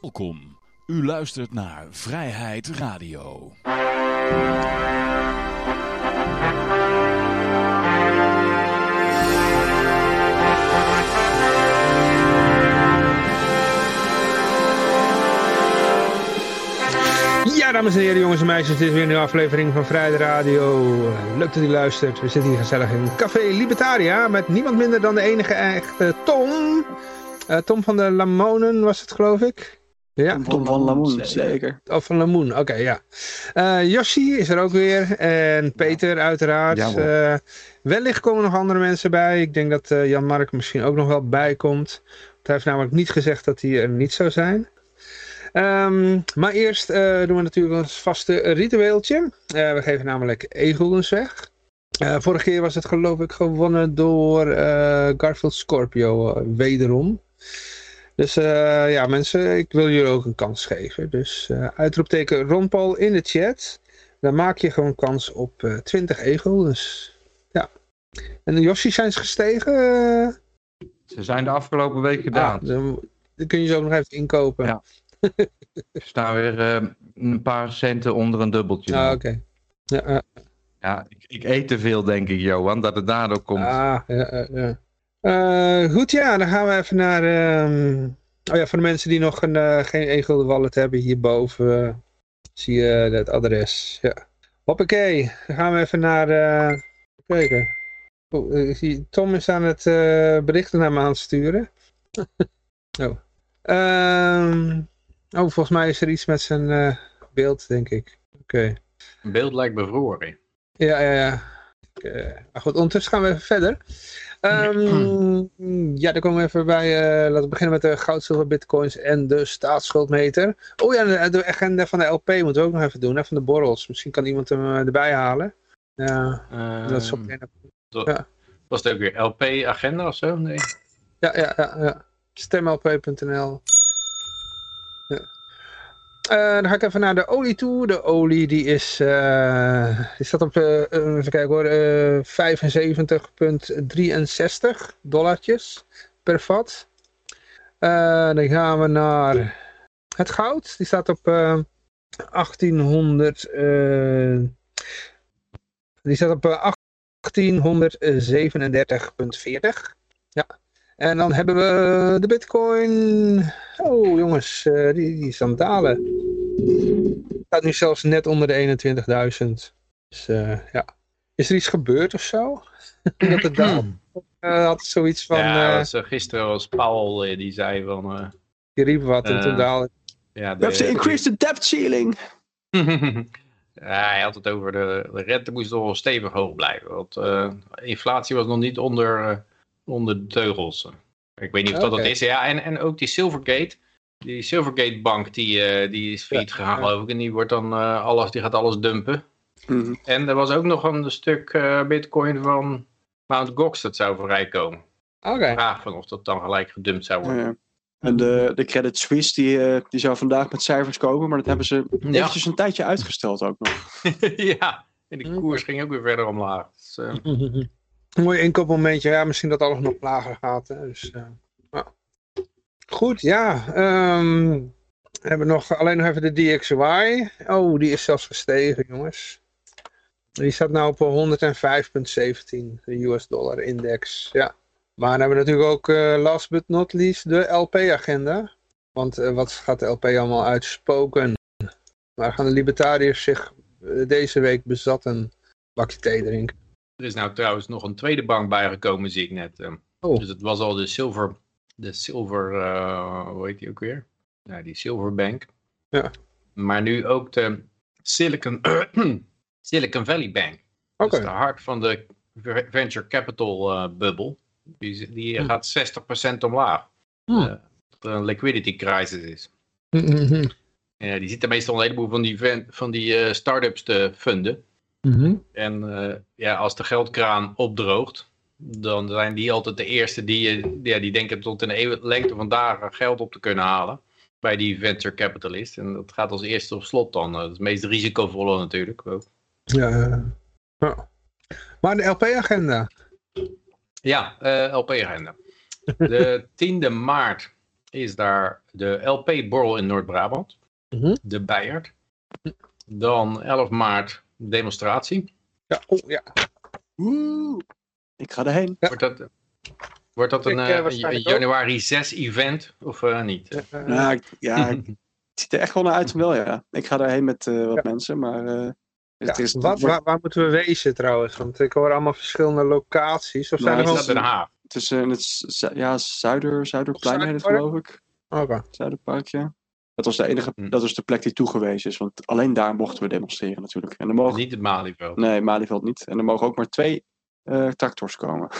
Welkom. U luistert naar Vrijheid Radio. Ja, dames en heren, jongens en meisjes, dit is weer een nieuwe aflevering van Vrijheid Radio. Leuk dat u luistert. We zitten hier gezellig in Café Libertaria met niemand minder dan de enige echte Tom. Eh, Tom van de Lamonen was het, geloof ik. Ja, Tom van Lamoen, zeker. of van Lamoen, oké, ja. Eh Yoshi is er ook weer en Peter uiteraard. Eh, wellicht komen nog andere mensen bij. Ik denk dat eh, Jan Mark misschien ook nog wel bij komt. Hij heeft namelijk niet gezegd dat hij er niet zou zijn. Ehm, maar eerst eh, doen we natuurlijk ons vaste ritueeltje. Eh, we geven namelijk e-guldens weg. Eh, vorige keer was het geloof ik gewonnen door eh, Garfield Scorpio, wederom. Dus eh, ja mensen, ik wil jullie ook een kans geven. Dus eh, uitroepteken Ron Paul in de chat. Dan maak je gewoon kans op eh 20 e-guldens. Ja. En de Yoshi zijn ze gestegen. Ze zijn de afgelopen week gedaan. Ah, dan, dan kun je ze ook nog even inkopen. Ja. Er staan weer een paar centen onder een dubbeltje. Ah, oké. Ja, ja. Ja, ik, ik eet te veel, denk ik, Johan, dat het daardoor komt. Ah, ja, ja, Eh, goed, ja, dan gaan we even naar... ehm, Oh ja, voor de mensen die nog een, eh, geen e-gulden wallet hebben, hierboven eh, zie je het adres. Ja. Hoppakee, dan gaan we even naar... kijken. Oh, ik zie, Tom is aan het berichten naar me aan het sturen. oh. Ehm, oh, volgens mij is er iets met zijn beeld, denk ik. Oké. Een beeld lijkt bevroren. Ja, ja, ja. Oké, Maar goed, ondertussen gaan we even verder. Ehm, ja, dan komen we even bij, eh, laten we beginnen met de goud, zilver, bitcoins en de staatsschuldmeter. Oh ja, de, agenda van de LP moeten we ook nog even doen, hè, van de borrels. Misschien kan iemand hem eh, erbij halen. Ja, dat is op Ehm, wa- Was het ook weer LP-agenda of zo? Nee. Ja, ja, ja. ja. Stemlp.nl. Eh, dan ga ik even naar de olie toe. De olie die is, eh, die staat op, eh, even kijken hoor, eh 75,63 dollartjes per vat. Dan gaan we naar het goud. Die staat op eh 1800, eh, die staat op eh, 1837,40. Ja. En dan hebben we de bitcoin. Oh jongens, eh, die, die is aan het dalen. Staat nu zelfs net onder de 21.000. Dus eh, ja. Is er iets gebeurd of zo? dat het daalt? Eh, had zoiets van, ja, was, gisteren was Paul, die zei van... eh, je riep wat en toen daalde ja, We have to increase the debt ceiling. ja, hij had het over de, de rente moest toch wel stevig hoog blijven. Want eh, inflatie was nog niet onder, eh, onder de teugels. Ik weet niet of dat dat is. Ja, en, en ook die Silvergate. Die Silvergate bank die, eh, die is failliet Ja, gegaan ja. geloof ik. En die, wordt dan, eh, alles, die gaat alles dumpen. Mhm. En er was ook nog een stuk eh, bitcoin van Mount Gox dat zou vrijkomen. Oké. Vraag van of dat dan gelijk gedumpt zou worden. Ja. En de, de Credit Suisse die, eh, die zou vandaag met cijfers komen, maar dat hebben ze eventjes een tijdje uitgesteld ook nog. ja, en de koers ging ook weer verder omlaag. Dus, eh, Mooi inkoopmomentje. Ja, misschien dat alles nog lager gaat. Hè. Dus, eh, ja. Goed, ja. ehm, we hebben nog alleen nog even de DXY. Oh, die is zelfs gestegen, jongens. Die staat nou op 105,17 de US dollar index. Ja. Maar dan hebben we natuurlijk ook, eh, last but not least, de LP-agenda. Want eh, wat gaat de LP allemaal uitspoken? Waar gaan de libertariërs zich deze week bezatten? Bakje thee drinken. Er is nou trouwens nog een tweede bank bijgekomen, zie ik net. eh. Oh. Dus het was al de Silver, de Silver, eh, hoe heet die ook weer? Ja, die Silver Bank. Ja. Maar nu ook de Silicon, Silicon Valley Bank. Oké. Dat is de hart van de venture capital eh, bubbel. Die, die Hm. gaat 60% omlaag. Hm. Eh, dat er een liquidity crisis is. Ja, die zitten meestal een heleboel van die, van die start-ups te funden. Mhm. En eh, ja, als de geldkraan opdroogt, dan zijn die altijd de eerste die, eh, ja, die denken tot een lengte van dagen geld op te kunnen halen. Bij die venture capitalist. En dat gaat als eerste op slot dan. Eh, Dat is het meest risicovolle natuurlijk ook. Ja. ja. Maar de LP-agenda. Ja, eh, LP-agenda. De 10e maart is daar de LP-borrel in Noord-Brabant. Mhm. De Bijert. Dan 11 maart demonstratie. Ja, oh, ja. Oeh, ik ga erheen. Ja. Wordt dat, wordt dat Ik, een, eh, eh, een ook. januari 6 event of eh, niet? Ik- ja, het ziet er echt wel naar uit van wel, ja. Ik ga daarheen met eh, wat mensen, maar... eh, ja, het is, wat, waar, waar moeten we wezen trouwens? Want ik hoor allemaal verschillende locaties. Of zijn Nou, er Is het dat gewoon... Den Haag? het is in het ja, zuider, Zuiderplein Zuiderpark? geloof ik. Oké. Zuiderpark, ja. Dat was de enige, Hm. dat was de plek die toegewezen is. Want alleen daar mochten we demonstreren natuurlijk. En er mogen, Niet het Malieveld. nee, Malieveld niet. En er mogen ook maar twee eh, tractors komen.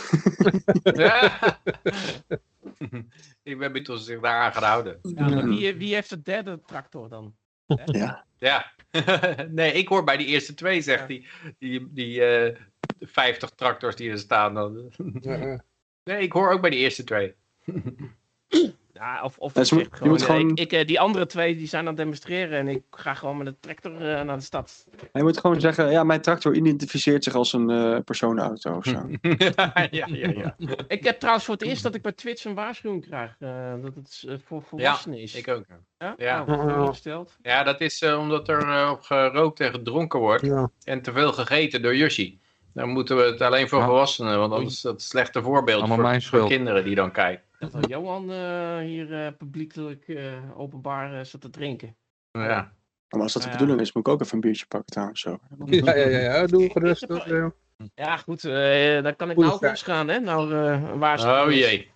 ik ben benieuwd of ze zich daar aan gaan houden. Ja, maar wie, wie heeft de derde tractor dan? Ja. Ja. nee, ik hoor bij die eerste twee, zegt die, die, die eh 50 tractors die er staan. Dan. Eh, eh. nee, ik hoor ook bij die eerste twee. Ja, of of Ja, je moet- je gewoon, eh, gewoon- ik, ik, eh, die andere twee die zijn aan het demonstreren en ik ga gewoon met de tractor eh, naar de stad. Je moet gewoon zeggen, ja, mijn tractor identificeert zich als een eh, personenauto of zo. ja, ja, ja. Ik heb trouwens voor het eerst dat ik bij Twitch een waarschuwing krijg eh, dat het voor volwassenen is. Ik ook. Ja, Ja. Oh? Ja, dat is eh, omdat er op gerookt en gedronken wordt. ja. En te veel gegeten door Yoshi. Dan moeten we het alleen voor Ja. volwassenen, want anders is dat een slechte voorbeeld Allemaal voor, voor kinderen die dan kijken. Dat had Johan eh, hier eh, publiekelijk eh, openbaar eh, zat te drinken. Ja. Maar als dat de bedoeling is, moet ik ook even een biertje pakken trouwens. Zo. Ja, ja, ja, ja, doe gerust. Ik heb- doe. Ja, goed, eh dan kan ik nou ook losgaan, hè? Nou, eh een waarschuwing. Oh is. jee.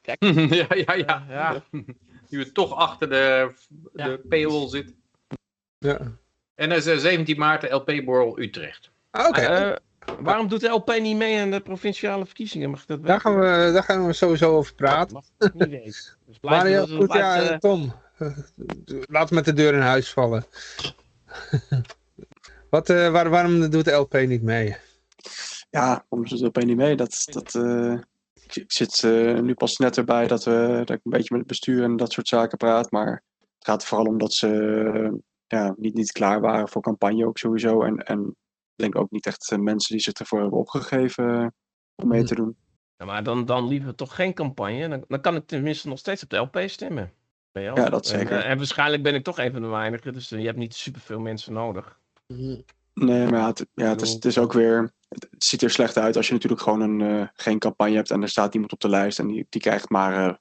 Kijk. ja, ja, ja. Ja. Nu het toch achter de, Ja. de paywall zit. Ja. En dan is eh, 17 maart de LP-borrel Utrecht. Ah, Oké, Eh, waarom doet de LP niet mee aan de provinciale verkiezingen? Mag ik dat daar, gaan we, daar gaan we sowieso over praten. Mag ik niet weten. Dus Maar goed, blijft, ja, eh, Tom. Laat met de deur in huis vallen. Wat, eh, waar, waarom doet de LP niet mee? Ja, om ze op niet mee. Dat, dat, eh, ik, zit eh, nu pas net erbij dat, we, dat ik een beetje met het bestuur en dat soort zaken praat. Maar het gaat vooral om dat ze ja, niet, niet klaar waren voor campagne ook sowieso. En, en denk ook niet echt eh, mensen die zich ervoor hebben opgegeven eh, om mee te doen. Ja, maar dan, dan liever toch geen campagne. Dan, dan kan ik tenminste nog steeds op de LP stemmen. Ja, dat En, zeker. eh, En, waarschijnlijk ben ik toch een van de weinigen. Dus je hebt niet superveel mensen nodig. Nee, maar ja, het, ja, het, is, het is ook weer. Het, ziet er slecht uit als je natuurlijk gewoon een, eh, geen campagne hebt en er staat iemand op de lijst en die, die krijgt maar eh,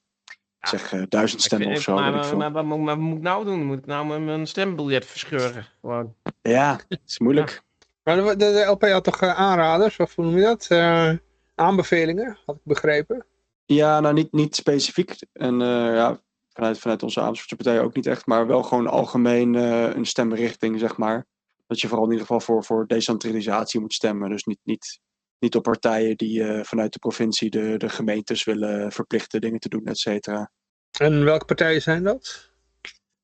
zeg eh, duizend stemmen of zo. maar, wat, moet, maar wat moet ik nou doen? Moet ik nou mijn, mijn stembiljet verscheuren? Gewoon. Ja, het is moeilijk. Maar de, de, LP had toch eh, aanraders, of hoe noem je dat? Eh, aanbevelingen, had ik begrepen. Ja, nou niet, niet specifiek. En eh, ja, vanuit, vanuit onze Amersfoortse partij ook niet echt. Maar wel gewoon algemeen een stemrichting, zeg maar. Dat je vooral in ieder geval voor, voor decentralisatie moet stemmen. Dus niet, niet, niet op partijen die vanuit de provincie de, de gemeentes willen verplichten dingen te doen, et cetera. En welke partijen zijn dat?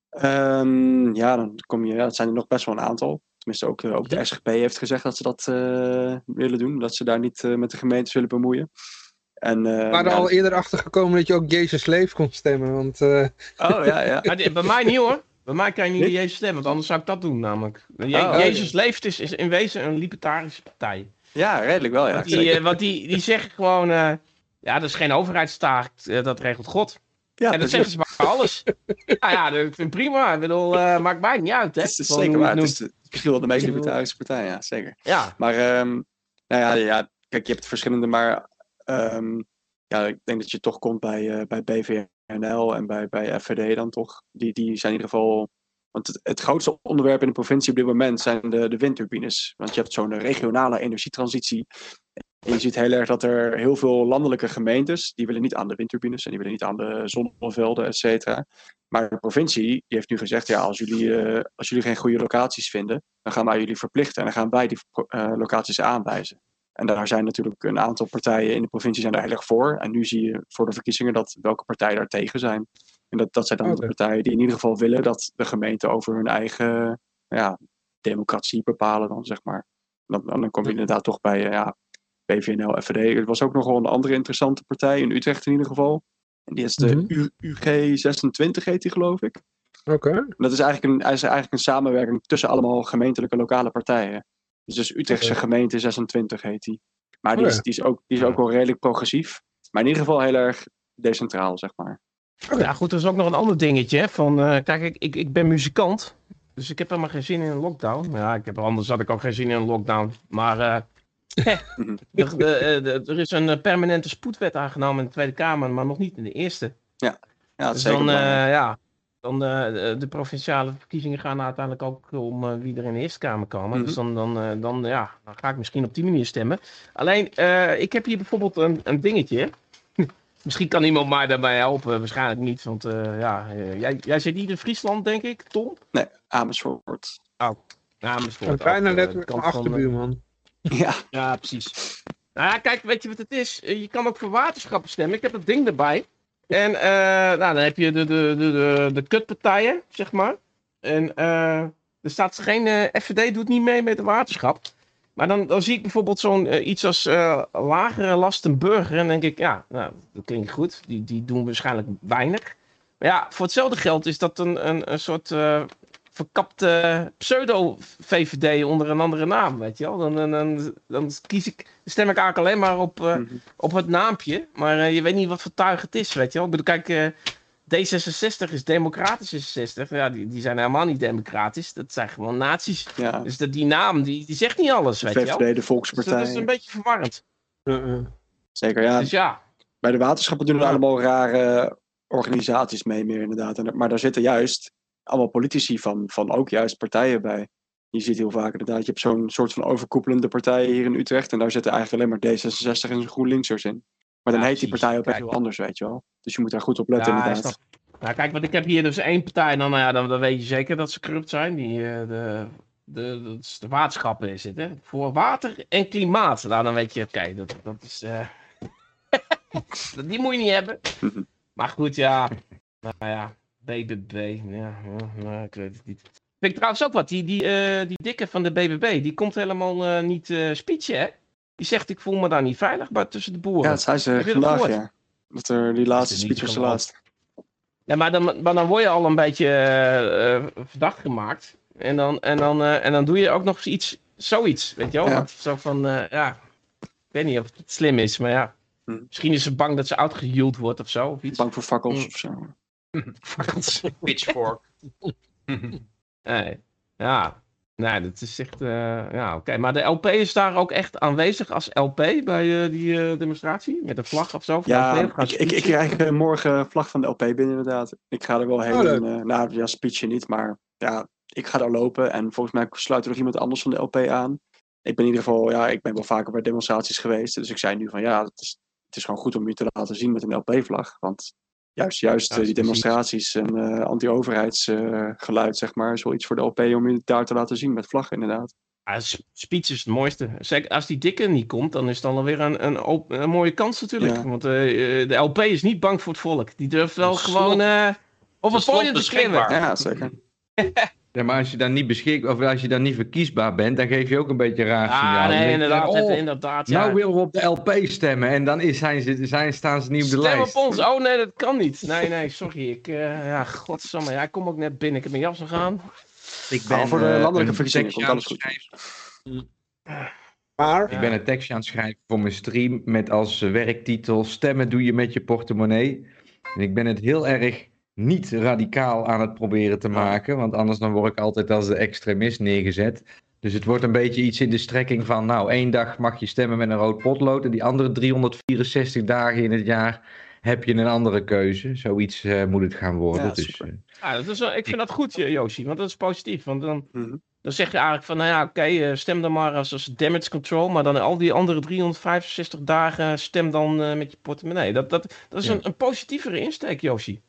Ehm, ja, dan kom je, ja, het zijn er nog best wel een aantal. Tenminste, ook, eh, ook de SGP heeft gezegd dat ze dat eh, willen doen. Dat ze daar niet eh, met de gemeentes willen bemoeien. En, eh, We waren ja, al eerder achtergekomen dat je ook Jezus Leef kon stemmen. Want eh, Oh, ja, ja. Bij mij niet hoor. Bij mij kan je niet de Jezus stemmen, want anders zou ik dat doen namelijk. Je- Oh, Jezus leeft is, is in wezen een libertarische partij. Ja, redelijk wel, ja. Want die, want die, die zeggen gewoon, eh, ja, dat is geen overheidstaak, dat regelt God. ja, en dat precies. zeggen ze alles. nou ja, dat vind ik prima. Ik bedoel, eh, maakt mij niet uit, hè. Het is zeker waar. Het is, de- het is misschien wel de meest libertarische partij, ja, zeker. Ja, Maar, ehm, nou ja, ja, kijk, je hebt verschillende, maar ehm, ja, ik denk dat je toch komt bij, eh, bij BVNL en bij, bij FVD dan toch. Die, die zijn in ieder geval. Want het, het grootste onderwerp in de provincie op dit moment zijn de, de windturbines. Want je hebt zo'n regionale energietransitie. En je ziet heel erg dat er heel veel landelijke gemeentes, die willen niet aan de windturbines en die willen niet aan de zonnevelden, et cetera. Maar de provincie die heeft nu gezegd, ja, als jullie, eh, als jullie geen goede locaties vinden, dan gaan wij jullie verplichten en dan gaan wij die eh, locaties aanwijzen. En daar zijn natuurlijk een aantal partijen in de provincie zijn daar heel erg voor. En nu zie je voor de verkiezingen dat welke partijen daar tegen zijn. En dat, dat zijn dan de partijen die in ieder geval willen dat de gemeente over hun eigen ja, democratie bepalen dan, zeg maar. Dan, dan kom je inderdaad toch bij eh, ja, BVNL, FVD. Er was ook nog wel een andere interessante partij, in Utrecht in ieder geval. En die is de Mhm. U- UG26 heet die geloof ik. oké. Dat is eigenlijk, een, is eigenlijk een samenwerking tussen allemaal gemeentelijke lokale partijen. Dus, dus Utrechtse gemeente 26 heet die. Maar die, Oh is, die, is ook, die is ook wel redelijk progressief. Maar in ieder geval heel erg decentraal, zeg maar. Ja, goed, er is ook nog een ander dingetje. hè, Van, eh, kijk, ik, ik, ik ben muzikant. Dus ik heb helemaal geen zin in een lockdown. Ja, ik heb, anders had ik ook geen zin in een lockdown. Maar eh. er, eh, de- er is een eh, permanente spoedwet aangenomen in de Tweede Kamer, maar nog niet in de Eerste. Ja, dat is Dus zeker dan, eh, ja, dan eh, de, provinciale verkiezingen gaan uiteindelijk ook om eh, wie er in de Eerste Kamer komen. Mhm. Dus dan, dan, eh, dan, ja, dan ga ik misschien op die manier stemmen. Alleen, eh, ik heb hier bijvoorbeeld een, een dingetje. misschien kan iemand mij daarbij helpen, waarschijnlijk niet. Want eh, ja, eh, jij, jij zit niet in Friesland, denk ik, Tom? Nee, Amersfoort. Ja, Amersfoort Dat bijna eh, letterlijk van, eh, achterbuurman. Ja, Ja, precies. Nou ja, kijk, weet je wat het is? Eh, Je kan ook voor waterschappen stemmen. Ik heb dat ding erbij. En eh, nou, dan heb je de, de, de, de, de kutpartijen, zeg maar. En eh, er staat geen... FVD doet niet mee met de waterschap. Maar dan, dan zie ik bijvoorbeeld zo'n iets als lagere lasten burger. En denk ik, ja, nou, dat klinkt goed. Die, die doen waarschijnlijk weinig. Maar ja, voor hetzelfde geld is dat een, een, een soort verkapte pseudo-VVD onder een andere naam, weet je wel. Dan, dan, dan, dan kies ik, stem ik eigenlijk alleen maar op, eh, Mhm. op het naampje. Maar eh, je weet niet wat voor tuig het is, weet je wel. Ik bedoel, kijk, eh, D66 is democratisch 66. Ja, die, die zijn helemaal niet democratisch. Dat zijn gewoon nazi's. ja. Dus dat, die naam, die, die zegt niet alles, weet je wel. VVD, de Dus Volkspartij. dat is een beetje verwarrend. Uh, uh. Zeker, ja. Dus ja, Bij de waterschappen doen Ja. allemaal rare organisaties mee meer inderdaad. En, maar daar zitten juist allemaal politici van, van ook juist partijen bij. Je ziet heel vaak inderdaad, je hebt zo'n soort van overkoepelende partijen hier in Utrecht. En daar zitten eigenlijk alleen maar D66 en GroenLinksers in. Maar dan Ja, heet die partij ook echt Kijk. heel anders, weet je wel. Dus je moet daar goed op letten ja, inderdaad. Nou, kijk, want ik heb hier dus één partij. Dan, nou ja, dan, dan weet je zeker dat ze corrupt zijn. Die, eh, de, de, dat is de waterschappen is het, hè. Voor water en klimaat. Nou, dan weet je, oké, dat, dat is... eh, die moet je niet hebben. Maar goed, ja. Nou ja, BBB. Ja, ja, nou, ik weet het niet. Vind ik trouwens ook wat. Die, die, eh, die dikke van de BBB, die komt helemaal eh, niet eh speechen, hè. Die zegt, ik voel me daar niet veilig bij tussen de boeren. Ja, dat zei ze vandaag, ja. Dat er die laatste speech was de laatste. Ja, maar dan, maar dan word je al een beetje verdacht gemaakt. En dan, en, dan, eh, en dan doe je ook nog iets, zoiets, weet je wel? Ja. Zo van, eh, ja, ik weet niet of het slim is, maar ja. Hm. Misschien is ze bang dat ze uitgehield wordt of zo, of iets. Bang voor fakkels Mm. of zo. Pitchfork. nee, ja. Nee, dat is echt, eh, ja, oké. Maar de LP is daar ook echt aanwezig als LP bij eh, die eh, demonstratie? Met een vlag of zo? van Ja, LP, of gaan ik, ik, krijg morgen vlag van de LP binnen inderdaad. Ik ga er wel heen. Oh, en, nou ja, speechen niet, maar ja, ik ga daar lopen. En volgens mij sluit er nog iemand anders van de LP aan. Ik ben in ieder geval, ja, ik ben wel vaker bij demonstraties geweest. Dus ik zei nu van ja, het is, het is gewoon goed om je te laten zien met een LP-vlag. Want juist, juist Ja, die demonstraties en eh anti-overheidsgeluid, zeg maar, is wel iets voor de LP om je daar te laten zien met vlaggen inderdaad. Ja, speech is het mooiste. Zeker als die dikke niet komt, dan is het dan alweer een, een, op- een mooie kans natuurlijk. Ja. Want eh, eh, de LP is niet bang voor het volk. Die durft wel Een gewoon eh op een podium te beschikbaar. Ja, zeker. Ja, maar als je dan niet beschik of als je dan niet verkiesbaar bent, dan geef je ook een beetje een raar signaal. Ah, nee, je, inderdaad. oh, inderdaad ja. Nou willen we op de LP stemmen en dan is, zijn ze, zijn, staan ze niet op de Stem lijst. op ons. Oh nee, dat kan niet. Nee, nee, sorry. Ik, eh ja, godsamme. Ja, ik kom ook net binnen. Ik heb mijn jas nog aan. Ik Maar voor de eh, landelijke een verkiezingen komt alles goed. schrijven. Maar, Ik ben een tekstje aan het schrijven voor mijn stream met als werktitel Stemmen doe je met je portemonnee. En ik ben het heel erg niet radicaal aan het proberen te maken, want anders dan word ik altijd als de extremist neergezet. Dus het wordt een beetje iets in de strekking van, nou, één dag mag je stemmen met een rood potlood en die andere 364 dagen in het jaar heb je een andere keuze. Zoiets eh, moet het gaan worden. Ja, dus, super. eh, Ja, dat is wel, ik vind dat goed, eh, Yoshi. Want dat is positief. Want dan, Mhm. dan zeg je eigenlijk van, nou ja, oké, eh, stem dan maar als, als damage control. Maar dan al die andere 365 dagen stem dan eh, met je portemonnee. Dat, dat, dat is Ja. een, een positievere insteek, Yoshi.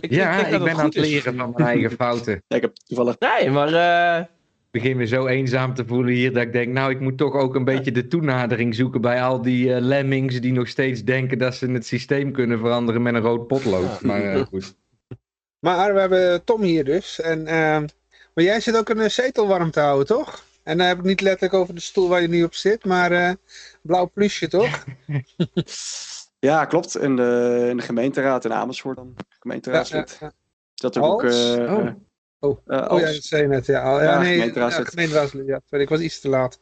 Ik, ja, denk ik, ben aan het is. leren van mijn eigen fouten. Ja, ik heb toevallig Nee, maar eh, Ik begin me zo eenzaam te voelen hier dat ik denk, nou, ik moet toch ook een beetje de toenadering zoeken bij al die eh, lemmings die nog steeds denken dat ze het systeem kunnen veranderen met een rood potlood. Ja. Maar eh, goed. maar we hebben Tom hier dus. En, ehm, maar jij zit ook een zetel warm te houden, toch? En dan heb ik niet letterlijk over de stoel waar je nu op zit, maar eh blauw plusje, toch? Ja, klopt. In de, in de gemeenteraad in Amersfoort dan. Gemeenteraadslid. ja. Dat er ook... Eh, Oh. eh, Oh. eh, Oh ja, dat zei je net. Ja, ja, Ja, nee, gemeenteraadslid. ja, gemeenteraadslid. Ja, sorry, ik was iets te laat.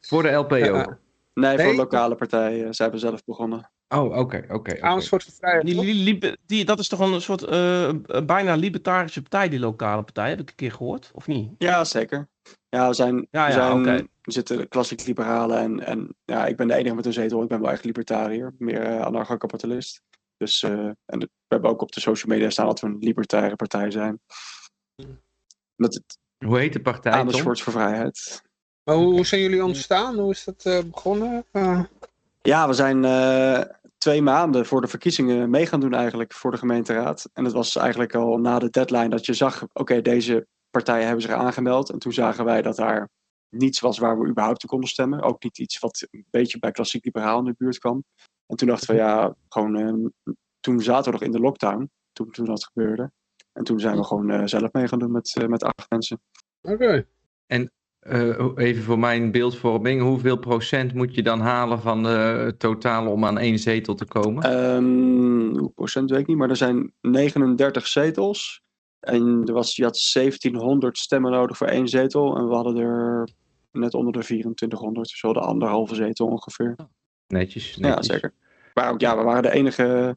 Voor de LP Ja, ook. Nee, voor Nee? een lokale partij. zij hebben zelf begonnen. Oh, oké, oké. Amersfoort voor Vrijheid. Die, libe- die, dat is toch een soort eh, eh, bijna libertarische partij, die lokale partij, heb ik een keer gehoord, of niet? Ja, zeker. Ja, we zijn, Ja, we ja, zijn er zitten klassiek liberalen en, en ja, ik ben de enige met een zetel. Ik ben wel echt libertariër, meer uh, anarcho-kapitalist. Dus, uh, en we hebben ook op de social media staan dat we een libertaire partij zijn. Met het Hoe heet de partij, Amersfoort voor Vrijheid. Maar hoe, hoe zijn jullie ontstaan? Hoe is dat uh, begonnen? Uh... Ja, we zijn twee maanden voor de verkiezingen mee gaan doen eigenlijk voor de gemeenteraad. En het was eigenlijk al na de deadline dat je zag, oké, okay, deze partijen hebben zich aangemeld. En toen zagen wij dat daar niets was waar we überhaupt op konden stemmen. Ook niet iets wat een beetje bij klassiek liberaal in de buurt kwam. En toen dachten we, ja, gewoon, uh, toen zaten we nog in de lockdown, toen, toen dat gebeurde. En toen zijn we gewoon uh, zelf mee gaan doen met, uh, met acht mensen. Oké. Okay. En uh, even voor mijn beeldvorming, hoeveel procent moet je dan halen van de totale om aan één zetel te komen? Um, hoeveel procent weet ik niet, maar er zijn 39 zetels. En er was, je had 1700 stemmen nodig voor één zetel. En we hadden er net onder de 2400, zo de anderhalve zetel ongeveer. Netjes, netjes. Ja, zeker. Maar ook, ja, we waren de enige.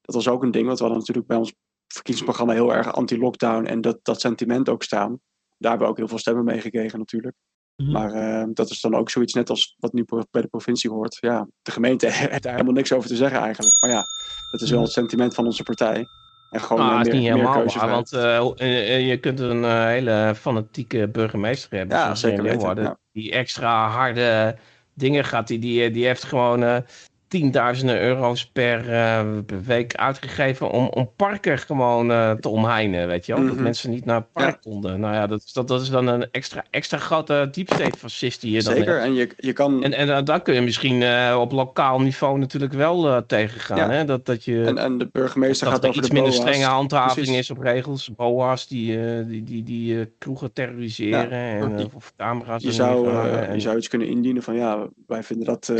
Dat was ook een ding, want we hadden natuurlijk bij ons verkiezingsprogramma heel erg anti-lockdown en dat, dat sentiment ook staan. Daar hebben we ook heel veel stemmen mee gekregen natuurlijk. Mm -hmm. Maar uh, dat is dan ook zoiets net als wat nu bij de provincie hoort. Ja, de gemeente heeft daar helemaal niks over te zeggen eigenlijk. Maar ja, dat is wel het sentiment van onze partij. En gewoon nou, uh, meer, is niet helemaal waar, want uh, je kunt een hele fanatieke burgemeester hebben. Ja, zeker weten. Ja. Die extra harde dingen gaat. Die, die, die heeft gewoon tienduizenden euro's per, uh, per, week uitgegeven om, om parken gewoon uh, te omheinen, weet je wel. Mm -hmm. Dat mensen niet naar het park ja. konden. Nou ja, dat, is, dat, dat is dan een extra, extra grote deep state fascist die je dan Zeker, hebt. en je, je kan... En, en dan kun je misschien op lokaal niveau natuurlijk wel tegengaan, ja. hè. Dat, dat je... En, en de burgemeester dat gaat er over iets de minder BOA's. strenge handhaving Precies. is op regels. BOA's die, die, die, die kroegen terroriseren en of camera's. Je zou, je zou iets kunnen indienen van ja, wij vinden dat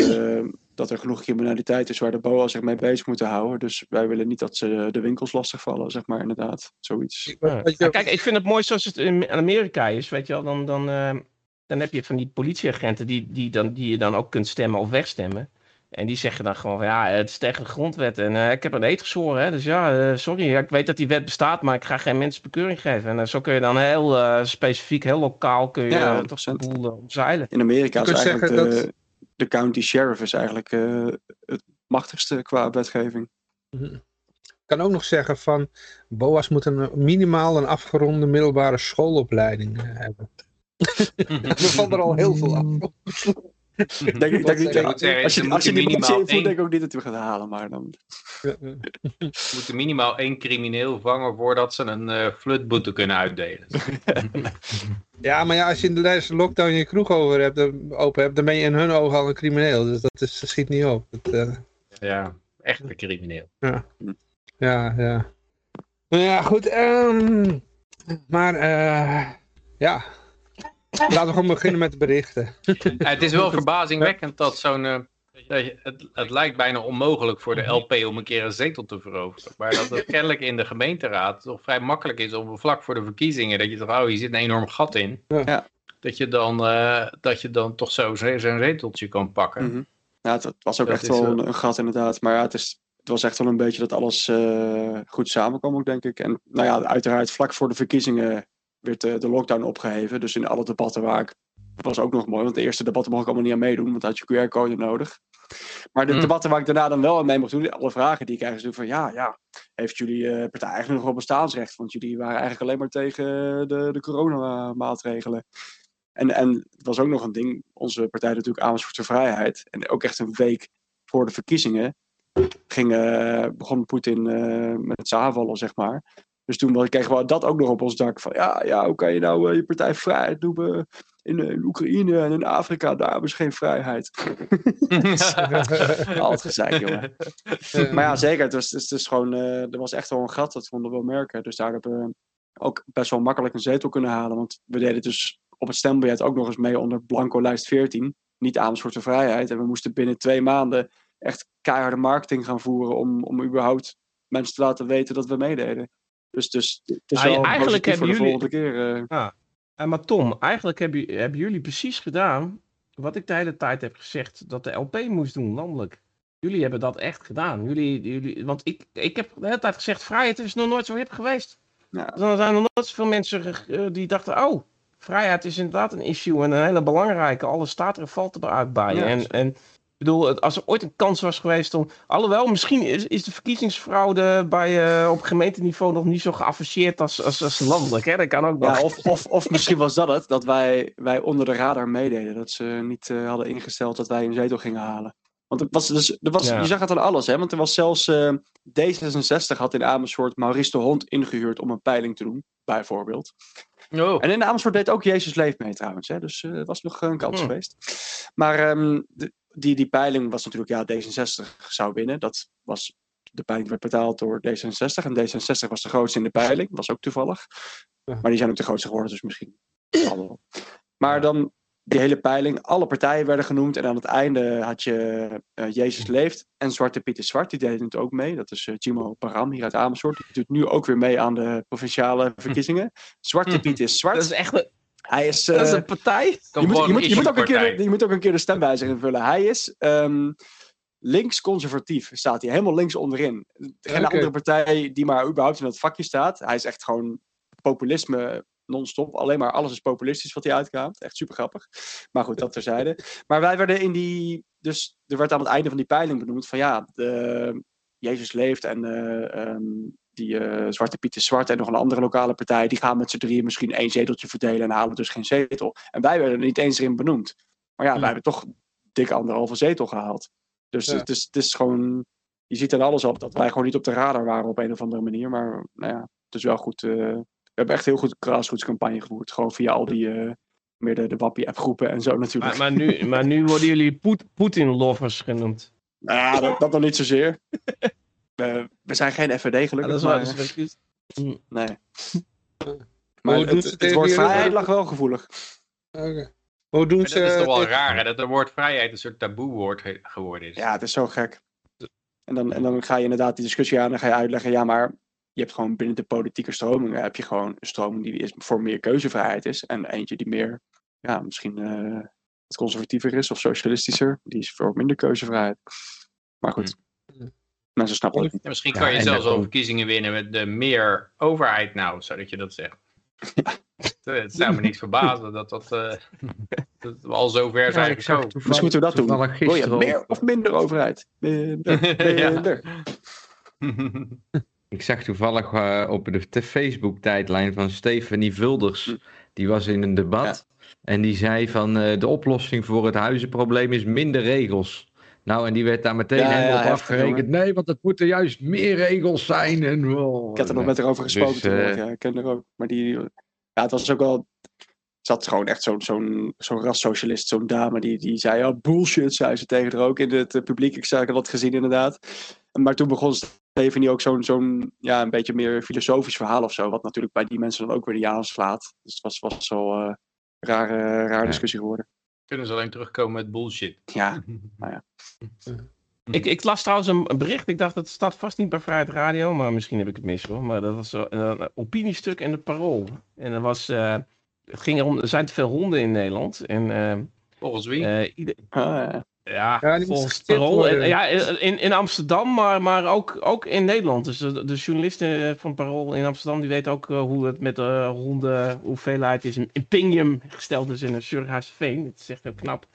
dat er genoeg criminaliteit is waar de BOA zich mee bezig moeten houden. Dus wij willen niet dat ze de winkels lastigvallen, zeg maar, inderdaad. Zoiets. Ja. Ja, kijk, ik vind het mooi zoals het in Amerika is, weet je wel. Dan, dan, uh, dan heb je van die politieagenten die, die, dan, die je dan ook kunt stemmen of wegstemmen. En die zeggen dan gewoon van, ja, het is tegen de grondwet. En uh, ik heb een eet gezworen, hè. Dus ja, uh, sorry, ja, ik weet dat die wet bestaat, maar ik ga geen mensen bekeuring geven. En zo kun je dan heel specifiek, heel lokaal, kun je ja, toch boel omzeilen. In Amerika is eigenlijk de, dat de county sheriff is eigenlijk uh, het machtigste qua wetgeving. Ik kan ook nog zeggen van BOA's moeten minimaal een afgeronde middelbare schoolopleiding hebben. er valt er al heel veel af. denk, denk, als je, als je die minimaal één... denk ik ook niet dat we gaan halen, maar dan... We moeten minimaal één crimineel vangen voordat ze een uh, flutboete kunnen uitdelen. ja, maar ja, als je in de laatste lockdown je kroeg over hebt, open hebt, dan ben je in hun ogen al een crimineel. Dus dat, is, dat schiet niet op. Dat, uh... Ja, echt een crimineel. Ja, ja. ja. Nou ja, goed. Um, maar uh, ja, Laten we gewoon beginnen met de berichten. Ja, het is wel verbazingwekkend dat zo'n... Uh, het, het, lijkt bijna onmogelijk voor de LP om een keer een zetel te veroveren. Maar dat het kennelijk in de gemeenteraad toch vrij makkelijk is om vlak voor de verkiezingen... dat je toch, oh, hier zit een enorm gat in. Ja. Dat, je dan, uh, dat je dan toch zo zijn zeteltje kan pakken. Mm -hmm. Ja, het, het, was ook dat echt wel een, een, gat inderdaad. Maar ja, het, is, het was echt wel een beetje dat alles uh, goed samenkwam ook, denk ik. En nou ja, uiteraard vlak voor de verkiezingen werd de, de, lockdown opgeheven. Dus in alle debatten waar ik... was ook nog mooi, want de eerste debatten mocht ik allemaal niet aan meedoen, want had je QR-code nodig. Maar de Mm. debatten waar ik daarna dan wel aan mee mocht doen, alle vragen die ik eigenlijk van ja, ja, heeft jullie uh, partij eigenlijk nog wel bestaansrecht? Want jullie waren eigenlijk alleen maar tegen de, de coronamaatregelen. En, en het was ook nog een ding, onze partij natuurlijk Amersfoort voor Vrijheid. En ook echt een week voor de verkiezingen ging, uh, begon Poetin uh, met het aanvallen, zeg maar. Dus toen kregen we dat ook nog op ons dak. Van ja, ja hoe kan je nou uh, je partij vrijheid noemen in, in, Oekraïne en in Afrika? Daar hebben ze geen vrijheid. Altijd gezegd, jongen. maar ja, zeker. Het was, het is gewoon, uh, er was echt wel een gat. Dat vonden we wel merken. Dus daar hebben we ook best wel makkelijk een zetel kunnen halen. Want we deden dus op het stembiljet ook nog eens mee onder blanco lijst 14. Niet Amersfoort de Vrijheid. En we moesten binnen twee maanden echt keiharde marketing gaan voeren om, om überhaupt mensen te laten weten dat we meededen. Dus, dus het is Ah, wel eigenlijk positief voor de hebben volgende keer. eh. Ja, maar Tom, eigenlijk hebben, hebben jullie precies gedaan wat ik de hele tijd heb gezegd dat de LP moest doen, landelijk. Jullie hebben dat echt gedaan. Jullie, jullie, want ik, ik heb de hele tijd gezegd, vrijheid is nog nooit zo hip geweest. Ja. Dan zijn er nooit zoveel mensen eh, die dachten, oh, vrijheid is inderdaad een issue en een hele belangrijke. Alles staat er en valt er uit bij. Ja. En, en ik bedoel, het- als er ooit een kans was geweest om... Alhoewel, misschien is, is de verkiezingsfraude bij, eh, op gemeenteniveau nog niet zo geavanceerd als, als, als landelijk. Hè? Dat kan ook wel. Ja, of, of, of misschien was dat het, dat wij, wij onder de radar meededen. Dat ze niet eh, hadden ingesteld dat wij een zetel gingen halen. Want het was, dus, er was, Ja. je zag het aan alles, hè? want er was zelfs eh, D66 had in Amersfoort Maurice de Hond ingehuurd om een peiling te doen, bijvoorbeeld. Oh. En in Amersfoort deed ook Jezus Leeft mee trouwens, hè? dus het was nog een kans Hmm. geweest. Maar ehm, de- die, die peiling was natuurlijk, ja, D66 zou winnen. Dat was, de peiling werd betaald door D66 en D66 was de grootste in de peiling, was ook toevallig. Maar die zijn ook de grootste geworden, dus misschien. Maar dan die hele peiling, alle partijen werden genoemd. En aan het einde had je eh, Jezus Leeft en Zwarte Piet is Zwart. Die deden het ook mee. Dat is eh Jimo Param hier uit Amersfoort. Die doet nu ook weer mee aan de provinciale verkiezingen. Zwarte Piet is Zwart. Dat is echt een, Hij is... dat is een partij. je moet, je, moet, je, moet ook een keer, je moet ook een keer de stemwijzer invullen. Hij is ehm, links-conservatief, staat hij helemaal links onderin. Geen andere partij die maar überhaupt in dat vakje staat. Hij is echt gewoon populisme non-stop. Alleen maar alles is populistisch wat hij uitkraamt. Echt super grappig. Maar goed, dat terzijde. Maar wij werden in die... Dus er werd aan het einde van die peiling benoemd van ja, de, Jezus leeft en eh, ehm, die eh, Zwarte Piet is zwart en nog een andere lokale partij, die gaan met z'n drieën misschien één zeteltje verdelen en halen dus geen zetel. En wij werden er niet eens erin benoemd. Maar ja, wij hebben toch dik anderhalve zetel gehaald. Dus Ja. het, is, het is gewoon, je ziet er alles op dat wij gewoon niet op de radar waren op een of andere manier. Maar nou ja, het is wel goed. eh, we hebben echt heel goed grassroots campagne gevoerd. Gewoon via al die, eh, meer de, de Wappie-app groepen en zo natuurlijk. Maar, maar, nu, maar nu worden jullie Poet- Poetin-lovers genoemd. Nou ja, dat, dat nog niet zozeer. we, we zijn geen FVD Ja, gelukkig. dat is wel maar, dat is nee. Maar het, woord vrijheid lag wel gevoelig. Oké. Hoe doen ze... dat is toch wel raar, hè? Dat het woord vrijheid een soort taboewoord geworden is. Ja, het is zo gek. En dan, en dan ga je inderdaad die discussie aan en dan ga je uitleggen, ja, maar je hebt gewoon binnen de politieke stromingen heb je gewoon een stroming die is voor meer keuzevrijheid is. En eentje die meer, ja, misschien eh, wat conservatiever is of socialistischer. Die is voor minder keuzevrijheid. Maar goed, Hm. mensen snappen het niet. Misschien Ja, kan je zelfs ook- verkiezingen winnen met de meer overheid nou, zodat je dat zegt. Het, eh, het zou me niet verbazen dat, dat, eh, dat we al zover zijn gekomen. toevallig, Misschien moeten we dat doen. Wil je meer of minder overheid? Minder. Ja. minder. Ik zag toevallig eh, op de Facebook-tijdlijn van Stephanie Vulders. Hm. Die was in een debat. En die zei van eh, de oplossing voor het huizenprobleem is minder regels. Nou, en die werd daar meteen Ja, helemaal afgerekend. Nee, want het moeten juist meer regels zijn. En, oh, Ik had er nog met haar over gesproken Dus, toen, eh, ja, ik ken haar ook. Maar die, ja, het was ook wel, zat gewoon echt zo'n zo'n zo'n rassocialist, zo'n dame, die, die zei, oh bullshit, zei ze tegen haar ook in het eh, publiek. Ik zei, ik had wat gezien inderdaad. Maar toen begon Stephanie ook zo'n, zo'n ja, een beetje meer filosofisch verhaal of zo, wat natuurlijk bij die mensen dan ook weer niet aanslaat. Dus het was, was zo eh rare, rare Ja. discussie geworden. Kunnen ze alleen terugkomen met bullshit. Ja, Ik, ik las trouwens een, een bericht. Ik dacht dat het staat vast niet bij Vrijheid Radio, maar misschien heb ik het mis hoor. Maar dat was zo, een, een opiniestuk in het Parool. En er was, eh, het ging erom, er zijn te veel honden in Nederland. En eh, Volgens wie? eh, ieder, Ah, ja. ja, Ja, volgens moesten Parool. en- ja, in, in Amsterdam, maar, maar ook, ook in Nederland. Dus de, de journalisten van Parool in Amsterdam, die weten ook eh, hoe het met de honden, hoeveelheid is in, in Pingium gesteld is in een Surhuisveen. Het is echt heel knap.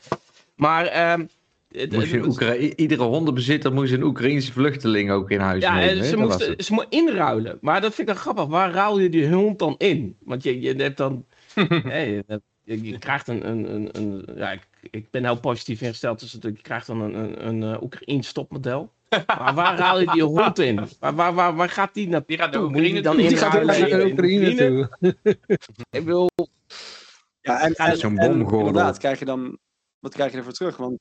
Maar... ehm, een Oekra- iedere hondenbezitter moest een Oekraïense vluchteling ook in huis Ja, nemen. en hè? ze Dat moesten ze moeten inruilen. Maar dat vind ik dan grappig. Waar ruil je die hond dan in? Want je, je hebt dan. hè, je, je, krijgt een. een, een, een ja, ik, ik ben heel positief ingesteld. Dus dat- je krijgt dan een, een, een uh, Oekraïns stopmodel. Maar waar ruil je die hond in? Waar, waar, waar, waar gaat die naartoe? Die gaat de Oekraïne dan toe. Die gaat naar in Oekraïne toe. Ik wil. Ja, en, en, Zo'n en bomgordel. inderdaad, krijg je dan, wat krijg je ervoor terug? Want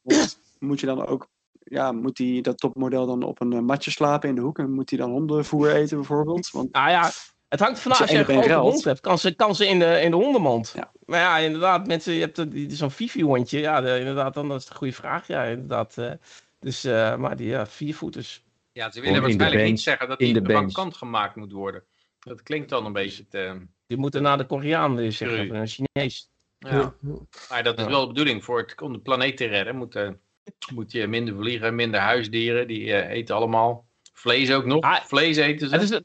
moet- je dan ook, ja, moet die, dat topmodel dan op een eh, matje slapen in de hoek en moet hij dan hondenvoer eten bijvoorbeeld? Want Nou ja, het hangt vanaf. Als Als je een grote hond hebt, kan ze, kan ze in, de, in de hondenmand. Ja. Maar ja, inderdaad, mensen, je hebt die- zo'n Fifi-hondje. Ja, de- inderdaad, dan dat is een goede vraag. Ja, inderdaad. eh, dus, eh, maar die ja, viervoeters. Ja, ze willen de waarschijnlijk niet zeggen dat in die de vakant gemaakt moet worden. Dat klinkt dan een beetje te... Die moeten naar de Koreaan, je zeggen. Een Chinees. Ja. Maar dat is Ja. wel de bedoeling. Voor het, om de planeet te redden moeten Moet je minder vliegen, minder huisdieren. Die eh, eten allemaal vlees ook nog. Ah, vlees eten ze. Het is,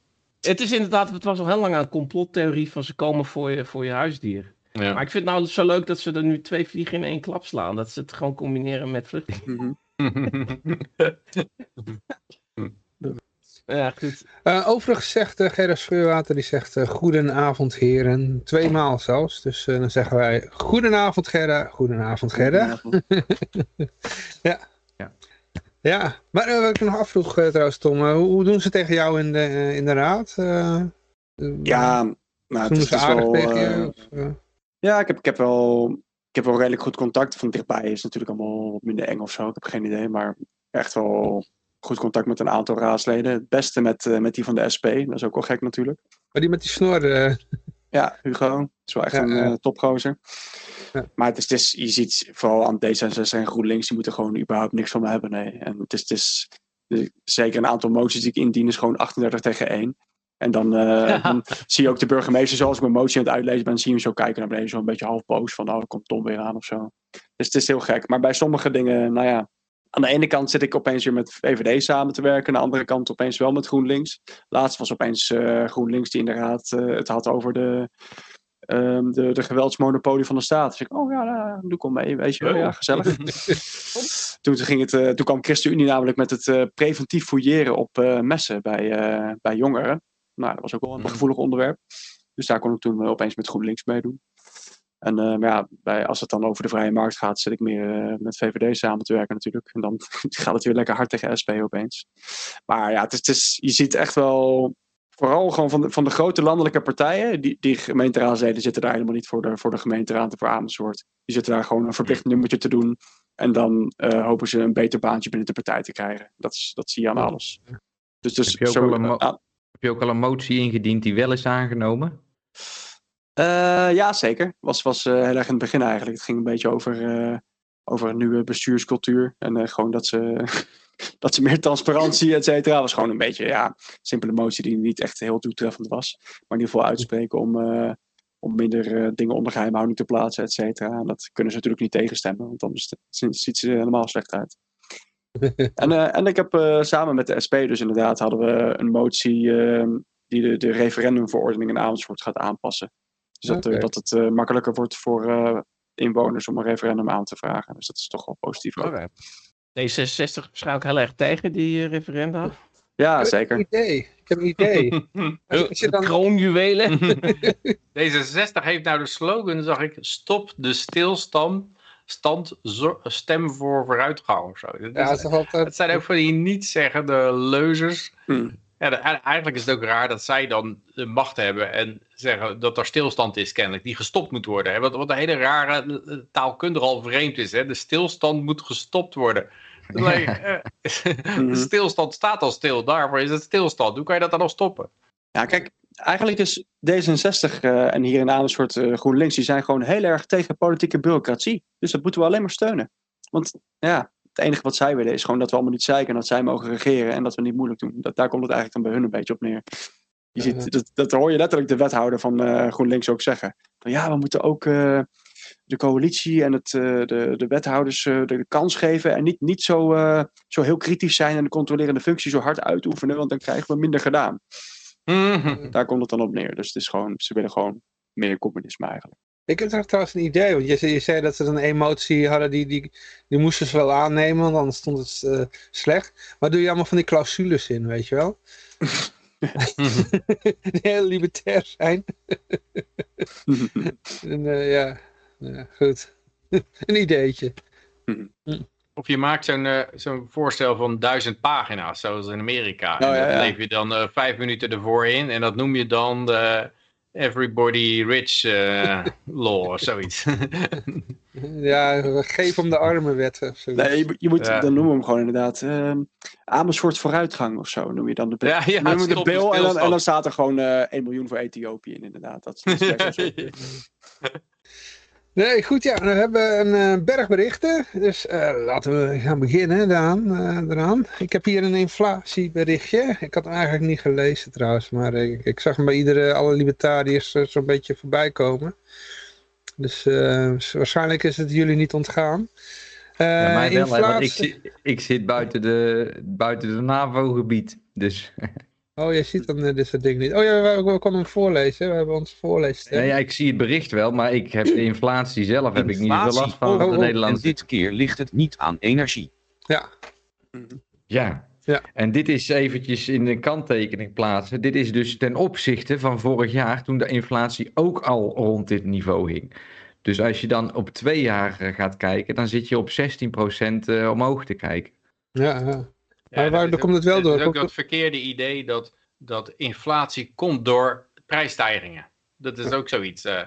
het is inderdaad, het was al heel lang een complottheorie van ze komen voor je, voor je huisdier. Ja. Maar ik vind het nou zo leuk dat ze er nu twee vliegen in één klap slaan. Dat ze het gewoon combineren met vluchten. Mhm. Ja, goed. Eh, overigens zegt uh, Scheurwater, die zegt uh, goedenavond heren, tweemaal zelfs. Dus uh, dan zeggen wij goedenavond Gerda, goedenavond Gerda. Ja. Ja, maar wat ik nog afvroeg trouwens Tom, hoe, hoe, doen ze tegen jou in de, in de raad? ja, nou, het is, wel... tegen je? eh, Of, eh? Ja, ik heb, ik, heb wel, ik heb wel redelijk goed contact. Van dichtbij is natuurlijk allemaal wat minder eng of zo. Ik heb geen idee, maar echt wel goed contact met een aantal raadsleden. Het beste met, eh, met die van de SP. Dat is ook wel gek natuurlijk. Maar die met die snor, eh, Ja, Hugo. Dat is wel echt Ja, een eh, topgozer. Ja. Maar het is, is, je ziet vooral aan D66 en GroenLinks, die moeten gewoon überhaupt niks van me hebben. Nee. En het is, het is dus zeker een aantal moties die ik indien, is gewoon 38 tegen 1. En dan, eh, dan zie je ook de burgemeester, zoals ik mijn motie aan het uitlezen ben, zie je hem zo kijken naar beneden, zo een beetje half boos van, oh, komt Tom weer aan of zo. Dus het is heel gek. Maar bij sommige dingen, nou ja, aan de ene kant zit ik opeens weer met VVD samen te werken, aan de andere kant opeens wel met GroenLinks. Laatst was opeens eh, GroenLinks die inderdaad eh, het had over de, ehm, de, de geweldsmonopolie van de staat. Dus ik, oh ja, nou, doe ik wel mee, weet je wel, ja, gezellig. toen, ging het, eh, toen kwam ChristenUnie namelijk met het eh, preventief fouilleren op eh, messen bij, bij jongeren. Nou, dat was ook wel een Mhm. gevoelig onderwerp. Dus daar kon ik toen opeens met GroenLinks meedoen. En maar ja, bij, als het dan over de vrije markt gaat, zit ik meer met VVD samen te werken natuurlijk. En dan gaat het weer lekker hard tegen SP opeens. Maar ja, het is, het is, je ziet echt wel, vooral gewoon van de, van de grote landelijke partijen, die, die gemeenteraadsleden zitten daar helemaal niet voor de, voor de gemeenteraad en voor Amersfoort. Die zitten daar gewoon een verplicht nummertje te doen. En dan eh, hopen ze een beter baantje binnen de partij te krijgen. Dat, is, dat zie je aan alles. Dus, dus Heb je ook zo, Heb je ook al een motie ingediend die wel is aangenomen? Eh, ja, zeker. Was, was eh, heel erg in het begin eigenlijk. Het ging een beetje over, over een nieuwe bestuurscultuur. En gewoon dat ze, dat ze meer transparantie, et cetera. was gewoon een beetje, ja, simpele motie die niet echt heel toetreffend was. Maar in ieder geval uitspreken om, eh, om minder eh, dingen onder geheimhouding te plaatsen, et cetera. En dat kunnen ze natuurlijk niet tegenstemmen, want anders ziet ze er helemaal slecht uit. en, eh, en ik heb samen met de SP dus inderdaad hadden we een motie eh, die de, de referendumverordening in Amersfoort gaat aanpassen. Dus dat, dat het makkelijker wordt voor inwoners om een referendum aan te vragen. Dus dat is toch wel positief. ook. D66 waarschijnlijk heel erg tegen die eh, referenda. Ja, Ik heb zeker. een idee. Ik heb een idee. Als je dan- Kroonjuwelen. D66 heeft nou de slogan, zag ik, stop de stilstand, stand, stem voor vooruitgang of zo. Dat, Ja, dat is- altijd... dat zijn ook van die niet-zeggende leuzers. Hm. Ja, de- eigenlijk is het ook raar dat zij dan de macht hebben en zeggen dat er stilstand is kennelijk, die gestopt moet worden. Hè? Wat, wat een hele rare eh, taalkundig al vreemd is. Hè? De stilstand moet gestopt worden. Lijkt- eh, Mhm. de stilstand staat al stil, daarvoor is het stilstand. Hoe kan je dat dan nog stoppen? Ja, kijk, eigenlijk is D66 eh, en hier in Amersfoort eh, GroenLinks, die zijn gewoon heel erg tegen politieke bureaucratie. Dus dat moeten we alleen maar steunen. Want ja, het enige wat zij willen is gewoon dat we allemaal niet zeiken en dat zij mogen regeren en dat we niet moeilijk doen. Dat, daar komt het eigenlijk dan bij hun een beetje op neer. Je ziet, dat, dat hoor je letterlijk de wethouder van eh, GroenLinks ook zeggen. Van, ja, we moeten ook eh, de coalitie en het, eh, de, de wethouders eh, de kans geven en niet, niet zo, eh, zo heel kritisch zijn en de controlerende functie zo hard uitoefenen, want dan krijgen we minder gedaan. Mhm. Daar komt het dan op neer. Dus het is gewoon, ze willen gewoon meer communisme eigenlijk. Ik heb trouwens een idee, want je, zei- je zei dat ze een emotie hadden, die, die, die moesten ze wel aannemen, want anders stond het eh, slecht. Maar doe je allemaal van die clausules in, weet je wel? die heel libertair zijn. en, eh, ja. Ja, goed. een ideetje. Of je maakt zo'n eh, zo'n voorstel van duizend pagina's, zoals in Amerika. en Oh, ja, dat ja. leef je dan eh, vijf minuten ervoor in. En dat noem je dan de Everybody Rich eh, Law of zoiets. Ja, geef om de armen wet of zo. Nee, je, je moet, Ja. dan noemen we hem gewoon inderdaad ehm, Amersfoort vooruitgang of zo. Noem je dan de, ja, ja, noem de stop de bill en dan, en dan staat er gewoon eh 1 miljoen voor Ethiopië in inderdaad. Dat, is. Nee, goed ja, we hebben een eh, berg berichten. Dus eh, laten we gaan beginnen daaraan, eh, eraan. Ik heb hier een inflatieberichtje. Ik had hem eigenlijk niet gelezen trouwens, maar ik, ik zag hem bij iedere, alle libertariërs zo'n beetje voorbij komen. Dus waarschijnlijk is het jullie niet ontgaan. Ja, mij wel, ik, inflatie- zit, ik zit buiten de, buiten de NAVO-gebied. Dus Oh, jij ziet dan eh, dit soort dingen niet. Oh ja, we, we konden hem voorlezen. We hebben ons voorlezen. nee, ja, ik zie het bericht wel, maar ik heb de inflatie zelf heb ik niet Inflatie last van oh, de En dit keer ligt het niet aan energie. Ja, Ja. Ja. En dit is eventjes in de kanttekening plaatsen. Dit is dus ten opzichte van vorig jaar toen de inflatie ook al rond dit niveau hing. Dus als je dan op twee jaar gaat kijken, dan zit je op 16% eh, omhoog te kijken. ja, ja. Ja, Maar waar komt het wel door? is ook dat het- verkeerde idee dat, dat inflatie komt door prijsstijgingen. Dat is ook zoiets eh,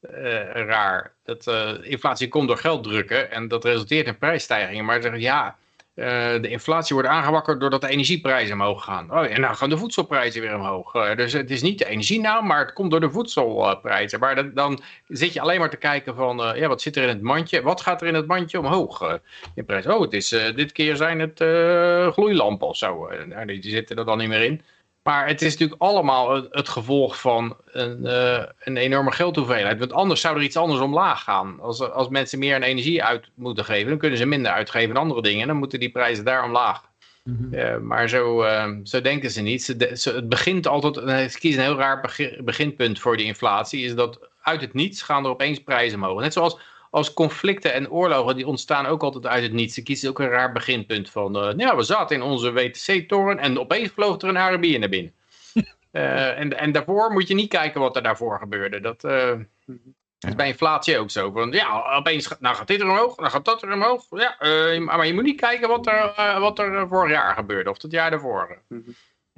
eh, raar. Dat eh, inflatie komt door geld drukken en dat resulteert in prijsstijgingen. Maar zeggen ja, de inflatie wordt aangewakkerd doordat de energieprijzen omhoog gaan. Oh, en dan gaan de voedselprijzen weer omhoog. Eh, dus het is niet de energie nou, maar het komt door de voedselprijzen. Maar dan zit je alleen maar te kijken van, eh, ja, wat zit er in het mandje? Wat gaat er in het mandje omhoog eh, in prijs? Oh, het is, eh, dit keer zijn het eh, gloeilampen of zo. Eh, nou, die zitten er dan niet meer in. Maar het is natuurlijk allemaal het, het gevolg van een, eh, een enorme geldhoeveelheid. Want anders zou er iets anders omlaag gaan. Als, als mensen meer aan energie uit moeten geven, dan kunnen ze minder uitgeven aan andere dingen. En dan moeten die prijzen daar omlaag. Mhm. Eh, maar zo, eh, zo denken ze niet. Ze, de- ze- het begint altijd, eh, ze kiezen een heel raar begi- beginpunt voor die inflatie. Is dat uit het niets gaan er opeens prijzen omhoog. Net zoals als conflicten en oorlogen, die ontstaan ook altijd uit het niets. Ze kiezen ook een raar beginpunt van, eh, ja, we zaten in onze WTC-toren en opeens vloog er een Arabier naar binnen. Eh, en, en daarvoor moet je niet kijken wat er daarvoor gebeurde. Dat eh, is bij inflatie ook zo. Van, ja, opeens gaat- nou gaat dit er omhoog, dan gaat dat er omhoog. Ja, maar je moet niet kijken wat er, wat er vorig jaar gebeurde of het jaar daarvoor.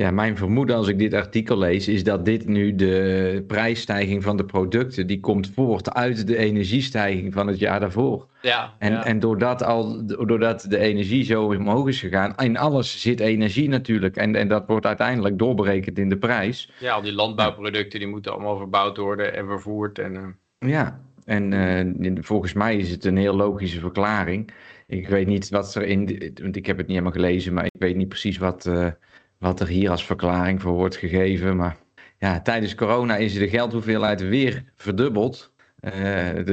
Ja, mijn vermoeden als ik dit artikel lees, is dat dit nu de prijsstijging van de producten, die komt voort uit de energiestijging van het jaar daarvoor. Ja, En, ja. en doordat, al, doordat de energie zo omhoog is gegaan, in alles zit energie natuurlijk. En, en dat wordt uiteindelijk doorberekend in de prijs. ja, al die landbouwproducten die moeten allemaal verbouwd worden en vervoerd. En, eh, Ja, en eh, volgens mij is het een heel logische verklaring. Ik weet niet wat er in, want ik heb het niet helemaal gelezen, maar ik weet niet precies wat, eh, wat er hier als verklaring voor wordt gegeven. Maar ja, tijdens corona is de geldhoeveelheid weer verdubbeld. Eh,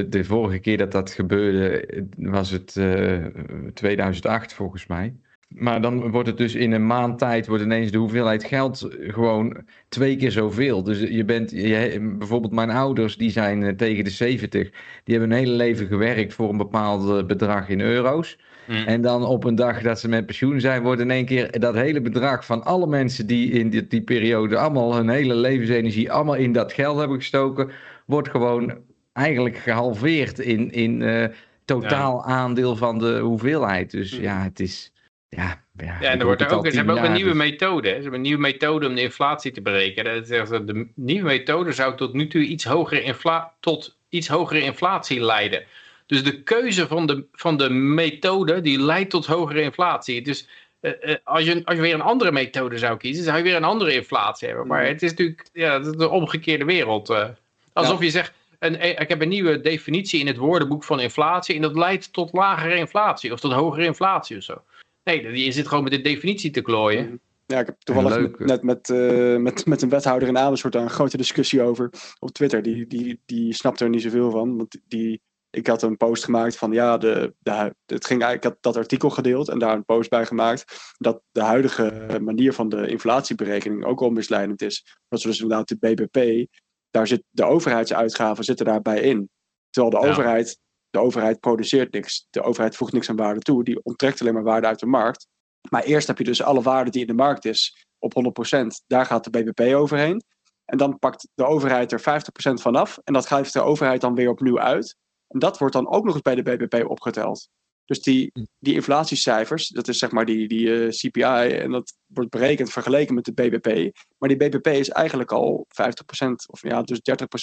de, vorige keer dat dat gebeurde was het eh 2008 volgens mij. Maar dan wordt het dus in een maand tijd wordt ineens de hoeveelheid geld gewoon twee keer zoveel. Dus je bent, je, bijvoorbeeld mijn ouders, die zijn eh, tegen de 70. Die hebben een hele leven gewerkt voor een bepaald eh, bedrag in euro's. Hmm. En dan op een dag dat ze met pensioen zijn, wordt in één keer dat hele bedrag van alle mensen die in die, die periode allemaal hun hele levensenergie allemaal in dat geld hebben gestoken, wordt gewoon eigenlijk gehalveerd in, in eh, totaal aandeel van de hoeveelheid. Dus Hmm. ja, het is. Ja, ja, Ja, en er wordt er ook, ze hebben ook een nieuwe dus- methode. hè. Ze hebben een nieuwe methode om de inflatie te berekenen. Dat zeggen ze, de nieuwe methode zou tot nu toe iets hogere, infla tot iets hogere inflatie leiden. Dus de keuze van de, van de methode die leidt tot hogere inflatie. Dus eh, eh, als, je, als je weer een andere methode zou kiezen, zou je weer een andere inflatie hebben. Maar Mhm. het is natuurlijk ja, het is de omgekeerde wereld. eh. alsof je zegt, een, ik heb een nieuwe definitie in het woordenboek van inflatie en dat leidt tot lagere inflatie of tot hogere inflatie of zo. Nee, je zit gewoon met de definitie te klooien. Ja, ik heb toevallig net met, eh, met, met een wethouder in Amersfoort daar een grote discussie over op Twitter. Die, die, die snapte er niet zoveel van. Want die, ik had een post gemaakt van ja, de, de, het ging, eigenlijk- ik had dat artikel gedeeld en daar een post bij gemaakt. Dat de huidige manier van de inflatieberekening ook al misleidend is. Dat is dus inderdaad de BBP. Daar zit de overheidsuitgaven zitten daarbij in. Terwijl de Ja. overheid, de overheid produceert niks. De overheid voegt niks aan waarde toe. Die onttrekt alleen maar waarde uit de markt. Maar eerst heb je dus alle waarde die in de markt is op 100%. Daar gaat de BBP overheen. En dan pakt de overheid er 50% van af. En dat geeft de overheid dan weer opnieuw uit. En dat wordt dan ook nog eens bij de BBP opgeteld. Dus die, die inflatiecijfers, dat is zeg maar die, die eh, CPI. En dat wordt berekend vergeleken met de BBP. Maar die BBP is eigenlijk al 50% of ja, dus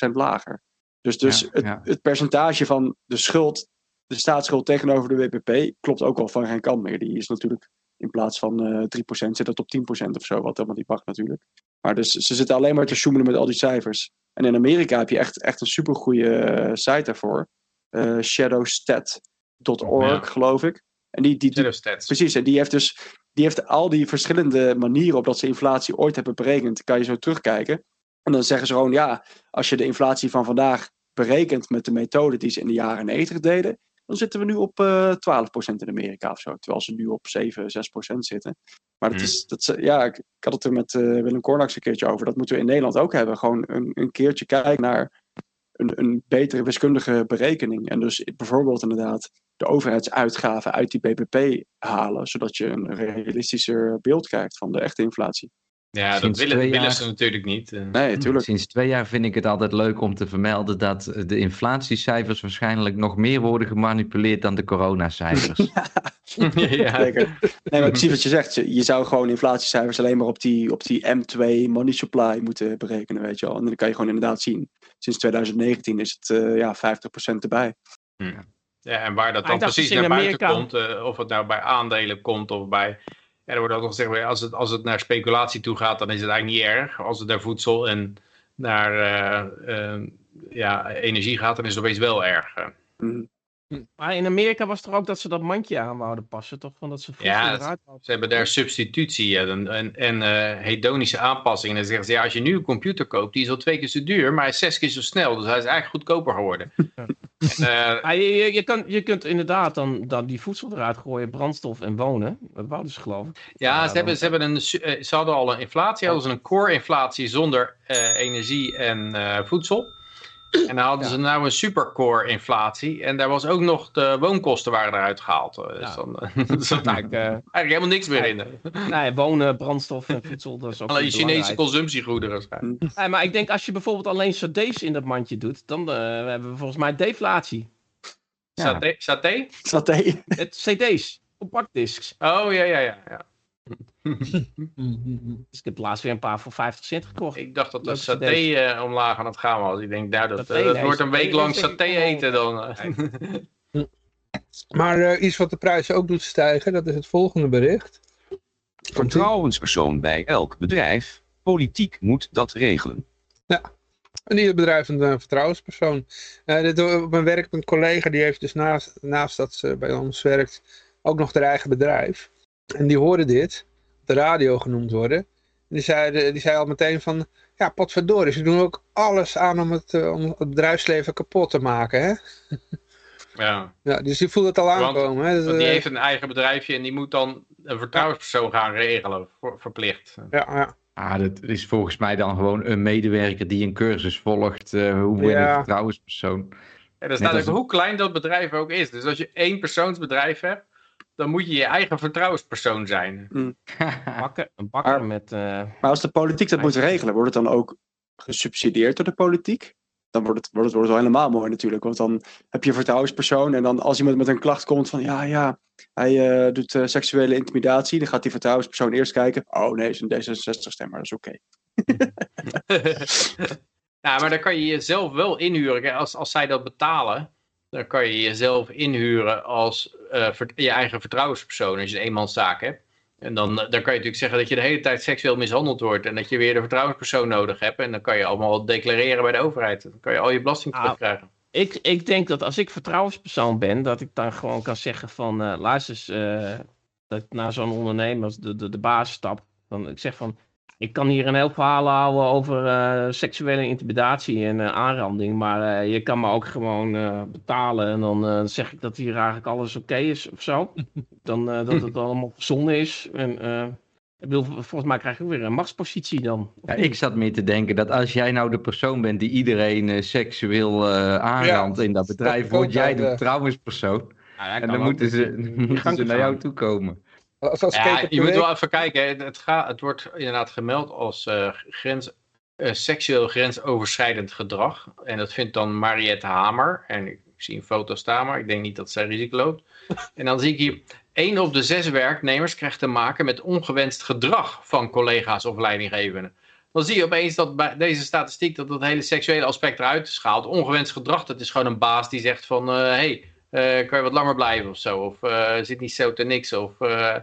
30% lager. Dus, dus Ja, het, ja. het percentage van de schuld, de staatsschuld tegenover de BBP, klopt ook al van geen kant meer. Die is natuurlijk in plaats van eh 3% zit het op 10% of zo, wat helemaal niet mag natuurlijk. Maar dus ze zitten alleen maar te zoemelen met al die cijfers. En in Amerika heb je echt, echt een supergoeie eh, site daarvoor. Eh, shadowstat.org, Ja. geloof ik. En die, die, die. Precies, en die heeft dus die heeft al die verschillende manieren op dat ze inflatie ooit hebben berekend, kan je zo terugkijken. En dan zeggen ze gewoon, ja, als je de inflatie van vandaag berekent met de methode die ze in de jaren 90 deden, dan zitten we nu op eh 12% in Amerika of zo. Terwijl ze nu op 7, 6% zitten. Maar dat Hmm. is, dat, is- ja, ik, had het er met eh, Willem Kornax een keertje over. Dat moeten we in Nederland ook hebben. Gewoon een, een keertje kijken naar een, betere wiskundige berekening. En dus bijvoorbeeld inderdaad de overheidsuitgaven uit die BBP halen. Zodat je een realistischer beeld krijgt van de echte inflatie. Ja, dat Sinds willen, twee willen jaar- ze natuurlijk niet. Eh, Nee, tuurlijk. Sinds twee jaar vind ik het altijd leuk om te vermelden dat de inflatiecijfers waarschijnlijk nog meer worden gemanipuleerd dan de coronacijfers. ja. Zeker. Nee, maar precies wat je zegt. Je, je zou gewoon inflatiecijfers alleen maar op die, op die M2 money supply moeten berekenen, weet je wel. En dan kan je gewoon inderdaad zien. Sinds 2019 is het eh, ja, 50% erbij. Ja, en waar dat dan precies naar buiten Amerika- komt, eh, of het nou bij aandelen komt of bij... Er wordt ook nog gezegd, als het, als het naar speculatie toe gaat, dan is het eigenlijk niet erg. Als het naar voedsel en naar eh, eh, ja, energie gaat, dan is het opeens wel erg. Mhm. Maar in Amerika was er ook dat ze dat mandje aan wouden passen, toch? Van dat ze Ja, dat- eruit houden. Ze hebben daar substitutie en, en, en eh, hedonische aanpassingen. En dan zeggen ze, ja, als je nu een computer koopt, die is al twee keer zo duur, maar hij is zes keer zo snel. Dus hij is eigenlijk goedkoper geworden. Ja. En, eh, Maar je, je, je, kan, je kunt inderdaad dan, dan die voedsel eruit gooien, brandstof en wonen. Dat wouden ze geloof ik. Ja, ze, hebben, ze, hebben een, eh, ze hadden al een inflatie, hadden ze een core-inflatie zonder eh, energie en voedsel. En dan hadden Ja. ze nou een supercore-inflatie. En daar was ook nog de woonkosten waren eruit gehaald. Eh, Dus Ja. dan eh, er zat Nou, eigenlijk ik, eh, helemaal niks meer in. nee, wonen, brandstof en voedsel, dat is ook Alleen Chinese belangrijk. consumptiegoederen. zijn. Nee, maar ik denk als je bijvoorbeeld alleen cd's in dat mandje doet, dan eh, hebben we volgens mij deflatie. Ja. Saté? Saté? Saté. Het cd's, compactdiscs. Oh, ja, ja, ja. ja. Dus ik heb laatst weer een paar voor 50 cent gekocht. Ik dacht dat de Leuke saté eh, omlaag aan het gaan was. Ik denk, nou, dat, Saté, eh, dat nee, wordt een week lang saté eten dan. eh. Maar iets wat de prijzen ook doet stijgen, dat is het volgende bericht. Vertrouwenspersoon bij elk bedrijf. Politiek moet dat regelen. En ieder bedrijf een eh, vertrouwenspersoon. Eh, dit, op mijn werk heb ik een collega die heeft dus naast, naast dat ze bij ons werkt ook nog haar eigen bedrijf. En die hoorde dit de radio genoemd worden. En die zei, die zei al meteen van, ja potverdorie, ze doen ook alles aan om het, eh, om het bedrijfsleven kapot te maken. Hè? Ja. Ja, dus die voelt het al Want- aankomen. Hè? Dus, Want die eh, heeft een eigen bedrijfje en die moet dan een vertrouwenspersoon gaan regelen, voor, verplicht. ja, ja. Ah, dat is volgens mij dan gewoon een medewerker die een cursus volgt. eh, hoe word je Ja. een vertrouwenspersoon? En Net staat als- ook hoe klein dat bedrijf ook is. Dus als je één persoonsbedrijf hebt, dan moet je je eigen vertrouwenspersoon zijn. Bakker, een bakker Maar- met... eh, Maar als de politiek dat moet regelen, wordt het dan ook gesubsidieerd door de politiek? Dan wordt het, wordt het, wordt het wel helemaal mooi natuurlijk. Want dan heb je een vertrouwenspersoon. En dan als iemand met een klacht komt van ja, ja, hij eh, doet eh, seksuele intimidatie. Dan gaat die vertrouwenspersoon eerst kijken. Oh nee, is een D66-stemmer, dat is oké. nou, maar dan kan je jezelf wel inhuren. Als, als zij dat betalen, dan kan je jezelf inhuren als eh, je eigen vertrouwenspersoon. Als je een eenmanszaak hebt. En dan, dan kan je natuurlijk zeggen dat je de hele tijd seksueel mishandeld wordt. En dat je weer de vertrouwenspersoon nodig hebt. En dan kan je allemaal declareren bij de overheid. Dan kan je al je belasting Ah. terugkrijgen. ik, ik denk dat als ik vertrouwenspersoon ben, dat ik dan gewoon kan zeggen van, eh luister eens, eh, dat ik naar zo'n ondernemer, als de, de, de baas stap, dan ik zeg van, ik kan hier een heel verhaal houden over eh, seksuele intimidatie en eh, aanranding, maar eh, je kan me ook gewoon eh, betalen en dan eh, zeg ik dat hier eigenlijk alles oké is of zo. Dan eh, dat het allemaal verzonnen is. En, eh, ik bedoel, volgens mij krijg ik weer een machtspositie dan. Ja, ik zat meer te denken dat als jij nou de persoon bent die iedereen eh, seksueel eh aanrandt in dat bedrijf, word jij de trouwenspersoon. Ja, En dan ook moeten ze, moeten naar jou toe komen. Als, als Ja, je moet week- wel even kijken. Het, het, gaat, het wordt inderdaad gemeld als eh, grens, eh, seksueel grensoverschrijdend gedrag. En dat vindt dan Mariette Hamer. En ik, zie een foto staan, maar ik denk niet dat zij risico loopt. En dan zie ik hier, één op de zes werknemers krijgt te maken met ongewenst gedrag van collega's of leidinggevenden. Dan zie je opeens dat bij deze statistiek dat dat hele seksuele aspect eruit is gehaald. Ongewenst gedrag, dat is gewoon een baas die zegt van, hé, hey, eh, kan je wat langer blijven of zo? Of eh, zit niet zo te niks? Of eh,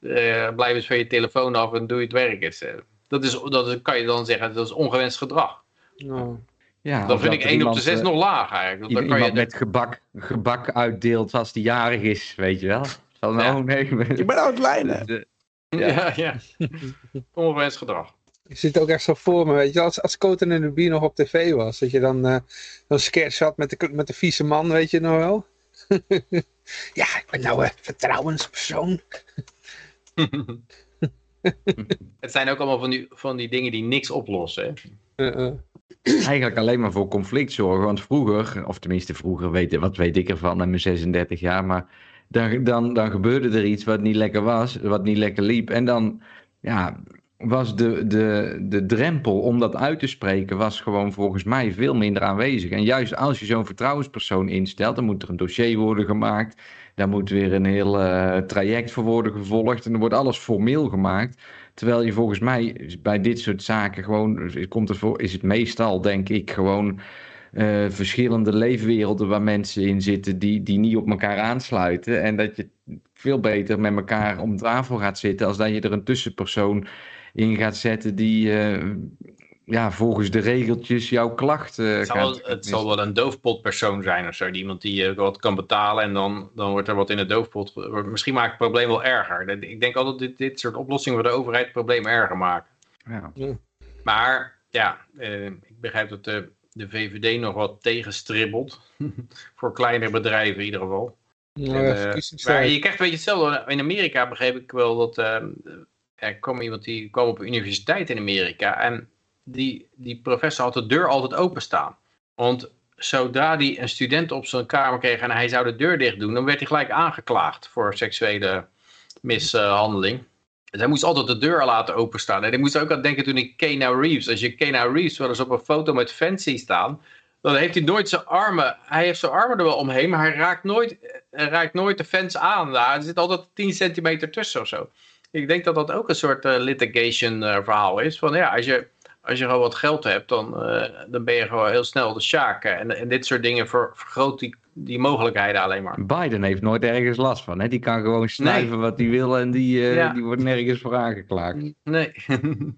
eh, blijf eens van je telefoon af en doe je het werk eens. Eh, Dat, is, dat is- kan je dan zeggen, dat is ongewenst gedrag. Nou, Ja, dan vind ik er 1 op de iemand, 6 eh, nog laag eigenlijk. Dan kan iemand je, met gebak, gebak uitdeelt als die jarig is, weet je wel. Van, Ja. oh nee, Ik ben aan het lijnen. de- ja, ja. ongewenst gedrag. Ik zit ook echt zo voor me, weet je, als, als Coten en de Bie nog op tv was, dat je dan eh zo'n sketch had met de, met de vieze man, weet je nog wel? ja, ik ben nou een vertrouwenspersoon. Het zijn ook allemaal van die, van die dingen die niks oplossen. Hè? Eh, eh. Eigenlijk alleen maar voor conflict zorgen. Want vroeger, of tenminste vroeger, weet, wat weet ik ervan met mijn 36 jaar. Maar dan, dan, dan gebeurde er iets wat niet lekker was, wat niet lekker liep. En dan ja, was de, de, de drempel om dat uit te spreken, was gewoon volgens mij veel minder aanwezig. En juist als je zo'n vertrouwenspersoon instelt, dan moet er een dossier worden gemaakt. Daar moet weer een heel eh, traject voor worden gevolgd. En dan wordt alles formeel gemaakt. Terwijl je volgens mij bij dit soort zaken gewoon, komt het voor, is het meestal denk ik gewoon eh, verschillende leefwerelden waar mensen in zitten die, die niet op elkaar aansluiten. En dat je veel beter met elkaar om tafel gaat zitten als dat je er een tussenpersoon in gaat zetten die eh, ja, volgens de regeltjes jouw klachten Het zal, gaat... wel- het zal wel een doofpotpersoon zijn of zo. Die Iemand die eh, wat kan betalen en dan, dan wordt er wat in de doofpot. Misschien maakt het probleem wel erger. Ik denk altijd dat dit, dit soort oplossingen voor de overheid het probleem erger maken. Ja. Maar ja, eh, ik begrijp dat de, de VVD nog wat tegenstribbelt. voor kleinere bedrijven in ieder geval. En, ja, eh, maar je krijgt een beetje hetzelfde. In Amerika begreep ik wel dat eh, er kwam iemand die kwam op een universiteit in Amerika en die, die professor had de deur altijd openstaan. Want zodra die een student op zijn kamer kreeg en hij zou de deur dicht doen, dan werd hij gelijk aangeklaagd voor seksuele mishandeling. Dus hij moest altijd de deur laten openstaan. En ik moest ook aan denken toen ik Keanu Reeves, als je Keanu Reeves wel eens op een foto met ziet staan, dan heeft hij nooit zijn armen, hij heeft zijn armen er wel omheen, maar hij raakt nooit, hij raakt nooit de fans aan. Daar er zit altijd 10 centimeter tussen of zo. Ik denk dat dat ook een soort eh, litigation eh, verhaal is. Van ja, als je, als je gewoon wat geld hebt, dan, eh, dan ben je gewoon heel snel de sjaak. En, en dit soort dingen ver- vergroot die, die mogelijkheden alleen maar. Biden heeft nooit ergens last van. Hè? Die kan gewoon snuiven wat hij wil en die, eh, Ja. die wordt nergens voor aangeklaagd. Nee.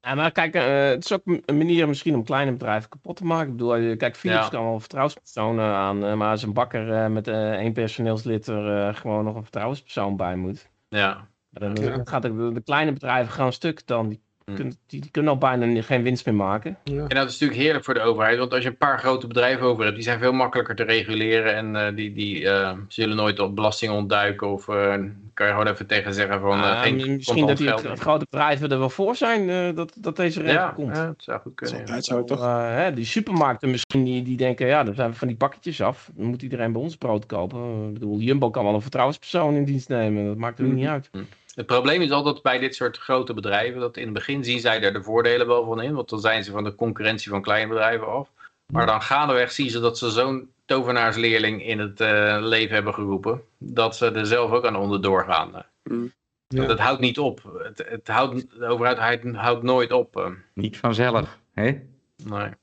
Ja, maar kijk, het is ook een manier misschien om kleine bedrijven kapot te maken. Ik bedoel, kijk, Philips Ja. kan wel vertrouwenspersonen aan, eh, maar als een bakker eh, met eh, één personeelslid er gewoon nog een vertrouwenspersoon bij moet. ja. Dan Ja. gaat de, de kleine bedrijven gaan stuk dan. Die, Hm. kunnen, die, die kunnen al bijna geen winst meer maken. En dat is natuurlijk heerlijk voor de overheid, want als je een paar grote bedrijven over hebt, die zijn veel makkelijker te reguleren en eh, die, die eh, zullen nooit op belasting ontduiken of eh, kan je gewoon even tegen zeggen van geen misschien dat die gro- grote bedrijven er wel voor zijn eh, dat, dat deze regel ja, komt. ja, het zou goed Dat kunnen. ja. altijd zo, toch? Eh, hè, die supermarkten misschien, die, die denken, ja, dan zijn we van die pakketjes af. Dan moet iedereen bij ons brood kopen. Ik bedoel, Jumbo kan wel een vertrouwenspersoon in dienst nemen. Dat maakt er Mhm. niet uit. Het probleem is altijd bij dit soort grote bedrijven, dat in het begin zien zij er de voordelen wel van in, want dan zijn ze van de concurrentie van kleine bedrijven af. Maar dan gaandeweg zien ze dat ze zo'n tovenaarsleerling in het eh, leven hebben geroepen, dat ze er zelf ook aan onderdoor gaan. Mm. Ja. Dat houdt niet op. Het, het houdt, de overheid houdt nooit op. eh. Niet vanzelf. Hè? nee. Maar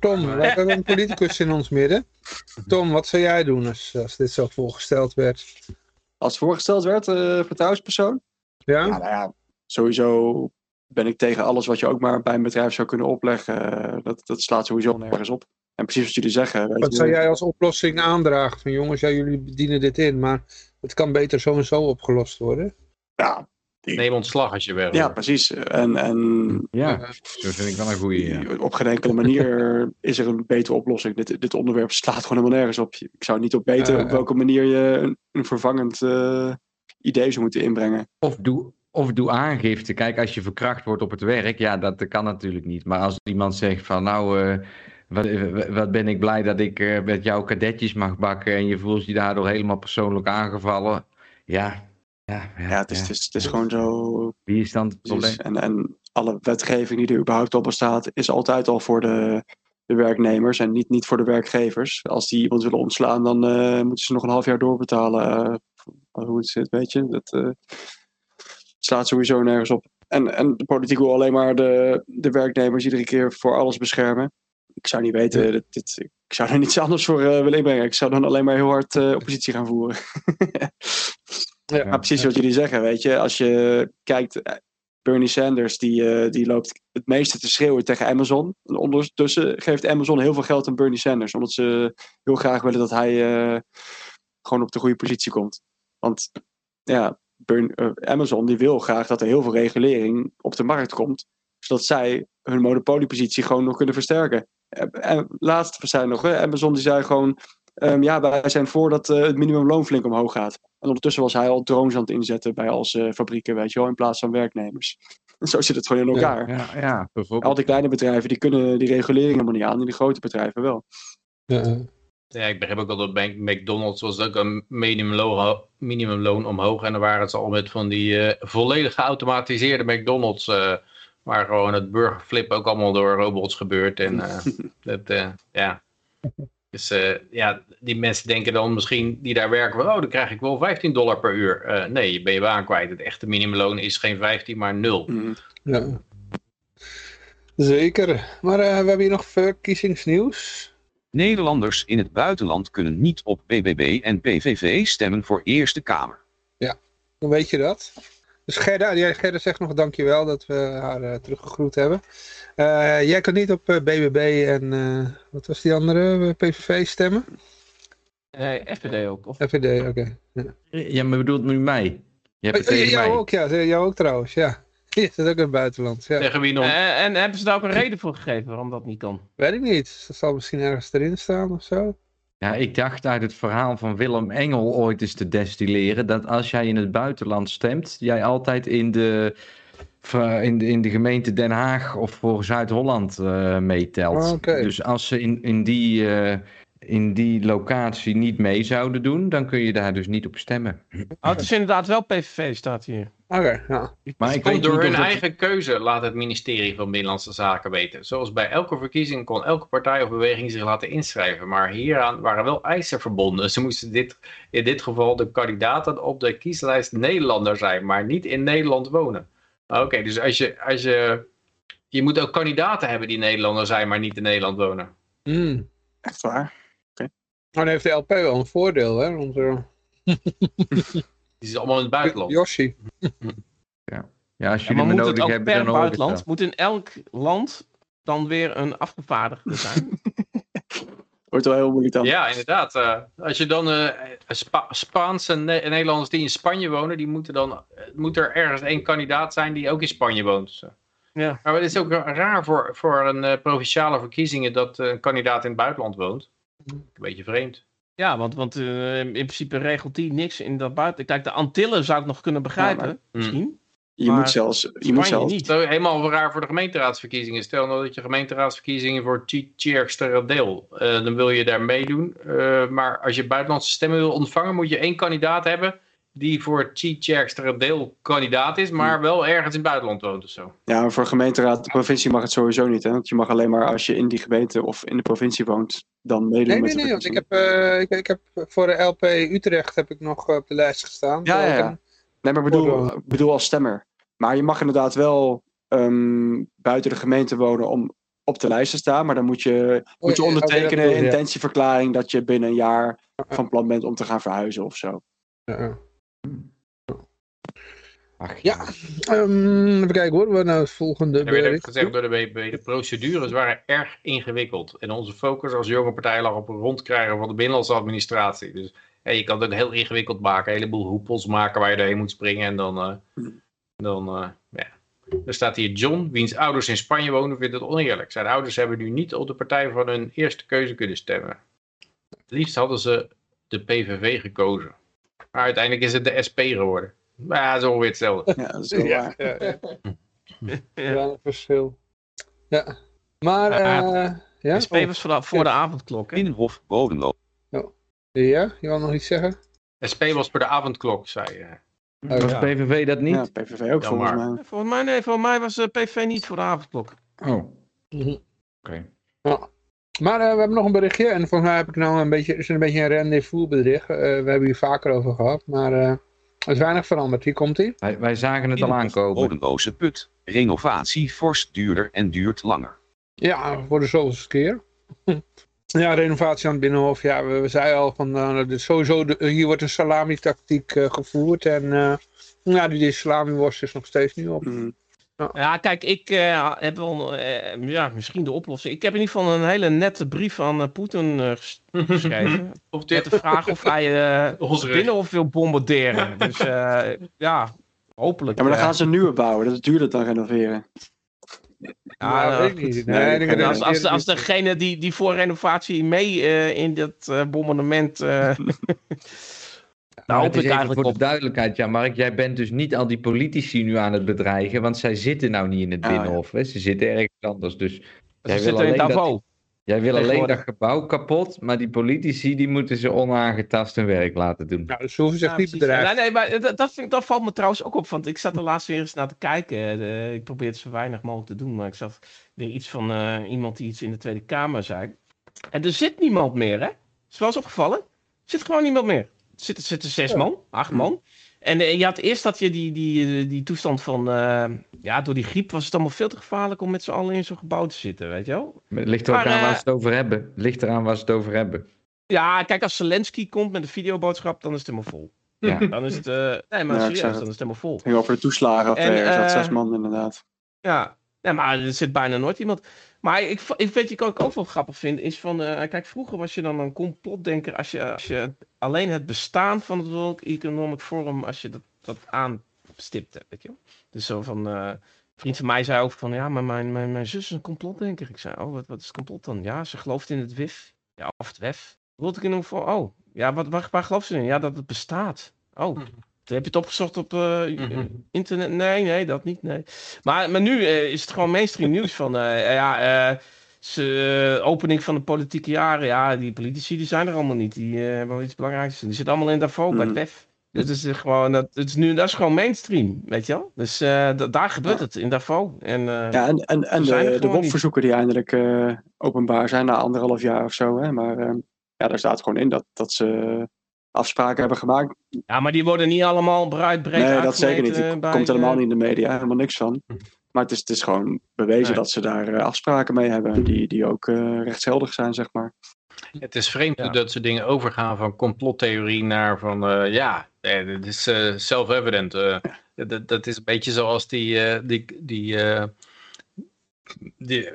Tom, we hebben een politicus in ons midden. Tom, wat zou jij doen als, als dit zo voorgesteld werd? Als voorgesteld werd, eh vertrouwenspersoon. Ja? Ja, nou ja, sowieso ben ik tegen alles wat je ook maar bij een bedrijf zou kunnen opleggen. Eh, Dat, dat slaat sowieso nergens op. En precies wat jullie zeggen. Wat je, zou jij als oplossing aandragen? Van jongens, ja, jullie bedienen dit in, maar het kan beter zo en zo opgelost worden. Ja, Neem ontslag als je weg ja, precies. En, en Ja, zo vind ik wel een goeie. Ja. op geen enkele manier is er een betere oplossing. Dit, dit onderwerp slaat gewoon helemaal nergens op. Ik zou niet op weten Eh, op welke manier je een, een vervangend eh, idee zou moeten inbrengen. Of doe, of doe aangifte. Kijk, als je verkracht wordt op het werk, ja, dat kan natuurlijk niet. Maar als iemand zegt van, nou, eh, wat, wat ben ik blij dat ik eh, met jou kadetjes mag bakken en je voelt je daardoor helemaal persoonlijk aangevallen. Ja, ja, ja, Ja, het is, ja. Het is, het is gewoon zo. Wie is dan het probleem? Precies. En, en alle wetgeving die er überhaupt op bestaat, is altijd al voor de, de werknemers en niet, niet voor de werkgevers. Als die iemand willen ontslaan, dan eh, moeten ze nog een half jaar doorbetalen. eh, hoe het zit, weet je. Dat eh, slaat sowieso nergens op. En, en de politiek wil alleen maar de, de werknemers iedere keer voor alles beschermen. Ik zou niet weten, dit, dit- ik zou er niets anders voor willen inbrengen. Ik zou dan alleen maar heel hard oppositie gaan voeren. Ja. Precies wat jullie zeggen, weet je. Als je kijkt, eh, Bernie Sanders, die, eh, die loopt het meeste te schreeuwen tegen Amazon. En ondertussen geeft Amazon heel veel geld aan Bernie Sanders. Omdat ze heel graag willen dat hij eh, gewoon op de goede positie komt. Want ja, Amazon die wil graag dat er heel veel regulering op de markt komt. Zodat zij hun monopoliepositie gewoon nog kunnen versterken. En laatst zei nog, hè, Amazon die zei gewoon... ehm, ja, wij zijn voor dat het minimumloon flink omhoog gaat. En ondertussen was hij al drones aan het inzetten bij al zijn fabrieken, weet je wel, in plaats van werknemers. En zo zit het gewoon in elkaar. Ja, ja, bijvoorbeeld. Al die kleine bedrijven, die kunnen die regulering helemaal niet aan, en die grote bedrijven wel. Ja, Ja, ik begrijp ook al dat bij McDonald's was ook een minimumloon, minimumloon omhoog. En dan waren ze al met van die eh, volledig geautomatiseerde McDonald's. eh, waar gewoon het burgerflip ook allemaal door robots gebeurt. En eh, dat, eh, ja. Dus eh, ja, die mensen denken dan misschien die daar werken, van, oh dan krijg ik wel 15 dollar per uur. Eh, nee, je ben je baan kwijt. Het echte minimumloon is geen 15, maar 0. Mhm. ja. Zeker. Maar eh, we hebben hier nog verkiezingsnieuws. Nederlanders in het buitenland kunnen niet op BBB en PVV stemmen voor Eerste Kamer. Dan weet je dat. Dus Gerda, ja, Gerda zegt nog dankjewel dat we haar eh, teruggegroet hebben. Eh, jij kan niet op eh, BBB en eh, wat was die andere, PVV stemmen? Nee, FVD ook. Of... FVD, oké. Ja, maar bedoelt nu mij? Je hebt Oh, jou mij. ook, ja. Jou ook trouwens, ja. Je zit ook in het buitenland, ja. Tegen wie nog? En hebben ze daar ook een reden voor gegeven waarom dat niet kan? Weet ik niet. Dat zal misschien ergens erin staan of zo. Ja, ik dacht uit het verhaal van Willem Engel ooit eens te destilleren dat als jij in het buitenland stemt, jij altijd in de, ver- in de, in de gemeente Den Haag of voor Zuid-Holland eh, meetelt. Ah. Dus als ze in, in, die, eh, in die locatie niet mee zouden doen, dan kun je daar dus niet op stemmen. Oh, het is inderdaad wel PVV, staat hier. Oké, ja. Maar Het ik komt weet door hun het- eigen keuze, laat het ministerie van Binnenlandse Zaken weten. Zoals bij elke verkiezing kon elke partij of beweging zich laten inschrijven. Maar hieraan waren wel eisen verbonden. Ze moesten dit, in dit geval de kandidaten op de kieslijst Nederlander zijn, maar niet in Nederland wonen. Oké, dus als je, als je... Je moet ook kandidaten hebben die Nederlander zijn, maar niet in Nederland wonen. Hmm. Echt waar. Maar dan heeft de LP wel een voordeel, hè? Onze Die is allemaal in het buitenland. Yoshi. Ja, als Ja, jullie maar me moet het nodig ook hebben, per dan het buitenland? Moet in elk land dan weer een afgevaardigde zijn? Wordt wel heel moeilijk dan. Ja, inderdaad. eh, als je dan eh, Spa- Spaanse Ne- Nederlanders die in Spanje wonen, die moeten dan, eh, moet er ergens één kandidaat zijn die ook in Spanje woont. Dus. Ja. Maar het is ook raar voor, voor een eh, provinciale verkiezingen dat een kandidaat in het buitenland woont. Een beetje vreemd. Ja, want, want eh, in principe regelt die niks in dat buiten. Kijk, de Antillen zou ik nog kunnen begrijpen, Ja, maar- misschien. Je Maar moet zelfs, je moet zelfs niet. Helemaal raar voor de gemeenteraadsverkiezingen. Stel nou dat je gemeenteraadsverkiezingen voor Tjerksterdeel, uh, dan wil je daar meedoen. Eh, maar als je buitenlandse stemmen wil ontvangen, moet je één kandidaat hebben die voor Tjerksterdeel kandidaat is, maar wel ergens in het buitenland woont of zo. Ja, maar voor gemeenteraad, de provincie mag het sowieso niet. Hè? Want je mag alleen maar als je in die gemeente of in de provincie woont, dan meedoen Nee, met nee, de nee. Want ik heb, eh, ik, ik heb voor de LP Utrecht heb ik nog op de lijst gestaan. Ja, ja, ja. Nee, maar bedoel, bedoel als stemmer. Maar je mag inderdaad wel ehm, buiten de gemeente wonen om op de lijst te staan. Maar dan moet je, moet je ondertekenen bedoel een je, ja. intentieverklaring dat je binnen een jaar van plan bent om te gaan verhuizen of zo. Ja. Ach, Ja. Ehm, even kijken hoor, wat nou het volgende Er werd gezegd door de BBB, de procedures waren erg ingewikkeld. En onze focus als jonge partij lag op het rondkrijgen van de binnenlandse administratie. Dus ja, je kan het ook heel ingewikkeld maken, een heleboel hoepels maken waar je doorheen moet springen. En dan, eh, dan eh, ja. Er staat hier John, wiens ouders in Spanje wonen, vindt het oneerlijk. Zijn ouders hebben nu niet op de partij van hun eerste keuze kunnen stemmen. Het liefst hadden ze de PVV gekozen. Maar uiteindelijk is het de SP geworden. Maar ja, dat is ongeveer hetzelfde. Ja, dat is wel Ja, waar. ja, ja. Ja. ja, een verschil. Ja. Maar, eh ja? SP was voor de, voor de avondklok. Hè? Binnenhof Bodemloop. Ja, je wil nog iets zeggen? SP was voor de avondklok, zei je. Oh, Was ja. PVV dat niet? Ja, PVV ook Ja, volgens maar- mij. Volgens mij, nee, volgens mij was eh, PV niet voor de avondklok. Oh, oké. Mhm. Ja. Maar eh, we hebben nog een berichtje en volgens mij heb ik nou een beetje, is het een beetje een rendezvous bericht. Eh, we hebben hier vaker over gehad, maar eh, er is weinig veranderd. Hier komt hij. Wij, wij zagen het al aankomen. Bodemloze put. Renovatie fors duurder en duurt langer. Ja, voor de zoveelste keer. Ja, renovatie aan het Binnenhof. Ja, we, we zeiden al van, eh, dit sowieso, de- hier wordt een salami-tactiek eh, gevoerd. En eh ja, die, die salami-worst is nog steeds niet op. Mhm. Ja, kijk, ik eh, heb wel eh, ja, misschien de oplossing. Ik heb in ieder geval een hele nette brief aan eh, Poetin eh, ges- geschreven. Of met dit de vraag of hij eh recht. Binnenhof wil bombarderen. Dus eh, ja, hopelijk. Ja, maar dan gaan ze een nieuwe bouwen. Dat duurt het dan renoveren. Ja, weet ik niet. nee, als, als, als is- degene die, die voor renovatie mee eh, in dat eh bombardement. hoop het is eigenlijk voor op. de duidelijkheid, ja, Mark, jij bent dus niet al die politici nu aan het bedreigen, want zij zitten nou niet in het Ah, ja. Binnenhof. Hè? Ze zitten ergens anders. Dus Ze jij wil, zitten in alleen dat, jij wil alleen dat gebouw kapot, maar die politici die moeten ze onaangetast hun werk laten doen. Nou, ze hoeven zich Ja, niet precies. bedreigd. Nee, nee, maar dat, dat, vind, ik- dat valt me trouwens ook op. Want ik zat er laatst weer eens naar te kijken. Eh, ik probeer het zo weinig mogelijk te doen. Maar ik zag weer iets van eh, iemand die iets in de Tweede Kamer zei. En er zit niemand meer, hè? Is wel eens opgevallen? Er zit gewoon niemand meer. Er zitten, er zitten zes Ja. man, acht man. En eh, je had eerst dat je die, die, eh, die toestand van. eh, ja, door die griep was het allemaal veel te gevaarlijk om met z'n allen in zo'n gebouw te zitten, weet je wel? Ligt er ook Maar, aan waar ze het over hebben. Het ligt eraan waar ze het over hebben. Ja, kijk, als Zelensky komt met een videoboodschap, dan is het helemaal vol. Ja. Dan is het. eh, nee, maar Ja, serieus, dan is het helemaal vol. Ging over de toeslagenaffaire. En, Er zat zes man inderdaad. Ja, nee, maar er zit bijna nooit iemand. Maar ik, ik weet je, wat ik ook wel grappig vind, is van, eh, kijk, vroeger was je dan een complotdenker als je, als je alleen het bestaan van het World Economic Forum, als je dat, dat aanstipte, weet je. Dus zo van, eh, een vriend van mij zei ook van, ja, maar mijn, mijn, mijn zus is een complotdenker. Ik zei, oh, wat, wat is complot dan? Ja, ze gelooft in het WIF. Ja, of het WEF. World Economic Forum, oh, ja, wat, waar, waar gelooft ze in? Ja, dat het bestaat. Oh, heb je het opgezocht op eh, Mhm. internet? Nee, nee, dat niet, nee. Maar, maar nu eh, is het gewoon mainstream nieuws van, eh, ja, ze, opening van de politieke jaren. Ja, die politici die zijn er allemaal niet. Die hebben wel iets belangrijks. Die zitten allemaal in Davos bij Mhm. Dus het is gewoon, dat, het is nu, dat is gewoon mainstream, weet je wel. Dus da- daar gebeurt Ja. het, in Davos. En, Ja, en, en, de, de. WOP-verzoeken die eindelijk openbaar zijn na anderhalf jaar of zo. Hè? Maar ja, daar staat gewoon in dat, dat ze afspraken hebben gemaakt. ja, maar die worden niet allemaal breed, breed nee, dat zeker niet. Het komt helemaal eh, niet in de media, helemaal niks van. Maar het is, het is gewoon bewezen Nee. dat ze daar eh, afspraken mee hebben. Die, die ook eh, rechtsgeldig zijn, zeg maar. Het is vreemd Ja. dat soort dingen overgaan van complottheorie naar van eh, ja, het is eh, self-evident. eh. dat, dat is een beetje zoals die, eh, die, die, eh, die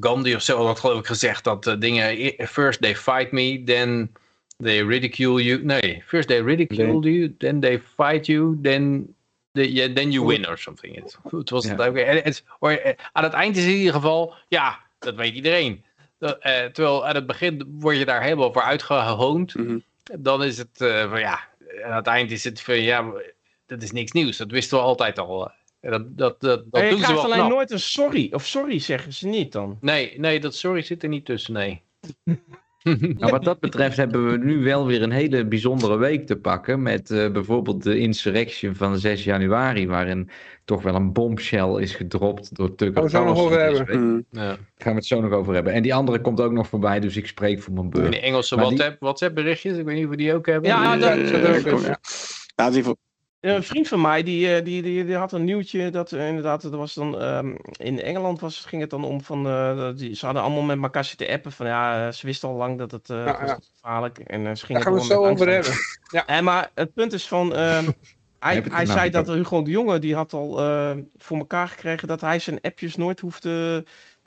Gandhi of zo had geloof ik gezegd dat dingen first they fight me, then they ridicule you. Nee, first they ridicule you, then they fight you, then the, yeah, then you win or something. Het, het was het het, hoor, eh, aan het eind is in ieder geval, ja, dat weet iedereen. Dat, eh, terwijl aan het begin word je daar helemaal voor uitgehoond. Mhm. Dan is het eh, van ja, aan het eind is het van ja, dat is niks nieuws. Dat wisten we altijd al. En Dat, dat, dat, dat doen ze krijgt wel alleen knap. nooit een sorry. Of sorry zeggen ze niet dan. Nee, nee, dat sorry zit er niet tussen, nee. Nou, wat dat betreft hebben we nu wel weer een hele bijzondere week te pakken. Met eh, bijvoorbeeld de insurrection van 6 januari. Waarin toch wel een bombshell is gedropt door Tucker Gaan we het zo nog Carlson over hebben. Mhm. Ja. Daar gaan we het zo nog over hebben. En die andere komt ook nog voorbij, dus ik spreek voor mijn In beurt. de Engelse Maar die- WhatsApp, WhatsApp berichtjes, ik weet niet of we die ook hebben. Ja, Ja, dat- is ook, ja. In geval, Een vriend van mij, die, eh, die, die, die had een nieuwtje dat eh, inderdaad, dat was dan, ehm, in Engeland was, ging het dan om van, eh, die, ze hadden allemaal met elkaar zitten appen van, ja, eh, ze wisten al lang dat het, eh, Ja, was ja. gevaarlijk en eh, ze Daar gingen gaan we het zo over hebben. En maar het punt is van, ehm, hij, hij zei dat. Hugo de Jonge, die had al eh, voor elkaar gekregen dat hij zijn appjes nooit hoeft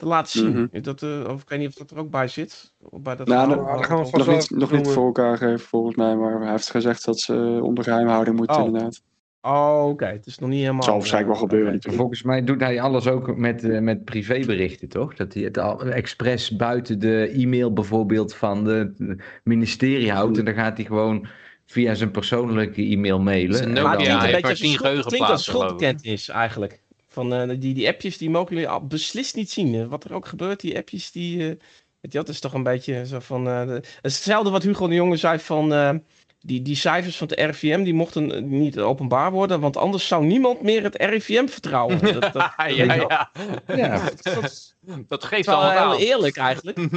te, te laten zien. dat, eh, of ik weet niet of dat er ook bij zit. Bij dat Nou, verhaal. nou, daar gaan we nog niet, nog niet noemen. voor elkaar geven volgens mij. Maar hij heeft gezegd dat ze onder geheimhouding moeten Oh. inderdaad. Oh, oké. Het is nog niet helemaal... Het zal waarschijnlijk wel gebeuren. Volgens mij doet hij alles ook met, eh, met privéberichten, toch? Dat hij het al expres buiten de e-mail bijvoorbeeld van het ministerie houdt. En dan gaat hij gewoon via zijn persoonlijke e-mail mailen. Zijn En Nokia Maar dan- het klinkt hij een heeft beetje maar tien schuld- klinkt als schuldbekentenis eigenlijk. Van eh, die, die appjes die mogen jullie al beslist niet zien. Eh, Wat er ook gebeurt, die appjes die. eh, dat is toch een beetje zo van. eh, hetzelfde wat Hugo de Jonge zei van. eh, die, die cijfers van het RIVM die mochten niet openbaar worden, want anders zou niemand meer het RIVM vertrouwen. Dat, dat, ja, ja. Ja, dat Dat geeft wel al heel aan. eerlijk eigenlijk.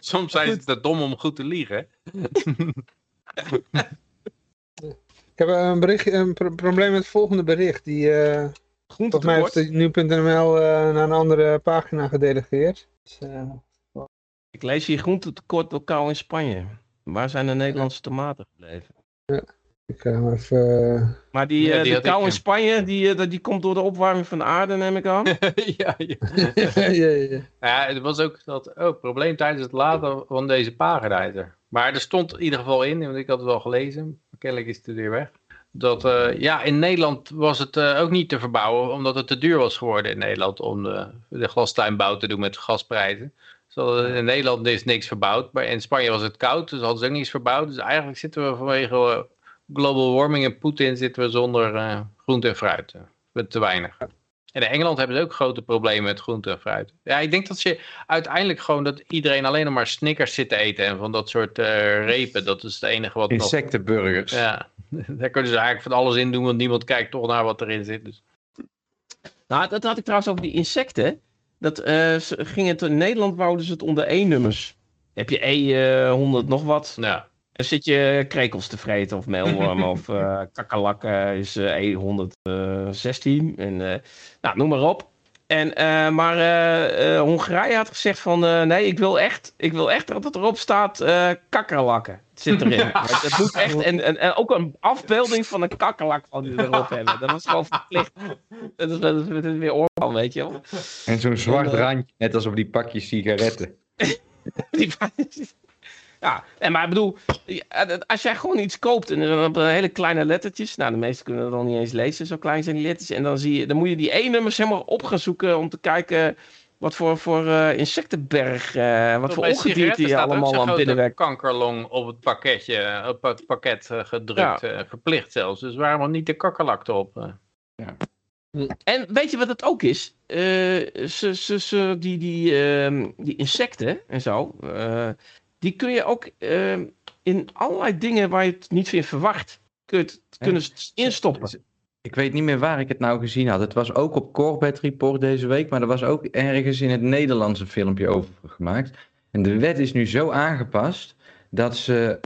Soms zijn ze te dom om goed te liegen. Ik heb een, bericht, een pro- probleem met het volgende bericht. Die, volgens mij heeft nu.nl eh, naar een andere pagina gedelegeerd. Dus, eh, Ik lees hier groentetekort lokaal in Spanje. Waar zijn de Nederlandse tomaten gebleven? Ik ga hem even... eh, Maar die, Ja, eh, die kou in ja. Spanje, die, eh, die komt door de opwarming van de aarde, neem ik aan. ja, ja. ja, ja, ja. ja, het was ook dat oh, probleem tijdens het laden van deze pagina. is er. Maar er stond in ieder geval in, want ik had het wel gelezen. Kennelijk is het er weer weg. Dat, eh, ja, in Nederland was het eh, ook niet te verbouwen, omdat het te duur was geworden in Nederland om de, de glastuinbouw te doen met gasprijzen. Zo, in Nederland is niks verbouwd, maar in Spanje was het koud, dus hadden ze ook niets verbouwd. Dus eigenlijk zitten we vanwege global warming en Poetin zitten we zonder eh, groente en fruit. eh, met te weinig. En in Engeland hebben ze ook grote problemen met groente en fruit. Ja, ik denk dat ze uiteindelijk gewoon dat iedereen alleen nog maar Snickers zit te eten en van dat soort eh, repen. Dat is het enige wat nog... Insectenburgers. Ja, daar kunnen ze eigenlijk van alles in doen, want niemand kijkt toch naar wat erin zit. Dus. Nou, dat had ik trouwens over die insecten. Dat eh, ze gingen het in Nederland wouden ze het onder E-nummers. Heb je E100 nog wat? Ja. Dan zit je krekels te vreten of meelwormen of eh kakkerlakken is eh, E116. En, eh, nou, noem maar op. En, eh, maar eh, eh, Hongarije had gezegd van eh, nee, ik wil echt, ik wil echt dat het erop staat eh kakkerlakken. Het zit erin. Het moet echt, en, en, en ook een afbeelding van een kakkerlak van die erop hebben. Dat was gewoon verplicht. Dat is, dat is, dat is weer oorlog, weet je wel. En zo'n zwart randje, net als op die pakjes sigaretten. Die- Ja, en maar ik bedoel, ja, als jij gewoon iets koopt en dan op hele kleine lettertjes, nou de meesten kunnen dat dan niet eens lezen, zo klein zijn die letters, en dan, zie je, dan moet je die E-nummers helemaal op gaan zoeken om te kijken wat voor, voor eh, insectenberg, eh, wat voor ongedierte je ook allemaal aan binnenwerkt. kankerlong op het pakketje, op het pakket eh, gedrukt, eh, verplicht zelfs. Dus waarom niet de kakkerlak erop? eh? En weet je wat het ook is? Eh, ze, ze, ze, die, die, ehm, die insecten en zo, eh, die kun je ook ehm, in allerlei dingen waar je het niet van verwacht, kun je het, kunnen instoppen. Ik weet niet meer waar ik het nou gezien had. Het was ook op Corbett Report deze week, maar er was ook ergens in het Nederlands een filmpje over gemaakt. En de wet is nu zo aangepast dat ze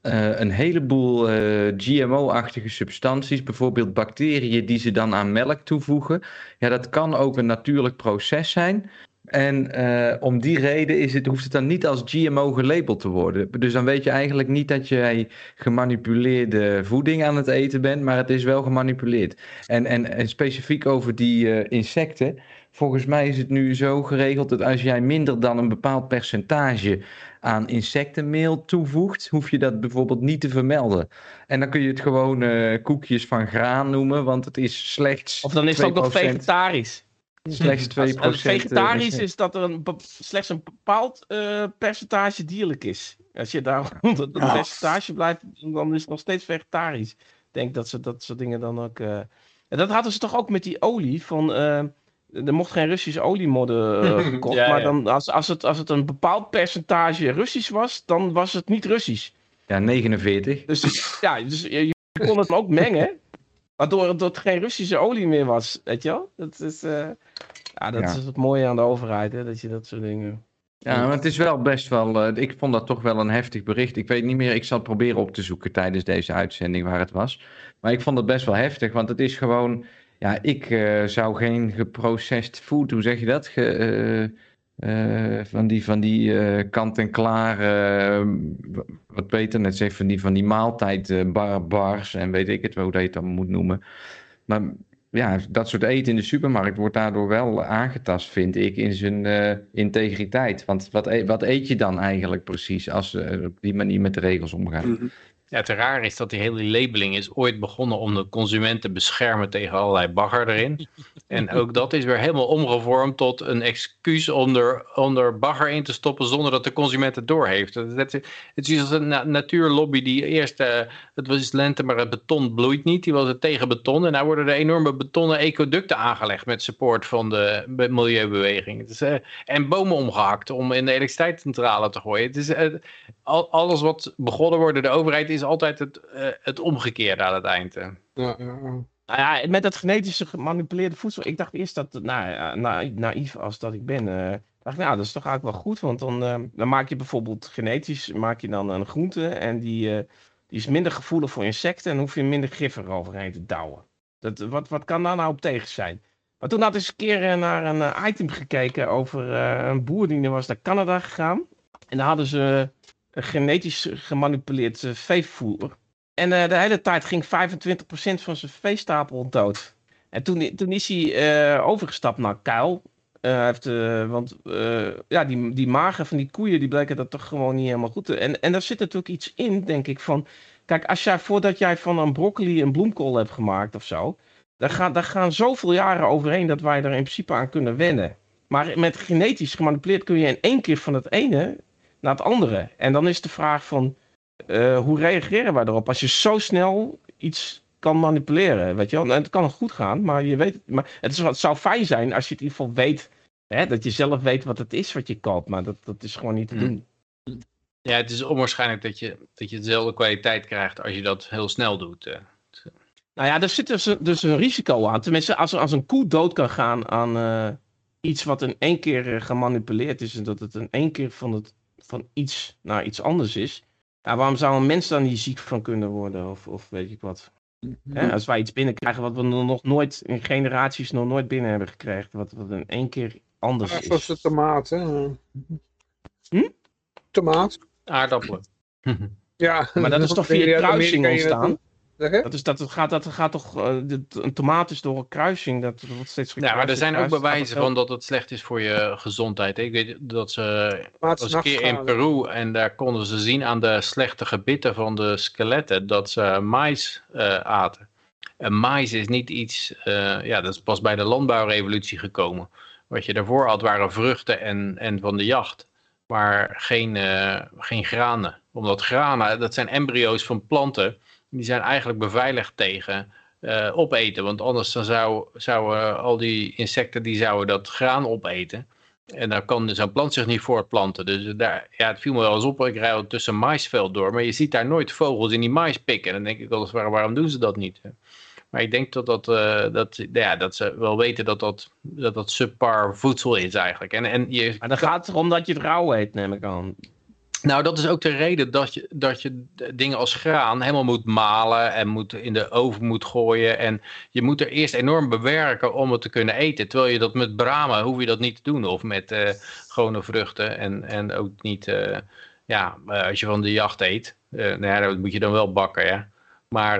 eh, een heleboel eh, GMO-achtige substanties, bijvoorbeeld bacteriën die ze dan aan melk toevoegen, ja, dat kan ook een natuurlijk proces zijn. En eh, om die reden is het, hoeft het dan niet als GMO gelabeld te worden. Dus dan weet je eigenlijk niet dat jij gemanipuleerde voeding aan het eten bent, maar het is wel gemanipuleerd. En, en, en specifiek over die eh, insecten. Volgens mij is het nu zo geregeld dat als jij minder dan een bepaald percentage aan insectenmeel toevoegt, hoef je dat bijvoorbeeld niet te vermelden. En dan kun je het gewoon eh, koekjes van graan noemen, want het is slechts. Of dan is het ook nog 2%, vegetarisch. Slechts 2%. Als, als vegetarisch insect- is dat er een, be- slechts een bepaald eh, percentage dierlijk is. Als je daar onder dat Ja. percentage blijft, dan is het nog steeds vegetarisch. Ik denk dat ze dat soort dingen dan ook... eh, En dat hadden ze toch ook met die olie van... eh, er mocht geen Russische olie worden eh, gekocht. Ja, maar ja. dan, als, als, het, als het een bepaald percentage Russisch was, dan was het niet Russisch. Ja, 49. Dus, ja, dus je, je kon het ook mengen. Waardoor het, geen Russische olie meer was. Weet je wel? Dat is, eh, ja, dat Ja. is het mooie aan de overheid. Hè? Dat je dat soort dingen... Ja, maar het is wel best wel. eh, ik vond dat toch wel een heftig bericht. Ik weet niet meer, ik zal het proberen op te zoeken tijdens deze uitzending waar het was. Maar ik vond het best wel heftig, want het is gewoon. Ja, ik eh, zou geen geprocessed food, hoe zeg je dat? Ge, eh, eh, van die, van die eh, kant-en-klaar, eh, wat Peter net zegt, van die, van die maaltijdbars en weet ik het hoe dat je het dan moet noemen. Maar ja, dat soort eten in de supermarkt wordt daardoor wel aangetast, vind ik, in zijn integriteit. Want wat, e- wat eet je dan eigenlijk precies als ze op die manier met de regels omgaan? Mhm. Ja, het raar is dat die hele labeling is ooit begonnen om de consument te beschermen tegen allerlei bagger erin. En ook dat is weer helemaal omgevormd tot een excuus om er, om er bagger in te stoppen zonder dat de consument het doorheeft. Dat, dat, het is als een na- natuurlobby die eerst, eh, het was lente, maar het beton bloeit niet. Die was het tegen beton. En nou worden er enorme betonnen ecoducten aangelegd met support van de be- milieubeweging. Het eh, en bomen omgehakt om in de elektriciteitscentrale te gooien. Het is, eh, al, alles wat begonnen wordt door de overheid is altijd het, eh, het omgekeerde aan het eind. eh. Ja, ja, ja. Nou ja, met dat genetische gemanipuleerde voedsel. Ik dacht eerst dat, nou ja, na, naïef als dat ik ben, eh, dacht ik, nou, dat is toch eigenlijk wel goed. Want dan, eh, dan maak je bijvoorbeeld genetisch maak je dan een groente en die, eh, die is minder gevoelig voor insecten en hoef je minder gif eroverheen te douwen. Dat, wat, wat kan daar nou op tegen zijn? Maar toen had ik eens een keer eh, naar een eh, item gekeken over eh, een boer die was naar Canada gegaan. En daar hadden ze eh, genetisch gemanipuleerd eh, veevoer. En eh, de hele tijd ging 25% van zijn veestapel dood. En toen, toen is hij eh, overgestapt naar kuil. Heeft, want ja, die, die magen van die koeien, die bleken dat toch gewoon niet helemaal goed te... En, en daar zit natuurlijk iets in, denk ik, van... Kijk, als jij voordat jij van een broccoli een bloemkool hebt gemaakt of zo. Daar gaan, daar gaan zoveel jaren overheen dat wij er in principe aan kunnen wennen. Maar met genetisch gemanipuleerd kun je in één keer van het ene naar het andere. En dan is de vraag van, eh, hoe reageren wij erop als je zo snel iets kan manipuleren, weet je wel? En het kan goed gaan, maar je weet het. Maar het, is, het zou fijn zijn als je het in ieder geval weet, hè, dat je zelf weet wat het is wat je koopt. Maar dat, dat is gewoon niet te Hmm. doen. Ja, het is onwaarschijnlijk dat je, dat je dezelfde kwaliteit krijgt als je dat heel snel doet. eh. Nou ja, er zit dus, een- dus een risico aan. Tenminste, als, als een koe dood kan gaan aan eh, iets wat in één keer gemanipuleerd is. En dat het in één keer van, het, van iets naar iets anders is. Ja, waarom zou een mens daar niet ziek van kunnen worden? Of, of weet ik wat. Hè, als wij iets binnenkrijgen wat we nog nooit in generaties nog nooit binnen hebben gekregen. Wat, wat in één keer anders Ja, zoals is. de tomaat, hè. Hm? Tomaat. Aardappelen. Ja. Maar dat is toch via kruising ontstaan? Dat, is, dat, het gaat, dat gaat toch. eh, een tomaat is door een kruising. Dat dat wordt steeds Ja, maar er zijn ook bewijzen van dat het slecht is voor je gezondheid. Ik weet dat ze was een keer in. Peru en daar konden ze zien aan de slechte gebitten van de skeletten dat ze mais eh, aten. En mais is niet iets, eh, ja, dat is pas bij de landbouwrevolutie gekomen. Wat je daarvoor had waren vruchten en, en van de jacht, maar geen, eh, geen granen. Omdat granen, dat zijn embryo's van planten, die zijn eigenlijk beveiligd tegen eh, opeten. Want anders dan zou, zouden al die insecten die zouden dat graan opeten. En dan kan zo'n plant zich niet voortplanten. Dus daar, ja, het viel me wel eens op. Ik rijd tussen maisveld door. Maar je ziet daar nooit vogels in die mais pikken. En dan denk ik wel eens, waar- waarom doen ze dat niet? Maar ik denk dat, dat, eh, dat, ja, dat ze wel weten dat dat, dat, dat subpar voedsel is eigenlijk. En, en je, Maar dan gaat het erom dat je het rauw eet, neem ik aan. Nou, dat is ook de reden dat je, dat je dingen als graan helemaal moet malen en moet in de oven moet gooien. En je moet er eerst enorm bewerken om het te kunnen eten. Terwijl je dat met bramen hoef je dat niet te doen. Of met eh, gewone vruchten en, en ook niet, eh, ja, eh, als je van de jacht eet. eh nou ja, dat moet je dan wel bakken, ja. Maar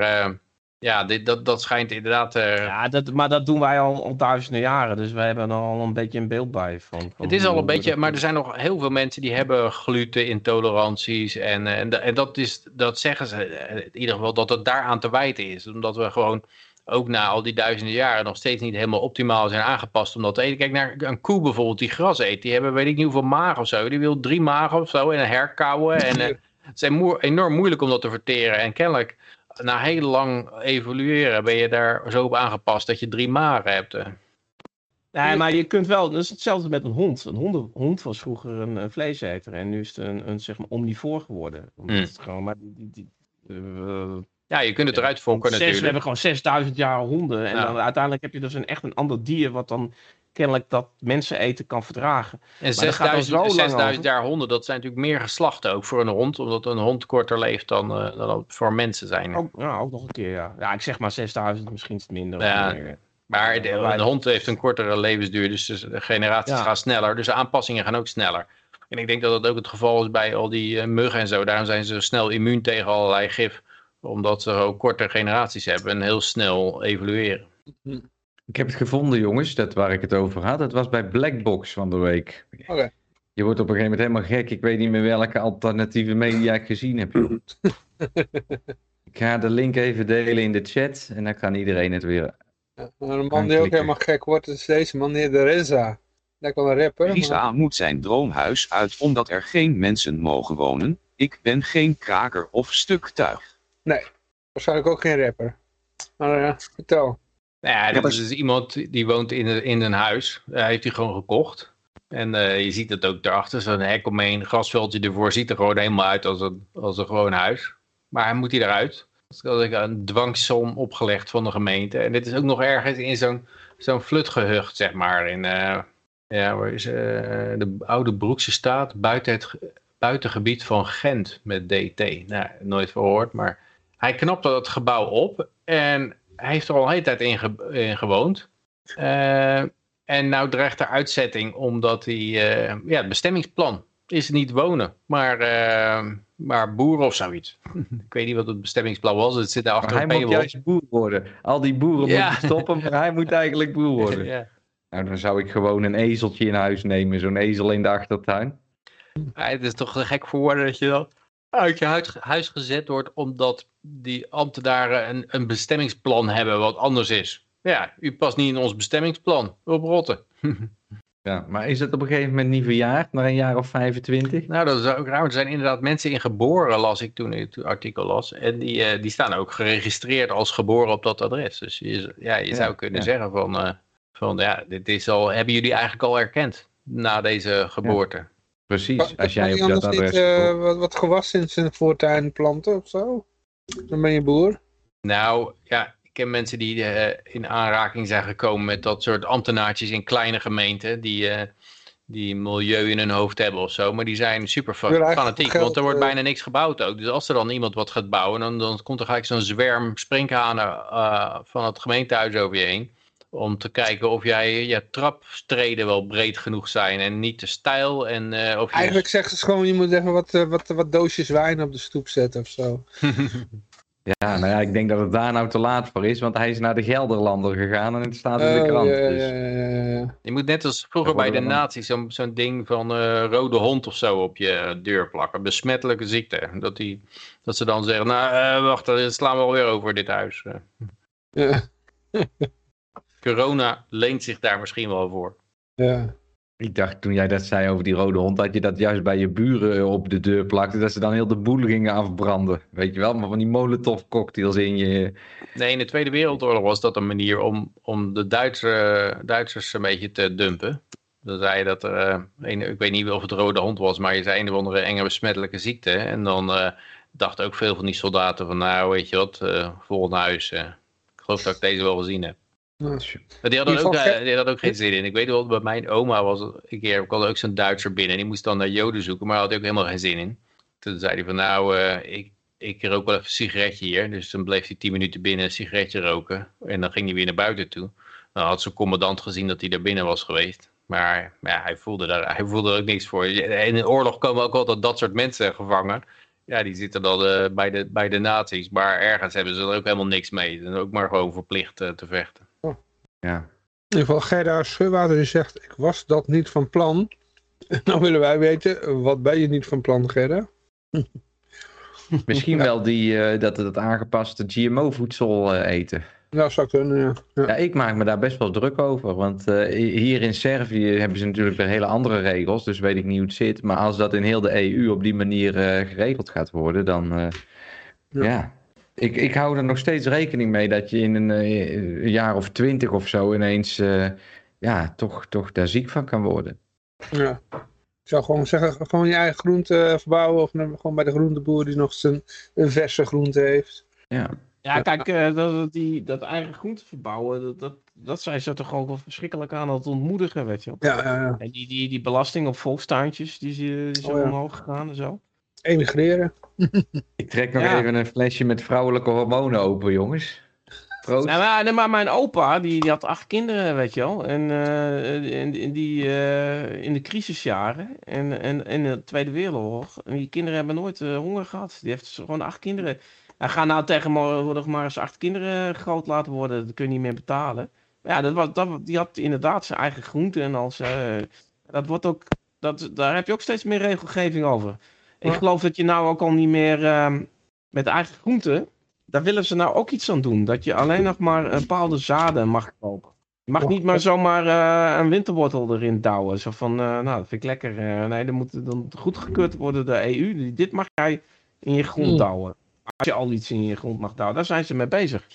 ja, dit, dat, dat schijnt inderdaad... eh, Ja, dat, maar dat doen wij al, al duizenden jaren. Dus wij hebben er al een beetje een beeld bij. Van, van Het is al een beetje, maar er zijn nog heel veel mensen die hebben glutenintoleranties. En, eh, en, en dat, is, dat zeggen ze eh, in ieder geval dat het daaraan te wijten is. Omdat we gewoon ook na al die duizenden jaren nog steeds niet helemaal optimaal zijn aangepast om dat te eten. Kijk naar een koe bijvoorbeeld die gras eet. Die hebben weet ik niet hoeveel magen of zo. Die wil drie magen of zo en een herkauwen. En het is enorm moeilijk om dat te verteren. En kennelijk na heel lang evolueren ben je daar zo op aangepast dat je drie magen hebt. eh. Nee, maar je kunt wel, dat is hetzelfde met een hond. Een honden, hond was vroeger een, een vleeseter en nu is het een, een zeg maar omnivoor geworden. Omdat Hmm. het gewoon, maar die, die, die, eh, Ja, je kunt het eruit fokken zes, natuurlijk. we hebben gewoon 6000 jaar honden. En Ja. dan uiteindelijk heb je dus een, echt een ander dier wat dan kennelijk dat mensen eten kan verdragen. En Maar dat gaat al 6000, zo lang 6000 over. jaar honden, dat zijn natuurlijk meer geslachten ook voor een hond. Omdat een hond korter leeft dan, eh, dan voor mensen zijn. Ook, ja, ook nog een keer, ja. Ja, ik zeg maar 6000, misschien is het minder. of Ja, meer. Maar de, een hond heeft een kortere levensduur, dus de generaties Ja. gaan sneller. Dus de aanpassingen gaan ook sneller. En ik denk dat dat ook het geval is bij al die eh, muggen en zo. Daarom zijn ze snel immuun tegen allerlei gif. Omdat ze ook korte generaties hebben en heel snel evolueren. Ik heb het gevonden, jongens, dat waar ik het over had. Dat was bij Blackbox van de week. Oké. Je wordt op een gegeven moment helemaal gek. Ik weet niet meer welke alternatieve media ik gezien heb. joh. ik ga de link even delen in de chat en dan kan iedereen het weer. Ja, maar een man die ook helemaal gek wordt, is deze man, meneer De Reza. Lijkt wel een rapper. maar- Risa moet zijn droomhuis uit omdat er geen mensen mogen wonen. Ik ben geen kraker of stuktuig. Waarschijnlijk ook geen rapper. Maar ja, vertel. Nou ja, dat is dus iemand die woont in, een- in een huis. Hij heeft hij gewoon gekocht. En eh, je ziet het ook daarachter. Zo'n hek omheen, een grasveldje ervoor. Ziet er gewoon helemaal uit als een, als een gewoon huis. Maar hij moet hier eruit. Dat is een dwangsom opgelegd van de gemeente. En dit is ook nog ergens in zo'n zo'n flutgehucht, zeg maar. In, eh, ja, waar is eh, de oude Broekse staat. Buiten het ge- buitengebied van Gent met DT. Nou, nooit verhoord. Maar hij knapte dat gebouw op. En hij heeft er al een hele tijd in, ge- in gewoond. Eh, en nou dreigt er uitzetting omdat hij, eh, ja, het bestemmingsplan is niet wonen, maar, eh, maar boeren of zoiets. Ik weet niet wat het bestemmingsplan was, het zit daar achter hij moet juist boer worden. Al die boeren Ja. moeten stoppen, maar hij moet eigenlijk boer worden. Ja. Nou, dan zou ik gewoon een ezeltje in huis nemen. Zo'n ezel in de achtertuin. Ja, het is toch gek voor woorden dat je dat... uit je huis, huis gezet wordt omdat die ambtenaren een, een bestemmingsplan hebben wat anders is. Ja, u past niet in ons bestemmingsplan. Oprotten. Ja, maar is het op een gegeven moment niet verjaard, na een jaar of 25? Nou, dat is ook raar. Er zijn inderdaad mensen in geboren, las ik toen ik het artikel las. En die, eh, die staan ook geregistreerd als geboren op dat adres. Dus je, ja, je Ja, zou kunnen ja. zeggen van, eh, van ja, dit is al, hebben jullie eigenlijk al erkend na deze geboorte? Precies, als jij op dat adres... niet eh, wat, wat gewas in zijn voortuin planten of zo? Dan ben je boer. Nou, ja, ik ken mensen die eh, in aanraking zijn gekomen met dat soort ambtenaartjes in kleine gemeenten. Die, eh, die milieu in hun hoofd hebben of zo. Maar die zijn super fanatiek. geld, want er wordt bijna niks gebouwd ook. Dus als er dan iemand wat gaat bouwen. Dan, dan komt er gelijk zo'n zwerm sprinkhanen eh, van het gemeentehuis over je heen. Om te kijken of jij je trapstreden wel breed genoeg zijn. En niet te stijl. En eh, of je... Eigenlijk zeggen ze gewoon, je moet even wat, eh, wat, wat doosjes wijn op de stoep zetten of zo. Ja, nou ja, ik denk dat het daar nou te laat voor is, want hij is naar de Gelderlander gegaan en het staat in de Oh, krant. ja, dus. ja, ja, ja. Je moet net als vroeger bij de dan- nazi's zo'n zo'n ding van eh, rode hond of zo op je deur plakken. Besmettelijke ziekte. Dat, die, dat ze dan zeggen, nou wacht, dat slaan we alweer over dit huis. Ja, Corona leent zich daar misschien wel voor. ja. Ik dacht toen jij dat zei over die rode hond, dat je dat juist bij je buren op de deur plakte, dat ze dan heel de boel gingen afbranden. Weet je wel, maar van die molotov cocktails in je... Nee, in de Tweede Wereldoorlog was dat een manier om, om de Duitse, Duitsers een beetje te dumpen. Dan zei je dat er, eh, een, ik weet niet of het rode hond was, maar je zei een of andere enge besmettelijke ziekte. En dan eh, dachten ook veel van die soldaten van, nou weet je wat, eh volgend huis. eh, ik geloof dat ik deze wel gezien heb. Nou, Maar Die hadden, ook, eh, die hadden ook geen zin in. Ik weet wel, bij mijn oma was een keer, ook zo'n Duitser binnen. Die moest dan naar Joden zoeken, maar had ook helemaal geen zin in. Toen zei hij van, nou, eh, ik, ik rook wel even een sigaretje hier. Dus dan bleef hij tien minuten binnen een sigaretje roken. En dan ging hij weer naar buiten toe. Dan had zijn commandant gezien dat hij daar binnen was geweest. Maar ja, hij, voelde daar, hij voelde er ook niks voor. In de oorlog komen ook altijd dat soort mensen gevangen. Ja, die zitten dan eh, bij, de, bij de nazi's. Maar ergens hebben ze er ook helemaal niks mee. En ook maar gewoon verplicht te vechten. Ja. In ieder geval Gerda Schuwater die zegt, ik was dat niet van plan. Dan willen wij weten, wat ben je niet van plan Gerda? Misschien wel die, eh, dat het aangepaste GMO-voedsel eh, eten. Nou, zou kunnen, ja. ja. Ja, ik maak me daar best wel druk over. Want eh, hier in Servië hebben ze natuurlijk weer hele andere regels. Dus weet ik niet hoe het zit. Maar als dat in heel de EU op die manier eh, geregeld gaat worden, dan eh, Ja. Ik, ik hou er nog steeds rekening mee dat je in een, eh, een jaar of twintig of zo ineens eh, ja, toch, toch daar ziek van kan worden. ja. Ik zou gewoon zeggen, gewoon je eigen groente verbouwen. Of gewoon bij de groenteboer die nog zijn een verse groente heeft. Ja. Ja, kijk, eh, dat, die, dat eigen groente verbouwen, dat, dat, dat zijn ze toch ook wel verschrikkelijk aan het ontmoedigen, weet je wel. Ja, ja, ja. En die, die, die belasting op volkstuintjes, die, is, eh, die is Oh, ja. omhoog gegaan en zo. Emigreren. Ik trek nog Ja. even een flesje met vrouwelijke hormonen open, jongens. Proost. Nou, maar, nee, maar mijn opa, die, die had acht kinderen, weet je wel. En eh, in, in, die, eh, in de crisisjaren en, en in de Tweede Wereldoorlog. En die kinderen hebben nooit eh, honger gehad. Die heeft gewoon acht kinderen. Hij gaat nou tegenwoordig maar eens acht kinderen groot laten worden. Dat kun je niet meer betalen. Maar ja, dat was, dat, die had inderdaad zijn eigen groenten en als. eh, dat wordt ook, dat, daar heb je ook steeds meer regelgeving over. Ik geloof dat je nou ook al niet meer ehm, met eigen groenten daar willen ze nou ook iets aan doen. Dat je alleen nog maar eh, bepaalde zaden mag kopen. Je mag niet maar zomaar eh, een winterwortel erin douwen. Zo van, eh, nou, dat vind ik lekker. nee, dan moet dan goedgekeurd worden door de EU. Dit mag jij in je grond Hmm. douwen. Als je al iets in je grond mag douwen. Daar zijn ze mee bezig.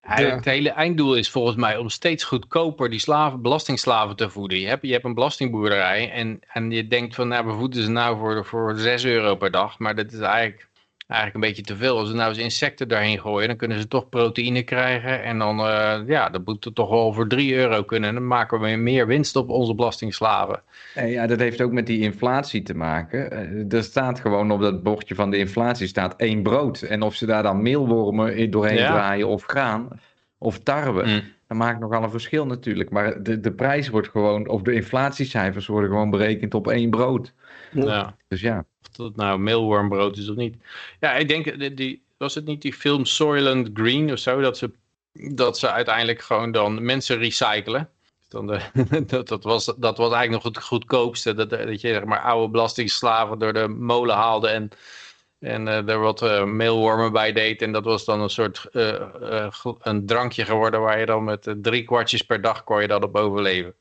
Het hele einddoel is volgens mij om steeds goedkoper die slaven, belastingslaven te voeden. Je hebt, je hebt een belastingboerderij en, en je denkt van nou we voeden ze nou voor, voor 6 euro per dag. Maar dat is eigenlijk, eigenlijk een beetje te veel. Als we nou eens insecten daarheen gooien dan kunnen ze toch proteïne krijgen. En dan, eh, ja, dat moet toch wel voor 3 euro kunnen. En dan maken we meer winst op onze belastingslaven. Nee, ja, dat heeft ook met die inflatie te maken. Eh, Er staat gewoon op dat bordje van de inflatie staat één brood. En of ze daar dan meelwormen doorheen Ja. draaien of graan of tarwe, Mm. dat maakt nogal een verschil natuurlijk. Maar de, de prijs wordt gewoon, of de inflatiecijfers worden gewoon berekend op één brood. Ja. Dus ja, dat nou meelwormbrood is of niet. Ja, ik denk, die, was het niet die film Soylent Green of zo? Dat ze, dat ze uiteindelijk gewoon dan mensen recyclen. Dan de, dat, dat, was, dat was eigenlijk nog het goedkoopste. Dat, dat je zeg maar oude belastingslaven door de molen haalde en En eh er wat eh meelwormen bij deed. En dat was dan een soort eh, een drankje geworden waar je dan met drie kwartjes per dag kon je dat op overleven.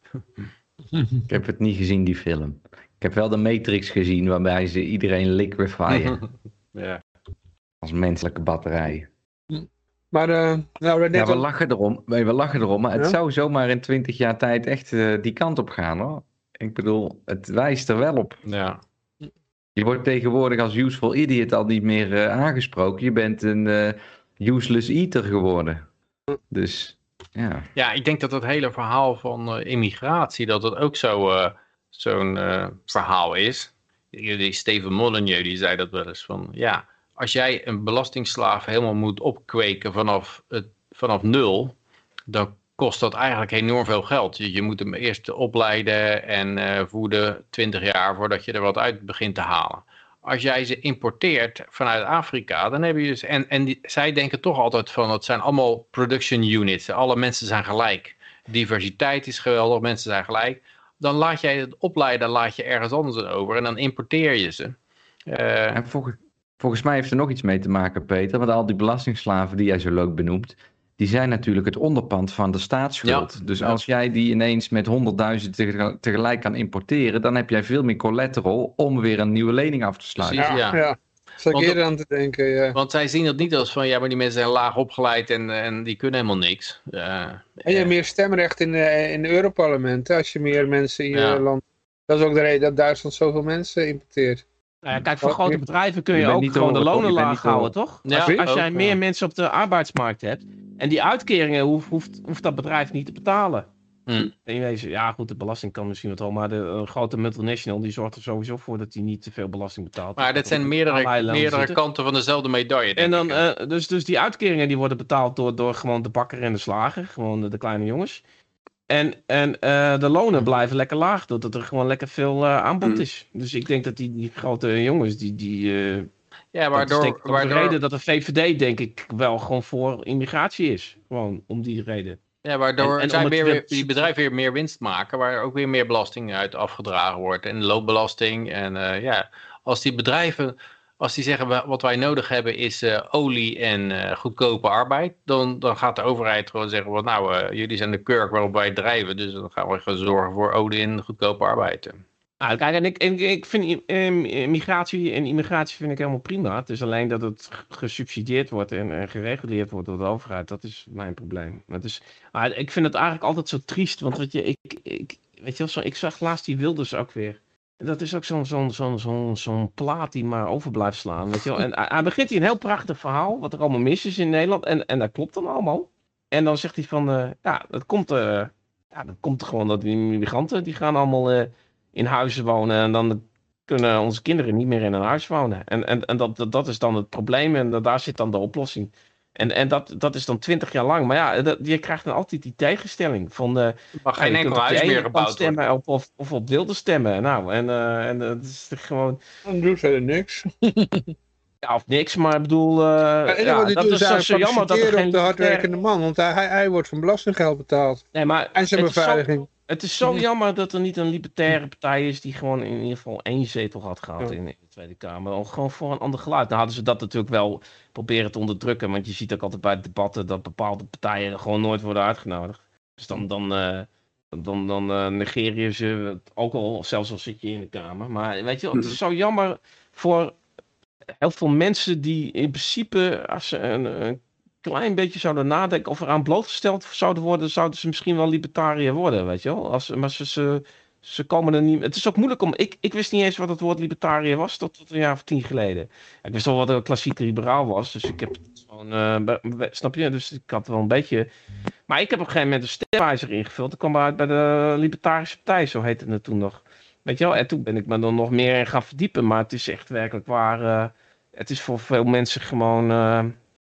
Ik heb het niet gezien, die film. Ik heb wel de Matrix gezien, waarbij ze iedereen liquefyen ja. als menselijke batterij. Maar eh nou, Red Ja, Dead we lachen erom, we lachen erom, maar het Ja? zou zomaar in 20 jaar tijd echt eh, die kant op gaan hoor. Ik bedoel, het wijst er wel op. ja. Je wordt tegenwoordig als useful idiot al niet meer eh, aangesproken. Je bent een eh, useless eater geworden. Dus ja. Ja, ik denk dat het hele verhaal van eh, immigratie, dat het ook zo, eh, zo'n eh, verhaal is. Die Steven Molyneux, die zei dat wel eens van, ja, als jij een belastingslaaf helemaal moet opkweken vanaf, het, vanaf nul, dan kost dat eigenlijk enorm veel geld. Je, je moet hem eerst opleiden en eh, voeden 20 jaar voordat je er wat uit begint te halen. Als jij ze importeert vanuit Afrika, dan heb je dus. En, en die, zij denken toch altijd van het zijn allemaal production units. Alle mensen zijn gelijk. Diversiteit is geweldig, mensen zijn gelijk. Dan laat jij het opleiden, laat je ergens anders over en dan importeer je ze. Eh, En volgens, volgens mij heeft er nog iets mee te maken, Peter. Want al die belastingslaven die jij zo leuk benoemt, die zijn natuurlijk het onderpand van de staatsschuld. Ja, Dus ja. als jij die ineens met 100.000 tegel- tegelijk kan importeren, dan heb jij veel meer collateral om weer een nieuwe lening af te sluiten. Precies. ja, ja. Zat ik Want eerder aan te denken, ja. want zij zien het niet als van ja, maar die mensen zijn laag opgeleid en, en die kunnen helemaal niks. Eh, En je hebt eh, meer stemrecht in, de in de Europarlement, hè, als je meer mensen in je Ja. land... Dat is ook de reden dat Duitsland zoveel mensen importeert. Nou ja, kijk, voor Oh, grote je- bedrijven kun je, ook gewoon de horen, lonen laag houden, toch? Ja, als als ook, jij ja. meer mensen op de arbeidsmarkt hebt en die uitkeringen hoeft, hoeft, hoeft dat bedrijf niet te betalen. Hm. Weet, ja goed, de belasting kan misschien wat al, maar de eh, grote multinational die zorgt er sowieso voor dat hij niet te veel belasting betaalt. maar dat zijn meerdere, meerdere zitten. kanten van dezelfde medaille. En dan, eh, dus, dus die uitkeringen die worden betaald door, door gewoon de bakker en de slager, gewoon de, de kleine jongens. En, en eh, de lonen blijven lekker laag, doordat er gewoon lekker veel aanbod Mm. is. Dus ik denk dat die, die grote jongens, die, die, ja, dat waardoor, ook de waardoor, reden dat de VVD denk ik wel gewoon voor immigratie is. Gewoon om die reden. Ja, waardoor En- en zij die bedrijven weer meer winst maken, waar ook weer meer belasting uit afgedragen wordt. En loopbelasting. En eh, ja, als die bedrijven, als die zeggen "wa- wat wij nodig hebben is eh, olie en eh, goedkope arbeid, dan, dan gaat de overheid gewoon zeggen, wat nou, jullie zijn de kurk waarop wij drijven, dus dan gaan we gaan zorgen voor olie en goedkope arbeid. Nou, kijk, en ik, en ik vind eh, migratie en immigratie vind ik helemaal prima. Het is alleen dat het gesubsidieerd wordt en, gereguleerd wordt door de overheid. Dat is mijn probleem. Maar, ik vind het eigenlijk altijd zo triest. Want weet je, ik, ik, weet je zo, ik zag laatst die Wilders ook weer. Dat is ook zo'n zo'n zo'n zo'n zo'n plaat die maar over blijft slaan. Weet je wel. En hij, hij begint hier een heel prachtig verhaal. Wat er allemaal mis is in Nederland. En, en dat klopt dan allemaal. En dan zegt hij van, eh, ja, dat komt, eh ja, dat komt gewoon dat die migranten, die gaan allemaal... eh, in huizen wonen. En dan kunnen onze kinderen niet meer in een huis wonen. En, en, en dat, dat, dat is dan het probleem. En dat, daar zit dan de oplossing. En, en dat, dat is dan twintig jaar lang. Maar ja, dat, je krijgt dan altijd die tegenstelling. Van, eh Maar ja, geen je enkel op huis meer gebouwd worden. stemmen of, of, of op wilde stemmen. Nou, en, eh, en dat is gewoon... Dan doen ze er niks. Ja, of niks, maar ik bedoel... eh, ja, dat is zo, jammer dat er geen... op de hardwerkende man. Want hij, hij, wordt van belastinggeld betaald. Nee, maar En zijn beveiliging. Het is zo jammer dat er niet een libertaire partij is die gewoon in ieder geval één zetel had gehad Ja. in de Tweede Kamer. Gewoon voor een ander geluid. Nou hadden ze dat natuurlijk wel proberen te onderdrukken. Want je ziet ook altijd bij de debatten dat bepaalde partijen gewoon nooit worden uitgenodigd. Dus dan, dan, eh, dan, dan eh, negeer je ze ook al, zelfs al zit je in de Kamer. Maar weet je, wel, het is zo jammer voor heel veel mensen die in principe, als ze een, een klein beetje zouden nadenken of eraan blootgesteld zouden worden, zouden ze misschien wel libertariër worden, weet je wel. Als, maar ze, ze, ze komen er niet... Het is ook moeilijk om... Ik, ik wist niet eens wat het woord libertariër was tot, een jaar of tien geleden. Ik wist wel wat een klassieke liberaal was, dus ik heb gewoon... eh, snap je? Dus ik had wel een beetje... Maar ik heb op een gegeven moment een stemwijzer ingevuld. Ik kwam uit bij de Libertarische Partij, zo heette het toen nog. Weet je wel? En toen ben ik me er nog meer in gaan verdiepen. Maar het is echt werkelijk waar... eh, het is voor veel mensen gewoon eh,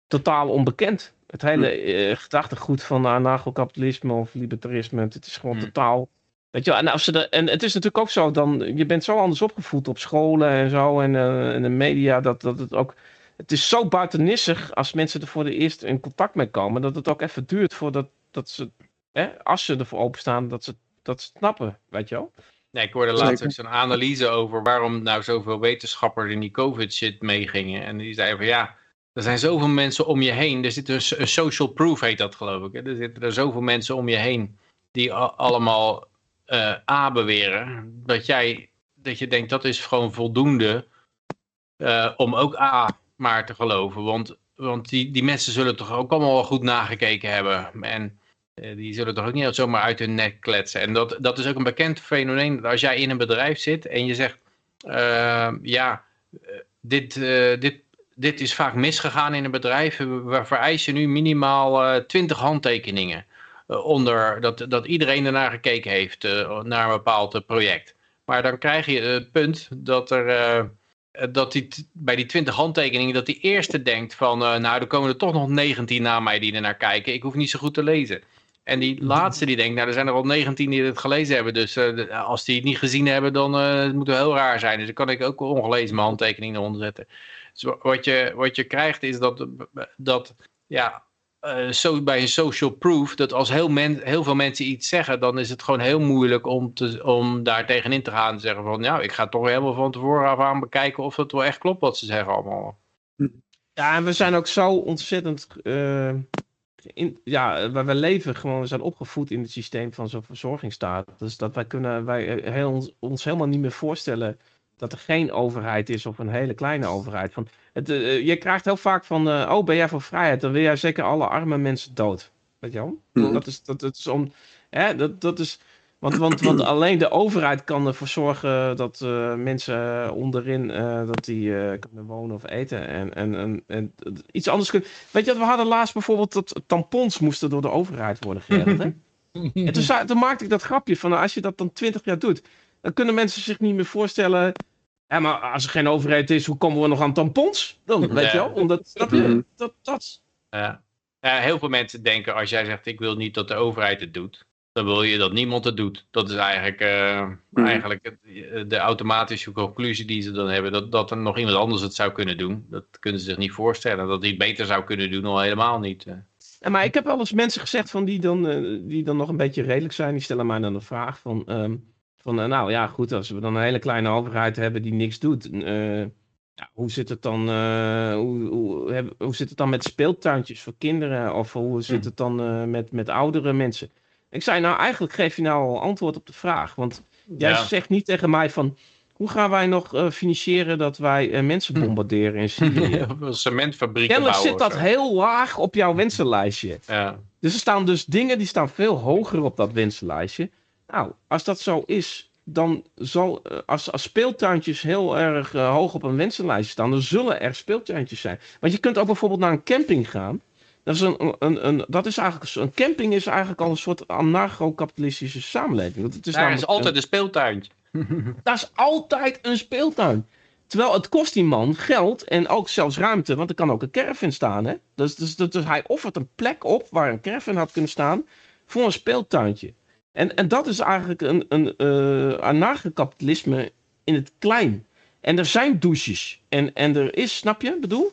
totaal onbekend. Het hele eh, gedachtegoed van anarcho-kapitalisme of libertarisme, het is gewoon Hmm. totaal... Weet je wel, en, als ze de, en het is natuurlijk ook zo, dan, je bent zo anders opgevoed op scholen en zo en, eh, en de media, dat, dat het ook... Het is zo buitennissig als mensen er voor de eerst in contact mee komen, dat het ook even duurt voordat dat ze, hè, als ze ervoor openstaan, dat ze dat snappen, weet je wel. Nee, ik hoorde laatst eens een analyse over waarom nou zoveel wetenschappers in die COVID-shit meegingen. En die zeiden van ja, er zijn zoveel mensen om je heen. Er zit een, social proof, heet dat geloof ik. Hè? Er zitten er zoveel mensen om je heen die allemaal eh, A beweren. Dat jij, dat je denkt dat is gewoon voldoende eh, om ook A maar te geloven. Want, want die, die mensen zullen toch ook allemaal wel goed nagekeken hebben. En eh, die zullen toch ook niet zomaar uit hun nek kletsen. En dat, dat is ook een bekend fenomeen. Dat als jij in een bedrijf zit en je zegt... ja, dit, dit, dit is vaak misgegaan in een bedrijf. We vereisen nu minimaal eh 20 handtekeningen. eh, onder dat, dat iedereen ernaar gekeken heeft. eh, naar een bepaald eh, project. Maar dan krijg je het punt dat er... eh, eh, dat die, bij die 20 handtekeningen, dat die eerste denkt van, eh, nou, er komen er toch nog 19 na mij die er naar kijken. Ik hoef niet zo goed te lezen. En die laatste die denkt, nou, er zijn er al 19 die het gelezen hebben. Dus eh, als die het niet gezien hebben, dan eh, het moet het heel raar zijn. Dus dan kan ik ook ongelezen mijn handtekening eronder zetten. Dus wa- wat je, wat je krijgt is dat, dat ja, eh, bij een social proof, dat als heel, men, heel veel mensen iets zeggen, dan is het gewoon heel moeilijk om, te, om daar tegenin te gaan en zeggen van, nou, ik ga toch helemaal van tevoren af aan bekijken of het wel echt klopt wat ze zeggen allemaal. Ja, en we zijn ook zo ontzettend. eh, in, ja, wij leven gewoon, we zijn opgevoed in het systeem van zo'n verzorgingsstaat. Dus dat wij kunnen wij eh, heel, ons helemaal niet meer voorstellen dat er geen overheid is of een hele kleine overheid. Van, het, eh, je krijgt heel vaak van, eh, oh ben jij voor vrijheid, dan wil jij zeker alle arme mensen dood. Weet je wel? Mhm. Dat is, dat, dat is om, hè, dat, dat is, want, want, want alleen de overheid kan ervoor zorgen dat eh, mensen onderin eh, dat die eh, kunnen wonen of eten. En, en, en, en iets anders kunnen. Weet je, we hadden laatst bijvoorbeeld dat tampons moesten door de overheid worden geregeld. Hè? en toen maakte ik dat grapje van nou, als je dat dan twintig jaar doet, dan kunnen mensen zich niet meer voorstellen. Ja, maar als er geen overheid is, hoe komen we nog aan tampons? Dan, weet Ja. je wel? Omdat, snap Mhm. je? Dat, dat, Ja. Ja, heel veel mensen denken, als jij zegt, ik wil niet dat de overheid het doet, dan wil je dat niemand het doet. Dat is eigenlijk, eh, Mhm. eigenlijk het- de automatische conclusie die ze dan hebben, dat, dat er nog iemand anders het zou kunnen doen. Dat kunnen ze zich niet voorstellen. Dat hij het beter zou kunnen doen, al helemaal niet. eh. Ja, maar ik heb wel eens mensen gezegd van die dan, eh, die dan nog een beetje redelijk zijn. Die stellen mij dan de vraag van, ehm, van eh, nou ja goed, als we dan een hele kleine overheid hebben die niks doet. eh, ja, hoe zit het dan eh, hoe, hoe, heb- hoe zit het dan met speeltuintjes voor kinderen? Of hoe zit het dan met, met oudere mensen? Ik zei nou eigenlijk geef je nou al antwoord op de vraag. Want jij Ja. zegt niet tegen mij van hoe gaan wij nog financieren dat wij mensen bombarderen in Syrië? Een cementfabriek Kennelijk zit dat heel laag op jouw wensenlijstje. Ja. Dus er staan dus dingen die staan veel hoger op dat wensenlijstje. Nou, als dat zo is, dan zal, eh, als, als speeltuintjes heel erg eh, hoog op een wensenlijstje staan, dan zullen er speeltuintjes zijn. Want je kunt ook bijvoorbeeld naar een camping gaan. Dat is, een, een, een, dat is eigenlijk, een camping is eigenlijk al een soort anarcho-kapitalistische samenleving. Het is Daar is altijd een speeltuintje. dat is altijd een speeltuin. Terwijl het kost die man geld en ook zelfs ruimte, want er kan ook een caravan staan. Hè? Dus, dus, dus, dus hij offert een plek op waar een caravan had kunnen staan voor een speeltuintje. En, en dat is eigenlijk een, een eh anarcho-kapitalisme in het klein. En er zijn douches. En, en er is, snap je, bedoel?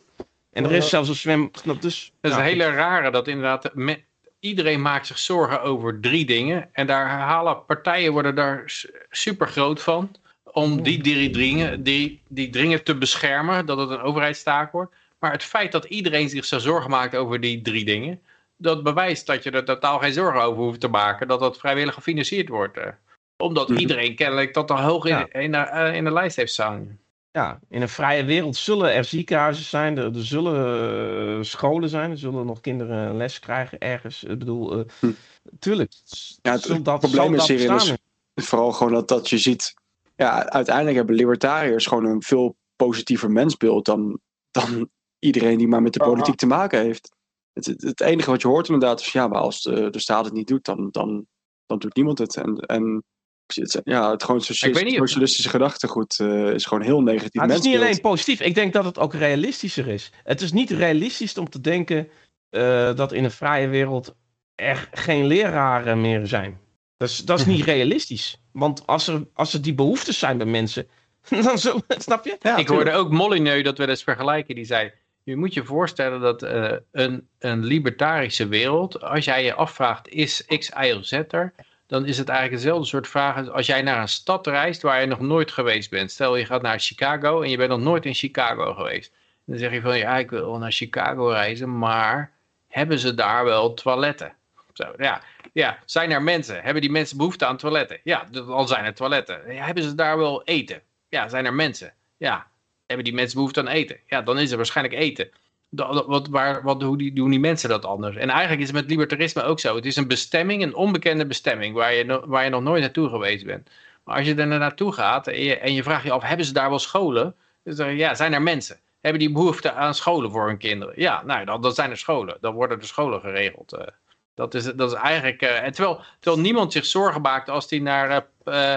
En er is zelfs een zwem... Snap, dus, Dat is nou, een hele rare dat inderdaad me- iedereen maakt zich zorgen over drie dingen. En daar halen partijen worden daar super groot van. Om die drie dringen, die, die dringen te beschermen, dat het een overheidstaak wordt. Maar het feit dat iedereen zich zo zorgen maakt over die drie dingen, dat bewijst dat je er totaal geen zorgen over hoeft te maken, dat dat vrijwillig gefinancierd wordt. eh. Omdat Mhm. iedereen kennelijk dat al hoog in, Ja. in, de, eh, in de lijst heeft staan. Ja, in een vrije wereld zullen er ziekenhuizen zijn, er, er zullen eh, scholen zijn, er zullen nog kinderen les krijgen ergens. Ik bedoel, eh, Hm. tuurlijk. Ja, het dat, probleem is hierin is vooral gewoon dat, dat je ziet... Ja, uiteindelijk hebben libertariërs gewoon een veel positiever mensbeeld dan, dan iedereen die maar met de politiek te maken heeft. Het, het, het enige wat je hoort inderdaad is, ja, maar als de, de staat het niet doet, dan, dan, dan doet niemand het. En, en het, ja, het gewoon socialis- weet niet of- socialistische gedachtegoed eh, is gewoon heel negatief Maar het is niet alleen positief, ik denk dat het ook realistischer is. Het is niet realistisch om te denken eh, dat in een vrije wereld er geen leraren meer zijn. Dat is, dat is niet realistisch. Want als er, als er die behoeftes zijn bij mensen, dan zo, snap je? Ja, ik hoorde ook Molyneux dat we eens vergelijken. Die zei, je moet je voorstellen dat eh, een, een libertarische wereld, als jij je afvraagt, is X, Y of Z er? dan is het eigenlijk dezelfde soort vraag als als jij naar een stad reist waar je nog nooit geweest bent. Stel je gaat naar Chicago en je bent nog nooit in Chicago geweest. Dan zeg je van ja, ik wil naar Chicago reizen, maar hebben ze daar wel toiletten? Zo, ja. ja, zijn er mensen? Hebben die mensen behoefte aan toiletten? Ja, dan zijn er toiletten. Hebben ze daar wel eten? Ja, zijn er mensen? Ja, hebben die mensen behoefte aan eten? Ja, dan is er waarschijnlijk eten. Wat, waar, wat, hoe die, doen die mensen dat anders? En eigenlijk is het met libertarisme ook zo. Het is een bestemming, een onbekende bestemming, waar je, waar je nog nooit naartoe geweest bent. Maar als je er naartoe gaat en je, vraagt je af, hebben ze daar wel scholen? Je, ja, zijn er mensen? Hebben die behoefte aan scholen voor hun kinderen? Ja, nou, dan, dan zijn er scholen. Dan worden de scholen geregeld. eh. dat, is, dat is eigenlijk... eh, en terwijl, terwijl niemand zich zorgen maakt als hij naar, eh,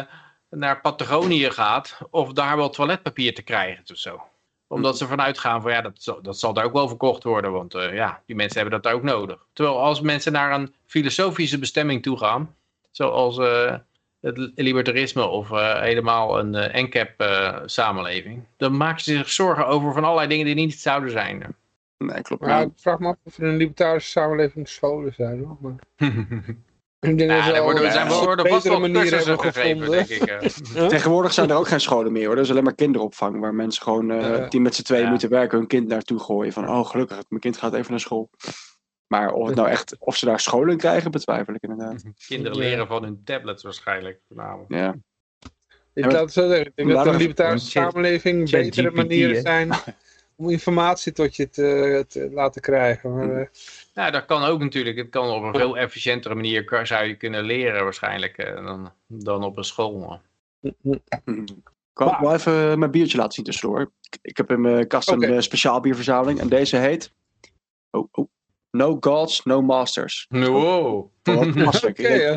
naar Patagonië gaat... of daar wel toiletpapier te krijgen of zo omdat ze vanuit gaan van ja, dat, zal- dat zal daar ook wel verkocht worden. Want eh, ja, die mensen hebben dat daar ook nodig. Terwijl als mensen naar een filosofische bestemming toe gaan. Zoals eh, het libertarisme of eh, helemaal een eh NCAP eh, samenleving. Dan maken ze zich zorgen over van allerlei dingen die niet zouden zijn. Nee, klopt. Maar ik vraag me af of er in een libertarische samenleving scholen zijn. Hoor. Ik denk Ja, al, worden, eh, zijn, vast betere wel manieren hebben gegeven, gevonden. denk ik. eh. Tegenwoordig zijn er ook geen scholen meer hoor. Er is alleen maar kinderopvang waar mensen gewoon eh, die met z'n tweeën Ja. moeten werken hun kind naartoe gooien. Van oh gelukkig, mijn kind gaat even naar school. Maar of, het nou echt, of ze daar scholen krijgen, betwijfel ik inderdaad. Kinderen leren van hun tablets waarschijnlijk. voornamelijk. Ja. Ik Ja, laat het zo zeggen. Ik denk dat de we- libertarische samenleving Chat betere GPT, manieren hè? zijn om informatie tot je te, te laten krijgen. Maar, eh, Nou, dat kan ook natuurlijk. Het kan op een veel efficiëntere manier zou je kunnen leren waarschijnlijk eh, dan, dan op een school. Ik kan Maar- wel even mijn biertje laten zien tussendoor. Ik, ik heb in mijn kast een eh, speciaal bierverzameling. En deze heet... Oh, oh. No Gods, No Masters. Wow, Ik- een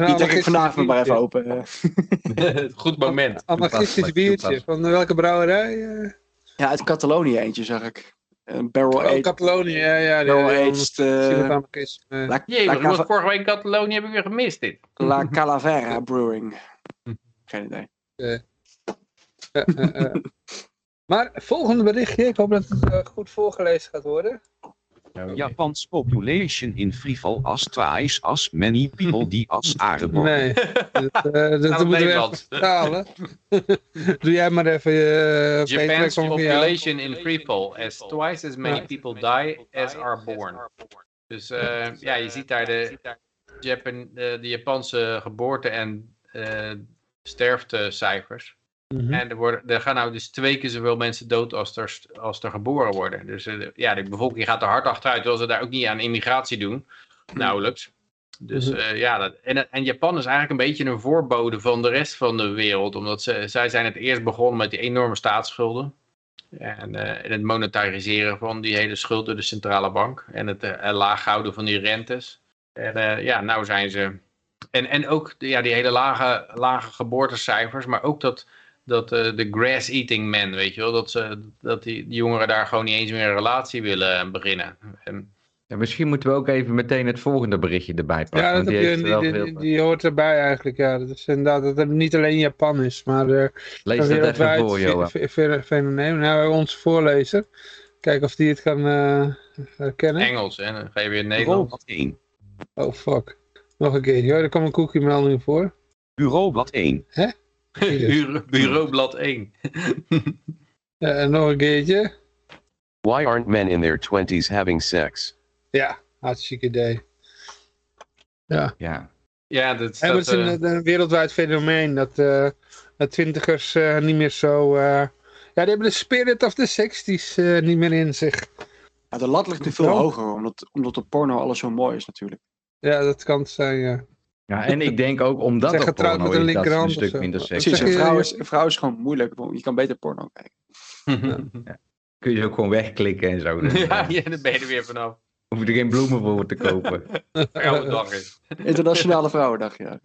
die trek ik vanavond maar even open. eh. goed moment. anarchistisch biertje. Van welke brouwerij? eh? Ja, uit Catalonië eentje zag ik. Barrel Oh, aged. Catalonië. Ja, ja. die- barrel aged eh, Cava- vorige week in Catalonië heb ik weer gemist dit. La Calavera Brewing. Geen idee. Eh, eh, eh. Maar volgende berichtje. Ik hoop dat het goed voorgelezen gaat worden. Japan's population in Frival as twice as many people die as are born. Nee, dat, eh, dat moeten we even Nederland. vertalen. Doe jij maar even je uh, Japan's population in freefall as twice as many people die as are born. Dus eh, ja, je ziet daar de, Japan, de, de Japanse geboorte- en eh Mhm. En er, worden, er gaan nou dus twee keer zoveel mensen dood als er, als er geboren worden. Dus eh, ja, de bevolking gaat er hard achteruit, terwijl ze daar ook niet aan immigratie doen. Nauwelijks. Dus Mhm. eh, ja, dat, en, en Japan is eigenlijk een beetje een voorbode van de rest van de wereld. Omdat ze, zij zijn het eerst begonnen met die enorme staatsschulden. En, eh, en het monetariseren van die hele schuld door de centrale bank. En het laag houden van die rentes. En ja, nou zijn ze... En, en ook ja, die hele lage, lage geboortecijfers, maar ook dat, dat eh, de grass-eating men, weet je wel, dat, ze, dat die, jongeren daar gewoon niet eens meer een relatie willen beginnen. En, Ja, misschien moeten we ook even meteen het volgende berichtje erbij pakken. Ja, dat die je, die, wel die, veel- die, die hoort erbij eigenlijk. Ja. Dat is inderdaad dat het niet alleen Japan is, maar eh, Lees dat even voor, Johan. fenomeen. Nou, onze voorlezer. Kijken of die het kan eh, herkennen. Engels, hè, dan ga je weer Nederland. Bureaublad 1. Oh, fuck. Nog een keer. hoor. Er kwam een cookie melding voor. Bureaublad 1. Bureau- Bureaublad 1. Ja, en nog een keertje. Why aren't men in their 20s having sex? Ja, hartstikke idee. Ja. Ja. Ja, dat, En dat, is eh, een, een wereldwijd fenomeen dat eh, de twintigers eh, niet meer zo... eh, ja, die hebben de spirit of the 60s eh, niet meer in zich. Ja, de lat ligt nu veel hoger, omdat, omdat de porno alles zo mooi is natuurlijk. Ja, dat kan het zijn, ja. Ja, en ik denk ook omdat Zeg het getrouwd porno met een is, dat een stuk minder seks. Precies, zeg een je, vrouw, is, een vrouw is gewoon moeilijk. want Je kan beter porno kijken. Kun je ze ook gewoon wegklikken en zo. Ja, eh, ja, ben je er weer vanaf. Hoef je er geen bloemen voor te kopen. Elke dag is. Internationale Vrouwendag, ja.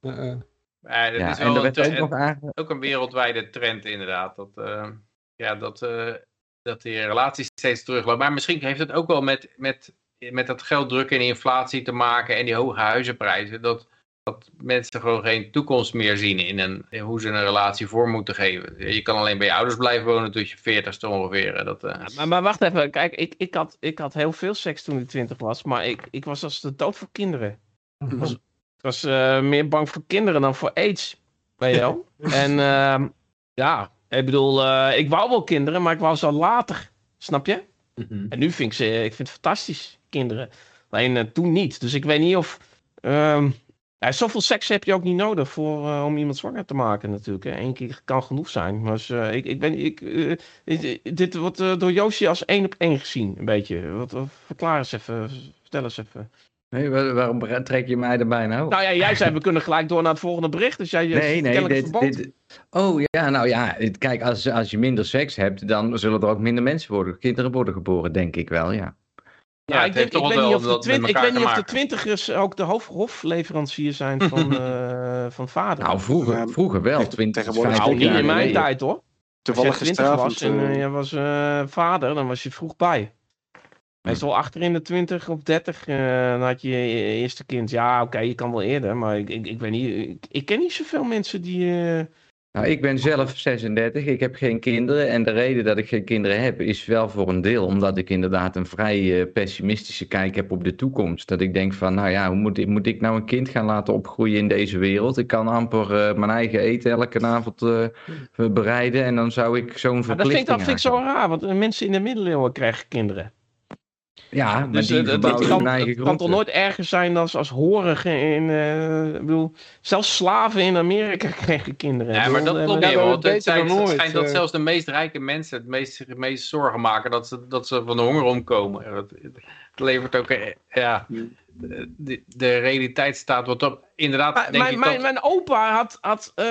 Eh. Ja, dat Ja, is wel er werd ook trend- nog aange... ook een wereldwijde trend inderdaad. Dat, eh, ja, dat, eh, dat die relaties steeds teruglopen. Maar misschien heeft het ook wel met, met, met dat gelddruk en inflatie te maken en die hoge huizenprijzen. Dat, dat mensen gewoon geen toekomst meer zien in, een, in hoe ze een relatie vorm moeten geven. Je kan alleen bij je ouders blijven wonen tot je veertigste ongeveer. Dat, eh, Maar, maar wacht even, kijk, ik, ik, had, ik had heel veel seks toen ik twintig was, maar ik, ik was als de dood voor kinderen. Was- Ik was eh, meer bang voor kinderen dan voor aids. Weet je wel? en ehm, ja, ik bedoel, eh, ik wou wel kinderen, maar ik wou ze al later. Snap je? Mhm. En nu vind ik ze, ik vind het fantastisch, kinderen. Alleen eh, toen niet. Dus ik weet niet of... ehm, ja, zoveel seks heb je ook niet nodig voor, eh, om iemand zwanger te maken natuurlijk. Hè. Eén keer kan genoeg zijn. Maar dus, ik, ik ben, ik, eh, dit- wordt door Joosje als één op één gezien, een beetje. Wat, wat- verklaar eens even, vertel eens even. Nee, waar- waarom trek je mij erbij nou? Nou ja, jij zei we kunnen gelijk door naar het volgende bericht. Dus jij Nee, nee, dit. Oh ja, nou ja, kijk, als, als je minder seks hebt, dan zullen er ook minder mensen worden, kinderen worden geboren, denk ik wel, ja. Ja, Ja, ik, denk, ik weet niet of de, twint- ik weet niet of de twintigers ook de hof, hofleverancier zijn van, eh, van vader. Nou, vroeger, Ja, vroeger wel, echt 20, tegenwoordig 50 nou, niet in mijn tijd hoor. Als Toevallig je 20 was en eh, eh, je was eh, vader, dan was je vroeg bij. Meestal achter in de 20 of 30 eh, dan had je je eerste kind. Ja, oké, je kan wel eerder, maar ik, ik, ik weet niet. Ik, ik ken niet zoveel mensen die. Nou, ik ben zelf 36, ik heb geen kinderen. En de reden dat ik geen kinderen heb, is wel voor een deel omdat ik inderdaad een vrij eh, pessimistische kijk heb op de toekomst. Dat ik denk van, nou ja, hoe moet ik, moet ik nou een kind gaan laten opgroeien in deze wereld? Ik kan amper eh, mijn eigen eten elke avond eh, bereiden en dan zou ik zo'n maar dat verplichting vind, ik, dat vind ik zo raar, want mensen in de middeleeuwen krijgen kinderen. Ja, maar Dus die eh, het, het verbouwen kan, hun eigen het kan toch nooit erger zijn dan als horigen in. eh, ik bedoel, zelfs slaven in Amerika krijgen kinderen. Ja, maar dat eh, klopt ja, want is het, zijn, het schijnt dat eh. zelfs de meest rijke mensen het meest, het meest zorgen maken dat ze, dat ze van de honger omkomen. Ja, Het, het levert ook, eh, ja, de, de realiteit staat wat op. Inderdaad, Maar denk mijn, ik mijn, dat... mijn opa had, had eh,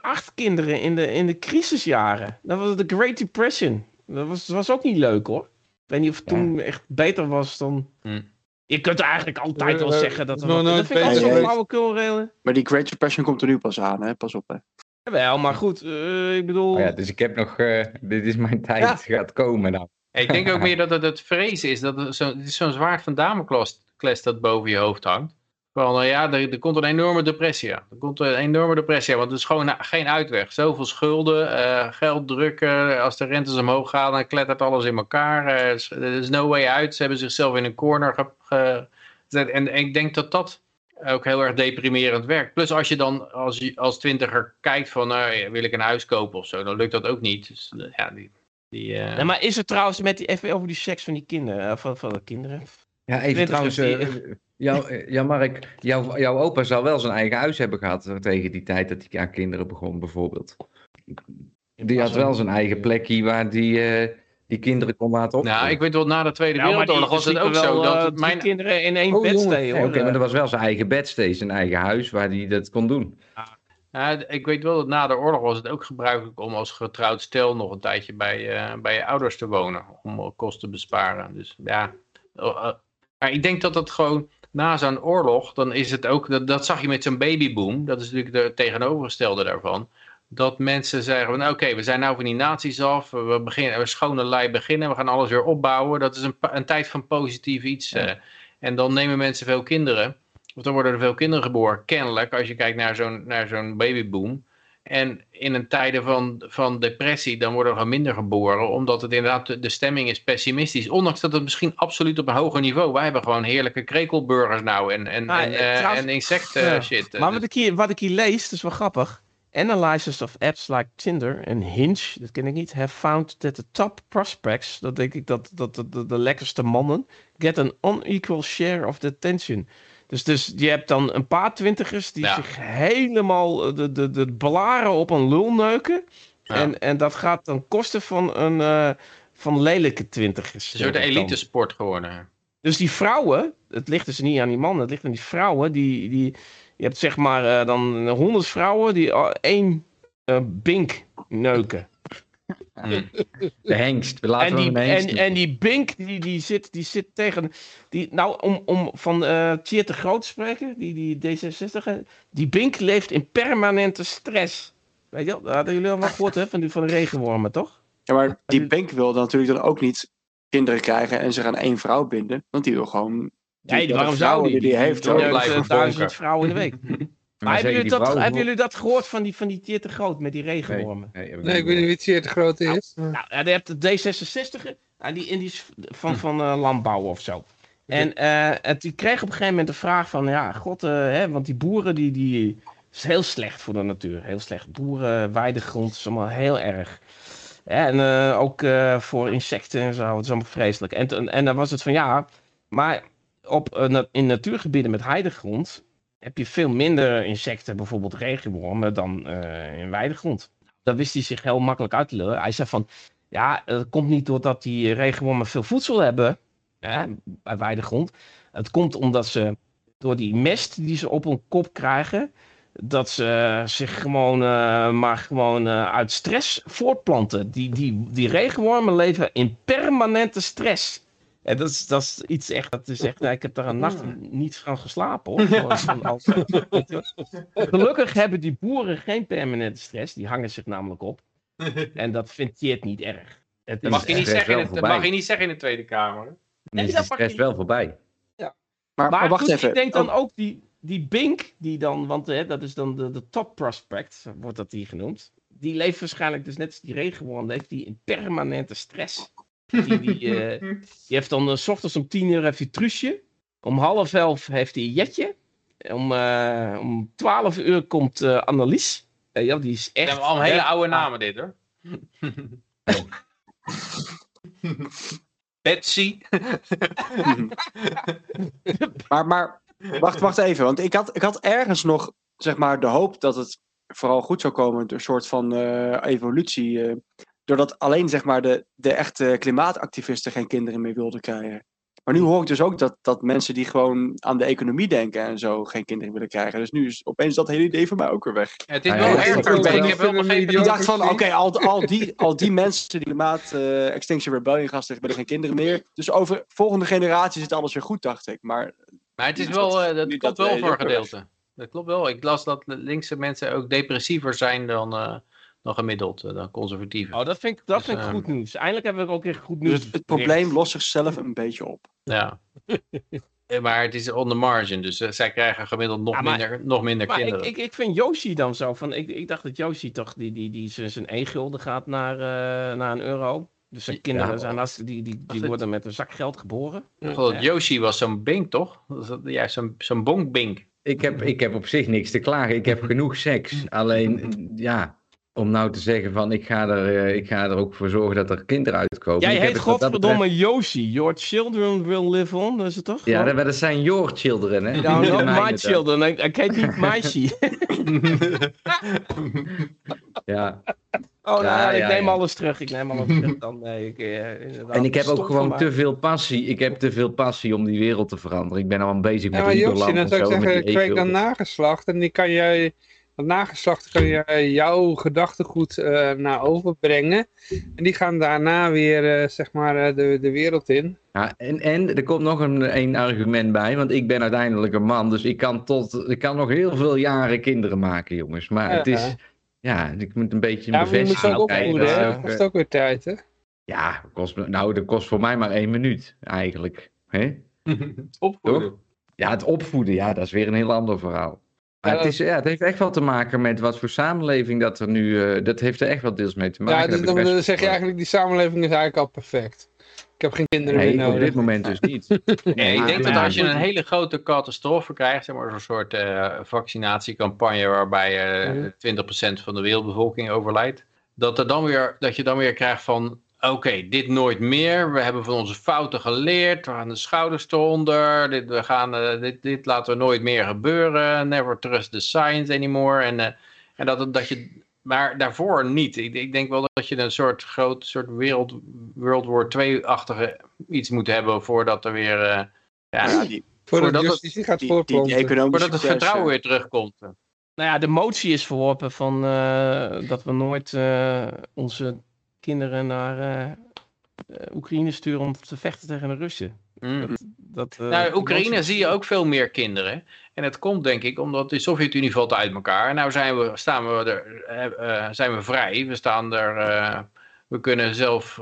acht kinderen in de, in de crisisjaren. Dat was de Great Depression. Dat was, was ook niet leuk hoor. Ik weet niet of het Ja. toen echt beter was dan... Hm. Je kunt eigenlijk altijd wel Eh, zeggen dat er nog wat... nooit Dat vind ik zo'n flauwekul. Maar die Great Depression komt er nu pas aan, hè? Pas op, hè? Wel, maar goed, eh, ik bedoel... Oh ja, dus ik heb nog, eh, dit is mijn tijd, Ja. gaat komen nou. Ik denk ook meer dat het het vrezen is. Dat het zo, het is zo'n zwaard van Damocles dat boven je hoofd hangt. Van, nou ja, er, er komt een enorme depressie aan. Er komt een enorme depressie aan, want er is gewoon na- geen uitweg. Zoveel schulden, eh, geld drukken. Als de rentes omhoog gaan, dan klettert alles in elkaar. Eh, Er is- is no way out. Ze hebben zichzelf in een corner ge- ge- gezet. En, en ik denk dat dat ook heel erg deprimerend werkt. Plus als je dan als, je, als twintiger kijkt van, nou, ja, wil ik een huis kopen of zo, dan lukt dat ook niet. Dus eh, ja, die... die eh, Nee, maar is het trouwens met die, even over die seks van die kinderen, van, van de kinderen? Ja, even trouwens, die- eh, jou, eh, ja Mark, jouw, jouw opa zal wel zijn eigen huis hebben gehad eh, tegen die tijd dat hij aan kinderen begon bijvoorbeeld. Die had wel zijn eigen plekje waar die, eh, die kinderen kon laten opgroeien. Nou, ik weet wel, na de Tweede die Wereldoorlog was het ook zo. Dat eh, mijn, kinderen in één Oh, hoor. Oké, maar dat was wel zijn eigen bedstee, zijn eigen huis waar hij dat kon doen. Ja, ik weet wel dat na de oorlog was het ook gebruikelijk om als getrouwd stel nog een tijdje bij, eh, bij je ouders te wonen. Om kosten te besparen. Dus ja. Maar ik denk dat dat gewoon na zo'n oorlog, dan is het ook, dat, dat zag je met zo'n babyboom. Dat is natuurlijk de tegenovergestelde daarvan. Dat mensen zeggen van oké, we zijn nou van die naties af. We, beginnen, we schone lei beginnen. We gaan alles weer opbouwen. Dat is een, een tijd van positief iets. eh. en dan nemen mensen veel kinderen. Of dan worden er veel kinderen geboren, kennelijk, als je kijkt naar zo'n naar zo'n babyboom. En in een tijden van, van depressie, dan worden er minder geboren, omdat het inderdaad, de- stemming is pessimistisch. Ondanks dat het misschien absoluut op een hoger niveau, wij hebben gewoon heerlijke krekelburgers nou en, en, Maar, en, eh, eh, trouwens- en insecten Ja. shit. Maar Dus- wat ik, hier, wat ik hier lees, dat is wel grappig. Analyzers of apps like Tinder en Hinge, dat ken ik niet, have found that the top prospects, dat denk ik dat, dat de, de, de lekkerste mannen, get an unequal share of the attention. Dus, dus je hebt dan een paar twintigers die Ja. zich helemaal eh, de, de, de blaren op een lul neuken. Ja. En, en dat gaat dan kosten van een een van lelijke twintigers. Het is dan. elite sport geworden. Dus die vrouwen, het ligt dus niet aan die mannen, het ligt aan die vrouwen. Die, die, je hebt zeg maar eh, dan honderd vrouwen die al één eh, bink neuken. Hm. De hengst, we laten En die, hengst en, en die bink, die, die, zit, die zit tegen... Die, nou, om, om van eh Thier te Groot te spreken, die, die D66, hè, die bink leeft in permanente stress. Weet je wel, dat hadden jullie al wel gehoord hè, van, die, van de regenwormen, toch? Ja, maar die die- Bank wil dan natuurlijk dan ook niet kinderen krijgen en zich aan één vrouw binden. Want die wil gewoon... Nee, de waarom vrouwen zou die? die die heeft, die eh, duizend vrouwen in de week. Maar hebben jullie, dat, hebben jullie dat gehoord van die, van die Tier te Groot met die regenwormen? Nee, Nee, ik weet niet wie het zeer te groot is. Nou, ja, je hebt de D66 en die, die is van, van eh, landbouw of zo. En eh, het, die kreeg op een gegeven moment de vraag van, ja, god, eh, hè, want die boeren, die, die is heel slecht voor de natuur. Heel slecht. Boeren, weidegrond, is allemaal heel erg. Ja, en eh, ook eh, voor insecten en zo, het is allemaal vreselijk. En, en, en dan was het van, ja, maar op, in natuurgebieden met heidegrond heb je veel minder insecten, bijvoorbeeld regenwormen, dan eh, in weidegrond. Daar wist hij zich heel makkelijk uit te lullen. Hij zei van, ja, het komt niet doordat die regenwormen veel voedsel hebben, hè, bij weidegrond. Het komt omdat ze door die mest die ze op hun kop krijgen, dat ze zich gewoon eh, maar gewoon eh, uit stress voortplanten. Die, die, die regenwormen leven in permanente stress. En dat is, dat is iets echt, dat is echt, nou, ik heb daar een nacht niet van geslapen hoor. Van als-. Gelukkig hebben die boeren geen permanente stress, die hangen zich namelijk op. En dat vindt Tjeerd niet erg. Het Dat is mag je, niet zeggen in het, mag je niet zeggen in de Tweede Kamer. Nee, is dat de mag stress je niet. wel voorbij. Maar, Maar, maar wacht goed, even. ik denk dan Oh, ook die, die Bink, die dan, want hè, dat is dan de, de top prospect, wordt dat die genoemd. Die leeft waarschijnlijk dus net als die regenworm, leeft die in permanente stress. Die, die, eh, die heeft dan eh, s ochtends om tien uur heeft hij truusje. Om half elf heeft hij een jetje. Om, eh, om twaalf uur komt eh, Annelies. Ja, die is Dat echt... zijn allemaal hele oude namen dit hoor. Betsy. maar, maar wacht, wacht even. Want ik had, ik had ergens nog zeg maar, de hoop dat het vooral goed zou komen. Door een soort van eh, evolutie. eh, doordat alleen zeg maar, de, de echte klimaatactivisten geen kinderen meer wilden krijgen. Maar nu hoor ik dus ook dat, dat mensen die gewoon aan de economie denken en zo geen kinderen willen krijgen. Dus nu is opeens dat hele idee van mij ook weer weg. Het is wel ja, Ik heb Ik dacht van, oké, al, al, die, al die mensen die klimaat eh, Extinction Rebellion gasten willen geen kinderen meer. Dus over volgende generatie zit alles weer goed, dacht ik. Maar Maar het is wel, dat- eh, dat klopt dat, wel eh, voor een gedeelte. Dat klopt wel. Ik las dat linkse mensen ook depressiever zijn dan, eh, dan gemiddeld, eh, dan conservatieven. Oh, dat vind ik, dat Dus, vind ik ehm, goed nieuws. Eindelijk hebben we ook weer goed dus nieuws. het, het probleem lost zichzelf een beetje op. Ja. Eh, maar het is on the margin, dus eh, zij krijgen gemiddeld nog Ja, maar- minder, nog minder Maar ik, kinderen. ik, ik vind Yoshi dan zo van. Ik, ik dacht dat Yoshi toch die, die, die zijn- zijn e-gulden gaat naar, eh, naar een euro. Dus zijn kinderen Ja. zijn als, die, die, die worden met een zak geld geboren. God, Ja. Yoshi was zo'n bink, toch? Ja, zo'n zo'n bonkbink. Ik heb, ik heb op zich niks te klagen. Ik heb genoeg seks. Alleen, ja, om nou te zeggen van ik ga er, eh, ik ga er ook voor zorgen dat er kinderen uitkomen. Jij Ik heb heet godverdomme Yoshi. Your children will live on, dat is het toch? betreft- Ja, dat, dat zijn your children, hè? Nou, not my dan. children. Ik, ik heet niet Maishi. Ja. Oh, nou, Ja, ik ja, neem ja. alles terug. Ik neem alles terug. Dan, nee, ik, eh, inderdaad, En ik heb ook gewoon te veel passie. Ik heb te veel passie om die wereld te veranderen. Ik ben al bezig Ja, met maar Yoshi, Lieberland dan en zou ik zeggen, kweek dan nageslacht. En die kan jij, dat nageslacht kan jij jouw gedachtegoed eh, naar overbrengen. En die gaan daarna weer, eh, zeg maar, eh, de, de wereld in. Ja, en, en er komt nog een, een argument bij, want ik ben uiteindelijk een man, dus ik kan, tot, ik kan nog heel veel jaren kinderen maken, jongens. Maar het Ja. is, ja, ik moet een beetje Ja, een maar je moet bevestiging ook opvoeden, hè? dat kost ook weer tijd, hè? Ja, kost, nou, dat kost voor mij maar één minuut, eigenlijk. Hè? Opvoeden. Ja, het opvoeden, ja, dat is weer een heel ander verhaal. Maar het, is, ja, het heeft echt wel te maken met wat voor samenleving dat er nu... eh, dat heeft er echt wel deels mee te maken. Ja, dus heb dan, dan zeg je eigenlijk, die samenleving is eigenlijk al perfect. Ik heb geen kinderen Nee, meer op nodig. dit moment dus niet. Nee, ik denk dat als je een hele grote catastrofe krijgt, zeg maar zo'n soort eh, vaccinatiecampagne waarbij eh Mhm. 20% van de wereldbevolking overlijdt, dat, er dan weer, dat je dan weer krijgt van, oké, dit nooit meer, we hebben van onze fouten geleerd, we gaan de schouders eronder, dit, we gaan, eh, dit, dit laten we nooit meer gebeuren, never trust the science anymore, en, eh, en dat, het- dat je... Maar daarvoor niet. Ik, ik denk wel dat je een soort groot soort wereld, World War 2-achtige iets moet hebben voordat er weer eh, ja, die, Voordat Voordat het- gaat die, Voordat het vertrouwen weer terugkomt. Nou ja, de motie is verworpen van eh, dat we nooit eh, onze kinderen naar eh, eh, Oekraïne sturen om te vechten tegen de Russen. Mm. Dat, eh, Nou, Oekraïne zie je ook veel meer kinderen. En dat komt denk ik omdat de Sovjet-Unie valt uit elkaar. Nou zijn we, staan we er, zijn we vrij. We staan er, we kunnen zelf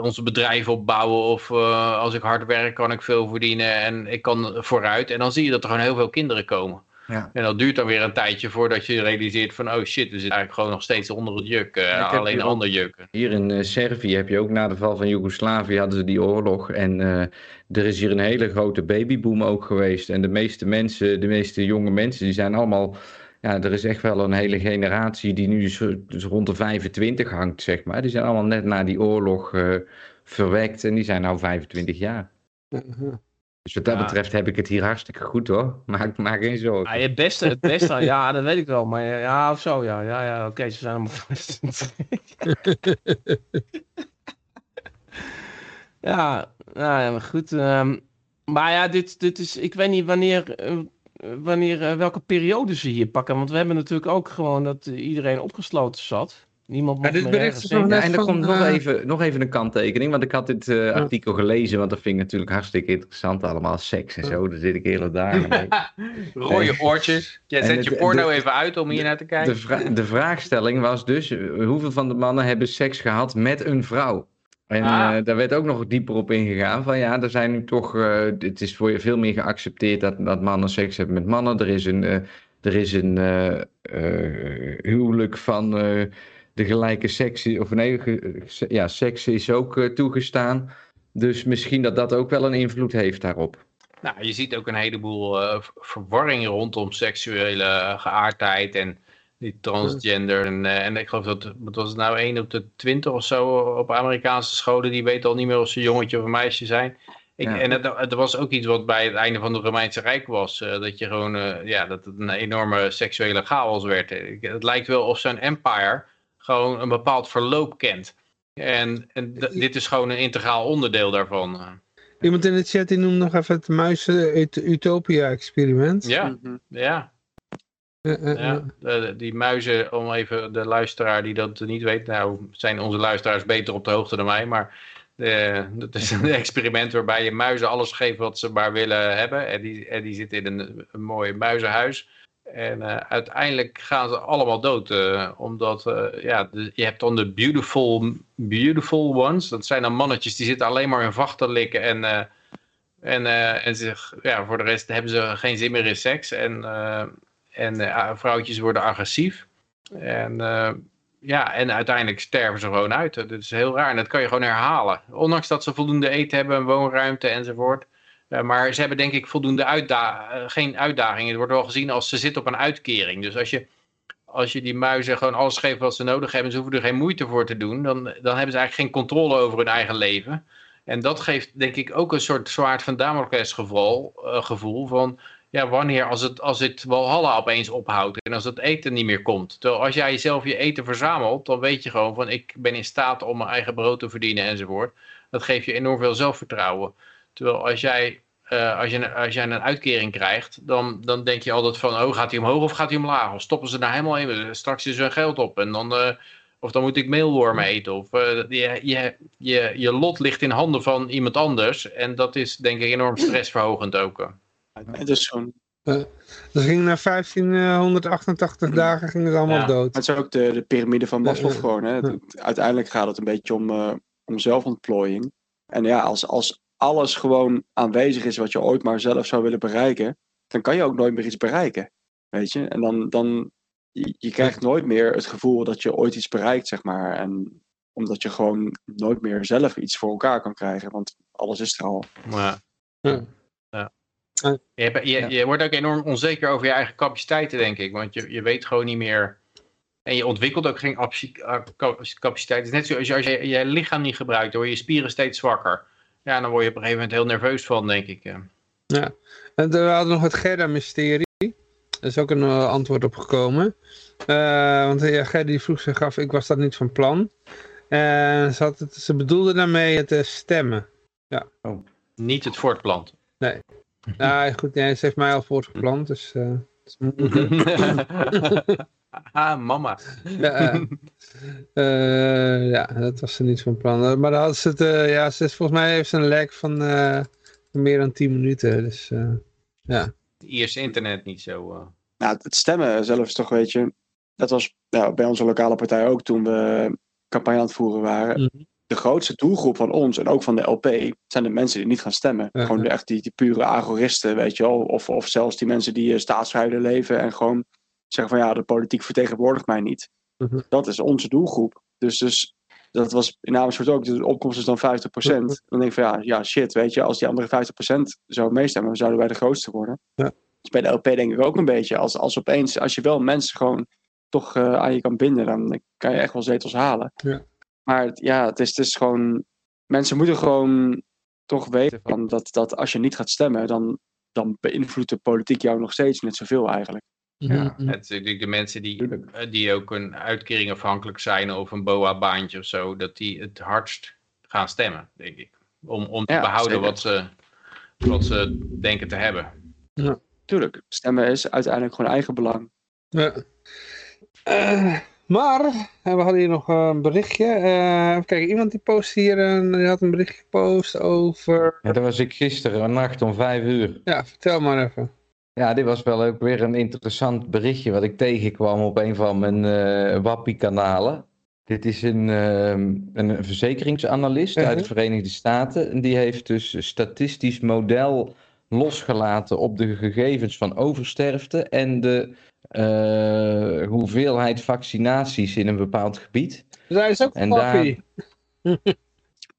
onze bedrijf opbouwen. Of als ik hard werk kan ik veel verdienen en ik kan vooruit. En dan zie je dat er gewoon heel veel kinderen komen. Ja. En dat duurt dan weer een tijdje voordat je realiseert van, oh shit, we zitten eigenlijk gewoon nog steeds onder het juk. eh, alleen ander juk. Hier in eh, Servië heb je ook na de val van Joegoslavië hadden ze die oorlog. En eh, er is hier een hele grote babyboom ook geweest. En de meeste mensen, de meeste jonge mensen, die zijn allemaal... Ja, er is echt wel een hele generatie die nu zo- dus rond de 25 hangt, zeg maar. Die zijn allemaal net na die oorlog eh, verwekt en die zijn nou 25 jaar. Dus wat dat Ja. betreft heb ik het hier hartstikke goed hoor. Maak, maak geen zorgen. Ah, het beste, het beste, ja, dat weet ik wel. Maar ja, of zo, ja. Ja, ja, oké, ze zijn allemaal... ja, nou ja, maar goed. ehm, maar ja, dit, dit is, ik weet niet wanneer, eh, wanneer eh, welke periode ze hier pakken. Want we hebben natuurlijk ook gewoon dat iedereen opgesloten zat. Niemand dit bericht net Ja, en er van, komt nog, eh, even, nog even een kanttekening, want ik had dit eh, artikel gelezen, want dat vind ik natuurlijk hartstikke interessant, allemaal seks en zo, daar zit ik hele dagen mee. Rode Nee. oortjes. Jij zet het- je porno de- even uit om hier naar te kijken. De, vra- de vraagstelling was dus, eh, hoeveel van de mannen hebben seks gehad met een vrouw? En Ah. eh, daar werd ook nog dieper op ingegaan van ja, er zijn nu toch, eh, het is voor je veel meer geaccepteerd dat, dat mannen seks hebben met mannen. Er is een, eh, er is een eh, eh, huwelijk van eh, de gelijke seks, of nee, ja, seks is ook eh, toegestaan. Dus misschien dat dat ook wel een invloed heeft daarop. Nou, je ziet ook een heleboel eh, ver- verwarring rondom seksuele geaardheid en die transgender. En, eh, en ik geloof dat, wat was het nou, 1 op de 20 of zo op Amerikaanse scholen, die weten al niet meer of ze een jongetje of een meisje zijn. Ik, Ja. En het, er was ook iets wat bij het einde van het Romeinse Rijk was. eh, dat je gewoon, eh, ja, dat het een enorme seksuele chaos werd. Het lijkt wel of zo'n empire gewoon een bepaald verloop kent. En, en dit is gewoon een integraal onderdeel daarvan. eh. Iemand in de chat die noemt nog even het muizen-utopia-experiment. Ja, Mhm. ja. Eh, eh, Ja, de- die muizen, om even de luisteraar die dat niet weet, nou zijn onze luisteraars beter op de hoogte dan mij, maar de, dat is een experiment waarbij je muizen alles geeft wat ze maar willen hebben en die, en die zitten in een, een mooi muizenhuis. En eh, uiteindelijk gaan ze allemaal dood, eh, omdat eh, ja, je hebt dan de beautiful, beautiful ones, dat zijn dan mannetjes die zitten alleen maar in vacht te likken en, en, en zich, ja, voor de rest hebben ze geen zin meer in seks en... en vrouwtjes worden agressief. En, ja, en uiteindelijk sterven ze gewoon uit. Dat is heel raar. En dat kan je gewoon herhalen. Ondanks dat ze voldoende eten hebben, woonruimte enzovoort. Eh, maar ze hebben denk ik voldoende uitda eh, geen uitdagingen. Het wordt wel gezien als ze zitten op een uitkering. Dus als je, als je die muizen gewoon alles geeft wat ze nodig hebben... en ze hoeven er geen moeite voor te doen... dan, dan hebben ze eigenlijk geen controle over hun eigen leven. En dat geeft denk ik ook een soort zwaard van Damocles gevoel, eh, gevoel van ja, wanneer als het, als het Walhalla opeens ophoudt en als het eten niet meer komt. Terwijl als jij zelf je eten verzamelt, dan weet je gewoon van ik ben in staat om mijn eigen brood te verdienen enzovoort. Dat geeft je enorm veel zelfvertrouwen. Terwijl als jij, eh, als je, als jij een uitkering krijgt, dan, dan denk je altijd van oh gaat hij omhoog of gaat hij omlaag? Of stoppen ze daar helemaal in? Straks is er geld op en dan... eh, of dan moet ik meelwormen eten. Of eh, je, je, je, je lot ligt in handen van iemand anders. En dat is denk ik enorm stressverhogend ook. eh. Het is gewoon Dus ging na 1588 dagen ging het allemaal Ja. dood. Het is ook de, de piramide van Maslow gewoon. Hè. Uiteindelijk gaat het een beetje om, eh, om zelfontplooiing. En ja, als, als alles gewoon aanwezig is wat je ooit maar zelf zou willen bereiken, dan kan je ook nooit meer iets bereiken. Weet je? En dan, dan je, je krijgt nooit meer het gevoel dat je ooit iets bereikt, zeg maar. En omdat je gewoon nooit meer zelf iets voor elkaar kan krijgen, want alles is er al. Ja. Ja. Je, hebt- je, je wordt ook enorm onzeker over je eigen capaciteiten, denk ik. Want je, je weet gewoon niet meer. En je ontwikkelt ook geen apsi- eh, ca- capaciteit. Het is net zoals als je je lichaam niet gebruikt, dan word je spieren steeds zwakker. Ja, dan word je op een gegeven moment heel nerveus van, denk ik. eh. En we hadden nog het Gerda-mysterie. Er is ook een eh, antwoord op gekomen. Eh, want ja, Gerda die vroeg zich af, ik was dat niet van plan. En ze, had het, ze bedoelde daarmee het eh, stemmen. Niet het voortplanten. Nou goed, nee, ze heeft mij al voortgeplant, dus... eh, het is ah, mama. ja, eh, eh, ja, dat was ze niet van plan. Eh, Maar dan had ze het, eh, ja, ze is, volgens mij heeft ze een lag van, eh, meer dan 10 minuten. Dus eh, ja. Het Ierse internet niet zo. eh. Nou, het stemmen zelf is toch, weet je, dat was ja, bij onze lokale partij ook toen we campagne aan het voeren waren. Mhm. de grootste doelgroep van ons en ook van de LP zijn de mensen die niet gaan stemmen. Gewoon de, echt die, die pure agoristen, weet je wel. Of, of zelfs die mensen die uh, staatsvrijheid leven en gewoon zeggen van ja, de politiek vertegenwoordigt mij niet. Mhm. Dat is onze doelgroep. Dus, dus dat was in Amersfoort ook, de opkomst is dan 50%. Mhm. Dan denk ik van ja, ja, shit, weet je, als die andere 50% zou meestemmen, zouden wij de grootste worden. Ja. Dus bij de LP denk ik ook een beetje, als, als opeens, als je wel mensen gewoon toch uh, aan je kan binden, dan kan je echt wel zetels halen. Ja. Maar ja, het is, het is gewoon, mensen moeten gewoon toch weten van dat, dat als je niet gaat stemmen, dan, dan beïnvloedt de politiek jou nog steeds net zoveel eigenlijk. Ja, het is natuurlijk de mensen die, die ook een uitkering afhankelijk zijn of een BOA-baantje of zo, dat die het hardst gaan stemmen, denk ik. Om, om te ja, behouden wat ze, wat ze denken te hebben. Ja. Tuurlijk, stemmen is uiteindelijk gewoon eigen belang. Ja. Uh, maar, we hadden hier nog een berichtje. Uh, kijk, iemand die post hier, een, die had een berichtje gepost over... Ja, dat was ik gisteren, een nacht om vijf uur. Ja, vertel maar even. Ja, dit was wel ook weer een interessant berichtje wat ik tegenkwam op een van mijn uh, Wappie-kanalen. Dit is een, uh, een verzekeringsanalist uh -huh. uit de Verenigde Staten. En die heeft dus een statistisch model losgelaten op de gegevens van oversterfte en de uh, hoeveelheid vaccinaties in een bepaald gebied. Dus hij is ook en. Daar...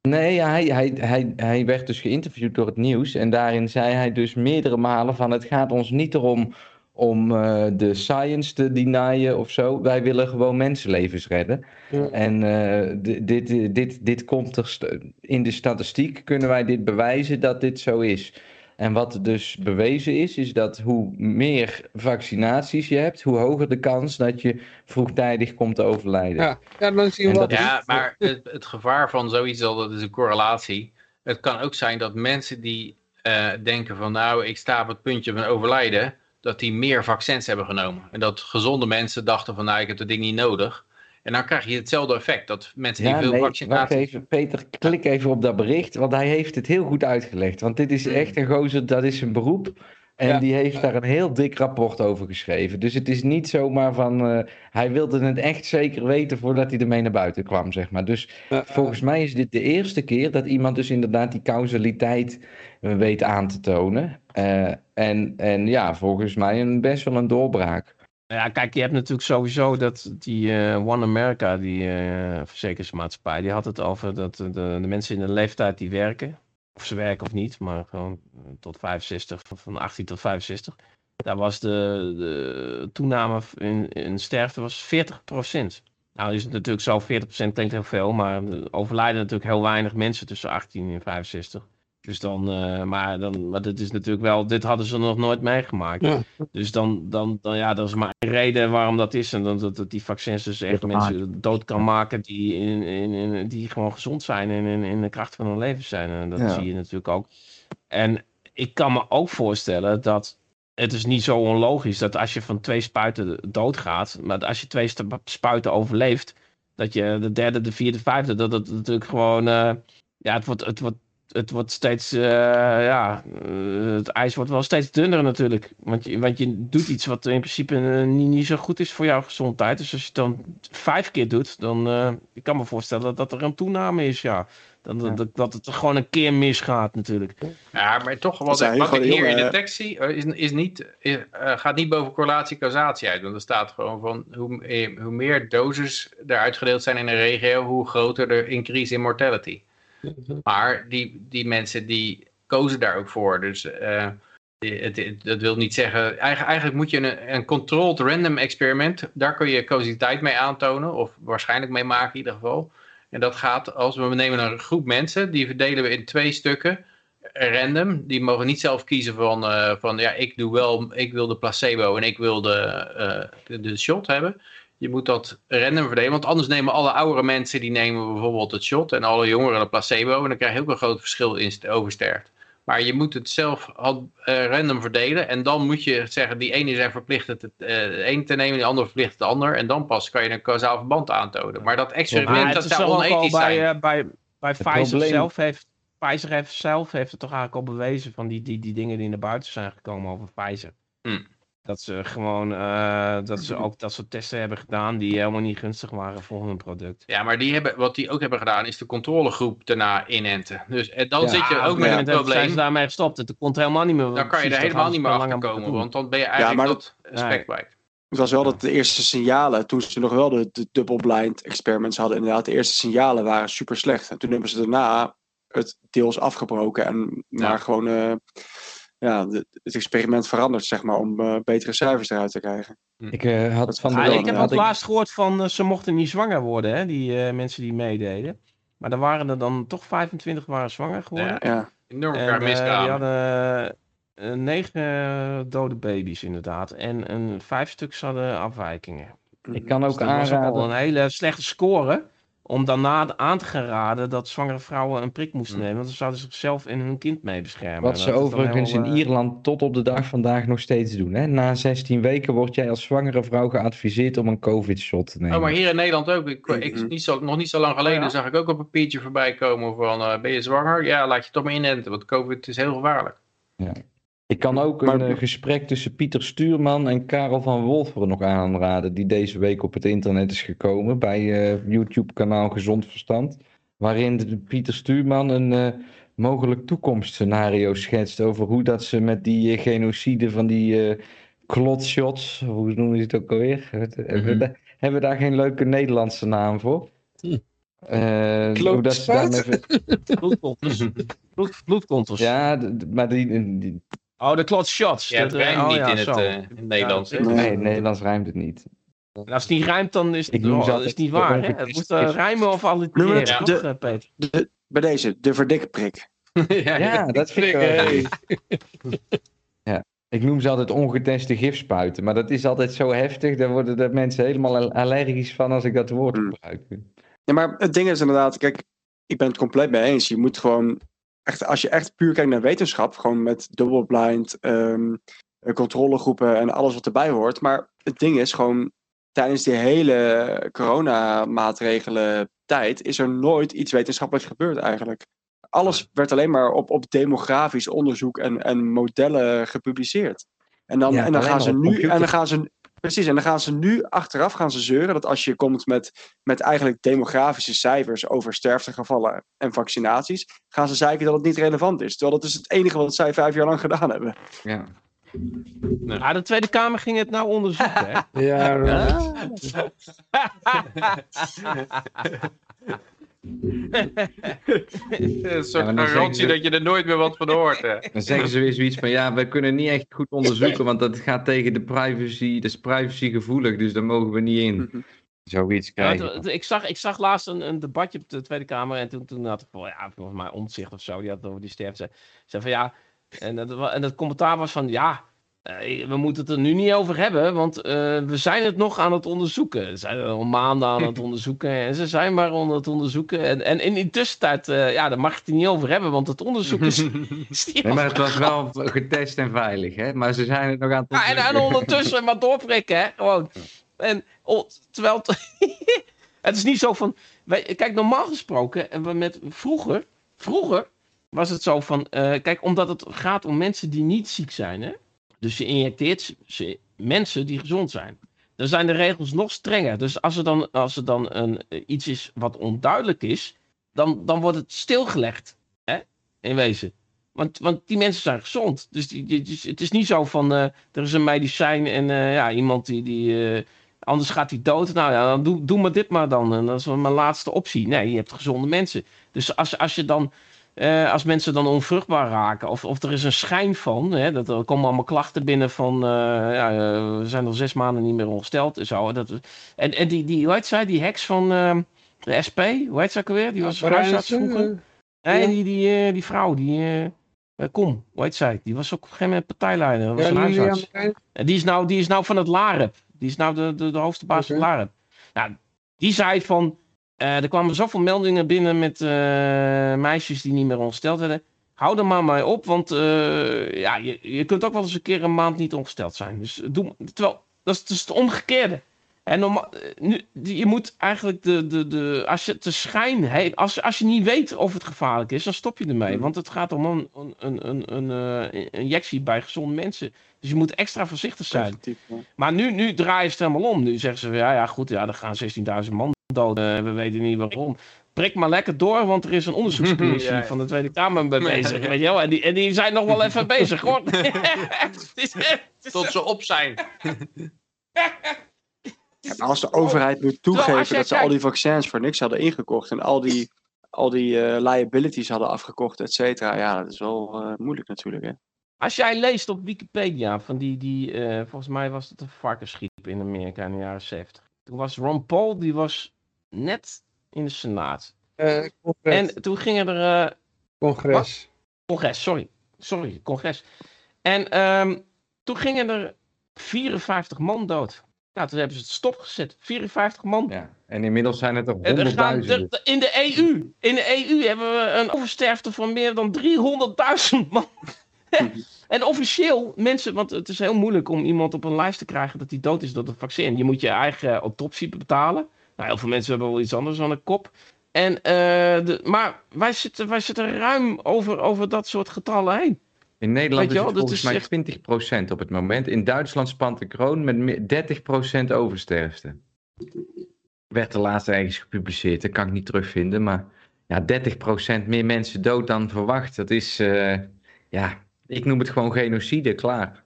Nee, hij, hij, hij, hij werd dus geïnterviewd door het nieuws. En daarin zei hij dus meerdere malen van het gaat ons niet erom om uh, de science te denyen of zo. Wij willen gewoon mensenlevens redden. Ja. En uh, dit, dit, dit komt er in de statistiek kunnen wij dit bewijzen dat dit zo is. En wat dus bewezen is, is dat hoe meer vaccinaties je hebt, hoe hoger de kans dat je vroegtijdig komt te overlijden. Ja, ja, dan zie je En wat. Ja, maar het, het gevaar van zoiets, al, dat is een correlatie. Het kan ook zijn dat mensen die eh, denken van nou, ik sta op het puntje van overlijden, dat die meer vaccins hebben genomen. En dat gezonde mensen dachten van nou, ik heb dat ding niet nodig. En dan krijg je hetzelfde effect, dat mensen Ja, veel nee, even. Peter, klik even op dat bericht, want hij heeft het heel goed uitgelegd. Want dit is echt een gozer, dat is zijn beroep. En Ja. die heeft daar een heel dik rapport over geschreven. Dus het is niet zomaar van... eh, hij wilde het echt zeker weten voordat hij ermee naar buiten kwam, zeg maar. Dus volgens mij is dit de eerste keer dat iemand dus inderdaad die causaliteit eh, weet aan te tonen. Eh, en, en ja, volgens mij een, best wel een doorbraak. Ja, kijk, je hebt natuurlijk sowieso dat die eh, One America, die eh, verzekeringsmaatschappij, die had het over dat de, de mensen in de leeftijd die werken, of ze werken of niet, maar gewoon eh, tot 65, van- van 18 tot 65, daar was de, de toename in, in sterfte was 40% Nou is het natuurlijk zo, 40% klinkt heel veel, maar er overlijden natuurlijk heel weinig mensen tussen 18 en 65. Dus dan, eh, maar, dan, maar dit is natuurlijk wel, dit hadden ze nog nooit meegemaakt. Ja. Dus dan, dan, dan, ja, dat is maar een reden waarom dat is. En dan, dat, dat die vaccins dus echt mensen dood kan maken die, in, in, in- die gewoon gezond zijn en in, in de kracht van hun leven zijn. En dat Ja. zie je natuurlijk ook. En ik kan me ook voorstellen dat het is niet zo onlogisch dat als je van twee spuiten doodgaat, maar als je twee spuiten overleeft, dat je de derde, de vierde, vijfde, dat het natuurlijk gewoon, eh, ja, het wordt, het wordt, het wordt steeds, eh, ja, eh, het ijs wordt wel steeds dunner natuurlijk. Want je, want je doet iets wat in principe eh, niet, niet zo goed is voor jouw gezondheid. Dus als je het dan vijf keer doet, dan eh, ik kan me voorstellen dat er een toename is, ja. Dan, Ja. Dat, dat het gewoon een keer misgaat natuurlijk. Ja, maar toch, wat, ik- wat ik hier heel, in de tekst zie, is, is niet, is, eh, gaat niet boven correlatie causatie uit. Want er staat gewoon van, hoe, hoe meer doses er uitgedeeld zijn in een regio, hoe groter de increase in mortality. Maar die, die mensen die kozen daar ook voor. Dus eh, het, dat wil niet zeggen. Eigenlijk, eigenlijk moet je een, een controlled random experiment. Daar kun je causaliteit mee aantonen. Of waarschijnlijk mee maken in ieder geval. En dat gaat als we nemen een groep mensen. Die verdelen we in twee stukken. Random. Die mogen niet zelf kiezen van, eh, van ja, ik doe wel, ik wil de placebo en ik wil de, eh, de, de shot hebben. Je moet dat random verdelen, want anders nemen alle oudere mensen die nemen bijvoorbeeld het shot en alle jongeren de placebo en dan krijg je ook een groot verschil in st- oversterft. Maar je moet het zelf al, eh, random verdelen en dan moet je zeggen die ene zijn verplicht het, eh, de een te nemen, die andere verplicht het ander en dan pas kan je een kausaal verband aantonen. Maar dat experiment Maar dat zou onethisch bij, zijn. eh, bij, bij Het Pfizer probleem- zelf heeft Pfizer heeft zelf heeft het toch eigenlijk al bewezen van die, die, die dingen die naar buiten zijn gekomen over Pfizer. Hmm. Dat ze gewoon, eh, dat ze ook dat soort testen hebben gedaan die helemaal niet gunstig waren voor hun product. Ja, maar die hebben, wat die ook hebben gedaan is de controlegroep daarna inenten. Dus en dan Ja. zit je ook met een moment zijn probleem. ze daarmee gestopt. Het kon helemaal niet meer. Dan kan je er helemaal dat niet meer achter komen, want dan ben je eigenlijk maar dat aspect kwijt. Het was wel dat de eerste signalen, toen ze nog wel de, de double-blind experiments hadden, inderdaad, de eerste signalen waren super slecht. En toen hebben ze daarna het deels afgebroken en maar gewoon eh, ja, het experiment veranderd, zeg maar, om eh, betere cijfers eruit te krijgen. Ik eh, had van de. Ah, ik heb dat- laatst gehoord van eh, ze mochten niet zwanger worden, hè, die eh, mensen die meededen. Maar er waren er dan toch 25 waren zwanger geworden. Ja, Ja, enorm elkaar eh, die misgaan. hadden eh, negen dode baby's inderdaad. En een vijf stuks hadden afwijkingen. Ik kan ook Dus dat was al aanraden. een hele slechte score. Om daarna aan te gaan raden dat zwangere vrouwen een prik moesten Mm. nemen. Want dan zouden ze zichzelf en hun kind mee beschermen. Wat ze overigens in eh, Ierland tot op de dag vandaag nog steeds doen. Hè? Na 16 weken word jij als zwangere vrouw geadviseerd om een COVID-shot te nemen. Oh, maar hier in Nederland ook. Ik, ik, Mhm. niet zo, nog niet zo lang geleden ja? zag ik ook een papiertje voorbij komen van eh, ben je zwanger? Ja, laat je toch maar inenten, want COVID is heel gevaarlijk. Ik kan ook een eh, gesprek tussen Pieter Stuurman en Karel van Wolferen nog aanraden, die deze week op het internet is gekomen bij eh YouTube-kanaal Gezond Verstand. Waarin de- Pieter Stuurman een eh, mogelijk toekomstscenario schetst over hoe dat ze met die genocide van die klotshots, hoe noemen ze het ook alweer? Hebben, we Mhm. da- hebben we daar geen leuke Nederlandse naam voor? Hm. Bloed, bloedkonters. Ja, maar die, die, Oh, de klot shots. Ja, het Dat, eh, rijmt oh, niet ja, in, het, eh, in het Nederlands. Ja? Nee. in Nederlands rijmt het niet. En als het niet rijmt, dan is het, Ik oh, is het niet waar. Hè? Het moet gif. rijmen of allitereren, het toch, de- Peter? de, bij deze, de verdikprik. ja, Ja, dat vind ik wel. Hey. Ik noem ze altijd ongeteste gifspuiten, maar dat is altijd zo heftig, daar worden de mensen helemaal allergisch van als ik dat woord Hmm. gebruik. Ja, maar het ding is inderdaad, kijk, ik ben het compleet mee eens. Je moet gewoon, echt, als je echt puur kijkt naar wetenschap, gewoon met double-blind, ehm, eh, controlegroepen en alles wat erbij hoort. Maar het ding is gewoon, tijdens die hele coronamaatregelen tijd is er nooit iets wetenschappelijks gebeurd eigenlijk. Alles werd alleen maar op, op demografisch onderzoek en, en modellen gepubliceerd. En dan, Ja, en dan gaan ze nu, en dan gaan ze, precies, en dan gaan ze nu achteraf gaan ze zeuren dat als je komt met, met eigenlijk demografische cijfers over sterftegevallen en vaccinaties, gaan ze zeiken dat het niet relevant is. Terwijl dat is het enige wat zij vijf jaar lang gedaan hebben. Ja. Ja, de Tweede Kamer ging het nou onderzoeken, hè? Ja, right. Een soort Ja, garantie ze- dat je er nooit meer wat van hoort. Hè. Dan zeggen ze weer zoiets van, ja, we kunnen niet echt goed onderzoeken, want dat gaat tegen de privacy, dat is privacygevoelig, dus daar mogen we niet in. Mhm. Zoiets Ja, krijgen. het- het- ik, zag, ik zag laatst een, een debatje op de Tweede Kamer en toen, toen had ik van, ja, volgens mij omzicht of zo, die had over die sterfte. Zei van ja, en dat, en dat commentaar was van ja, eh, we moeten het er nu niet over hebben, want eh, we zijn het nog aan het onderzoeken. Ze zijn al maanden aan het onderzoeken en ze zijn maar aan het onderzoeken. En, en in die tussentijd, eh, ja, daar mag je het niet over hebben, want het onderzoek is, is niet Nee, maar het was wel getest en veilig, hè? Maar ze zijn het nog aan het Ja, en, en onderzoeken. ondertussen maar doorprikken, hè? Gewoon. En oh, terwijl. het- het is niet zo van. Wij, kijk, normaal gesproken. En we met, vroeger. Vroeger was het zo van. eh, kijk, omdat het gaat om mensen die niet ziek zijn, hè? Dus je injecteert ze, mensen die gezond zijn. Dan zijn de regels nog strenger. Dus als er dan, als er dan een, eh, iets is wat onduidelijk is. Dan, dan wordt het stilgelegd. Hè? In wezen. Want, want die mensen zijn gezond. Dus die, die- het is niet zo van. eh, er is een medicijn en eh, ja, iemand die. die anders gaat hij dood. Nou ja, dan doe, doe maar dit maar dan. En dat is mijn laatste optie. Nee, je hebt gezonde mensen. Dus als, als je dan. Eh, als mensen dan onvruchtbaar raken, of, of er is een schijn van, hè, dat er komen allemaal klachten binnen van, eh, ja, eh, we zijn al zes maanden niet meer ongesteld en zo. Dat, en, en die, die, hoe heet zij, die heks van eh, de SP, hoe heet ze ook alweer? Die was huisarts vroeger. Nee, Ja. die, die, die vrouw, die, kom, hoe heet zij? Die was ook op een gegeven moment partijleider, dat was een huisarts. En die is nou, die is nou van het LAREP. Die is nou de, de, de hoogste baas van het LAREP. Nou, die zei van, eh, er kwamen zoveel meldingen binnen met eh, meisjes die niet meer ongesteld werden. Hou er maar mee op, want eh, ja, je, je kunt ook wel eens een keer een maand niet ongesteld zijn. Dus doe, terwijl, dat is het omgekeerde. En normaal, nu, je moet eigenlijk de, de, de, als je de schijn heeft, als, als je niet weet of het gevaarlijk is, dan stop je ermee. Mhm. Want het gaat om een, een, een, een, een injectie bij gezonde mensen. Dus je moet extra voorzichtig zijn. Maar nu, nu draaien ze het helemaal om. Nu zeggen ze, ja, ja goed, ja, er gaan 16.000 man dood. Eh, we weten niet waarom. Prik maar lekker door, want er is een onderzoekscommissie Ja, ja. van de Tweede Kamer mee ja. bezig. Weet je wel? En, die, en die zijn nog wel even bezig, hoor. Tot ze op zijn. Ja, maar als de overheid moet toegeven dat ze al die vaccins voor niks hadden ingekocht en al die, al die eh, liabilities hadden afgekocht, et cetera, ja, dat is wel eh, moeilijk natuurlijk. Hè? Als jij leest op Wikipedia van die, die eh, volgens mij was het een varkensgriep in Amerika in de jaren 70. Toen was Ron Paul, die was net in de Senaat. Eh, congres. En toen gingen er, eh, congres. congres, sorry, sorry, congres. En ehm, toen gingen er 54 man dood. Nou, toen hebben ze het stopgezet. 54 man. Ja. En inmiddels zijn het er En er gaan, honderdduizenden. er- in de EU, in de EU hebben we een oversterfte van meer dan 300.000 man. en officieel, mensen, want het is heel moeilijk om iemand op een lijst te krijgen dat hij dood is door het vaccin. Je moet je eigen autopsie betalen. Nou, heel veel mensen hebben wel iets anders aan de kop. En, eh, de, maar wij zitten, wij zitten ruim over, over dat soort getallen heen. In Nederland is het volgens mij echt- 20% op het moment. In Duitsland spant de kroon met meer- 30% oversterfte. Werd er laatst ergens gepubliceerd, dat kan ik niet terugvinden. Maar ja, 30% meer mensen dood dan verwacht. Dat is, eh, ja, ik noem het gewoon genocide, klaar.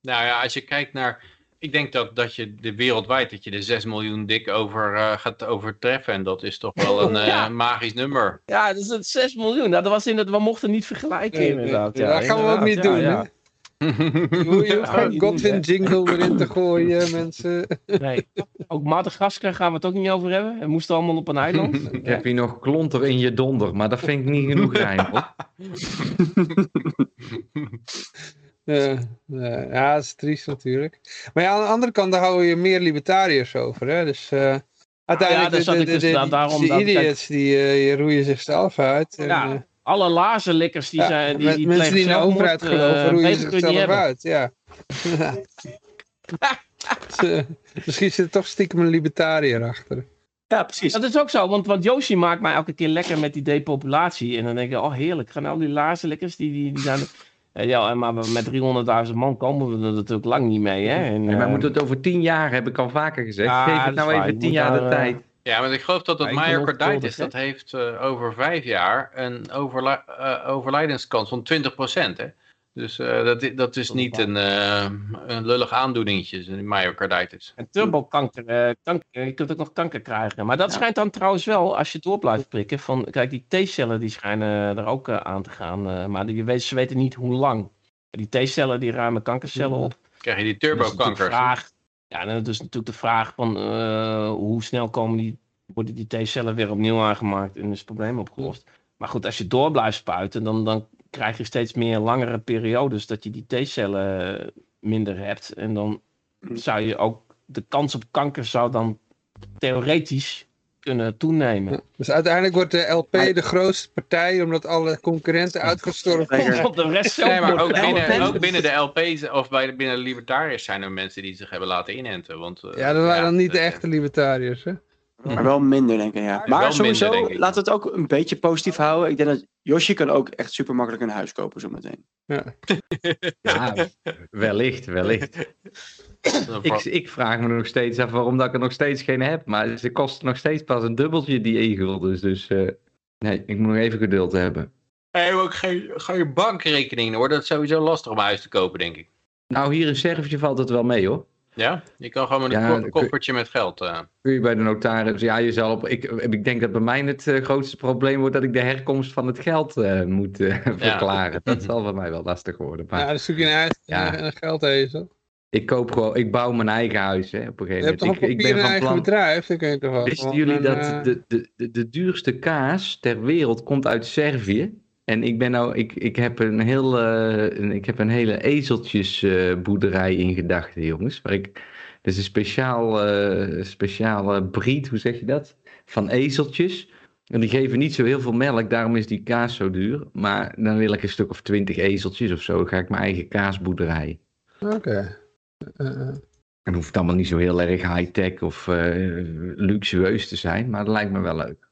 Nou ja, als je kijkt naar... Ik denk dat, dat je de wereldwijd dat je de 6 miljoen dik over eh, gaat overtreffen. En dat is toch wel een eh, magisch nummer. Ja, dat is het 6 miljoen. Nou, dat was in het, we mochten niet vergelijken Nee, inderdaad. nee, ja, dat gaan we ook niet ja, doen, ja. Je hoeft Godwin jingle erin te gooien, mensen. Nee. Ook Madagaskar gaan we het ook niet over hebben. Het moest allemaal op een eiland. Ik heb hier nog klonter in je donder, maar dat vind ik niet genoeg rijm. hoor. Ja, ja, ja, dat is triest natuurlijk. Maar ja, aan de andere kant, daar houden je meer libertariërs over. Hè? Dus eh, uiteindelijk, daar zat de, ik de, dus de, die- daarom idiots, die, eh, roeien zichzelf uit. En, Ja, eh, Alle lazenlikkers die ja, zijn... Die, met die mensen die in de plegen overheid geloven, eh, roeien zichzelf hebben. uit. Ja. Misschien zit er toch stiekem een libertariër achter. Ja, precies. Dat is ook zo, want, want Yoshi maakt mij elke keer lekker met die depopulatie. En dan denk ik, oh heerlijk, gaan al die lazenlikkers, die, die, die zijn... Eh, ja, maar met 300.000 man komen we er natuurlijk lang niet mee, hè. En, En wij eh, moeten het over tien jaar, heb ik al vaker gezegd. Ja, Geef het nou waar. even tien jaar de daar, eh, tijd. Ja, maar ik geloof dat ben myocarditis, dat heeft eh, over vijf jaar een eh, overlijdenskans van 20%. Hè? Dus eh, dat, dat is niet een, eh, een lullig aandoeningetje, een myocarditis. En turbokanker, eh, kanker, je kunt ook nog kanker krijgen. Maar dat schijnt dan trouwens wel, als je door blijft prikken, van, kijk, die T-cellen die schijnen er ook aan te gaan. maar die, weet- ze weten niet hoe lang. Die T-cellen die ruimen kankercellen op. krijg je die turbokanker. ja, dan is natuurlijk de vraag van hoe snel komen die, worden die T-cellen weer opnieuw aangemaakt en is het probleem opgelost. Maar goed, als je door blijft spuiten, dan, dan krijg je steeds meer langere periodes dat je die T-cellen eh, minder hebt. En dan zou je ook, de kans op kanker zou dan theoretisch kunnen toenemen. Dus uiteindelijk wordt de LP de grootste partij, omdat alle concurrenten uitgestorven zijn. Op de rest zelf Nee, maar ook binnen, ook binnen de LP's of bij, binnen de libertariërs zijn er mensen die zich hebben laten inenten. Want, eh, Ja, dat waren dan niet de echte libertariërs, hè? Maar wel minder, denk ik. Ja. Maar sowieso, laten we het ook een beetje positief houden. Ik denk dat Yoshi kan ook echt super makkelijk een huis kopen zometeen. Ja, wellicht, wellicht. Ik, ik vraag me nog steeds af waarom dat ik er nog steeds geen heb. Maar ze kosten nog steeds pas een dubbeltje, die e-guldens. Dus eh, nee, ik moet nog even geduld hebben. Hey, ook geen, geen bankrekening hoor. Dat is sowieso lastig om een huis te kopen, denk ik. Nou, hier in Servië valt het wel mee hoor. Ja? Je kan gewoon met een Ja, koffertje met geld. eh. Kun je bij de notaris, ja, je zal op. Ik, ik denk dat bij mij het eh, grootste probleem wordt dat ik de herkomst van het geld eh, moet eh, verklaren. Dat zal voor mij wel lastig worden. Maar Ja, dan zoek je een huis Ja. en een geldezel. ik koop gewoon, ik bouw mijn eigen huis hè, op een gegeven moment. Ik, ik ben van eigen plan. bedrijf, dan kun je toch wel Wisten jullie dat eh, de, de, de, de duurste kaas ter wereld komt uit Servië? En ik ben nou, ik, ik heb een heel, eh, ik heb een hele ezeltjesboerderij in gedachten, jongens. Waar ik, is een speciaal, eh speciale breed, hoe zeg je dat? Van ezeltjes. En die geven niet zo heel veel melk, daarom is die kaas zo duur. Maar dan wil ik een stuk of twintig ezeltjes of zo, dan ga ik mijn eigen kaasboerderij. Oké. Eh. Het hoeft allemaal niet zo heel erg high-tech of luxueus te zijn, maar dat lijkt me wel leuk.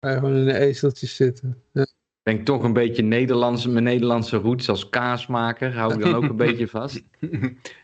Ga je gewoon in de ezeltjes zitten. Ja. Ben ik toch een beetje Nederlands, mijn Nederlandse roots als kaasmaker, hou ik dan ook een beetje vast.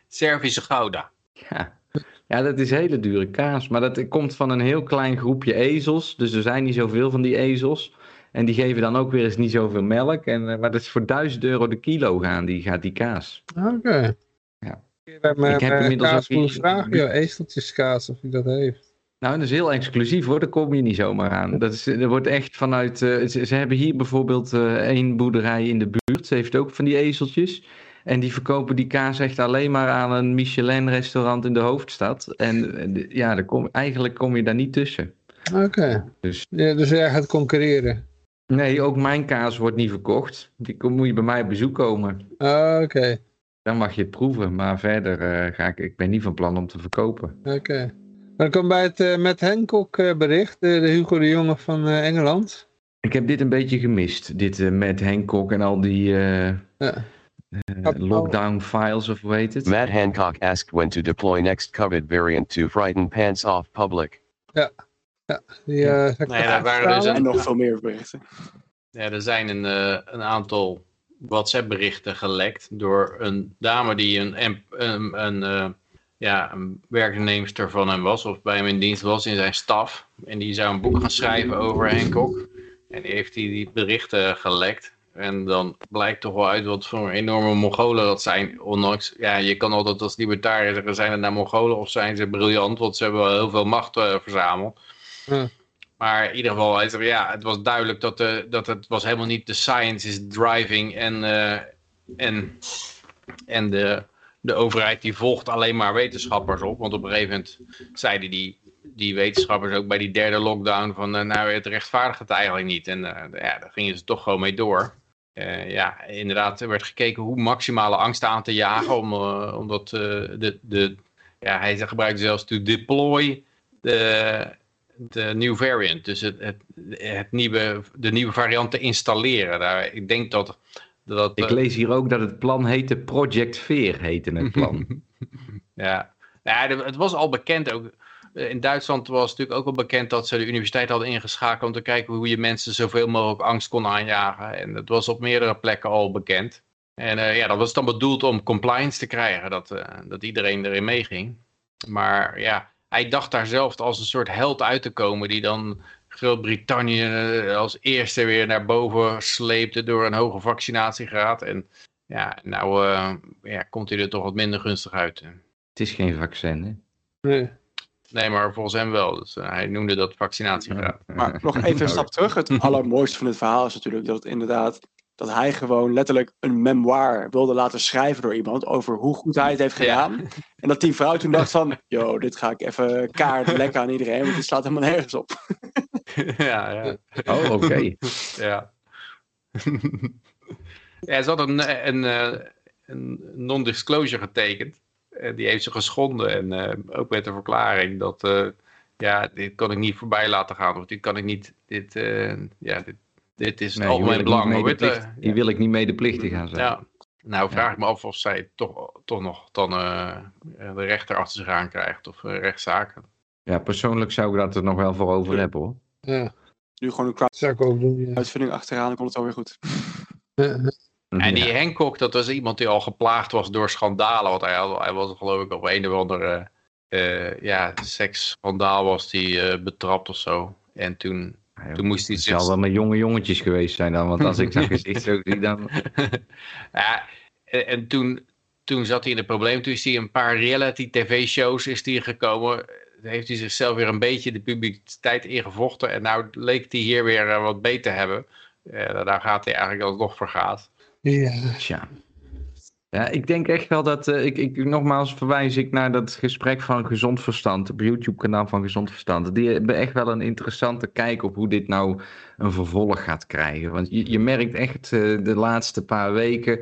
Servische Gouda. Ja. ja, dat is hele dure kaas, maar dat komt van een heel klein groepje ezels, dus er zijn niet zoveel van die ezels. En die geven dan ook weer eens niet zoveel melk. En, eh, maar dat is voor 1000 euro de kilo gaan, die, gaat die kaas. Oké. Ja. Ik heb heb inmiddels ook die- vragen, joh, ezeltjeskaas, of hij dat heeft. Nou, dat is heel exclusief hoor, daar kom je niet zomaar aan. Dat is, er wordt echt vanuit. eh, ze, ze hebben hier bijvoorbeeld eh één boerderij in de buurt. Ze heeft ook van die ezeltjes. En die verkopen die kaas echt alleen maar aan een Michelin-restaurant in de hoofdstad. En eh, ja, daar kom, eigenlijk kom je daar niet tussen. Oké. Dus- Ja, dus jij gaat concurreren. Nee, ook mijn kaas wordt niet verkocht. Die kom, moet je bij mij op bezoek komen. Ah, Oké, Dan mag je het proeven. Maar verder ga ik, ik ben niet van plan om te verkopen. oké. Dan komt bij het Matt Hancock eh, bericht, de, de Hugo de Jonge van eh, Engeland. Ik heb dit een beetje gemist. Dit met Hancock en al die eh, Ja. eh, lockdown files of hoe heet het? Matt Hancock asked when to deploy next COVID variant to frighten pants off public. Die, eh, zal ik Nee, daar waren dus? En nog veel meer berichten. Ja, er zijn een, eh, een aantal WhatsApp-berichten gelekt door een dame die een, een, een, een, eh, ja, een werknemster van hem was, of bij hem in dienst was in zijn staf. En die zou een boek gaan schrijven over Hancock. En die heeft die, die berichten gelekt. En dan blijkt toch wel uit wat voor enorme Mongolen dat zijn. Ondanks, ja, je kan altijd als libertariër zeggen, zijn het nou Mongolen of zijn ze briljant? Want ze hebben wel heel veel macht eh, verzameld. Maar in ieder geval, hij zei, ja, het was duidelijk dat, de, dat het was helemaal niet de science is driving en, eh, en, en de, de overheid die volgt alleen maar wetenschappers op. Want op een gegeven moment zeiden die, die wetenschappers ook bij die derde lockdown van, eh, nou, het rechtvaardigt het eigenlijk niet. En eh, ja, daar gingen ze toch gewoon mee door. Eh, ja, inderdaad, er werd gekeken hoe maximale angst aan te jagen, om, omdat de, de, ja, hij gebruikte zelfs to deploy de, de new variant, dus het, het, het nieuwe, de nieuwe variant te installeren. Daar, ik denk dat... dat Ik eh, lees hier ook dat het plan heette Project Veer, heette het plan. Ja, het was al bekend ook. Eh, In Duitsland was het natuurlijk ook wel bekend dat ze de universiteit hadden ingeschakeld om te kijken hoe je mensen zoveel mogelijk angst kon aanjagen. En het was op meerdere plekken al bekend. En eh, ja, dat was dan bedoeld om compliance te krijgen, dat, dat iedereen erin meeging. Maar ja, hij dacht daar zelf als een soort held uit te komen die dan Groot-Brittannië eh, als eerste weer naar boven sleepte door een hoge vaccinatiegraad. En ja, nou eh, ja, komt hij er toch wat minder gunstig uit. Het is geen vaccin, hè? Nee. Nee, maar volgens hem wel. Dus eh, hij noemde dat vaccinatiegraad. Maar nog even een stap terug. Het allermooiste van het verhaal is natuurlijk dat het inderdaad dat hij gewoon letterlijk een memoir wilde laten schrijven door iemand over hoe goed hij het heeft gedaan. En dat die vrouw toen dacht van, yo, dit ga ik even kaart lekken aan iedereen, want dit slaat helemaal nergens op. ja, ja. Oh, oké. ja. ja, ze had een, een, eh, een non-disclosure getekend. En die heeft ze geschonden. En eh, ook met de verklaring dat... eh, ja, dit kan ik niet voorbij laten gaan. Of dit kan ik niet... Dit, eh, ja, dit, dit is Nee, wil algemeen belang. Hier wil ik niet medeplichtig aan zijn. Ja, nou vraag ik me af of zij toch, toch nog dan eh, de rechter achter zich aan krijgt of eh, rechtszaken. Ja, persoonlijk zou ik dat er nog wel voor over hebben, hoor. Ja, Nu gewoon een dat zou ik ook doen. Ja. crowdfunding achteraan, dan komt het alweer goed. En die Ja. Hancock, dat was iemand die al geplaagd was door schandalen. Want hij, had, hij was geloof ik op een of andere eh ja, seksschandaal was die eh, betrapt of zo. En toen, Ja, toen moest hij Het zich... zal wel met jonge jongetjes geweest zijn dan, want als ik zijn gezicht zo zie, dan... ja, en, en toen, toen zat hij in het probleem. Toen is hij een paar reality tv-shows is die gekomen. Toen heeft hij zichzelf weer een beetje de publiciteit ingevochten. En nou leek hij hier weer eh, wat beter te hebben. Eh, daar gaat hij eigenlijk alsnog voor gaat. Ja. Tja. Ja, ik denk echt wel dat, eh, ik, ik, nogmaals verwijs ik naar dat gesprek van Gezond Verstand, op YouTube-kanaal van Gezond Verstand. Die hebben echt wel een interessante kijk op hoe dit nou een vervolg gaat krijgen. Want je, je merkt echt eh, de laatste paar weken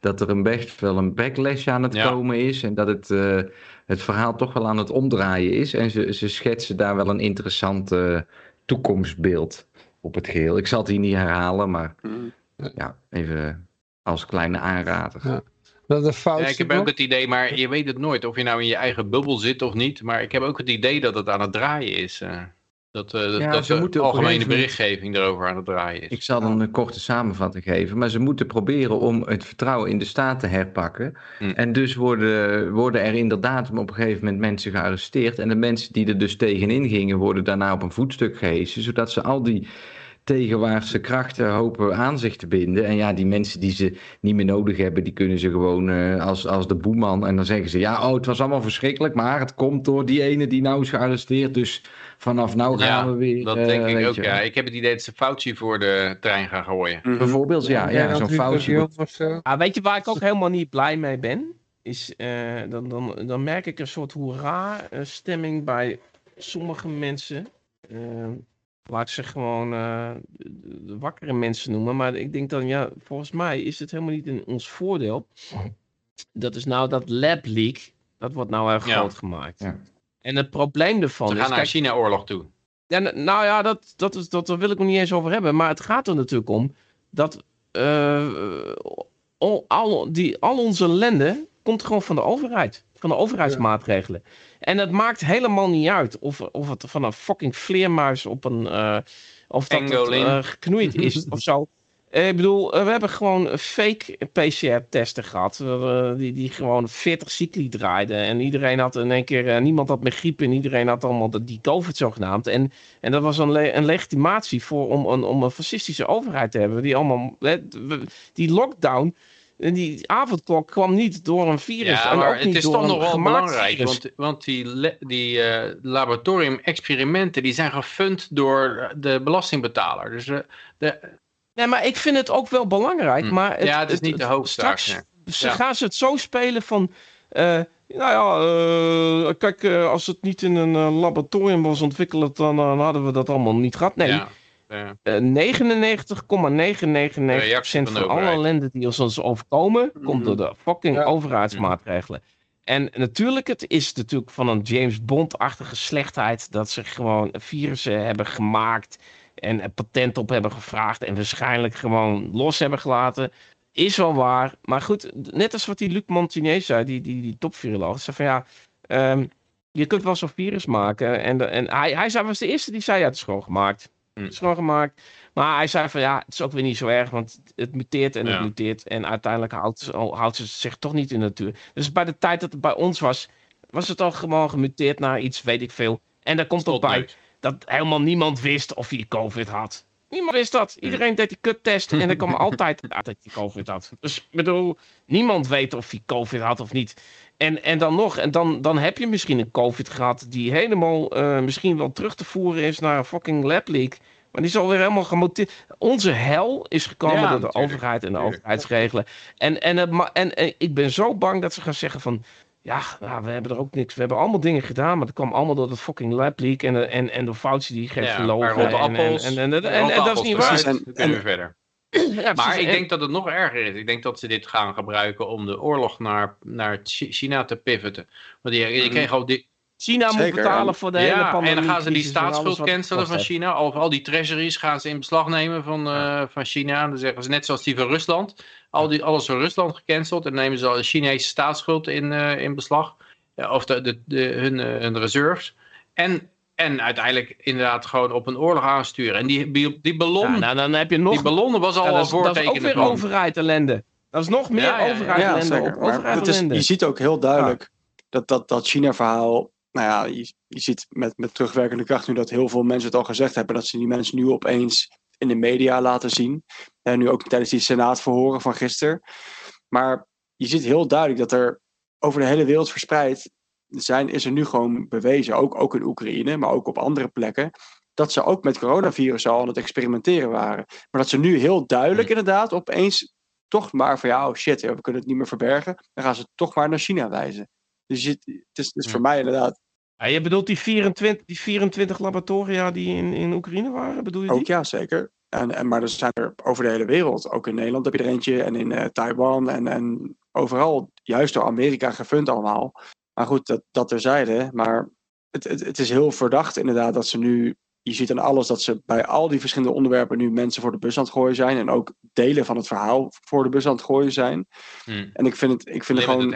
dat er een best wel een backlash aan het Ja. komen is. En dat het, eh, het verhaal toch wel aan het omdraaien is. En ze, ze schetsen daar wel een interessant eh, toekomstbeeld op het geheel. Ik zal het hier niet herhalen, maar Mm. ja, even als kleine aanrader. Ja. Dat een fout Ja, ik heb ook het idee, maar je weet het nooit of je nou in je eigen bubbel zit of niet. Maar ik heb ook het idee dat het aan het draaien is. eh. dat eh, Ja, dat ze de algemene berichtgeving erover aan het draaien is. Ik zal dan een korte samenvatting geven. Maar ze moeten proberen om het vertrouwen in de staat te herpakken. Hm. En dus worden, worden er inderdaad op een gegeven moment mensen gearresteerd. En de mensen die er dus tegenin gingen, worden daarna op een voetstuk gehesen. Zodat ze al die tegenwaartse krachten hopen aan zich te binden. En ja, die mensen die ze niet meer nodig hebben, die kunnen ze gewoon eh, als, als de boeman. En dan zeggen ze, ja, oh, het was allemaal verschrikkelijk. Maar het komt door die ene die nou is gearresteerd. Dus vanaf nou gaan Ja, we weer... Dat eh, denk ik weet ook, je. ja. Ik heb het idee dat ze Fauci voor de trein gaan gooien. Mhm. Bijvoorbeeld, ja, ja, zo'n foutje. Zo. Ah, weet je waar ik ook helemaal niet blij mee ben? Is, eh, dan, dan, dan merk ik een soort hoera-stemming bij sommige mensen. Laat ik ze gewoon eh, de, de wakkere mensen noemen. Maar ik denk dan, ja, volgens mij is het helemaal niet in ons voordeel. Dat is nou dat lab leak. Dat wordt nou erg Ja. groot gemaakt. Ja. En het probleem ervan Ze is... gaan naar China-oorlog toe. ja, nou ja, dat, dat, is, dat, daar wil ik nog niet eens over hebben. Maar het gaat er natuurlijk om dat eh, al, al, die, al onze ellende komt gewoon van de overheid. Van de overheidsmaatregelen. En het maakt helemaal niet uit of, of het van een fucking vleermuis op een... eh, of dat het eh, geknoeid is of zo. Eh, Ik bedoel, we hebben gewoon fake PCR-testen gehad. eh, die, die gewoon 40 cycli draaiden. En iedereen had in één keer, niemand had meer griep en iedereen had allemaal die COVID zogenaamd. En, en dat was een, le- een legitimatie voor, om, een, om een fascistische overheid te hebben. Die allemaal, die lockdown, en die avondklok kwam niet door een virus. Ja, en maar ook het niet is door toch nog wel belangrijk. virus. Want, want die, die eh, laboratorium-experimenten die zijn gefund door de belastingbetaler. Dus eh, de, Nee, maar ik vind het ook wel belangrijk. Hm. Maar het, Ja, het is niet de hoofdzaak, Straks nee. ze Ja. gaan ze het zo spelen van... eh, nou ja, kijk, als het niet in een laboratorium was ontwikkeld... Dan, dan hadden we dat allemaal niet gehad. Nee, ja, eh, eh, 99,999% Reactie van alle ellende die ons- ons overkomen... komt Mhm. door de fucking Ja. overheidsmaatregelen. En natuurlijk, het is natuurlijk van een James Bond-achtige slechtheid... dat ze gewoon virussen hebben gemaakt... en een patent op hebben gevraagd... en waarschijnlijk gewoon los hebben gelaten... Is wel waar. Maar goed, net als wat die Luc Montagnier zei, die, die, die topviroloog. Zei van ja, ehm, je kunt wel zo'n virus maken. En, de- en hij, hij was de eerste die zei, ja, het is gewoon gemaakt. Is gewoon gemaakt. Maar hij zei van ja, het is ook weer niet zo erg, want het muteert en het Ja. muteert. En uiteindelijk houdt, ze- houdt ze zich toch niet in de natuur. Dus bij de tijd dat het bij ons was, was het al gewoon gemuteerd naar iets, weet ik veel. En daar komt ook bij dat helemaal niemand wist of hij COVID had. Niemand wist dat. Iedereen deed die kuttest en er kwam altijd uit dat hij COVID had. Dus ik bedoel, niemand weet of hij COVID had of niet. En, en dan nog, en dan, dan heb je misschien een COVID gehad die helemaal eh, misschien wel terug te voeren is naar een fucking lab leak. Maar die is alweer helemaal gemotiveerd. Onze hel is gekomen Ja, door de overheid en de overheidsregelen. En, en, en, en ik ben zo bang dat ze gaan zeggen van... Ja, nou, we hebben er ook niks. We hebben allemaal dingen gedaan, maar dat kwam allemaal door dat fucking lab leak. En, en, en door Fauci die geeft Ja, maar rotte en, en, appels, en, en, en, en, en dat is niet waar. Dan kunnen we verder. Ja, Maar ik En- denk dat het nog erger is. Ik denk dat ze dit gaan gebruiken om de oorlog naar, naar Chi- China te pivoten. Want die, die Mhm. kregen al die, China moet betalen en- voor de hele ja, pandemie. en dan gaan ze die staatsschuld cancelen van. China. Al, al die treasuries gaan ze in beslag nemen van, eh, van China. En dan zeggen ze net zoals die van Rusland. Al die, alles van Rusland gecanceld. En dan nemen ze al de Chinese staatsschuld in, eh, in beslag. Ja, of de, de, de, hun, eh, hun reserves. En, en uiteindelijk inderdaad gewoon op een oorlog aansturen. En die, die, ballon, Ja, nou, dan heb je nog... die ballonnen was al Ja, een dat, is, dat is ook weer overheid ellende. Dat is nog meer Ja, overheid Ja, ellende zeker. op Maar overheid het is, je ziet ook heel duidelijk dat dat, dat China-verhaal. Nou ja, je, je ziet met, met terugwerkende kracht nu dat heel veel mensen het al gezegd hebben. Dat ze die mensen nu opeens in de media laten zien. En nu ook tijdens die senaatverhoren van gisteren. Maar je ziet heel duidelijk dat er over de hele wereld verspreid zijn, is er nu gewoon bewezen, ook, ook in Oekraïne, maar ook op andere plekken, dat ze ook met coronavirus al aan het experimenteren waren. Maar dat ze nu heel duidelijk inderdaad opeens toch maar van ja, oh shit, we kunnen het niet meer verbergen. Dan gaan ze toch maar naar China wijzen. Dus je, het is, het is voor mij inderdaad Ja, je bedoelt die 24, die 24 laboratoria die in, in Oekraïne waren? Bedoel je die? ook ja, zeker. En, en, maar er zijn er over de hele wereld. Ook in Nederland heb je er eentje en in eh, Taiwan en, en overal. Juist door Amerika gefund allemaal. Maar goed, dat, dat terzijde. Maar het, het, het is heel verdacht inderdaad dat ze nu je ziet aan alles dat ze bij al die verschillende onderwerpen nu mensen voor de bus aan het gooien zijn. En ook delen van het verhaal voor de bus aan het gooien zijn. Hm. En ik vind het, ik vind het gewoon.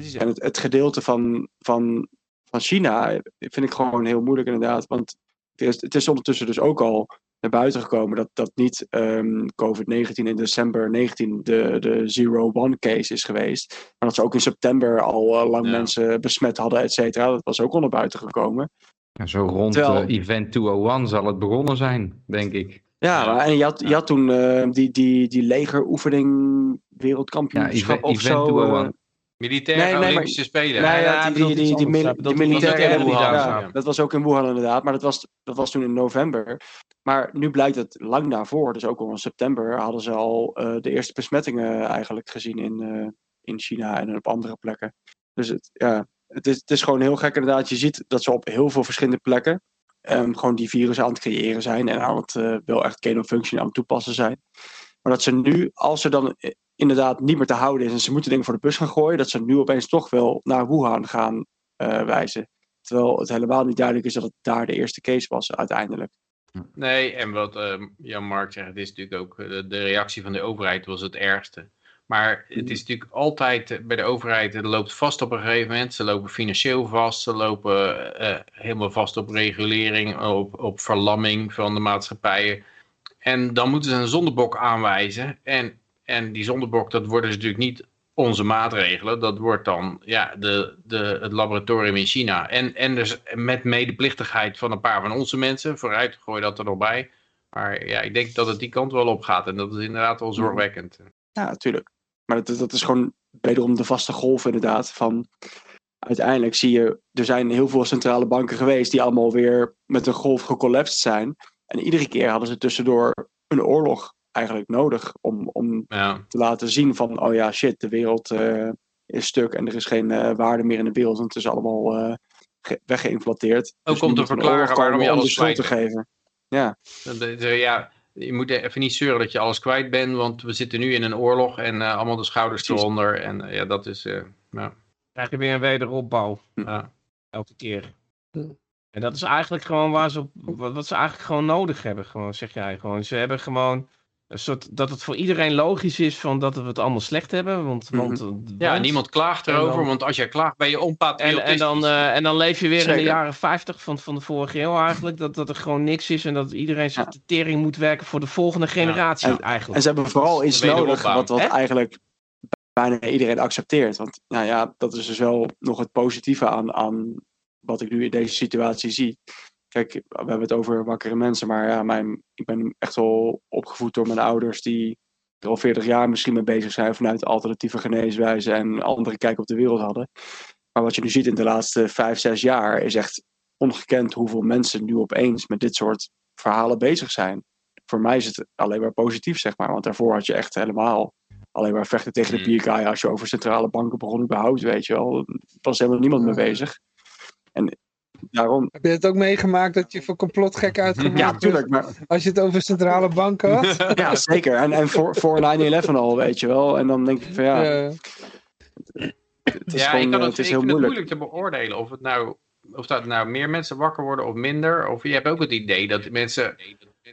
Hangout. Precies, ja. En het, het gedeelte van, van, van China vind ik gewoon heel moeilijk inderdaad. Want er is, het is ondertussen dus ook al naar buiten gekomen dat, dat niet ehm, COVID-19 in december 19 de, de zero one case is geweest. Maar dat ze ook in september al eh, lang Ja. mensen besmet hadden, et cetera. Dat was ook al naar buiten gekomen. En zo rond Terwijl- eh, Event 201 zal het begonnen zijn, denk ik. Ja, en je had, je had toen eh, die, die, die legeroefening Ja, wereldkampioenschap Event, of Event zo. eh, 201. Militaire Nee, nee, maar- Olympische Spelen. Nee, ja, die, die, die, mil- militaire ja, Ja, ja, ja. dat was ook in Wuhan inderdaad, maar dat was, dat was toen in november. Maar nu blijkt dat lang daarvoor, dus ook al in september, hadden ze al eh, de eerste besmettingen eigenlijk gezien in, eh, in China en op andere plekken. Dus het, ja, het, is, het is gewoon heel gek inderdaad. Je ziet dat ze op heel veel verschillende plekken ehm, gewoon die virus aan het creëren zijn en aan het eh, wel echt gain of function aan het toepassen zijn. Maar dat ze nu, als ze dan inderdaad niet meer te houden is en ze moeten dingen voor de bus gaan gooien, dat ze nu opeens toch wel naar Wuhan gaan eh, wijzen. Terwijl het helemaal niet duidelijk is dat het daar de eerste case was uiteindelijk. Nee, en wat eh, Jan Mark zegt, het is natuurlijk ook eh, de reactie van de overheid was het ergste. Maar het is natuurlijk altijd bij de overheid, het loopt vast op een gegeven moment. Ze lopen financieel vast, ze lopen eh, helemaal vast op regulering, op, op verlamming van de maatschappijen. En dan moeten ze een zondebok aanwijzen. En, en die zondebok, dat worden dus natuurlijk niet onze maatregelen. Dat wordt dan ja, de, de, het laboratorium in China. En, en dus met medeplichtigheid van een paar van onze mensen. Vooruit, gooi dat er nog bij. Maar ja, ik denk dat het die kant wel op gaat. En dat is inderdaad wel zorgwekkend. Ja, natuurlijk. Maar dat, dat is gewoon wederom de vaste golf inderdaad. Van uiteindelijk zie je, er zijn heel veel centrale banken geweest die allemaal weer met een golf gecollapsed zijn. En iedere keer hadden ze tussendoor een oorlog eigenlijk nodig om, om Ja, te laten zien van, oh ja, shit, de wereld eh, is stuk en er is geen eh, waarde meer in de wereld. En het is allemaal eh ge- weggeïnflateerd. Ook Dus om te er verklaren waarom je alles schuld te kwijt geven. Ja, ja, je moet even niet zeuren dat je alles kwijt bent. Want we zitten nu in een oorlog en eh, allemaal de schouders Precies. eronder. En ja, dat is... eh, ja, krijg je weer een wederopbouw. ja. Elke keer. En dat is eigenlijk gewoon waar ze op, wat wat ze eigenlijk gewoon nodig hebben, gewoon, zeg jij. Gewoon, ze hebben gewoon een soort, dat het voor iedereen logisch is van dat we het allemaal slecht hebben. Want, Mhm. want, Ja, want- niemand klaagt En erover, dan- want als jij klaagt ben je En, onpatriotistisch. en, dan, eh, en dan leef je weer in de jaren 50 van, van de vorige eeuw eigenlijk. Dat, dat er gewoon niks is en dat iedereen zich Ja. de tering moet werken voor de volgende generatie En eigenlijk. En ze hebben vooral iets nodig wat, wat Hè? eigenlijk bijna iedereen accepteert. Want nou ja, dat is dus wel nog het positieve aan, aan wat ik nu in deze situatie zie. Kijk, we hebben het over wakkere mensen, maar ja, mijn, ik ben echt wel opgevoed door mijn ouders die er al 40 jaar misschien mee bezig zijn vanuit alternatieve geneeswijzen en andere kijk op de wereld hadden. Maar wat je nu ziet in de laatste 5, 6 jaar is echt ongekend hoeveel mensen nu opeens met dit soort verhalen bezig zijn voor mij is het alleen maar positief, zeg maar. Want daarvoor had je echt helemaal alleen maar vechten tegen de Mm. pierkai als je over centrale banken begon überhaupt, weet je wel. Er was helemaal niemand mee bezig. En daarom... Heb je het ook meegemaakt dat je voor complotgek uitgemaakt Ja, tuurlijk, maar Als je het over centrale banken had? ja, zeker. En, en voor, voor 9-11 al, weet je wel. En dan denk ik van ja, Ja. het is ja, gewoon ik, kan eh, het, het is ik heel moeilijk. moeilijk te beoordelen of, het nou, of dat nou meer mensen wakker worden of minder. Of je hebt ook het idee dat mensen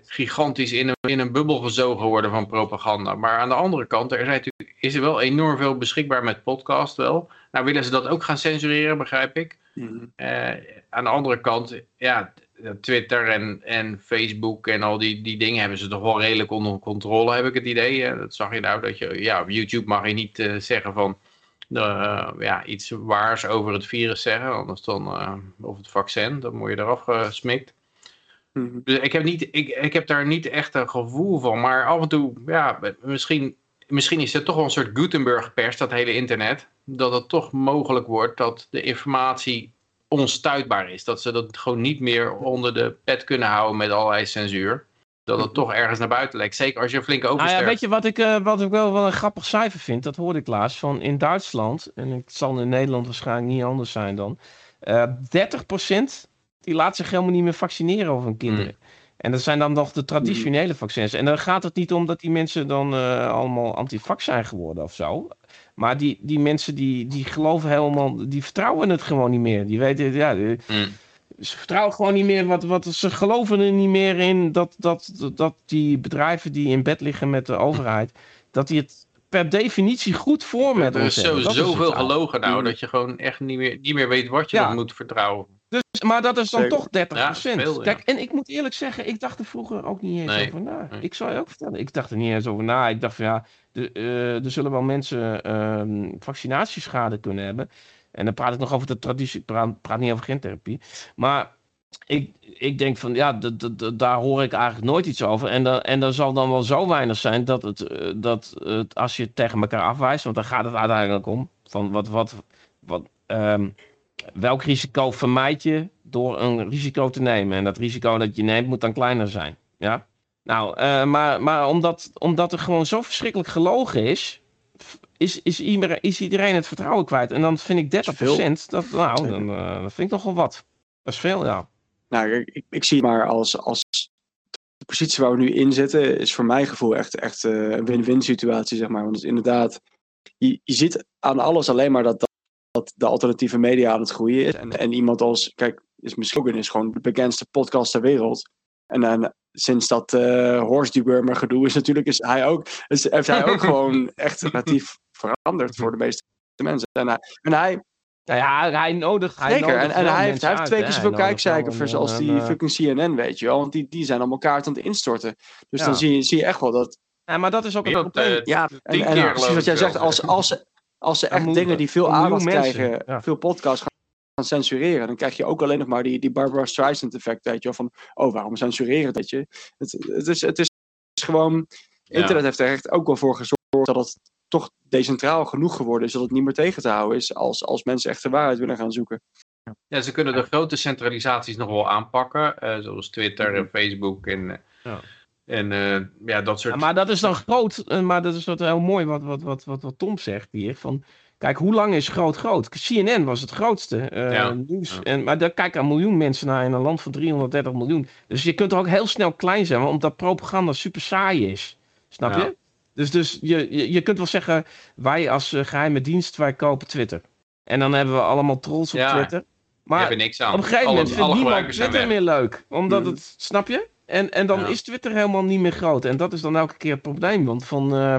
gigantisch in een, in een bubbel gezogen worden van propaganda. Maar aan de andere kant er zijn natuurlijk, is er wel enorm veel beschikbaar met podcast wel. Nou willen ze dat ook gaan censureren, begrijp ik. Mhm. Eh, aan de andere kant, ja, Twitter en, en Facebook en al die, die dingen hebben ze toch wel redelijk onder controle, heb ik het idee. Dat zag je nou, dat je, ja, op YouTube mag je niet eh, zeggen van, eh, ja, iets waars over het virus zeggen, anders dan, eh, of het vaccin, dan word je eraf gesmikt. Dus ik heb, niet, ik, ik heb daar niet echt een gevoel van, maar af en toe, ja, misschien, misschien is het toch wel een soort Gutenberg-pers, dat hele internet, dat het toch mogelijk wordt dat de informatie onstuitbaar is. Dat ze dat gewoon niet meer onder de pet kunnen houden met allerlei censuur. Dat het toch ergens naar buiten lekt. Zeker als je een flinke Nou oversterft. ja, weet je wat ik, eh, wat ik wel, wel een grappig cijfer vind? Dat hoorde ik laatst van in Duitsland. En het zal in Nederland waarschijnlijk niet anders zijn dan. eh 30% die laat zich helemaal niet meer vaccineren over hun kinderen. En dat zijn dan nog de traditionele vaccins. En dan gaat het niet om dat die mensen dan eh, allemaal antivax zijn geworden of zo. Maar die, die mensen die, die geloven helemaal, die vertrouwen het gewoon niet meer. Die weten, ja, Mm. ze vertrouwen gewoon niet meer, wat, wat, ze geloven er niet meer in dat, dat, dat, dat die bedrijven die in bed liggen met de overheid, dat die het per definitie goed voor met Er ons Dat is zoveel gelogen nou, dat je gewoon echt niet meer, niet meer weet wat je Ja. dan moet vertrouwen. Dus, maar dat is dan Zeker. toch 30 Ja, veel, ja. Kijk, en ik moet eerlijk zeggen, ik dacht er vroeger ook niet eens Nee. over na. Nee. Ik zal je ook vertellen, ik dacht er niet eens over na. Ik dacht van ja, de, eh, er zullen wel mensen ehm, vaccinatieschade kunnen hebben. En dan praat ik nog over de traditie, ik praat, praat niet over gentherapie. Maar ik, ik denk van ja, daar hoor ik eigenlijk nooit iets over. En, dan en er zal dan wel zo weinig zijn dat, het, eh, dat het, als je het tegen elkaar afwijst, want daar gaat het uiteindelijk om. Van wat, wat, wat, ehm, welk risico vermijd je door een risico te nemen? En dat risico dat je neemt moet dan kleiner zijn. Ja? Nou, eh, maar, maar omdat, omdat er gewoon zo verschrikkelijk gelogen is, is, is, iedereen, is iedereen het vertrouwen kwijt. En dan vind ik 30%, dat, nou, dan, eh, dat vind ik nogal wat. Dat is veel, ja. Nou, ik, ik, zie het maar als, als de positie waar we nu in zitten, is voor mijn gevoel echt, echt eh, een win-win situatie, zeg maar. Want het is inderdaad, je, je ziet aan alles alleen maar dat, dat, de alternatieve media aan het groeien is. En, en iemand als, kijk, is misschien is gewoon de bekendste podcast ter wereld. En dan sinds dat eh Horst Duburmer gedoe is natuurlijk, is hij ook, is, heeft hij ook gewoon echt relatief veranderd voor de meeste mensen. En hij, en hij Nou ja, hij nodigt. Hij Zeker, en, nodigt en wel hij heeft, hij heeft twee keer zoveel kijkcijfers een, als een, die eh, fucking CNN, weet je wel. Want die, die zijn allemaal kaart aan het instorten. Dus Ja. dan zie je, zie je echt wel dat... Ja, maar dat is ook het Wereld, probleem. eh, Ja, en, precies wat jij zegt, als, als, als ze echt dingen die veel aandacht mensen, krijgen, ja. veel podcasts gaan, gaan censureren, dan krijg je ook alleen nog maar die, die Barbara Streisand effect, weet je wel. Van, oh, waarom censureren, weet je. Het, het, is, het is gewoon... Ja. Internet heeft er echt ook wel voor gezorgd dat het toch decentraal genoeg geworden is, dat het niet meer tegen te houden is als, als mensen echt de waarheid willen gaan zoeken. Ja, ze kunnen de grote centralisaties nog wel aanpakken, eh, zoals Twitter en Facebook en, eh, Ja. En eh, ja, dat soort... Ja, maar dat is dan groot. eh, Maar dat is wat heel mooi wat, wat, wat, wat, wat Tom zegt hier. Van, kijk, hoe lang is groot groot? CNN was het grootste eh, Ja, nieuws. ja. En, maar daar kijken een miljoen mensen naar in een land van 330 miljoen. Dus je kunt ook heel snel klein zijn, omdat propaganda super saai is. Snap je? Dus, dus je, je, kunt wel zeggen, wij als eh, geheime dienst, wij kopen Twitter. En dan hebben we allemaal trolls op Twitter. Maar niks aan. op een gegeven Alle- moment vindt alle niemand Twitter meer leuk. Omdat Mhm. het, snap je? En, en dan Ja. is Twitter helemaal niet meer groot. En dat is dan elke keer het probleem. Want van, eh,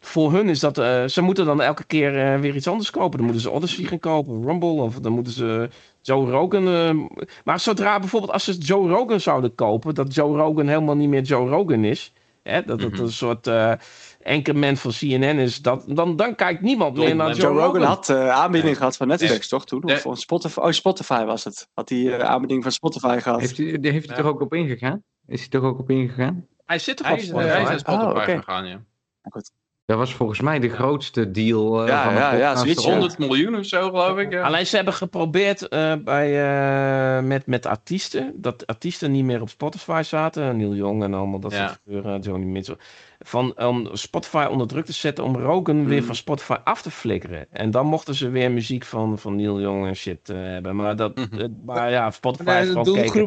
voor hun is dat... eh, ze moeten dan elke keer eh, weer iets anders kopen. Dan moeten ze Odyssey gaan kopen, Rumble. Of dan moeten ze Joe Rogan... eh, maar zodra bijvoorbeeld als ze Joe Rogan zouden kopen... Dat Joe Rogan helemaal niet meer Joe Rogan is... Hè, dat het Mhm. een soort uh, enkerment van CNN is... Dat, dan, dan kijkt niemand meer naar Joe, Joe Rogan had eh aanbieding gehad van Netflix, toch? Toen? Of van Spotify, oh, Spotify was het. Had hij eh, aanbieding van Spotify gehad. Heeft hij, daar heeft hij Ja. toch ook op ingegaan? Is hij toch ook op ingegaan? Hij zit toch Hij op is, Spotify? hij is naar Spotify Oh, gegaan, ja. Dat was volgens mij de grootste deal eh, Ja, van de ja, ja, podcast. zoiets, ja. 100 miljoen of zo, geloof ik. Ja. Alleen ze hebben geprobeerd eh, bij, eh, met, met artiesten, dat artiesten niet meer op Spotify zaten. Neil Young en allemaal dat Ja. soort figuren, Johnny Mitchell. Van, om Spotify onder druk te zetten om Rogan weer Mm. van Spotify af te flikkeren. En dan mochten ze weer muziek van, van Neil Young en shit eh, hebben. Maar, dat, Mhm. eh, maar ja, Spotify Maar is gewoon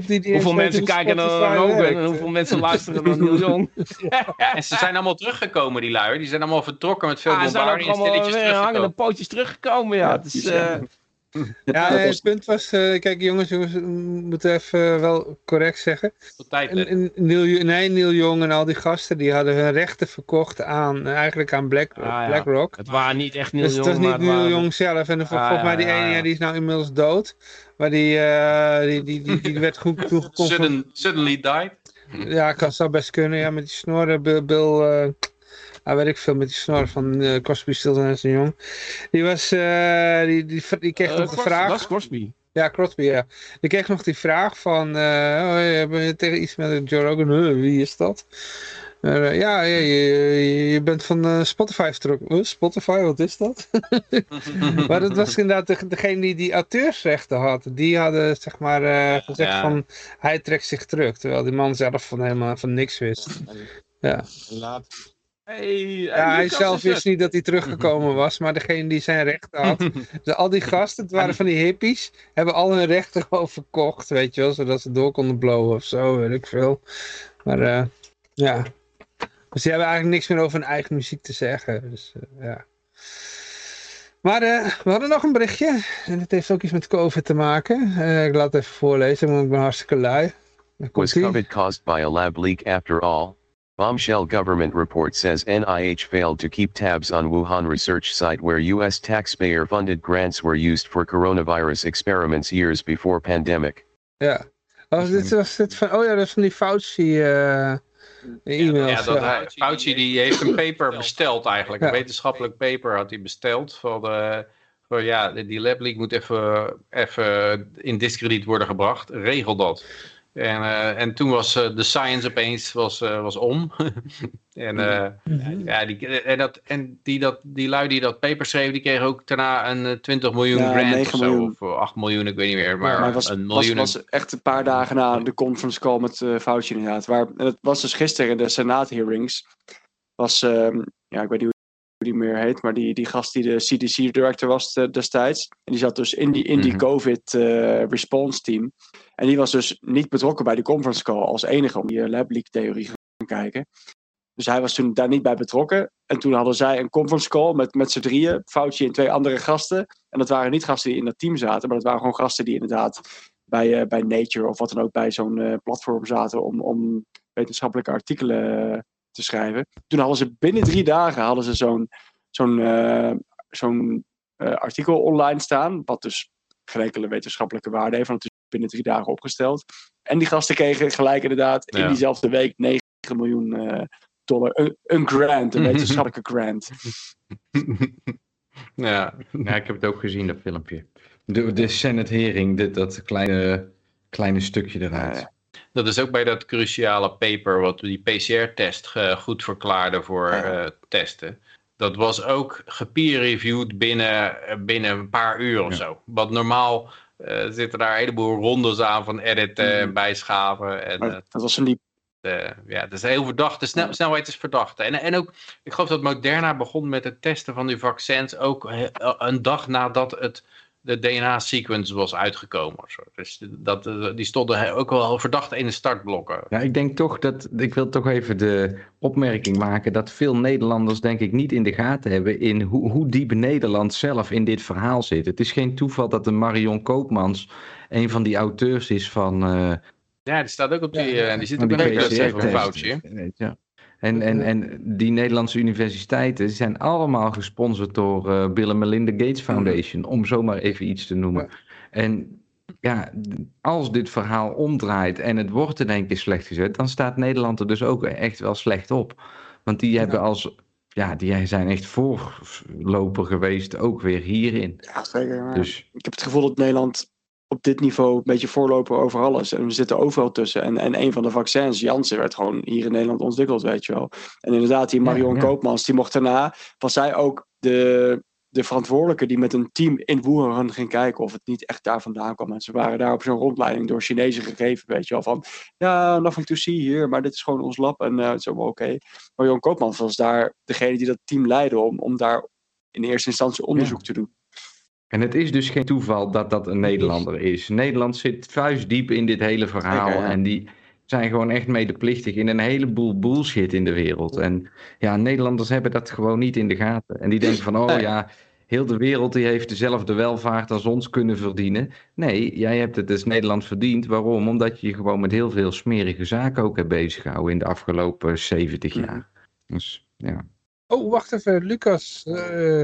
die Hoeveel mensen kijken naar Rogan werkt. en hoeveel mensen luisteren naar Neil Young. En ze zijn allemaal teruggekomen, die lui. Die zijn allemaal vertrokken met veel bombarie en allemaal stilletjes weer hangende teruggekomen. pootjes teruggekomen. Ja, Ja, dus, eh, ja. Nee, het punt was, eh, kijk jongens, jongens, we moeten even wel correct zeggen. Tot tijd, En, Neil, nee, Neil Young en al die gasten, die hadden hun rechten verkocht aan, eh, eigenlijk aan Black, Ah, ja. BlackRock. het waren niet echt Neil Dus het Young, was niet Neil waren- Young zelf. En Ah, volgens mij die ene, ja. die is nou inmiddels dood. Maar die, eh, die, die, die, die werd goed. Sudden, suddenly died. Ja, kan zou best kunnen. Ja, met die snorren. Bill, Bill eh, ah, weet ik veel, met die snor van eh Cosby, Stilton en zijn jong. Die was, eh, die, die, die kreeg Eh, nog de vraag. Dat Crosby. Ja, Crosby, ja. Die kreeg nog die vraag van, eh oh, je tegen iets met Joe Rogan, huh, wie is dat? Maar, eh, ja, ja, je, je, je bent van eh, Spotify vertrokken. Huh, Spotify, wat is dat? maar dat was inderdaad de, degene die die auteursrechten had. Die hadden zeg maar eh, gezegd Ja. van, hij trekt zich terug. Terwijl die man zelf van helemaal van niks wist. Ja, Hey, ja hij zelf wist niet dat hij teruggekomen was, maar degene die zijn rechten had. Dus al die gasten, het waren van die hippies, hebben al hun rechten gewoon verkocht, weet je wel, zodat ze door konden blowen of zo, weet ik veel. Maar eh, ja, dus die hebben eigenlijk niks meer over hun eigen muziek te zeggen. Dus eh, ja. Maar eh, we hadden nog een berichtje. En het heeft ook iets met COVID te maken. Eh, ik laat het even voorlezen, want ik ben hartstikke lui. Was. COVID caused by a lab leak after all? Bombshell government report says NIH failed to keep tabs on Wuhan research site where US taxpayer funded grants were used for coronavirus experiments years before pandemic. Ja. Oh, dit was dit van, oh ja, dat is van die Fauci eh e-mails. Ja, dat ja. hij, Fauci die heeft een paper besteld eigenlijk. Een wetenschappelijk paper had hij besteld. Van, van ja, die lab leak moet even, even in discrediet worden gebracht. Regel dat. En, eh, en toen was eh, de science opeens was, eh, was om. en eh, Mhm. ja, die, en, dat, en die, dat, die lui die dat paper schreef, die kregen ook daarna een eh, 20 miljoen Ja, grant 9 of zo. miljoen. Of eh, 8 miljoen, ik weet niet meer. Maar maar het was, een was, miljoen. was echt een paar dagen na de conference call met eh Fauci inderdaad. Waar, en het was dus gisteren in de Senaat hearings. Was, ehm, ja, ik weet niet hoe die meer heet, maar die, die gast die de CDC-director was eh, destijds. En die zat dus in die, in die Mhm. COVID eh. En die was dus niet betrokken bij die conference call als enige om die eh, lab leak theorie te gaan kijken. Dus hij was toen daar niet bij betrokken. En toen hadden zij een conference call met, met z'n drieën, Fauci en twee andere gasten. En dat waren niet gasten die in dat team zaten, maar dat waren gewoon gasten die inderdaad bij, bij Nature of wat dan ook bij zo'n platform zaten om, om wetenschappelijke artikelen te schrijven. Toen hadden ze binnen drie dagen hadden ze zo'n zo'n eh, zo'n eh, artikel online staan, wat dus geen enkele wetenschappelijke waarde heeft, want het is binnen drie dagen opgesteld. En die gasten kregen gelijk inderdaad in diezelfde week 9 miljoen eh, dollar, een, een grant, een wetenschappelijke grant. ja, Ja, ik heb het ook gezien, dat filmpje. De, de Senate hearing, dit, dat kleine, kleine stukje eruit. Ja, Dat is ook bij dat cruciale paper wat die PCR-test goed verklaarde voor Ja. eh, testen. Dat was ook gepeer-reviewed binnen, eh, binnen een paar uur of Ja. zo. Want normaal eh, zitten daar een heleboel rondes aan van editen en Mhm. bijschaven. En, Maar dat was van die ja, het is heel verdacht. De snel- snelheid is verdacht. En, en ook, ik geloof dat Moderna begon met het testen van die vaccins ook een dag nadat het, de DNA-sequence was uitgekomen. Dus dat, eh, die stonden ook wel verdacht in de startblokken. Ja, ik denk toch dat, ik wil toch even de opmerking maken dat veel Nederlanders denk ik niet in de gaten hebben in hoe, hoe diep Nederland zelf in dit verhaal zit. Het is geen toeval dat de Marion Koopmans een van die auteurs is van, eh, Ja, die staat ook op die, Ja, eh, die zit ook in Fauci. hè? Ja. En, en, en die Nederlandse universiteiten zijn allemaal gesponsord door eh, Bill en Melinda Gates Foundation, om zomaar even iets te noemen. En ja, als dit verhaal omdraait en het wordt in één keer slecht gezet, dan staat Nederland er dus ook echt wel slecht op. Want die hebben als, ja, die zijn echt voorloper geweest, ook weer hierin. Ja, zeker. Dus Ik heb het gevoel dat Nederland op dit niveau een beetje voorloper over alles. En we zitten overal tussen. En, en een van de vaccins, Janssen, werd gewoon hier in Nederland ontwikkeld, weet je wel. En inderdaad, die Marion ja. Koopmans, die mocht daarna, was zij ook de, de verantwoordelijke die met een team in Wuhan ging kijken of het niet echt daar vandaan kwam. En ze waren daar op zo'n rondleiding door Chinezen gegeven, weet je wel. Van, ja, nothing to see hier, maar dit is gewoon ons lab en eh, het is allemaal oké. Marion Koopmans was daar degene die dat team leidde om, om daar in eerste instantie onderzoek te doen. En het is dus geen toeval dat dat een Nederlander is. Nederland zit vuistdiep in dit hele verhaal. Ja. En die zijn gewoon echt medeplichtig in een heleboel bullshit in de wereld. En ja, Nederlanders hebben dat gewoon niet in de gaten. En die denken van, oh ja, heel de wereld die heeft dezelfde welvaart als ons kunnen verdienen. Nee, jij hebt het dus Nederland verdiend. Waarom? Omdat je je gewoon met heel veel smerige zaken ook hebt bezig gehouden in de afgelopen 70 Mhm. jaar. Dus ja. Oh, wacht even, Lucas. eh,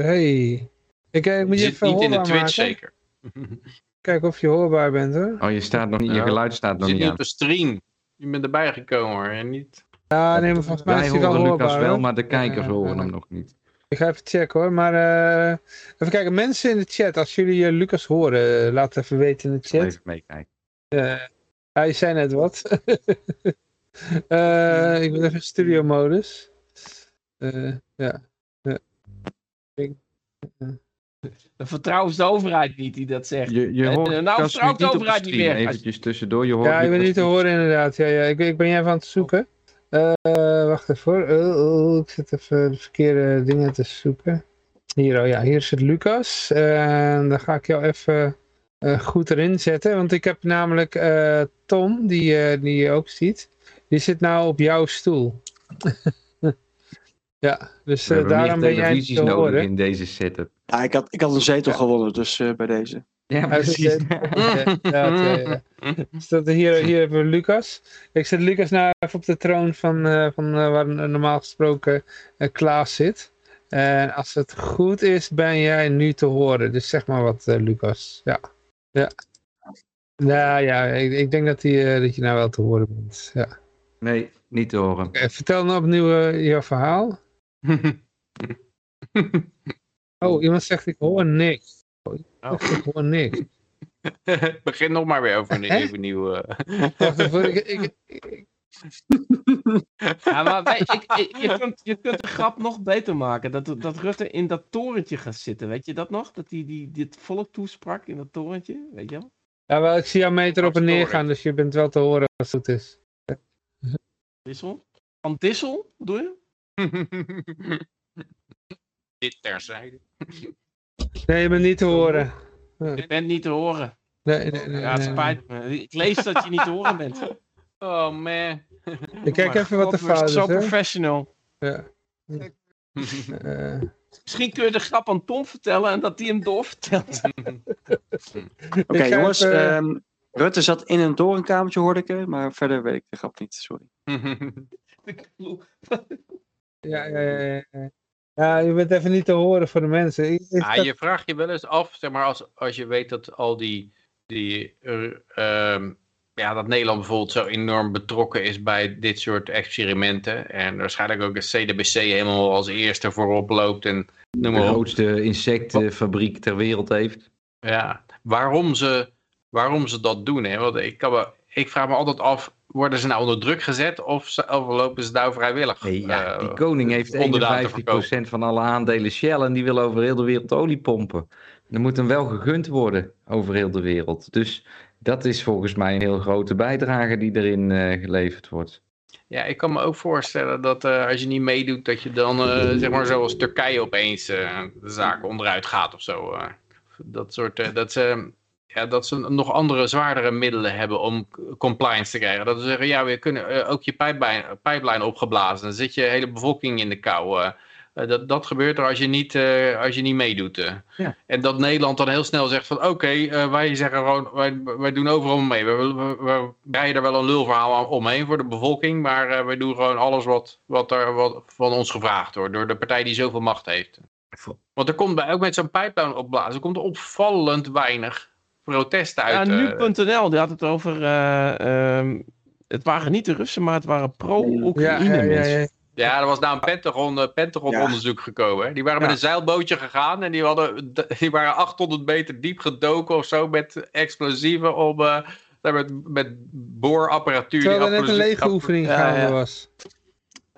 hey. Ik, eh, ik moet je zit even niet in de Twitch maken. zeker. Kijken of je hoorbaar bent hoor. Oh, je staat nog niet, je Ja. geluid staat Je nog zit niet niet aan. op de stream. Je bent erbij gekomen hoor. En niet... Ja, nee, maar volgens mij Wij is hij wel horen hoorbaar. Lucas wel, hoor. maar de kijkers Ja, horen ja. hem nog niet. Ik ga even checken hoor. Maar eh, even kijken, mensen in de chat, als jullie eh, Lucas horen, laat even weten in de chat. Even meekijken. Eh, hij zei net wat. Eh, ik ben even in studio modus. Eh, ja. ja. Ik- Dan vertrouwen ze de overheid niet die dat zegt. Je, je En, hoort eh, nou vertrouwt de overheid niet meer. Eventjes tussendoor. Je hoort Ja, ik ben niet te horen inderdaad. Ja, ja. Ik, ik ben even aan het zoeken. Eh, wacht even hoor. Oh, ik zit even de verkeerde dingen te zoeken. Hier, oh ja, hier zit Lucas. En dan ga ik jou even eh, goed erin zetten. Want ik heb namelijk eh, Tom, die, eh, die je ook ziet. Die zit nou op jouw stoel. Ja, dus eh, daarom ben jij niet televisies te nodig horen. in deze setup. Ja, ik had, ik had een zetel gewonnen, dus eh, bij deze. Ja, precies. Ja, ja, ja, ja. Dus dat, hier, hier hebben we Lucas. Ik zet Lucas nou even op de troon van, eh, van eh, waar normaal gesproken eh, Klaas zit. En als het goed is, ben jij nu te horen. Dus zeg maar wat, eh, Lucas. Ja. Ja. Nou ja, ik, ik denk dat, die, eh, dat je nou wel te horen bent. Ja. Nee, niet te horen. Vertel nou opnieuw jouw verhaal. Oh, iemand zegt ik hoor niks. Oh, ik hoor niks. Begin nog maar weer over een even nieuw. eh. Wacht even, ik, ik, ik- Ja, maar wij- ik, ik- je, kunt, je kunt de grap nog beter maken. Dat, dat Rutte in dat torentje gaat zitten. Weet je dat nog? Dat hij die, dit volk toesprak in dat torentje. Weet je wel? Ja, wel, ik zie jou meter op en neer gaan, dus je bent wel te horen als het goed is. Dissel? Van Dissel, bedoel je? Dit terzijde. Nee, je bent niet te horen. Je bent niet te horen. Nee, nee, nee, Ja, het spijt me. Ik lees dat je niet te horen bent. Oh man. Ik kijk even wat de fout is. Zo professional. Ja. Misschien kun je de grap aan Tom vertellen en dat hij hem doorvertelt. Oké, jongens. even- ehm, Rutte zat in een torenkamertje, hoorde ik. eh, Maar verder weet ik de grap niet, sorry. ja, ja, ja, ja. Ja, je bent even niet te horen voor de mensen. Ik- Ah, je vraagt je wel eens af, zeg maar, als, als je weet dat al die, die eh, ehm, ja, dat Nederland bijvoorbeeld zo enorm betrokken is bij dit soort experimenten. En waarschijnlijk ook de CDBC helemaal als eerste voorop loopt en noem De grootste insectenfabriek ter wereld heeft. Ja, waarom ze, waarom ze dat doen. Hè? Want ik, kan me, ik vraag me altijd af, worden ze nou onder druk gezet of, ze- of lopen ze nou vrijwillig? Nee, ja, eh, die koning heeft onderdanen te 51% van alle aandelen Shell en die wil over heel de wereld olie pompen. Er moet hem wel gegund worden over heel de wereld. Dus dat is volgens mij een heel grote bijdrage die erin eh, geleverd wordt. Ja, ik kan me ook voorstellen dat eh, als je niet meedoet, dat je dan, zeg maar zoals Turkije opeens de zaak onderuit gaat of zo. dat soort, dat ze, ja, dat ze nog andere zwaardere middelen hebben om compliance te krijgen. Dat ze zeggen, ja, we kunnen eh, ook je pijplijn, pijplijn opgeblazen. Dan zit je hele bevolking in de kou. eh. Eh, dat, dat gebeurt er als je niet, als je niet meedoet. Ja. En dat Nederland dan heel snel zegt van oké, wij zeggen gewoon, wij, wij doen overal mee. We, we, we breiden er wel een lulverhaal omheen voor de bevolking, maar wij doen gewoon alles wat, wat er wat van ons gevraagd wordt door de partij die zoveel macht heeft. Want er komt bij, ook met zo'n pijplijn opblazen, er komt er opvallend weinig protest uit. Ja, eh. nu.nl, die had het over... eh, ehm, het waren niet de Russen, maar het waren pro-Oekraïne ja, ja, ja, mensen. ja. Er was nou een Pentagon, eh, Pentagon Ja. onderzoek gekomen. Hè. Die waren met een zeilbootje gegaan en die, hadden, die waren 800 meter diep gedoken of zo met explosieven om eh, daar met, met boorapparatuur. die Terwijl er net een legeroefening Ja, gaande ja. was.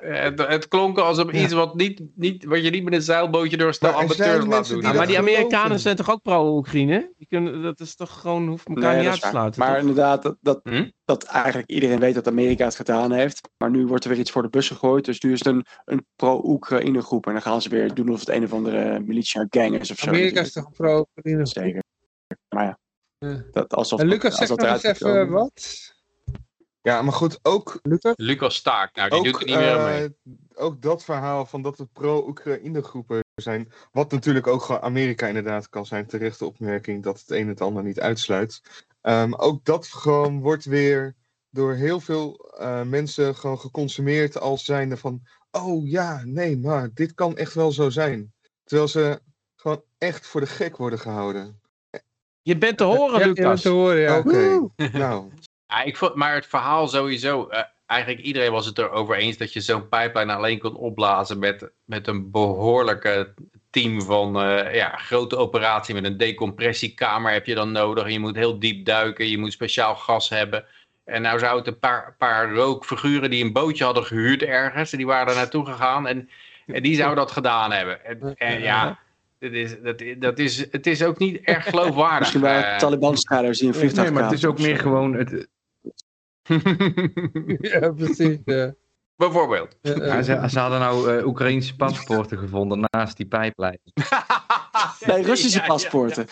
Het, het klonk alsof Ja. iets wat, niet, niet, wat je niet met een zeilbootje door zijn amateurs laat doen. die Ja, maar die Amerikanen geloven. zijn toch ook pro-Oekraïne? Die kunnen, dat is toch gewoon, hoeft elkaar Nee, niet uit te sluiten. Maar toch? inderdaad, dat, dat, Hm? dat eigenlijk iedereen weet dat Amerika het gedaan heeft. Maar nu wordt er weer iets voor de bus gegooid. Dus nu is het een, een pro-Oekraïne groep. En dan gaan ze weer doen of het een of andere militia gang is of zo. Amerika is toch een pro-Oekraïne? Zeker. Maar ja. Ja. Dat, alsof, En Lucas als nog eens moet even komen. wat. Ja, maar goed, ook, Lucas? Lucas Staak, nou die ook, doet er niet meer aan eh, mee. ook dat verhaal van dat het pro-Oekraïne groepen zijn. Wat natuurlijk ook gewoon Amerika inderdaad kan zijn. Terechte opmerking dat het een het ander niet uitsluit. Ehm, ook dat gewoon wordt weer door heel veel eh, mensen gewoon geconsumeerd als zijnde van... Oh ja, nee, maar dit kan echt wel zo zijn. Terwijl ze gewoon echt voor de gek worden gehouden. Je bent te horen, Ja, je bent Lucas. te horen, ja. Oké, nou, Ja, ik vond, maar het verhaal sowieso, eh, eigenlijk iedereen was het erover eens dat je zo'n pijplijn alleen kon opblazen met, met een behoorlijke team van eh, ja, grote operatie met een decompressiekamer heb je dan nodig. En je moet heel diep duiken, je moet speciaal gas hebben. En nou zou het een paar, paar rookfiguren die een bootje hadden gehuurd ergens, en die waren er naartoe gegaan en, en die zouden dat gedaan hebben. En, en ja, dat is, dat, is- dat is, het is ook niet erg geloofwaardig. Misschien waren eh. het Taliban-strijders die een vliegtuig Nee, maar het is ook meer gewoon... Het, Ja, precies. Ja. Bijvoorbeeld. Ja, ja. ja, ze, ze hadden nou eh, Oekraïnse paspoorten gevonden naast die pijplijn. Nee, Russische Ja, ja, paspoorten.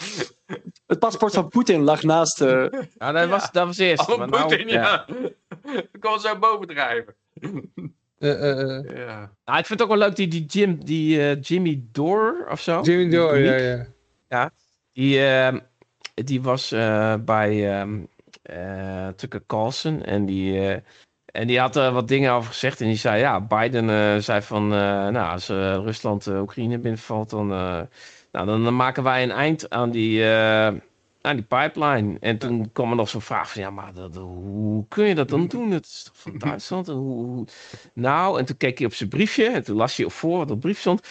Het paspoort van Poetin lag naast... eh, Ja, dat was, dat was eerst. Oh, maar nou- Poetin, ja. Ik kon zo bovendrijven. Eh. Ja. Nou, ik vind het ook wel leuk, die, die, Jim, die eh, Jimmy Dore of zo. Jimmy Dore, ja, komiek. ja. Die, ehm, die was eh, bij ehm, eh, Tucker Carlson en die, eh, en die had er wat dingen over gezegd. En die zei, ja, Biden eh, zei van, eh, nou, als eh, Rusland eh, Oekraïne binnenvalt, dan, eh, nou, dan, dan maken wij een eind aan die, eh, aan die pipeline. En toen kwam er nog zo'n vraag van, ja, maar dat, hoe kun je dat dan doen? Het is toch van Duitsland? En hoe, hoe- Nou, en toen keek hij op zijn briefje en toen las hij op voor wat op brief stond.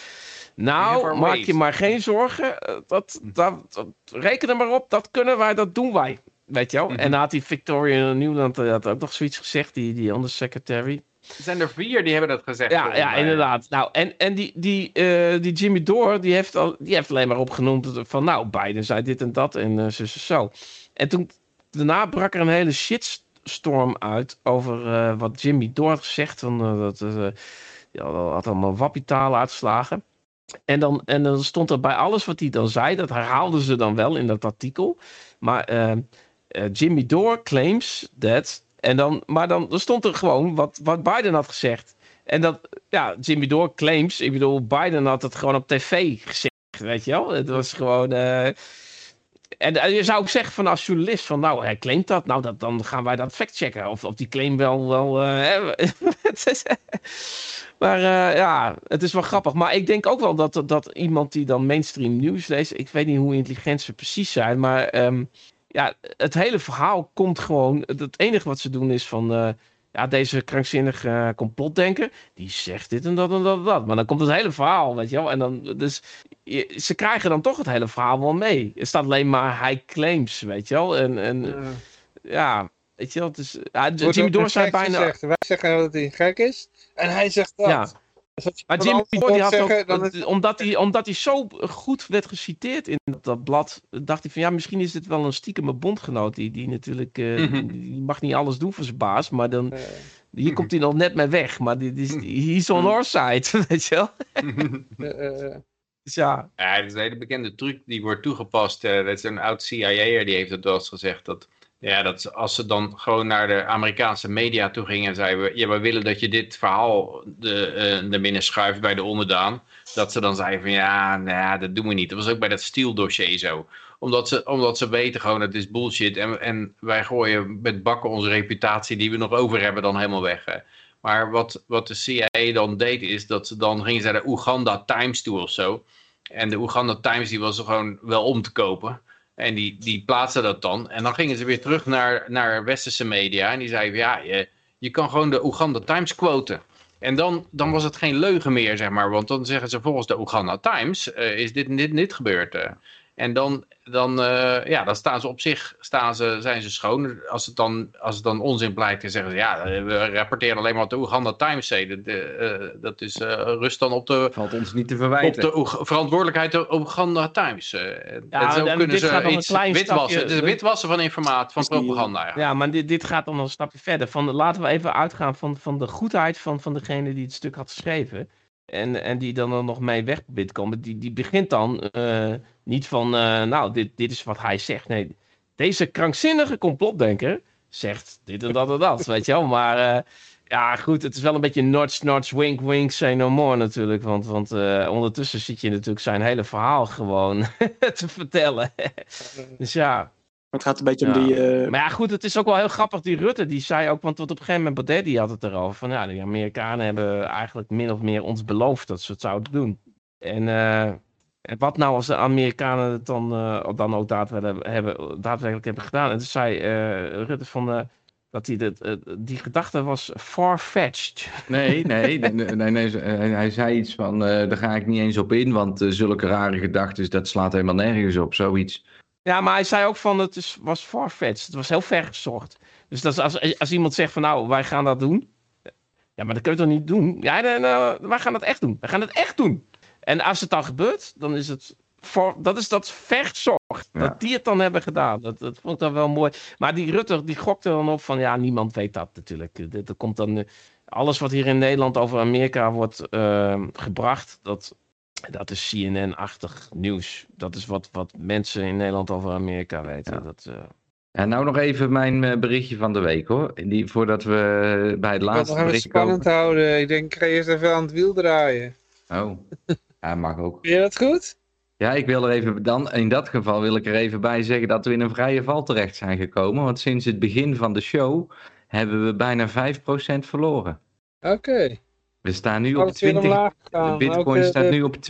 Nou, maak je maar geen zorgen. eh, Dat, dat, dat- reken er maar op, dat kunnen wij, dat doen wij. Weet je wel? En dan had die Victoria Newland had ook nog zoiets gezegd, die, die undersecretary. Er zijn er vier die hebben dat gezegd. Ja, ja mij. inderdaad. Nou, en, en die, die, eh, die Jimmy Dore, die heeft, al, die heeft alleen maar opgenoemd van, nou, Biden zei dit en dat en eh, zo, zo, zo. En toen, daarna brak er een hele shitstorm uit over eh, wat Jimmy Dore had gezegd. Van, dat, ja, had allemaal wappietalen uitslagen. En dan, en dan stond er bij alles wat hij dan zei, dat herhaalden ze dan wel in dat artikel. Maar Jimmy Dore claims that. En dan, maar dan, stond er gewoon wat, wat Biden had gezegd. En dat, ja, Jimmy Dore claims. Ik bedoel, Biden had het gewoon op tv gezegd. Weet je wel? Het was gewoon. eh, en eh, je zou ook zeggen van als journalist van nou hij claimt dat, nou dat, dan gaan wij dat factchecken of, of die claim wel wel. eh, maar eh, ja, het is wel grappig. Maar ik denk ook wel dat, dat iemand die dan mainstream nieuws leest, ik weet niet hoe intelligent ze precies zijn, maar ehm, ja, het hele verhaal komt gewoon. Het enige wat ze doen is van. eh, ja, deze krankzinnige eh, complotdenker, die zegt dit en dat en dat en dat. Maar dan komt het hele verhaal, weet je wel. En dan, dus je- ze krijgen dan toch het hele verhaal wel mee. Er staat alleen maar hij claims, weet je wel. En, en ja, weet je wel. Is, ja, Jimmy een zei bijna... gezegd. Wij zeggen dat hij gek is. En hij zegt dat. Ja. Maar Dore die had ook, zeggen, is- omdat, hij, omdat hij zo goed werd geciteerd in dat blad, dacht hij van ja, misschien is dit wel een stiekeme bondgenoot. Die, die natuurlijk, eh, Mhm. die, die mag niet alles doen voor zijn baas, maar dan, hier komt hij nog net mee weg. Maar die, die, die, he's on our side, weet je wel. Dus ja, Ja, dat is een hele bekende truc die wordt toegepast. eh, dat is een oud CIA'er die heeft het wel eens gezegd. Dat, ja, dat als ze dan gewoon naar de Amerikaanse media toe gingen en zeiden... Ja, we willen dat je dit verhaal de, eh naar binnen schuift bij de onderdaan. Dat ze dan zeiden van ja, nou dat doen we niet. Dat was ook bij dat Steele dossier zo. Omdat ze, omdat ze weten gewoon het is bullshit. En, en wij gooien met bakken onze reputatie die we nog over hebben dan helemaal weg. Maar wat, wat de CIA dan deed is dat ze dan gingen ze naar de Oeganda Times toe of zo. En de Oeganda Times die was gewoon wel om te kopen. En die, die plaatsten dat dan. En dan gingen ze weer terug naar, naar westerse media. En die zeiden, ja, je, je kan gewoon de Oeganda Times quoten. En dan, dan was het geen leugen meer, zeg maar. Want dan zeggen ze volgens de Oeganda Times eh, is dit en dit en dit gebeurd. eh. En dan, dan, eh, ja, dan staan ze op zich, staan ze, zijn ze schoon. Als het, dan, als het dan onzin blijkt, dan zeggen ze, ja, we rapporteren alleen maar wat de Oeganda Times zei. Dat, eh, dat is eh, rust dan op de, Valt ons niet te op verwijten. de Oeg- verantwoordelijkheid de Oeganda Times. eh. Ja, en zo en kunnen dit ze gaat nog een iets klein witwassen. stapje- Het is een witwassen van informatie, van propaganda eigenlijk. ja maar dit, dit gaat dan een stapje verder. Van, laten we even uitgaan van, van de goedheid van, van degene die het stuk had geschreven. En, en die dan er nog mee weg probeert te komen. Die, die begint dan eh, niet van, eh, nou, dit, dit is wat hij zegt. Nee, deze krankzinnige complotdenker zegt dit en dat en dat, weet je wel. Maar eh, ja, goed, het is wel een beetje notch, notch, wink, wink, say no more natuurlijk. Want, want ondertussen zit je natuurlijk zijn hele verhaal gewoon te vertellen. dus ja, Het gaat een beetje Ja. om die... eh, maar ja, goed, het is ook wel heel grappig. Die Rutte, die zei ook, want op een gegeven moment Baudet, die had het erover. Van ja, de Amerikanen hebben eigenlijk min of meer ons beloofd dat ze het zouden doen. En, eh, en wat nou als de Amerikanen het dan, eh, dan ook daadwerkelijk hebben, daadwerkelijk hebben gedaan? En toen zei eh, Rutte van, dat eh, die gedachte was far-fetched. Nee, nee, nee, nee, nee, nee, hij, zei iets van, eh, daar ga ik niet eens op in, want zulke rare gedachten, dat slaat helemaal nergens op, zoiets. Ja, maar hij zei ook van het is, was farfetched. Het was heel ver gezocht. Dus dat is als, als iemand zegt van nou, wij gaan dat doen. Ja, maar dat kun je toch niet doen? Ja, dan, eh, wij gaan dat echt doen. Wij gaan het echt doen. En als het dan gebeurt, dan is het... Voor, dat is dat. Ja. Dat die het dan hebben gedaan. Dat, dat vond ik dan wel mooi. Maar die Rutte, die gokte dan op van... Ja, niemand weet dat natuurlijk. Dat, dat komt dan... eh, alles wat hier in Nederland over Amerika wordt eh, gebracht... Dat, dat is CNN-achtig nieuws. Dat is wat, wat mensen in Nederland over Amerika weten. Ja. Dat, eh, En nou nog even mijn eh, berichtje van de week hoor. Die, voordat we bij het Ik wil het laatste bericht spannend komen. houden. Ik denk, ik ga eerst even aan het wiel draaien. Oh, ja, mag ook. Vind je dat goed? Ja, ik wil er even dan, in dat geval wil ik er even bij zeggen dat we in een vrije val terecht zijn gekomen. Want sinds het begin van de show hebben we bijna 5% verloren. Oké. We staan nu op Alles weer 20. omlaag De bitcoin staat de- nu op 20.270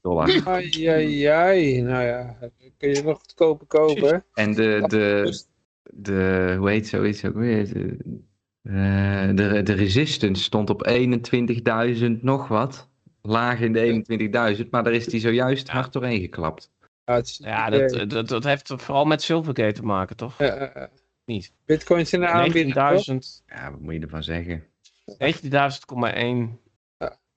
dollar. Ai, ai, ai. Nou ja, kun je nog goedkoper kopen. En de, de, de hoe heet zoiets ook weer? De, eh, de, de resistance stond op 21.000 nog wat. Laag in de 21.000, maar daar is die zojuist hard doorheen geklapt. Ja, dat, dat, dat heeft vooral met Silvergate te maken, toch? Niet. Bitcoins in de aanbieding. toch? 19.000. Ja, wat moet je ervan zeggen? 19.000,1.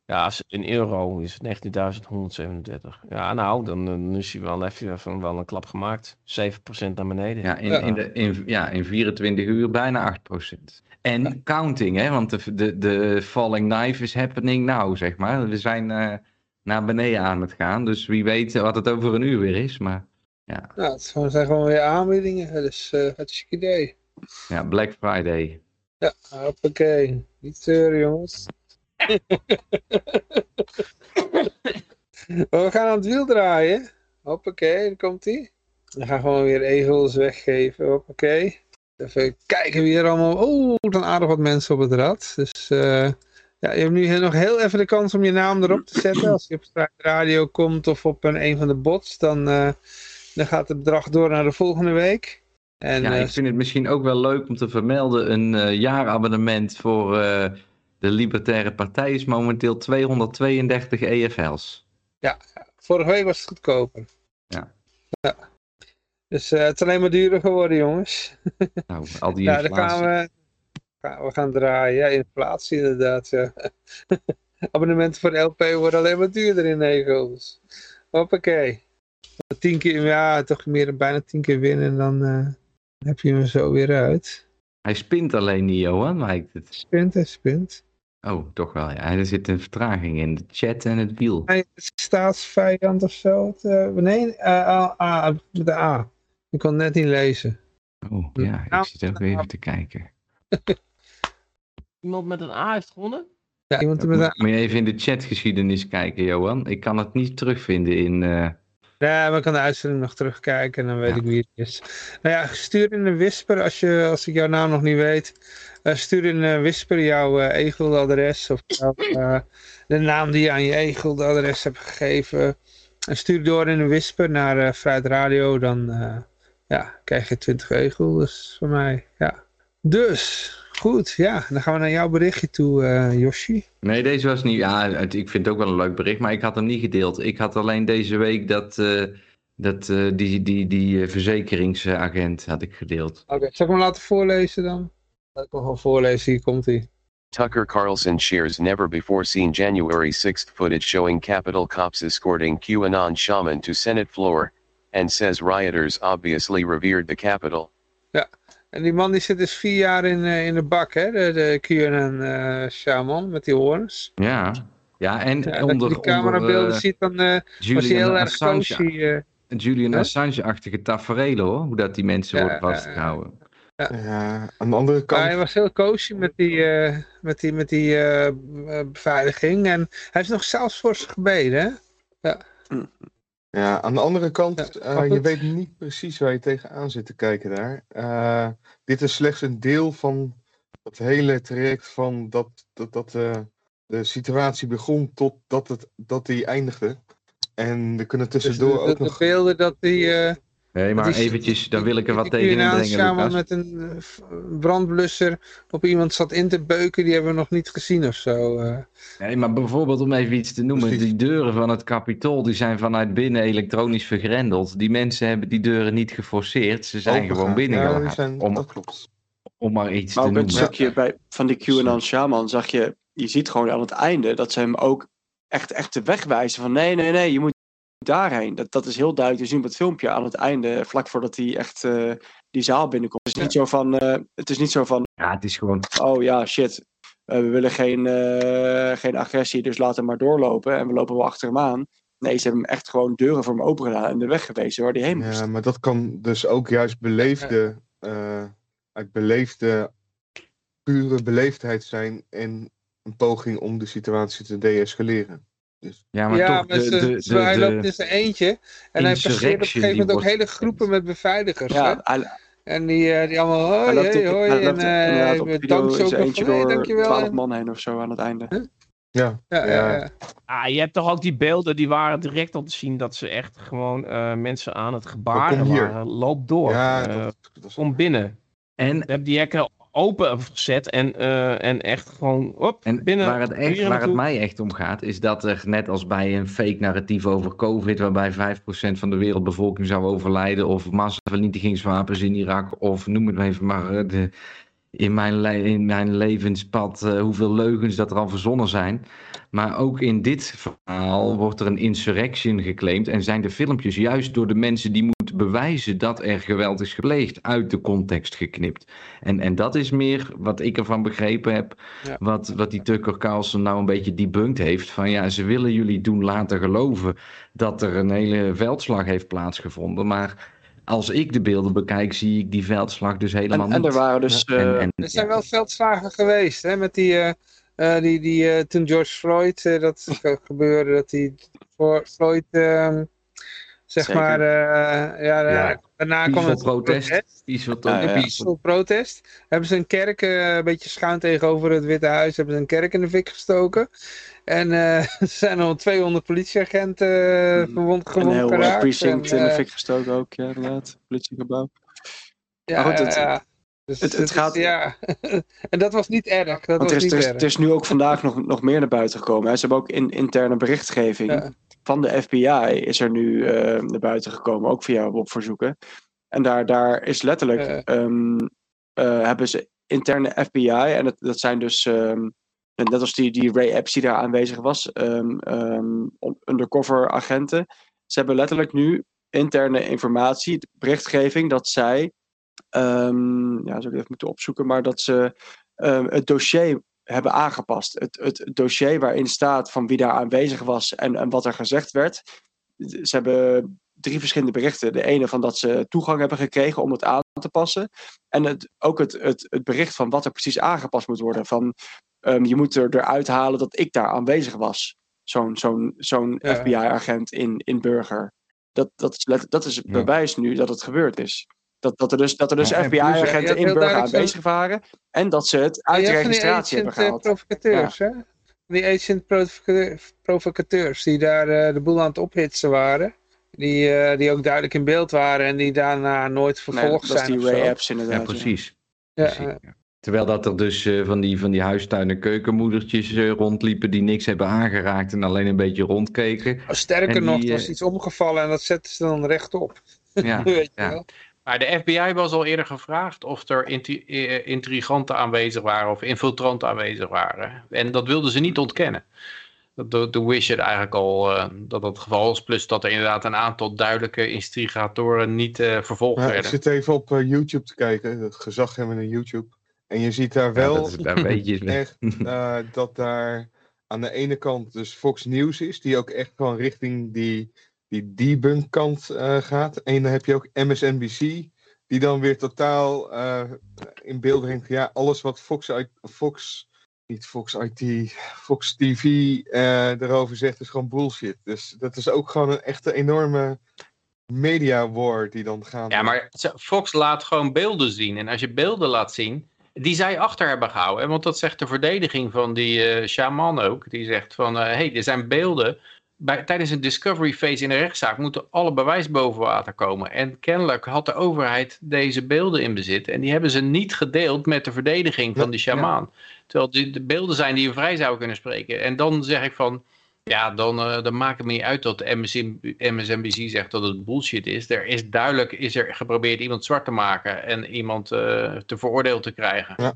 Ja, als- in euro is het 19.137. Ja, nou, dan, dan is hij wel even van wel een klap gemaakt. 7% naar beneden. Ja, in, in, de, in, ja, in 24 uur bijna 8%. En counting, hè, want de, de, de falling knife is happening now, zeg maar. We zijn eh, naar beneden aan het gaan, dus wie weet wat het over een uur weer is. Maar ja, Nou, het zijn gewoon weer aanbiedingen. Dus uh, het is idee. ja Black Friday. Ja, hoppakee. Niet zeuren, jongens. Maar we gaan aan het wiel draaien. Hoppakee, daar komt hij. We gaan gewoon weer egels weggeven. Hoppakee. Even kijken wie er allemaal... Oeh, dan aardig wat mensen op het rad. Dus eh, ja, je hebt nu nog heel even de kans om je naam erop te zetten. Als je op Strijd Radio komt of op een, een van de bots, dan, eh, dan gaat het bedrag door naar de volgende week. En, ja, eh, ik vind het misschien ook wel leuk om te vermelden. Een eh, jaarabonnement voor eh, de Libertaire Partij is momenteel 232 EFL's. Ja, vorige week was het goedkoper. Ja. ja. Dus het is alleen maar duurder geworden, jongens. Nou, al die ja, dan inflatie. gaan we, gaan we gaan draaien. Ja, inflatie inderdaad. Ja. Abonnementen voor de LP worden alleen maar duurder in Nederland. Hoppakee. Tien keer, ja, toch meer dan bijna tien keer winnen en dan heb je hem zo weer uit. Hij spint alleen niet, Johan, lijkt het. Spint en spint. Oh, toch wel, ja. Er zit een vertraging in de chat en het wiel. Nee, staatsvijand of zo. Eh, nee, eh, A, A, met de A. Ik kon het net niet lezen. Oh, ja, ik zit ook even te kijken. Iemand met een A heeft gewonnen? Ja, iemand met een Moet moet je even in de chatgeschiedenis kijken, Johan? Ik kan het niet terugvinden in... eh, Ja, ik kan de uitzending nog terugkijken en dan weet ik wie het is. Nou ja, stuur in een whisper als, je, als ik jouw naam nog niet weet. eh, stuur in een whisper jouw eh e-adres of jouw, eh, de naam die je aan je e-adres hebt gegeven. En stuur door in een whisper naar Vrijheid Radio. Dan ja, krijg je 20 egel. Dus voor mij, ja. Dus, goed. Ja, dan gaan we naar jouw berichtje toe, eh Yoshi. Nee, deze was niet... Ja, het- ik vind het ook wel een leuk bericht, maar ik had hem niet gedeeld. Ik had alleen deze week dat, eh, dat eh, die, die, die verzekeringsagent had ik gedeeld. Oké, zal ik hem laten voorlezen dan? Laat ik hem gewoon voorlezen. Hier komt hij. Tucker Carlson shares never before seen January 6th footage showing Capitol cops escorting QAnon shaman to Senate floor, and says rioters obviously revered the Capitol. Ja, en die man die zit dus vier jaar in, eh, in de bak, hè? De, de eh shaman met die hoorns. Ja, ja en Ja, als onder... je die camerabeelden onder, eh, ziet, dan eh, was hij Julian heel erg Assange. cozy. eh. Julian Huh? Assange-achtige taferelen hoor, hoe dat die mensen Ja, worden ja, ja. vastgehouden. Ja, aan de andere kant... hij was heel cozy met die, eh, met die, met die beveiliging. En hij heeft nog zelfs voor ze gebeden, hè? Ja. Ja, aan de andere kant, Ja, eh, je weet niet precies waar je tegenaan zit te kijken daar. Eh, dit is slechts een deel van het hele traject van dat, dat, dat eh, de situatie begon tot dat, het, dat die eindigde. En er kunnen Dus de, tussendoor de, ook de nog... beelden dat die... Nee, maar eventjes, daar wil ik er wat tegen inbrengen, Lucas. met een eh, brandblusser op iemand zat in te beuken, die hebben we nog niet gezien of zo. eh. Nee, maar bijvoorbeeld om even iets te noemen, Precies. die deuren van het kapitool die zijn vanuit binnen elektronisch vergrendeld. Die mensen hebben die deuren niet geforceerd, ze zijn gewoon Ja, binnengegaan. die zijn, om, dat klopt. om maar iets Maar te ook het noemen. stukje bij, van die QAnon shaman zag je, je ziet gewoon aan het einde dat ze hem ook echt, echt de weg wijzen van nee, nee, nee, je moet daarheen. Dat, dat is heel duidelijk te zien op het filmpje aan het einde, vlak voordat hij echt eh, die zaal binnenkomt. Het is niet zo van, eh, het is niet zo van Ja, het is gewoon, oh ja, shit, eh, we willen geen, eh, geen agressie, dus laten hem maar doorlopen en we lopen wel achter hem aan. Nee, ze hebben hem echt gewoon deuren voor hem open gedaan en de weg gewezen waar hij heen moest. Ja, maar dat kan dus ook juist beleefde, eh, uit beleefde, pure beleefdheid zijn en een poging om de situatie te deescaleren. Dus, Ja, maar ja, toch, maar de, de, ze- hij de, loopt in de, zijn eentje. En hij passeert op een gegeven moment ook hele groepen met beveiligers. hè? Ja, hij, En die, eh, die allemaal, hoi, hij hoi. hij En eh dank ze in ook nog eentje van, dankjewel. twaalf man heen of zo aan het einde. ja, Ja, ja, ja. ja. Ah, je hebt toch ook die beelden, die waren direct al te zien dat ze echt gewoon eh, mensen aan het gebaren kom hier. waren. Loop door. Ja, Eh, dat, dat is kom binnen. en, hebben die hekken open gezet en, eh, en echt gewoon op, en binnen. waar, het echt, waar het mij echt om gaat, is dat er net als bij een fake narratief over COVID, waarbij 5% van de wereldbevolking zou overlijden, of massavernietigingswapens in Irak, of noem het maar even maar, eh, de, in, mijn in mijn levenspad, eh, hoeveel leugens dat er al verzonnen zijn. Maar ook in dit verhaal wordt er een insurrection geclaimd en zijn de filmpjes juist door de mensen die moeten bewijzen dat er geweld is gepleegd uit de context geknipt. En, en dat is meer wat ik ervan begrepen heb, Ja. wat, wat die Tucker Carlson nou een beetje debunked heeft. Van ja, ze willen jullie doen laten geloven dat er een hele veldslag heeft plaatsgevonden. Maar als ik de beelden bekijk, zie ik die veldslag dus helemaal En, en niet. er waren dus... En- eh, en- Er zijn ja. wel veldslagen geweest, hè, met die, eh, eh, die, die eh, toen George Floyd, eh, dat ge- gebeurde, dat die voor Floyd, ehm, zeg Zeker. maar, eh, ja, Ja. daarna kwam het protest. Peaceful Een ja. peaceful protest. Hebben ze een kerk, een beetje schuin tegenover het Witte Huis, hebben ze een kerk in de fik gestoken. En eh, er zijn al 200 politieagenten Mm. verwond, een gewond heel geraakt. precinct en, in de fik gestoken ook, ja, inderdaad. Politiegebouw. Ja, Maar goed, het- ja, ja. Dus het- het gaat- ja. en dat was niet erg. Dat was er is, niet er, is, erg. er is nu ook vandaag nog, nog meer naar buiten gekomen. Hè. Ze hebben ook in interne berichtgeving Ja. van de FBI is er nu eh, naar buiten gekomen, ook via op verzoeken. En daar, daar is letterlijk, Ja. ehm, eh, hebben ze interne FBI, en dat, dat zijn dus, ehm, net als die, die Ray Epps die daar aanwezig was, ehm, undercover agenten. Ze hebben letterlijk nu interne informatie, berichtgeving, dat zij, ehm, ja, zou ik even moeten opzoeken, maar dat ze ehm, het dossier hebben aangepast. Het, het dossier waarin staat van wie daar aanwezig was en, en wat er gezegd werd. Ze hebben drie verschillende berichten. De ene van dat ze toegang hebben gekregen om het aan te passen. En het, ook het, het, het bericht van wat er precies aangepast moet worden. Van ehm, je moet er, eruit halen dat ik daar aanwezig was. Zo'n zo'n zo'n Ja. FBI-agent in, in Burger. Dat, dat, is, dat is het Ja. bewijs nu dat het gebeurd is. Dat, dat er dus, dat er dus Ja, FBI-agenten heel in Burger duidelijk zo- aanwezig waren. En dat ze het uit de die registratie hebben agent, eh, gehaald. provocateurs, hè? Die agent provoca- provocateurs die daar eh, de boel aan het ophitsen waren. Die, eh, die ook duidelijk in beeld waren en die daarna nooit Nee, vervolgd dat is zijn. die of zo. Ray Apps inderdaad. Ja, precies. Ja, Precies, eh, ja. Terwijl dat er dus eh, van, die, van die huistuin- en keukenmoedertjes eh, rondliepen die niks hebben aangeraakt en alleen een beetje rondkeken. sterker En nog, die, er was eh, iets omgevallen en dat zetten ze dan rechtop. Ja, Weet je ja. Maar de FBI was al eerder gevraagd of er eh, intriganten aanwezig waren of infiltranten aanwezig waren. En dat wilden ze niet ontkennen. Dat- Toen toen wist je het eigenlijk al eh, dat dat het geval was. Plus dat er inderdaad een aantal duidelijke instigatoren niet eh, vervolgd Ja, ik werden. zit even op YouTube te kijken, het gezaghebbende YouTube. En je ziet daar Ja, wel dat is, daar je mee. echt dat daar aan de ene kant dus Fox News is, die ook echt gewoon richting die, die debunk kant eh, gaat. En dan heb je ook MSNBC, die dan weer totaal eh, in beeld brengt. Ja, alles wat Fox, Fox niet Fox IT, Fox TV eh, erover zegt, is gewoon bullshit. Dus dat is ook gewoon een echte enorme media war die dan gaat. Ja, maar Fox laat gewoon beelden zien. En als je beelden laat zien, die zij achter hebben gehouden. Want dat zegt de verdediging van die eh shaman ook. Die zegt van, hé, hey, er zijn beelden. Bij, tijdens een discovery phase in een rechtszaak moeten alle bewijs boven water komen. En kennelijk had de overheid deze beelden in bezit. En die hebben ze niet gedeeld met de verdediging van Ja, die shaman. Terwijl die, de beelden zijn die je vrij zou kunnen spreken. En dan zeg ik van, ja, dan, eh, dan maakt het me niet uit dat de MSN MSNBC zegt dat het bullshit is. Er is duidelijk is er geprobeerd iemand zwart te maken en iemand eh, te veroordeeld te krijgen. Ja,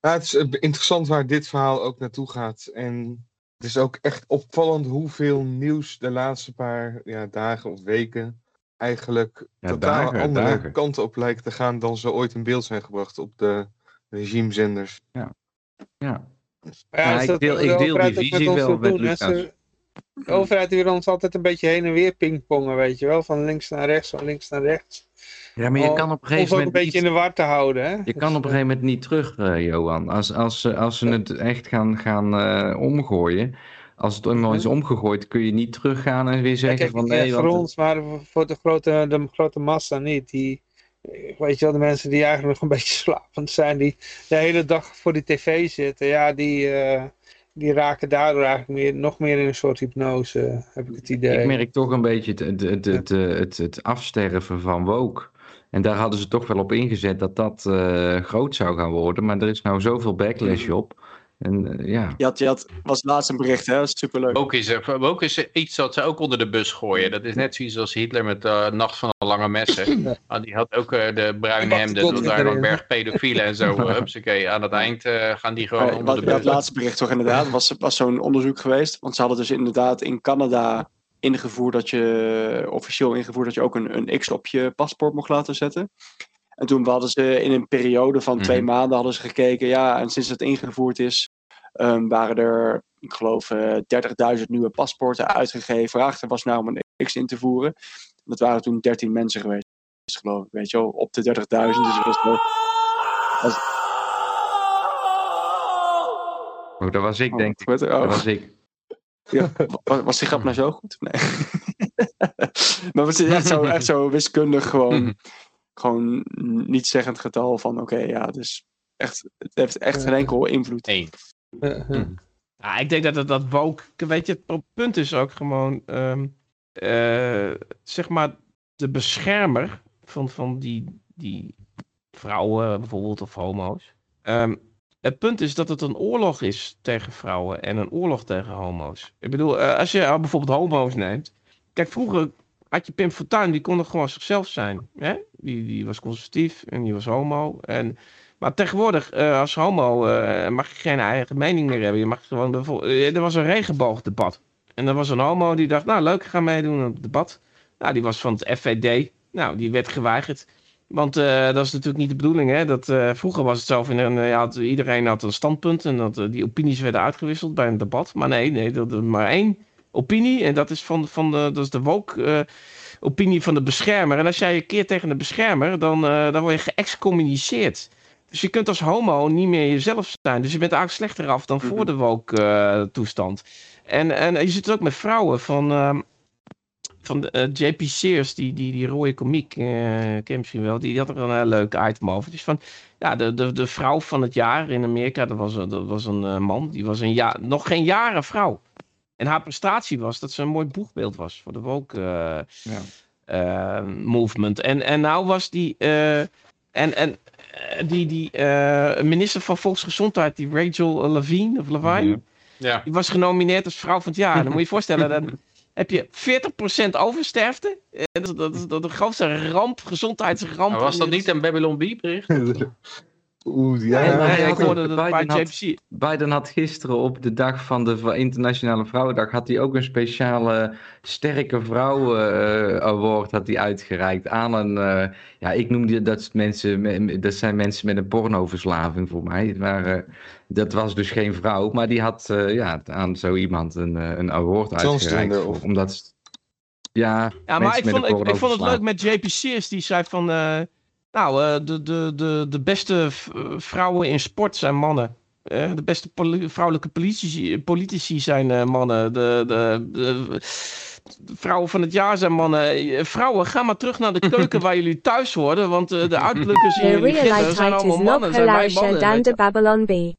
het is eh, interessant waar dit verhaal ook naartoe gaat. En het is ook echt opvallend hoeveel nieuws de laatste paar ja, dagen of weken eigenlijk Ja, totaal dagen, andere dagen. kanten op lijkt te gaan dan ze ooit in beeld zijn gebracht op de regimezenders. Ja. Ja, ik deel- de ik deel die met visie wel met? Lucas. De overheid wil ons altijd een beetje heen en weer pingpongen, weet je wel. Van links naar rechts, van links naar rechts. Ja, maar je kan op een ook gegeven een moment beetje in niet, de war te houden, hè. je kan op een gegeven moment niet terug, eh, Johan. Als, als, ze- als ze het echt gaan, gaan eh, omgooien, als het eenmaal is omgegooid, kun je niet teruggaan en weer Ja, zeggen kijk, van nee, voor want ons, maar voor de grote, de grote massa niet. Die, eh, weet je wel, de mensen die eigenlijk nog een beetje slapend zijn, die de hele dag voor die tv zitten, ja, die, eh, die raken daardoor eigenlijk meer, nog meer in een soort hypnose, heb ik het idee. Ik merk toch een beetje het, het, het, het, eh, het, het afsterven van woke. En daar hadden ze toch wel op ingezet dat dat eh, groot zou gaan worden. Maar er is nou zoveel backlash op. En eh, ja, Je had, je had, was laatst een bericht, hè? Superleuk. Ook is, er, ook is er iets dat ze ook onder de bus gooien. Dat is net zoiets als Hitler met de Nacht van de Lange Messen. Ah, die had ook eh, de bruine hemden, daar een berg pedofielen en zo. hupsakee. Aan het eind eh, gaan die gewoon Eh, onder wat, de ja, bus. laatste bericht toch inderdaad, was, was zo'n onderzoek geweest. Want ze hadden dus inderdaad in Canada ingevoerd dat je, officieel ingevoerd dat je ook een, een X op je paspoort mocht laten zetten. En toen hadden ze in een periode van twee Mhm. maanden hadden ze gekeken, ja, en sinds het ingevoerd is, ehm, waren er, ik geloof, eh 30.000 nieuwe paspoorten uitgegeven. Vraagte was nou om een X in te voeren. Dat waren toen 13 mensen geweest, geloof ik, weet je wel, op de 30.000. Dus dat was wel- oh, dat was ik oh, denk ik. wat- oh. Dat was ik. Ja, wa- was die grap nou zo goed? Nee. maar het is echt zo, echt zo wiskundig gewoon, gewoon niet zeggend getal van oké, ja, dus echt, het heeft echt geen enkel invloed. Eén. Eh, eh. Ja, ik denk dat het dat woke, weet je, het punt is ook gewoon, ehm, eh, zeg maar, de beschermer van, van die, die vrouwen bijvoorbeeld of homo's. Ehm, het punt is dat het een oorlog is tegen vrouwen en een oorlog tegen homo's. Ik bedoel, eh, als je bijvoorbeeld homo's neemt. Kijk, vroeger had je Pim Fortuyn, die kon nog gewoon zichzelf zijn. Hè? Die, die was conservatief en die was homo. En maar tegenwoordig, eh, als homo, eh, mag je geen eigen mening meer hebben. Je mag gewoon bijvo- eh, er was een regenboogdebat. En er was een homo die dacht, nou leuk, ik ga meedoen aan het debat. Nou, die was van het FVD. Nou, die werd geweigerd. Want eh, dat is natuurlijk niet de bedoeling. Hè? Dat, eh, vroeger was het zo, in een, eh, ja, iedereen had een standpunt. En dat, die opinies werden uitgewisseld bij een debat. Maar nee, nee dat is maar één opinie. En dat is, van, van de, dat is de woke opinie van de beschermer. En als jij je keert tegen de beschermer, dan, dan word je geëxcommuniceerd. Dus je kunt als homo niet meer jezelf zijn. Dus je bent eigenlijk slechter af dan voor de woke toestand. En, en je zit ook met vrouwen van, ehm, van de, eh, JP Sears, die, die, die rode komiek, eh ken je misschien wel, die, die had er een heel leuk item over. Dus van, ja, de, de, de vrouw van het jaar in Amerika, dat was, een- dat was een eh, man, die was een jaar, nog geen jaren vrouw. En haar prestatie was dat ze een mooi boegbeeld was voor de woke eh, Ja. eh, movement. En, en nou was die, eh, en, en eh, die, die eh, minister van Volksgezondheid, die Rachel Levine, of Levine, Ja. die was genomineerd als vrouw van het jaar. Dan moet je je voorstellen, dan heb je 40% oversterfte. Eh, Dat is, dat is, dat is de grootste ramp, gezondheidsramp. Maar was dat niet een Babylon B bericht? Oeh, ja. Nee, Ja, maar ja, ik goed. hoorde dat bij Biden had- JPC. Biden had gisteren op de dag van de Internationale Vrouwendag had hij ook een speciale sterke vrouw eh, award had hij uitgereikt aan een eh, ja ik noem die dat mensen me- dat zijn mensen met een pornoverslaving voor mij maar eh, dat was dus geen vrouw maar die had eh, ja aan zo iemand een, een award uitgereikt voor, omdat ja, Ja, maar ik vond, ik, ik vond het leuk met JP Sears. Die zei van... nou, eh, de, de, de, de beste vrouwen in sport zijn mannen. Eh, de beste poli- vrouwelijke politici, politici zijn eh, mannen. De, de, de, de vrouwen van het jaar zijn mannen. Vrouwen, ga maar terug naar de keuken waar jullie thuis horen. Want eh, de uitblukkers in jullie zijn allemaal mannen. Zijn wij mannen.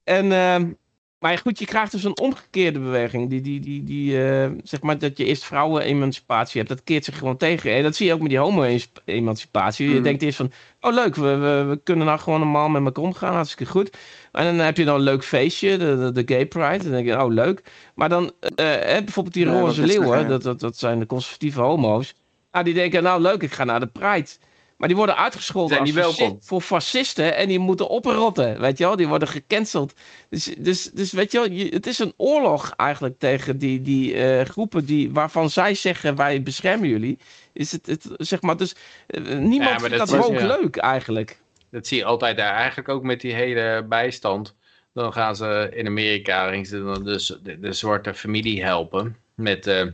En, ehm, maar goed, je krijgt dus een omgekeerde beweging. Die, die, die, die, eh, zeg maar dat je eerst vrouwen-emancipatie hebt. Dat keert zich gewoon tegen. En dat zie je ook met die homo-emancipatie. Je Mhm. denkt eerst van, oh leuk, we, we, we kunnen nou gewoon normaal met elkaar omgaan. Hartstikke goed. En dan heb je dan een leuk feestje, de, de, de gay pride. Dan denk je, oh leuk. Maar dan, eh, eh, bijvoorbeeld die roze er, leeuwen, ja. dat, dat, dat zijn de conservatieve homo's. Nou, die denken, nou leuk, ik ga naar de pride. Maar die worden uitgescholden Zijn als welkom. voor fascisten en die moeten oprotten, weet je wel. Die worden gecanceld. Dus, dus, dus weet je wel, je- het is een oorlog eigenlijk tegen die, die eh, groepen die, waarvan zij zeggen wij beschermen jullie. Is het, het zeg maar, dus eh, niemand Ja, vindt dat dat ook ja. leuk eigenlijk. Dat zie je altijd daar eigenlijk ook met die hele bijstand. Dan gaan ze in Amerika dan dus de, de zwarte familie helpen. met... eh,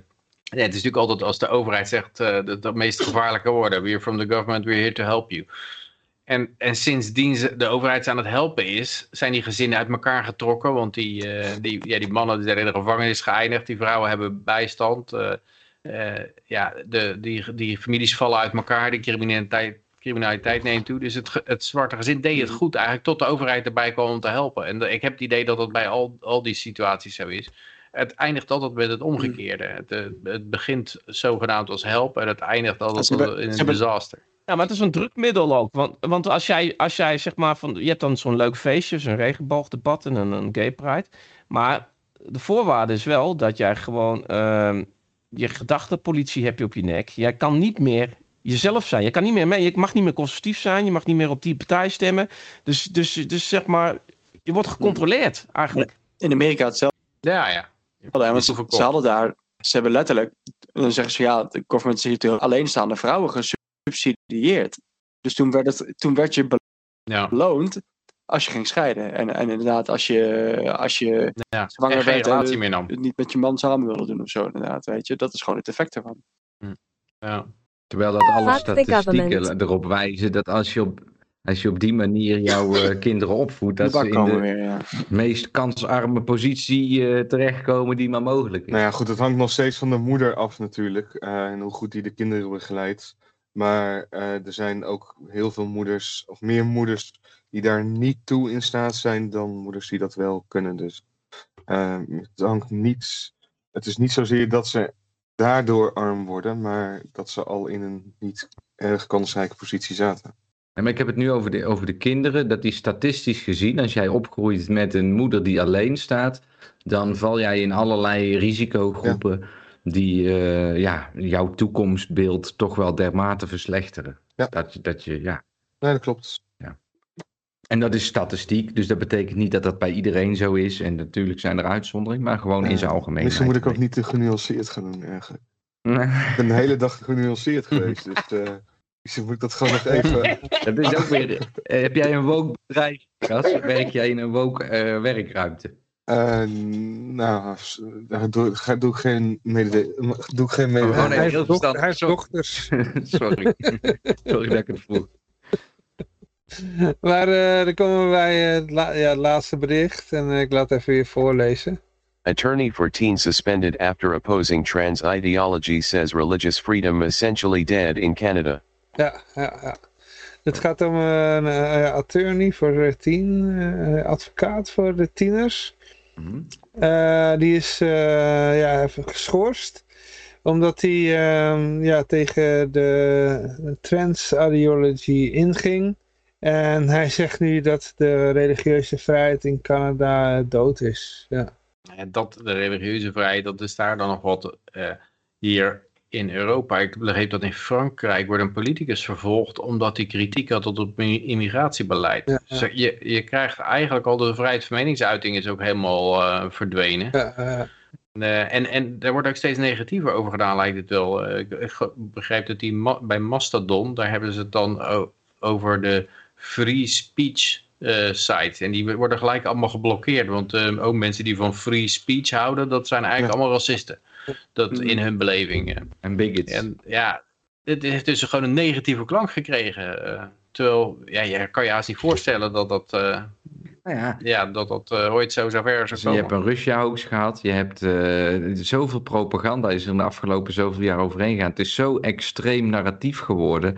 ja, het is natuurlijk altijd als de overheid zegt eh de, de meest gevaarlijke woorden. We're from the government, we're here to help you. En, en sindsdien de overheid aan het helpen is, zijn die gezinnen uit elkaar getrokken. Want die, eh, die, ja, die mannen die zijn in de gevangenis geëindigd. Die vrouwen hebben bijstand. eh, ja, de, die, die families vallen uit elkaar. De criminaliteit, criminaliteit neemt toe. Dus het, het zwarte gezin deed het goed eigenlijk. Tot de overheid erbij kwam om te helpen. En ik heb het idee dat dat bij al, al die situaties zo is. Het eindigt altijd met het omgekeerde. Het, eh, het begint zogenaamd als help. En het eindigt altijd Ze hebben- in een hebben- disaster. Ja, maar het is een drukmiddel ook. Want, want als, jij, als jij zeg maar van. Je hebt dan zo'n leuk feestje, zo'n regenboogdebat en een, een gay pride. Maar de voorwaarde is wel dat jij gewoon. ehm, je gedachtenpolitie heb je op je nek. Jij kan niet meer jezelf zijn. Je kan niet meer mee. Je mag niet meer conservatief zijn. Je mag niet meer op die partij stemmen. Dus, dus, dus zeg maar. Je wordt gecontroleerd eigenlijk. In Amerika hetzelfde. Ja, ja. Hè, want ze, hadden daar, ze hebben letterlijk, dan zeggen ze ja, de government is hier alleenstaande vrouwen gesubsidieerd. Dus toen werd, het, toen werd je Ja, beloond als je ging scheiden. En, en inderdaad, als je, als je ja. Zwanger werd en relatie de- meer nam. het niet met je man samen wilde doen of zo, inderdaad, weet je. Dat is gewoon het effect ervan. Ja. Terwijl dat alle statistieken erop wijzen dat als je op, als je op die manier jouw eh, kinderen opvoedt, dat ze in de weer, ja. meest kansarme positie eh, terechtkomen die maar mogelijk is. Nou ja, goed, het hangt nog steeds van de moeder af natuurlijk. eh, en hoe goed die de kinderen begeleidt. Maar er zijn ook heel veel moeders, of meer moeders, die daar niet toe in staat zijn dan moeders die dat wel kunnen. Dus eh, het hangt niet. Het is niet zozeer dat ze daardoor arm worden, maar dat ze al in een niet erg kansrijke positie zaten. Ja, maar ik heb het nu over de, over de kinderen, dat die statistisch gezien, als jij opgroeit met een moeder die alleen staat, dan val jij in allerlei risicogroepen die eh, ja, jouw toekomstbeeld toch wel dermate verslechteren. Ja. Dat, dat je, ja. Nee, dat klopt. En dat is statistiek, dus dat betekent niet dat dat bij iedereen zo is. En natuurlijk zijn er uitzonderingen, maar gewoon in zijn algemeenheid. Misschien moet ik ook niet te genuanceerd gaan doen eigenlijk. Nee. Ik ben de hele dag genuanceerd geweest, dus eh, misschien moet ik dat gewoon nog even... Dat is ook weer. eh, heb jij een woke bedrijf, Cas? Werk jij in een woke eh, werkruimte? Eh, nou, daar doe, ga- doe ik geen medede- doe ik geen Oh, mededelen. nee, hij, heel doch- verstandig. hij heeft Sorry. dochters. Sorry. Sorry dat ik het vroeg. Maar eh, dan komen we bij eh, het, la- ja, het laatste bericht. En ik laat even weer voorlezen. Attorney for teen suspended after opposing trans ideology says religious freedom essentially dead in Canada. Ja, ja, ja. Het gaat om een eh, attorney voor de tien, eh, advocaat voor de tieners. Mhm. Eh, die is eh, ja, even geschorst. Omdat hij ehm, ja, tegen de trans ideology inging. En hij zegt nu dat de religieuze vrijheid in Canada dood is. Ja. En dat, de religieuze vrijheid, dat is daar dan nog wat eh, hier in Europa. Ik begreep dat in Frankrijk wordt een politicus vervolgd omdat hij kritiek had op het mi- immigratiebeleid. Ja, ja. Dus je, je krijgt eigenlijk al de vrijheid van meningsuiting is ook helemaal eh, verdwenen. Ja, eh, en, en daar wordt ook steeds negatiever over gedaan, lijkt het wel. Eh, ik, begrijp dat die ma- bij Mastodon, daar hebben ze het dan over de free speech eh, site. En die worden gelijk allemaal geblokkeerd. Want ook mensen die van free speech houden, dat zijn eigenlijk Ja. allemaal racisten. Dat in hun beleving. En bigots. En ja, het heeft dus gewoon een negatieve klank gekregen. eh, terwijl, ja, je kan je haast niet voorstellen dat dat, eh, Nou ja, ja, dat, dat eh, ooit zo zover zou Dus komen. je hebt een Russia-hoax gehad. Je hebt zoveel propaganda is er in de afgelopen zoveel jaar overheen gegaan. Het is zo extreem narratief geworden.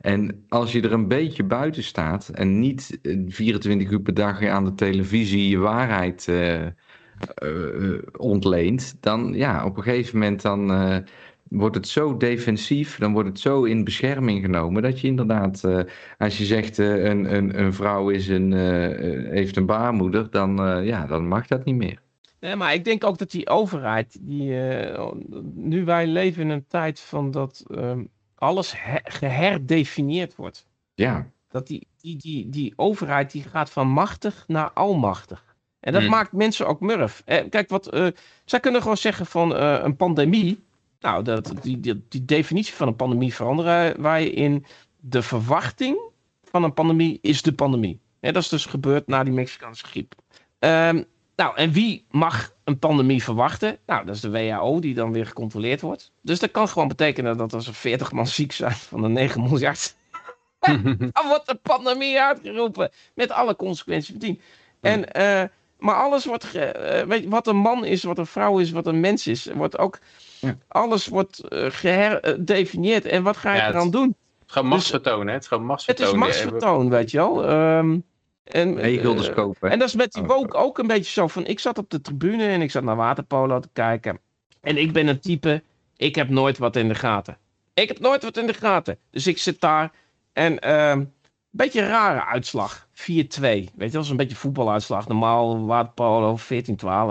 En als je er een beetje buiten staat en niet eh, 24 uur per dag aan de televisie je waarheid eh, ontleent, dan ja, op een gegeven moment dan eh, wordt het zo defensief, dan wordt het zo in bescherming genomen dat je inderdaad, eh, als je zegt eh, een, een, een vrouw is een, eh, eh, heeft een baarmoeder, dan, eh, ja, dan mag dat niet meer. Nee, maar ik denk ook dat die overheid, die, eh, nu wij leven in een tijd van dat ehm, alles he- geherdefinieerd wordt. Ja, Dat die, die, die, die overheid die gaat van machtig naar almachtig. En dat Hmm. maakt mensen ook murf. Eh, kijk, wat, eh, zij kunnen gewoon zeggen van eh, een pandemie. Nou, dat, die, die, die definitie van een pandemie veranderen wij in de verwachting van een pandemie is de pandemie. Hè, dat is dus gebeurd na die Mexicaanse griep. Ehm, nou, en wie mag een pandemie verwachten? Nou, dat is de WHO die dan weer gecontroleerd wordt. Dus dat kan gewoon betekenen dat als er 40 man ziek zijn van de 9 miljard, dan wordt de pandemie uitgeroepen. Met alle consequenties van dien. En, eh, maar alles wordt, ge- eh, weet je, wat een man is, wat een vrouw is, wat een mens is, wordt ook, Ja. alles wordt eh, geherdefinieerd. En wat ga je Ja, het- eraan doen? Het is gewoon machtsvertoon, hè? Het is gewoon Het is machtsvertoon. machtsvertoon, weet je wel. Ehm, en, Regels eh, kopen. en dat is met die Oh, woke ook een beetje zo van... Ik zat op de tribune en ik zat naar waterpolo te kijken. En ik ben een type... Ik heb nooit wat in de gaten. Ik heb nooit wat in de gaten. Dus ik zit daar en... ehm, beetje een rare uitslag. 4-2. Weet je, dat is een beetje voetbaluitslag. Normaal waterpolo 14-12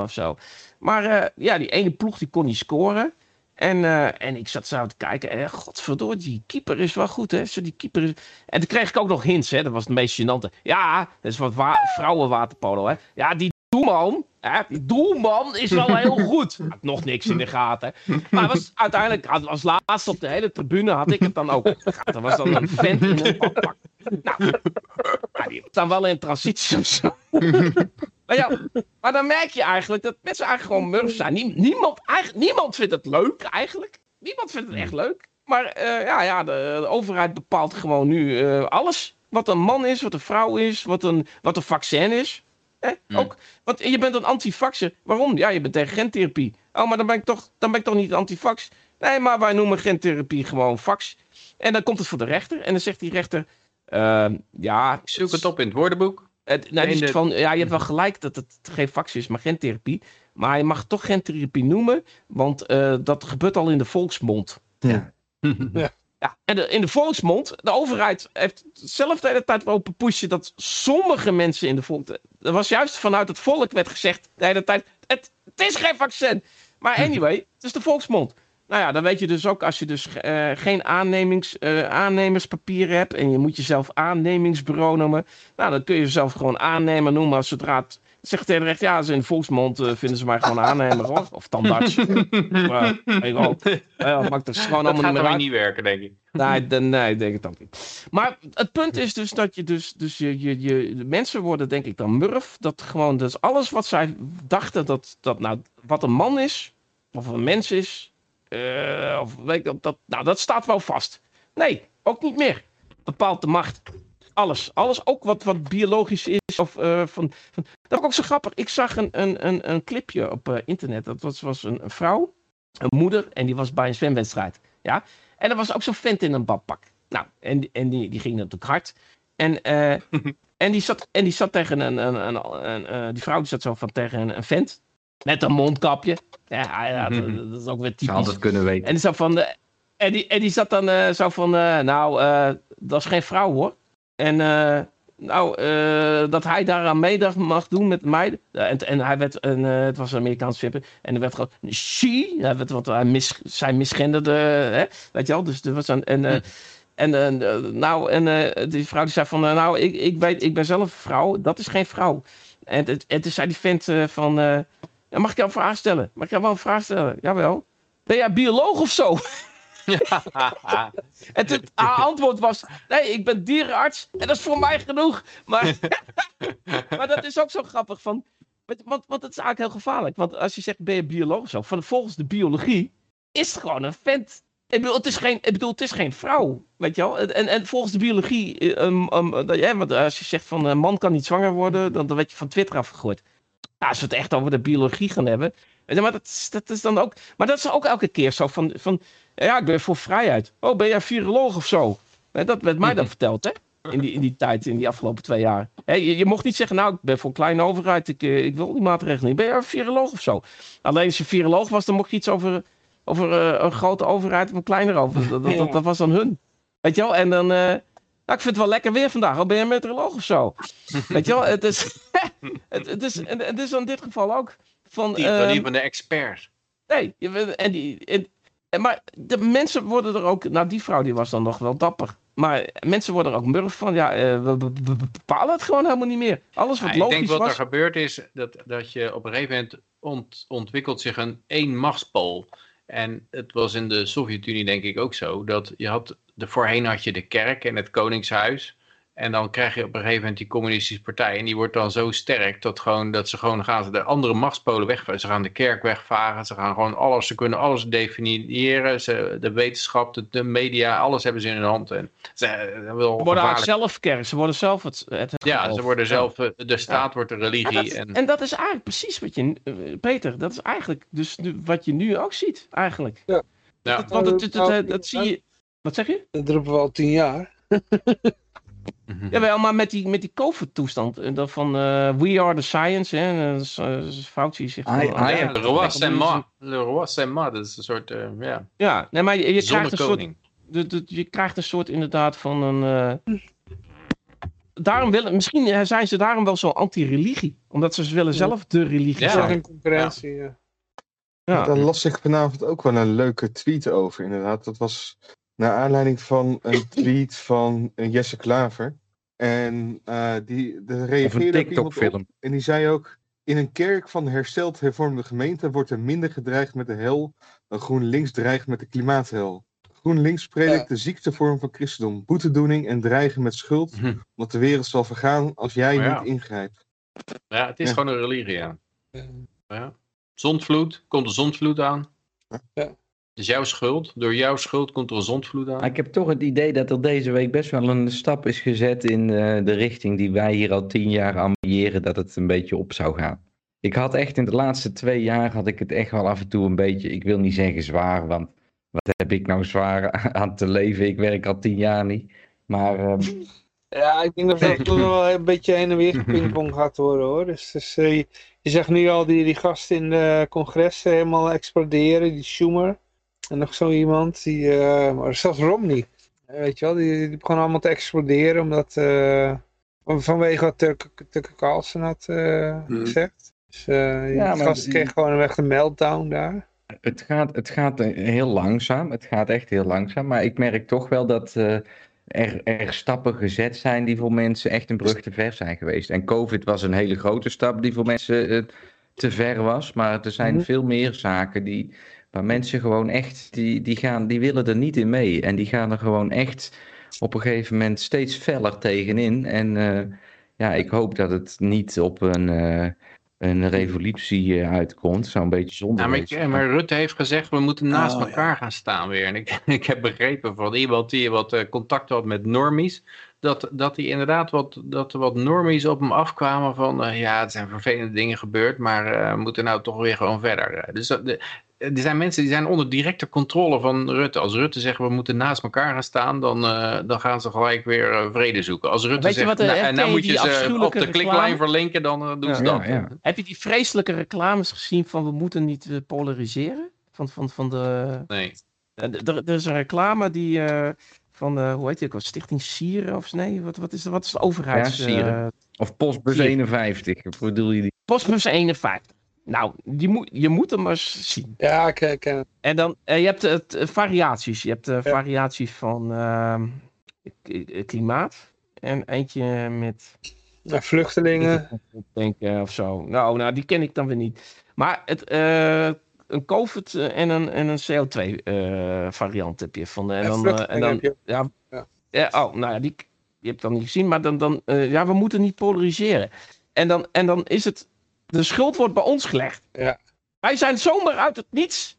of zo. Maar eh, ja, die ene ploeg die kon niet scoren. En, eh, en ik zat zo te kijken. En godverdorie, die keeper is wel goed, hè? Zo, die keeper. En toen kreeg ik ook nog hints, hè? Dat was het meest gênante. Ja, dat is wat wa vrouwenwaterpolo, hè? Ja, die doelman, hè? Die doelman is wel heel goed. Had nog niks in de gaten. Maar was, uiteindelijk, had- als laatste op de hele tribune, had ik het dan ook. Er was dan een vent in een badpak. Nou, die was dan wel in transitie of zo. Maar, ja, maar dan merk je eigenlijk dat mensen eigenlijk gewoon murf zijn. Nie- niemand, eigenlijk, niemand vindt het leuk eigenlijk. Niemand vindt het echt leuk. Maar eh, ja, ja de, de overheid bepaalt gewoon nu eh, alles. Wat een man is, wat een vrouw is, wat een, wat een vaccin is. Hè? Ook, want je bent een antivaxer. Waarom? Ja, je bent tegen gentherapie. Oh, maar dan ben ik toch, dan ben ik toch niet antivax? Nee, maar wij noemen gentherapie gewoon vax. En dan komt het voor de rechter. En dan zegt die rechter... ehm, ja, Ik zoek het op in het woordenboek. het, nou, de- van, ja, je hebt wel gelijk dat het geen vax is, maar gentherapie. Maar je mag het toch gentherapie noemen, want eh, dat gebeurt al in de volksmond. Ja, en de, in de volksmond, de overheid heeft zelf de hele tijd lopen pushen dat sommige mensen in de volk. Er was juist vanuit het volk werd gezegd de hele tijd: het, het is geen vaccin. Maar anyway, het is de volksmond. Nou ja, dan weet je dus ook als je dus eh, geen aannemings, eh, aannemerspapieren hebt en je moet jezelf aannemingsbureau noemen. Nou, dan kun je jezelf gewoon aannemer noemen als zodra het zegt tegen de ja, ze in volksmond eh, vinden ze mij gewoon aannemer hoor. Of tandarts. maar, ja, dat maakt er gewoon allemaal niet meer niet werken, denk ik. Nee, de- nee, ik denk het ook niet. Maar het punt is dus dat je dus, dus je, je, je, de mensen worden denk ik dan murf. Dat gewoon, dus alles wat zij dachten dat, dat nou, wat een man is, of een mens is, eh, of weet ik, dat, dat, nou, dat staat wel vast. Nee, ook niet meer. Bepaalt de macht. Alles. Alles, ook wat, wat biologisch is. Of, eh, van, van, dat was ook zo grappig. Ik zag een, een, een, een clipje op eh, internet. Dat was, was een, een vrouw, een moeder, en die was bij een zwemwedstrijd. Ja? En er was ook zo'n vent in een badpak. Nou, en, die- en die, die ging natuurlijk hard. En, eh, en, die zat, en die zat tegen een, een, een, een, die vrouw die zat zo van tegen een, een vent. Met een mondkapje. Ja, ja dat, dat is ook weer typisch. had het kunnen weten. En die zat van, eh, en die, en die zat dan zo van, nou, dat is geen vrouw hoor. En eh, nou, eh, dat hij daaraan mee mag doen met mij. En, en hij werd, een, eh, het was een Amerikaans film. En er werd gewoon, she, hij werd wat, hij mis, zij misgenderde, hè, weet je wel. Dus er was een, en, en, nou, en die vrouw die zei van, nou, ik, ik weet, ik ben zelf een vrouw, dat is geen vrouw. En, en toen zei die vent van, mag ik jou een vraag stellen? Mag ik jou wel een vraag stellen? Jawel. Ben jij bioloog of zo? En toen, haar antwoord was: Nee, ik ben dierenarts en dat is voor mij genoeg. Maar, maar dat is ook zo grappig. Van, want, want, het is eigenlijk heel gevaarlijk. Want als je zegt: Ben je bioloog zo? Volgens de biologie is het gewoon een vent. Ik bedoel, het is geen, ik bedoel, het is geen vrouw. Weet je wel? En, en volgens de biologie. eh, um, um, dat- ja, want als je zegt: van een man kan niet zwanger worden, dan, dan werd je van Twitter afgegooid. Ja, als we het echt over de biologie gaan hebben. Maar dat, dat is dan ook. Maar dat is ook elke keer zo van. van ja, ik ben voor vrijheid. Oh, ben jij viroloog of zo? Dat werd mij dan verteld, hè? In die, in die tijd, in die afgelopen twee jaar. Hè, je, je mocht niet zeggen, nou, ik ben voor een kleine overheid. Ik, eh, ik wil die maatregelen niet. Ben jij een viroloog of zo? Alleen als je viroloog was, dan mocht je iets over, over eh, een grote overheid of een kleinere overheid. Dat, dat, dat, dat was dan hun. Weet je wel? En dan... eh, nou, ik vind het wel lekker weer vandaag. Oh, ben je een meteoroloog of zo? Weet je wel? Het is, het, het is, het is in dit geval ook van... Die, van die ehm, van de expert. Nee, en die, en- maar de mensen worden er ook. Nou, die vrouw die was dan nog wel dapper. Maar mensen worden er ook murf van. Ja, eh, we, bepalen het gewoon helemaal niet meer. Alles wat Ja, ik logisch denk wat was. er gebeurd is, dat, dat je op een gegeven moment ont, ontwikkelt zich een één machtspool. En het was in de Sovjet-Unie denk ik ook zo, dat je had, de, voorheen had je de kerk en het koningshuis. En dan krijg je op een gegeven moment die communistische partij. En die wordt dan zo sterk dat, gewoon, dat ze gewoon gaan de andere machtspolen weg. Ze gaan de kerk wegvagen. Ze gaan gewoon alles. Ze kunnen alles definiëren. Ze, de wetenschap, de, de media, alles hebben ze in hun hand. En ze, worden gevaarlijk- eigenlijk zelf kerk. Ze worden zelf het, het Ja, geloof. ze worden zelf. eh, De staat wordt de Ja, religie. dat- en, en dat is eigenlijk precies wat je, eh, Peter, dat is eigenlijk dus nu- wat je nu ook ziet, eigenlijk. Ja. Ja. Dat, want het, het- het- het- dat zie je, wat zeg je? Dat roepen we al tien jaar. Mhm. Jawel, maar met die, met die COVID-toestand, eh, dat van eh, we are the science, hè, dat is, eh, is Fauci zegt eh, I Ja, Le roi c'est moi. Le roi c'est moi. Dat is een soort, eh, ja, Ja, nee, maar je, je krijgt een soort, zonnekoning. de, de- je krijgt een soort inderdaad van een... eh, daarom willen, misschien eh, zijn ze daarom wel zo anti-religie. Omdat ze willen zelf de religie Ja. Zijn. een concurrentie. Ja. Ja. Daar las ik vanavond ook wel een leuke tweet over, inderdaad. Dat was naar aanleiding van een tweet van eh, Jesse Klaver. En eh, die de reageerde ook iemand op. TikTok-film. En die zei ook: In een kerk van de hersteld hervormde gemeente wordt er minder gedreigd met de hel dan GroenLinks dreigt met de klimaathel. GroenLinks predikt Ja. de ziektevorm van christendom, boetedoening en dreigen met schuld, Mhm. omdat de wereld zal vergaan als jij ja. niet ingrijpt. Ja, het is Ja. gewoon een religie, ja. Ja. ja. Zondvloed, komt de zondvloed aan. Ja. Het is jouw schuld. Door jouw schuld komt er een zondvloed aan. Maar ik heb toch het idee dat er deze week best wel een stap is gezet in eh, de richting die wij hier al tien jaar ambiëren dat het een beetje op zou gaan. Ik had echt in de laatste twee jaar had ik het echt wel af en toe een beetje, ik wil niet zeggen zwaar, want wat heb ik nou zwaar aan te leven? Ik werk al tien jaar niet. Maar ehm, Ja, ik denk dat dat toch wel een beetje heen en weer gepingpong gaat worden hoor. Dus, dus eh, je, je zegt nu al die, die gasten in de congressen helemaal exploderen, die Schumer. En nog zo iemand, die, eh, maar zelfs Romney. Eh, Weet je wel, die, die begon allemaal te exploderen omdat, eh, vanwege wat Tucker, Tucker Carlson had eh, Hmm. gezegd. Dus eh Ja, die maar gasten die- kregen gewoon echt een meltdown daar. Het gaat, het gaat heel langzaam. Het gaat echt heel langzaam. Maar ik merk toch wel dat eh, er, er stappen gezet zijn die voor mensen echt een brug te ver zijn geweest. En COVID was een hele grote stap die voor mensen te ver was. Maar er zijn Mhm. veel meer zaken die, waar mensen gewoon echt, die, die, gaan, die willen er niet in mee. En die gaan er gewoon echt op een gegeven moment steeds feller tegenin. En eh, ja, ik hoop dat het niet op een... eh, een revolutie eh, uitkomt, zou een beetje zonde Ja, maar, ik- maar Rutte heeft gezegd, we moeten naast Oh, ja. elkaar gaan staan weer. En ik, ik heb begrepen van iemand die wat contact had met normies, dat, dat hij inderdaad wat, dat er wat normies op hem afkwamen van, ja, het zijn vervelende dingen gebeurd, maar eh, we moeten nou toch weer gewoon verder. Dus dat, de, er zijn mensen die zijn onder directe controle van Rutte. Als Rutte zegt, we moeten naast elkaar gaan staan, dan, eh, dan gaan ze gelijk weer eh, vrede zoeken. Als Rutte Weet je zegt, wat, eh, nou, en je moet je ze op de kliklijn verlinken, dan eh, doen ze dat. Ja, ja. Heb je die vreselijke reclames gezien van we moeten niet eh, polariseren? Van, van, van de... Nee. Eh, Er, is een reclame die eh, van, de, hoe heet die ook, Stichting Sieren of nee, wat, wat, is, de, wat is de overheids... Ja, Sieren. eh, Of postbus Vier. 51, of bedoel je die? Postbus 51. Nou, die moet, je moet hem maar eens zien. Ja, ik ken. En dan, eh, je hebt het eh, variaties. Je hebt de variatie van ehm, klimaat. En eentje met vluchtelingen. denken of zo. Nou, nou, die ken ik dan weer niet. Maar het, eh, een COVID eh, en een, en een CO2 eh, variant heb je. Van, de- en dan, eh, en dan, je. ja, Ja. oh, nou ja, die, die heb ik dan niet gezien. Maar dan, dan eh, ja, we moeten niet polariseren. En dan, en dan is het, de schuld wordt bij ons gelegd. Ja. Wij zijn zomaar uit het niets.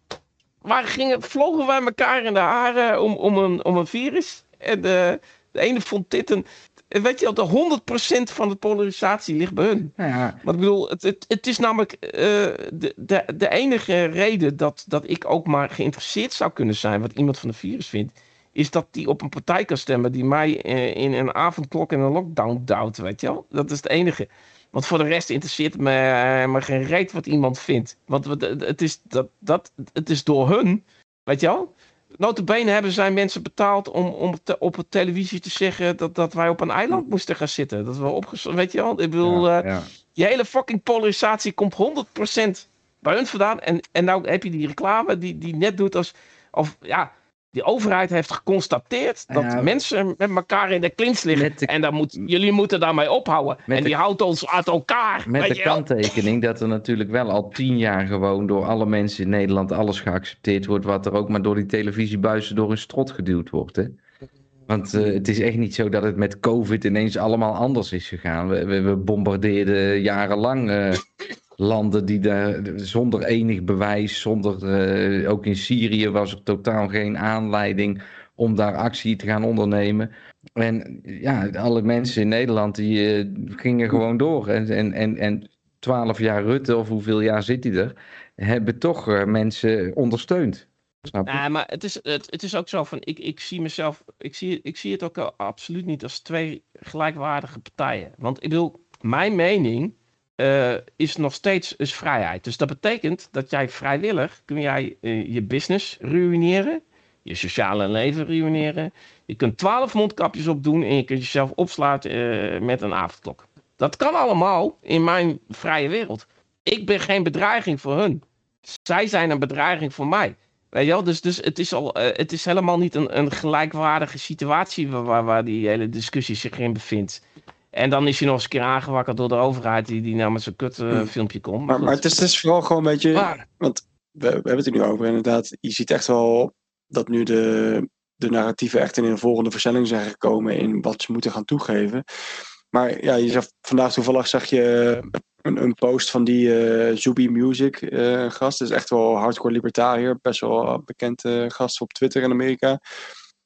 Waar gingen, vlogen wij elkaar in de haren om, om, een, om een virus. En de, de ene vond dit een... Weet je, de 100% van de polarisatie ligt bij hun. Ja, Want ik bedoel, het, het, het is namelijk eh, de, de, de enige reden dat, dat ik ook maar geïnteresseerd zou kunnen zijn wat iemand van de virus vindt, is dat die op een partij kan stemmen die mij eh, in een avondklok en een lockdown duwt, weet je wel? Dat is het enige. Want voor de rest interesseert me, eh, me geen reet wat iemand vindt. Want het, het- is, dat, dat, het is door hun, weet je wel? Notabene hebben zij mensen betaald om, om te- op de televisie te zeggen dat, dat wij op een eiland moesten gaan zitten. Dat we opgesloten, weet je wel? Ik bedoel, ja, eh, die hele fucking polarisatie komt 100% bij hun vandaan. En, en nou heb je die reclame die, die net doet als... Of ja, die overheid heeft geconstateerd dat Ja. mensen met elkaar in de klins liggen. De- En dan moet, jullie moeten daarmee ophouden. En de- die houdt ons uit elkaar. Met de kanttekening dat er natuurlijk wel al tien jaar gewoon door alle mensen in Nederland alles geaccepteerd wordt wat er ook maar door die televisiebuizen door hun strot geduwd wordt. Hè? Want eh, het is echt niet zo dat het met COVID ineens allemaal anders is gegaan. We, we, we bombardeerden jarenlang eh, landen die daar zonder enig bewijs, zonder, eh, ook in Syrië was er totaal geen aanleiding om daar actie te gaan ondernemen. En ja, alle mensen in Nederland die eh, gingen gewoon door. En, en, en, en 12 jaar Rutte, of hoeveel jaar zit hij er, hebben toch eh, mensen ondersteund. Snap? Nee, maar het is, het, het is ook zo van, ik, ik zie mezelf, ik zie, ik zie het ook absoluut niet als twee gelijkwaardige partijen. Want ik bedoel, mijn mening eh, is nog steeds is vrijheid. Dus dat betekent dat jij vrijwillig, kun jij eh, je business ruïneren, je sociale leven ruïneren. Je kunt twaalf mondkapjes opdoen en je kunt jezelf opsluiten eh, met een avondklok. Dat kan allemaal in mijn vrije wereld. Ik ben geen bedreiging voor hun. Zij zijn een bedreiging voor mij. Weet je wel? Dus, dus het, is al, het is helemaal niet een, een gelijkwaardige situatie waar, waar die hele discussie zich in bevindt. En dan is hij nog eens een keer aangewakkerd door de overheid die, die nou met zo'n kut eh, Hmm. filmpje komt. Maar, maar het, is, het is vooral gewoon een beetje. Maar- Want we, we hebben het er nu over, inderdaad. Je ziet echt wel dat nu de, de narratieven echt in een volgende versnelling zijn gekomen in wat ze moeten gaan toegeven. Maar ja, je zag, vandaag toevallig zag je een, een post van die eh Zubi Music eh, gast. Dat is echt wel hardcore libertariër. Best wel bekend eh, gast op Twitter in Amerika.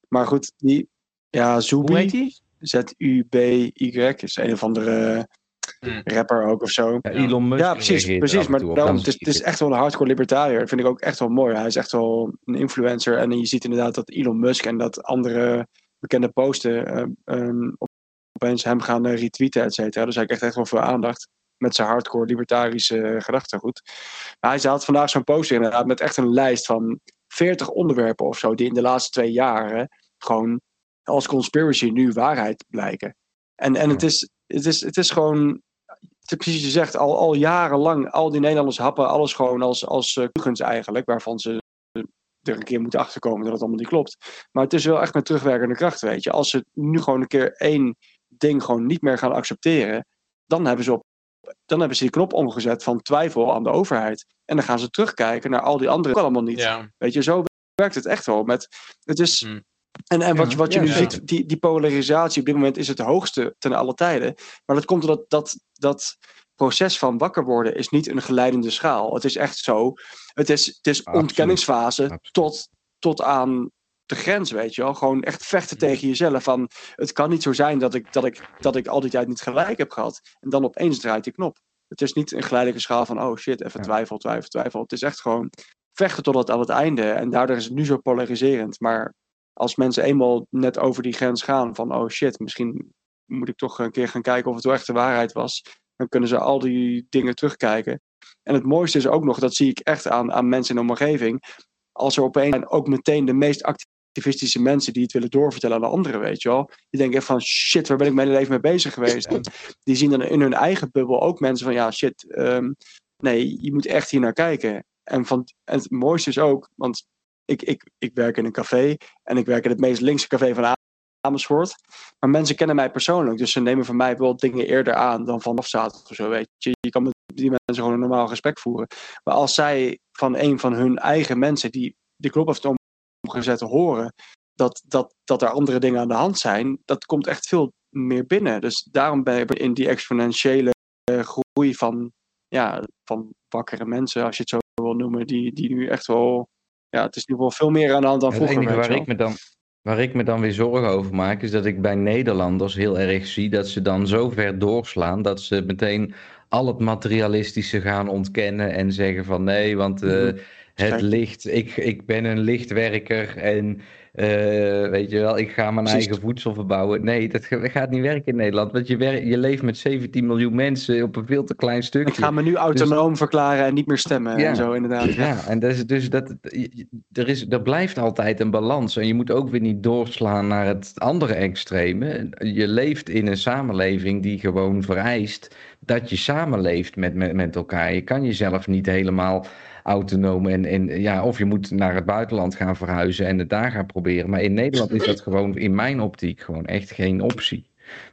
Maar goed, die. Ja, Zubi. Hoe heet die? Z-U-B-Y. Is een of andere Hmm. rapper ook of zo. Ja, Elon Musk Ja, precies. precies maar daarom, Dan het, is, het is echt wel een hardcore libertariër. Dat vind ik ook echt wel mooi. Hij is echt wel een influencer. En je ziet inderdaad dat Elon Musk en dat andere bekende posten op- opeens hem gaan eh, retweeten, et cetera. Dus hij krijgt echt wel veel aandacht met zijn hardcore libertarische eh, gedachtegoed. Maar hij had vandaag zo'n poster inderdaad met echt een lijst van 40 onderwerpen of zo die in de laatste twee jaren gewoon als conspiracy nu waarheid blijken. En, en het, is, het, is, het is gewoon het is precies je zegt, al, al jarenlang, al die Nederlanders happen alles gewoon als, als uh, leugens eigenlijk, waarvan ze er een keer moeten achterkomen dat het allemaal niet klopt. Maar het is wel echt met terugwerkende kracht, weet je. Als ze nu gewoon een keer één ding gewoon niet meer gaan accepteren, dan hebben ze, op, dan hebben ze die knop omgezet van twijfel aan de overheid. En dan gaan ze terugkijken naar al die andere allemaal niet. Ja. Weet je, zo werkt het echt wel. Met, het is, Hmm. En, en wat, je- wat je nu ziet, die, die polarisatie op dit moment is het hoogste ten alle tijden. Maar dat komt omdat dat, dat proces van wakker worden is niet een geleidende schaal. Het is echt zo. Het is, het is Absoluut. ontkenningsfase Absoluut. tot, tot aan de grens, weet je wel. Gewoon echt vechten tegen jezelf. Van, het kan niet zo zijn dat ik, dat, ik, dat ik al die tijd niet gelijk heb gehad. En dan opeens draait die knop. Het is niet een geleidelijke schaal van, oh shit, even Ja. twijfel, twijfel, twijfel. Het is echt gewoon vechten tot aan het einde. En daardoor is het nu zo polariserend. Maar als mensen eenmaal net over die grens gaan van, oh shit, misschien moet ik toch een keer gaan kijken of het wel echt de waarheid was. Dan kunnen ze al die dingen terugkijken. En het mooiste is ook nog, dat zie ik echt aan, aan mensen in de omgeving. Als er opeens ook meteen de meest activistische mensen die het willen doorvertellen aan de anderen, weet je wel. Die denken echt van, shit, waar ben ik mijn hele leven mee bezig geweest? En die zien dan in hun eigen bubbel ook mensen van, ja, shit, ehm, nee, je moet echt hier naar kijken. En, van, en het mooiste is ook, want ik, ik, ik werk in een café en ik werk in het meest linkse café van Amersfoort. Maar mensen kennen mij persoonlijk, dus ze nemen van mij wel dingen eerder aan dan vanaf zaterdag of zo, weet je. Je kan met die mensen gewoon een normaal gesprek voeren. Maar als zij van een van hun eigen mensen die de knop heeft omgezet horen, dat, dat, dat er andere dingen aan de hand zijn, dat komt echt veel meer binnen. Dus daarom ben ik in die exponentiële groei van, ja, van wakkere mensen, als je het zo wil noemen, die, die nu echt wel, ja, het is nu wel veel meer aan de hand dan Het vroeger. enige weet je waar ik, me dan, waar ik me dan weer zorgen over maak, is dat ik bij Nederlanders heel erg zie dat ze dan zo ver doorslaan dat ze meteen al het materialistische gaan ontkennen en zeggen van nee, want eh, Mhm. het licht, ik, ik ben een lichtwerker en eh, weet je wel, ik ga mijn Precies. eigen voedsel verbouwen. Nee, dat ga- gaat niet werken in Nederland, want je, je leeft met 17 miljoen mensen op een veel te klein stukje. Ik ga me nu autonoom verklaren en niet meer stemmen Ja. en zo inderdaad. Ja, en is, dus dat, er, is, er blijft altijd een balans. En je moet ook weer niet doorslaan naar het andere extreme. Je leeft in een samenleving die gewoon vereist dat je samenleeft met, met, met elkaar. Je kan jezelf niet helemaal autonoom en, en ja, of je moet naar het buitenland gaan verhuizen en het daar gaan proberen. Maar in Nederland is dat gewoon in mijn optiek gewoon echt geen optie.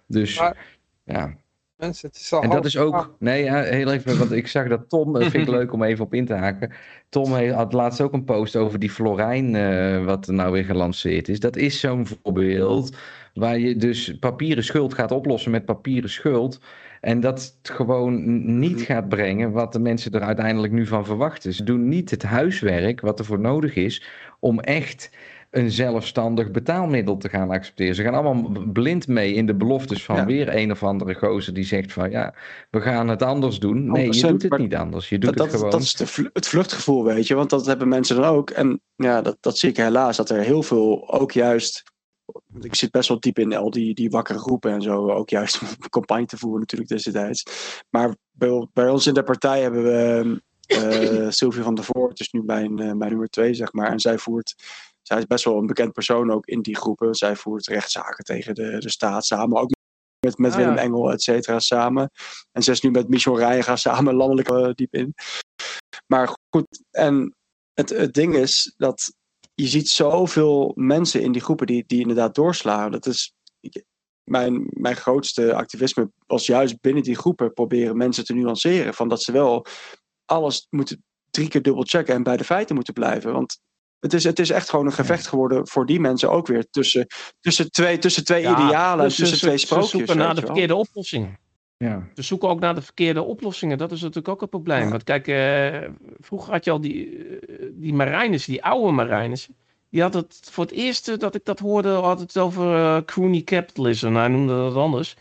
Dus Maar- ja, Mensen, het is al En dat is ook, nee, ja, heel even, want ik zag dat Tom, dat vind ik leuk om even op in te haken. Tom he- had laatst ook een post over die Florijn, eh, wat er nou weer gelanceerd is. Dat is zo'n voorbeeld waar je dus papieren schuld gaat oplossen met papieren schuld. En dat het gewoon niet gaat brengen wat de mensen er uiteindelijk nu van verwachten. Ze doen niet het huiswerk wat ervoor nodig is om echt een zelfstandig betaalmiddel te gaan accepteren. Ze gaan allemaal blind mee in de beloftes van Ja. weer een of andere gozer die zegt van ja, we gaan het anders doen. Nee, je 100%, doet het niet anders. Je doet Dat, het gewoon. dat is de het vluchtgevoel, weet je. Want dat hebben mensen dan ook. En ja, dat, dat zie ik helaas. Dat er heel veel ook juist... Want ik zit best wel diep in al die, die wakkere groepen en zo. Ook juist om campagne te voeren natuurlijk destijds. Maar bij, bij ons in de partij hebben we... eh Sylvie van der Voort is nu mijn, eh, mijn nummer twee, zeg maar. En zij voert... Zij is best wel een bekend persoon ook in die groepen. Zij voert rechtszaken tegen de, de staat samen. Ook met, met Ah, Willem ja. Engel, et cetera, samen. En zij is nu met Michel Rijga samen landelijk eh, diep in. Maar goed, en het, het ding is dat je ziet zoveel mensen in die groepen die, die inderdaad doorslaan. Dat is, mijn, mijn grootste activisme was juist binnen die groepen proberen mensen te nuanceren. Van dat ze wel alles moeten drie keer dubbel checken en bij de feiten moeten blijven. Want het is, het is echt gewoon een gevecht geworden voor die mensen ook weer. Tussen, tussen twee, tussen twee Ja, idealen en ze- tussen ze- twee Ze sprookjes. zoeken naar de verkeerde oplossing. Ja. Ze zoeken ook naar de verkeerde oplossingen. Dat is natuurlijk ook het probleem. Want kijk, eh, vroeger had je al die, eh, die marijnes, die oude marijnes. Die had het voor het eerste dat ik dat hoorde, had het over eh crony capitalism. Hij noemde dat anders.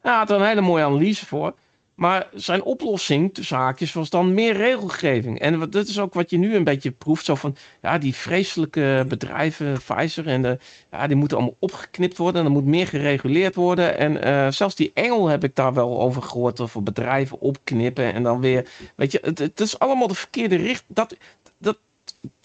Hij had er een hele mooie analyse voor. Maar zijn oplossing, tussen haakjes, was dan meer regelgeving. En wat- dat is ook wat je nu een beetje proeft. Zo van, ja, die vreselijke bedrijven, Pfizer, en de, ja, die moeten allemaal opgeknipt worden. En er moet meer gereguleerd worden. En eh, zelfs die engel heb ik daar wel over gehoord. Over bedrijven opknippen en dan weer... Weet je, het, het is allemaal de verkeerde richting. Dat, dat,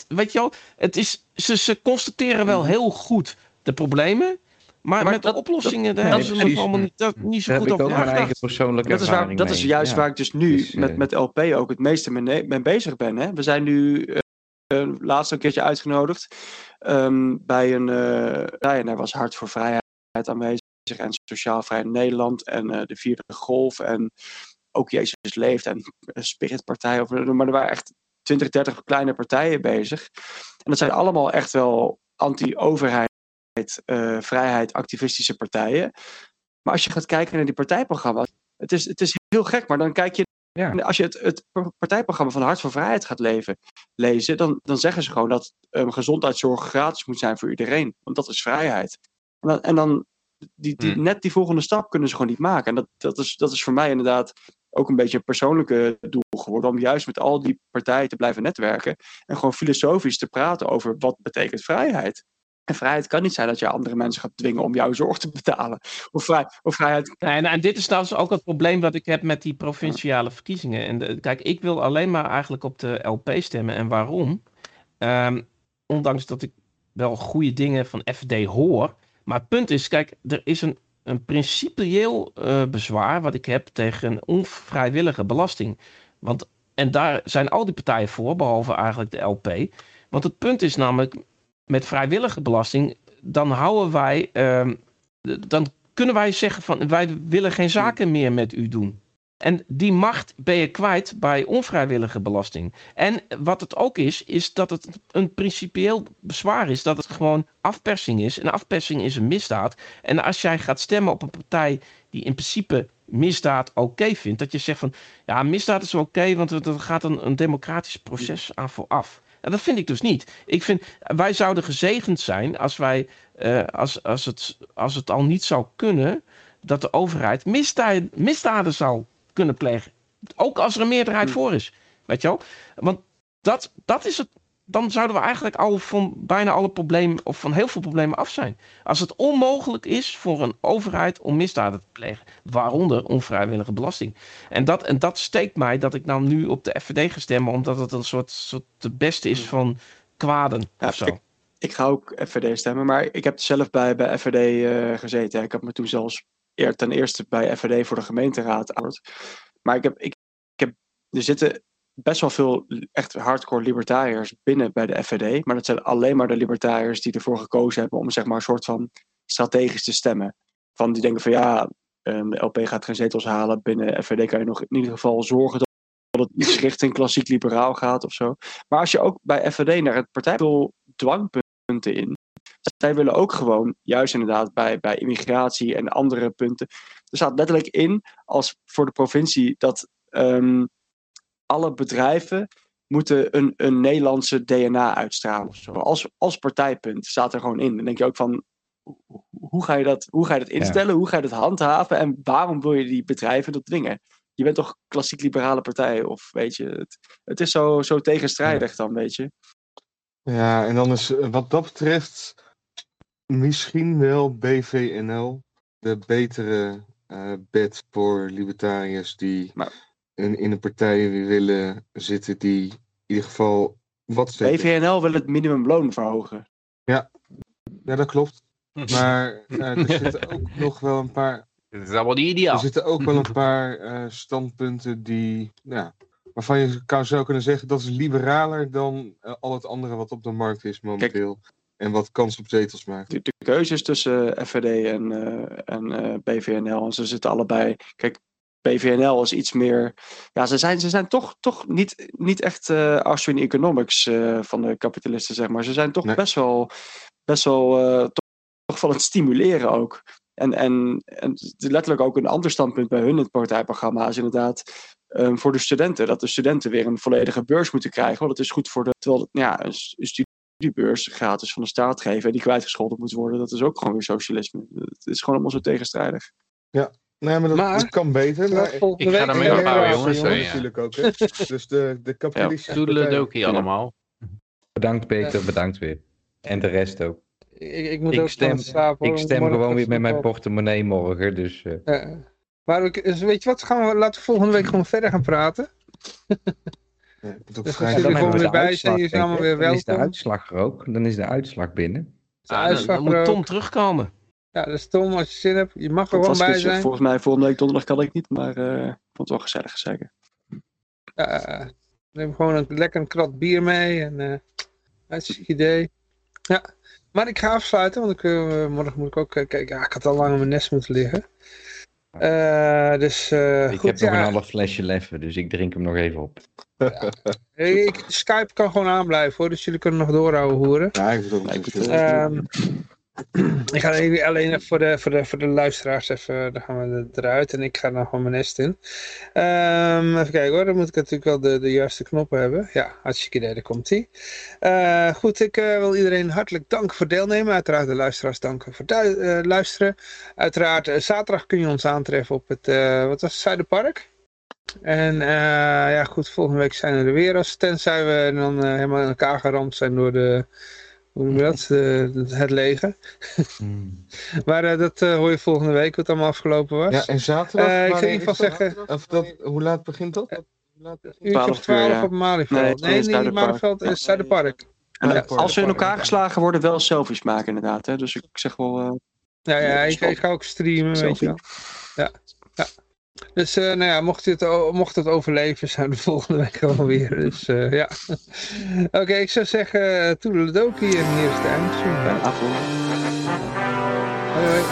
weet je wel, het is, ze, ze constateren wel heel goed de problemen. Maar, Maar met dat- de oplossingen, daar nee, hebben ze nog allemaal niet, dat, niet zo Daar goed heb ik over ook mijn eigen nagedacht. persoonlijke Dat is, waar, dat is juist Ja. waar ik dus nu Dus, eh, met, met LP ook het meeste mee, mee bezig ben. Hè? We zijn nu eh, eh, laatst een keertje uitgenodigd ehm, bij een uh, en daar was Hart voor Vrijheid aanwezig en Sociaal Vrij Nederland en eh, de Vierde Golf en ook Jezus Leeft en Spiritpartij. Of, maar er waren echt 20, 30 kleine partijen bezig. En dat zijn allemaal echt wel anti-overheid, eh, vrijheid, activistische partijen. Maar als je gaat kijken naar die partijprogramma's, het is, het is heel gek, maar dan kijk je. Ja. Als je het, het partijprogramma van Hart voor Vrijheid gaat leven, lezen, dan, dan zeggen ze gewoon dat um, gezondheidszorg gratis moet zijn voor iedereen. Want dat is vrijheid. En dan, en dan die, die, Hmm. net die volgende stap kunnen ze gewoon niet maken. En dat, dat, is, dat is voor mij inderdaad ook een beetje een persoonlijke doel geworden. Om juist met al die partijen te blijven netwerken. En gewoon filosofisch te praten over wat betekent vrijheid. Vrijheid kan niet zijn dat je andere mensen gaat dwingen om jouw zorg te betalen. Of, vrij, of vrijheid. Nee, en, en dit is trouwens ook het probleem wat ik heb met die provinciale verkiezingen. En de, kijk, ik wil alleen maar eigenlijk op de LP stemmen. En waarom? Um, ondanks dat ik wel goede dingen van FD hoor. Maar het punt is, kijk, er is een, een principieel uh, bezwaar wat ik heb tegen een onvrijwillige belasting. Want, en daar zijn al die partijen voor, behalve eigenlijk de LP. Want het punt is namelijk, met vrijwillige belasting, dan houden wij, uh, dan kunnen wij zeggen van wij willen geen zaken meer met u doen. En die macht ben je kwijt bij onvrijwillige belasting. En wat het ook is, is dat het een principieel bezwaar is. Dat het gewoon afpersing is. En afpersing is een misdaad. En als jij gaat stemmen op een partij die in principe misdaad oké vindt. Dat je zegt van, ja misdaad is oké, want er gaat een, een democratisch proces aan vooraf. En dat vind ik dus niet. Ik vind, wij zouden gezegend zijn als wij, uh, als, als, het, als het al niet zou kunnen, dat de overheid misdaden, misdaden zou kunnen plegen. Ook als er een meerderheid voor is. Weet je wel? Want dat, dat is het. Dan zouden we eigenlijk al van bijna alle problemen, of van heel veel problemen af zijn. Als het onmogelijk is voor een overheid om misdaden te plegen. Waaronder onvrijwillige belasting. En dat, en dat steekt mij dat ik nou nu op de FVD ga stemmen. Omdat het een soort, soort de beste is van kwaden ja, of zo. Ik, ik, ga ook FVD stemmen. Maar ik heb zelf bij, bij FVD uh, gezeten. Ik heb me toen zelfs eer, ten eerste bij FVD voor de gemeenteraad aan. Maar ik heb, ik, ik heb, er zitten best wel veel echt hardcore libertariërs binnen bij de FVD. Maar dat zijn alleen maar de libertariërs die ervoor gekozen hebben om zeg maar een soort van strategisch te stemmen. Van die denken van ja, ehm, de LP gaat geen zetels halen. Binnen FVD kan je nog in ieder geval zorgen dat het iets richting klassiek liberaal gaat of zo. Maar als je ook bij FVD naar het partij wil dwangpunten in. Zij willen ook gewoon, juist inderdaad bij, bij immigratie en andere punten. Er staat letterlijk in, als voor de provincie, dat ehm, alle bedrijven moeten een, een Nederlandse DNA uitstralen. Of zo. Als, als partijpunt staat er gewoon in. Dan denk je ook van, hoe- ga je dat, hoe ga je dat instellen? Hoe ga je dat handhaven? En waarom wil je die bedrijven dat dwingen? Je bent toch klassiek liberale partij? Of weet je, het, het is zo, zo tegenstrijdig dan, weet je. Ja, en dan is eh, wat dat betreft misschien wel BVNL de betere eh bed voor libertariërs die Maar- in, in een partij willen zitten die in ieder geval wat BVNL wil het minimumloon verhogen. Ja, dat klopt. Maar eh, er zitten ook nog wel een paar Het is allemaal niet Er ideaal. zitten ook wel een paar eh, standpunten die, ja, waarvan je kan, zou kunnen zeggen dat is liberaler dan eh, al het andere wat op de markt is momenteel. En wat kans op zetels maakt. De, de keuzes tussen FVD en, eh, en eh, BVNL. En ze zitten allebei. Kijk, BVNL is iets meer. Ja, ze zijn, ze zijn toch, toch niet, niet echt eh Austrian economics eh, van de kapitalisten, zeg maar. Ze zijn toch Nee. best wel, best wel eh, toch, aan het stimuleren ook. En, en, en letterlijk ook een ander standpunt bij hun in het partijprogramma is inderdaad ehm, voor de studenten. Dat de studenten weer een volledige beurs moeten krijgen. Want het is goed voor de. Terwijl ja, een studiebeurs gratis van de staat geven en die kwijtgescholden moet worden. Dat is ook gewoon weer socialisme. Het is gewoon allemaal zo tegenstrijdig. Nee, maar dat, Maar- dat kan beter. Maar, Ik ga week ermee eh, ophouden, ja, jongens. Ja. natuurlijk ook. Hè? Dus de, de kapitalistische partij- Toedeledokie Ja. allemaal. Bedankt Peter, bedankt weer. En de rest ook. Ik, ik moet Ik ook stem, slapen. ik stem gewoon weer met mijn portemonnee morgen. Dus eh, Ja. Maar dus weet je wat, gaan we, laten we volgende week gewoon verder gaan praten. Ja, ik moet ook Dus als jullie gewoon weer bij zijn, uitslag, jullie zijn allemaal weer ik. Dan is de welkom. uitslag er ook. Dan is de uitslag binnen. De Ah, dan, uitslag dan moet er. Tom terugkomen. Ja, dus Tom, als je zin hebt, je mag er gewoon bij zijn. Volgens mij volgende week donderdag kan ik niet, maar eh, ik vond het wel gezellig zeker. Ja, neem gewoon een lekker een krat bier mee. En, eh hartstikke idee. Ja, maar ik ga afsluiten, want ik, eh, morgen moet ik ook eh, kijken. Ja, ik had al lang in mijn nest moeten liggen. Eh, dus eh, ik goed, heb nog een half flesje leffen, dus ik drink hem nog even op. Eh, Ik, Skype kan gewoon aanblijven hoor, dus jullie kunnen nog doorhouden hoeren. Ja, ik nog Ja, ik Ehm, ik ga alleen voor de, voor, de, voor de luisteraars even, dan gaan we er- eruit en ik ga dan gewoon mijn nest in. Ehm, even kijken hoor, dan moet ik natuurlijk wel de, de juiste knoppen hebben. Ja, hartstikke idee, daar komt ie. Eh, goed, ik eh, wil iedereen hartelijk danken voor deelnemen. Uiteraard de luisteraars danken voor eh, luisteren. Uiteraard, zaterdag kun je ons aantreffen op het, wat was het, Zuiderpark. En ja goed, volgende week zijn we er weer als tenzij we dan helemaal in elkaar geramd zijn door de, hoe noem je dat, De- het leger. Maar eh, dat eh, hoor je volgende week, hoe het allemaal afgelopen was. Ja, en zaterdag? Eh, ik zou in ieder geval zeggen- Of dat, hoe laat begint dat? Uurtje of 12 uur, 12 ja. op Malieveld. Nee, Nee, nee, is niet Zuiderpark. Malieveld, het is Zuiderpark. En Ja, als ze in elkaar geslagen worden, wel selfies maken inderdaad. Hè? Dus ik zeg wel... eh, Ja, ja, Ja, ik, ik ga ook streamen, weet je wel. Ja, ja. Dus eh, nou ja, mocht het, mocht het overleven, zijn we volgende week gewoon weer. Dus eh, ja. Oké, ik zou zeggen, uh, toedeledokie en hier is de avond. Hoi, hoi.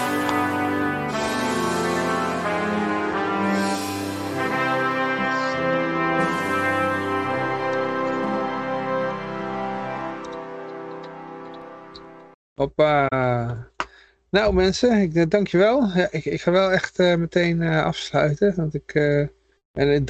Hoppa. Nou mensen, ik, eh, dankjewel. Ja, ik, ik ga wel echt eh, meteen eh, afsluiten. Want ik, eh, en duikt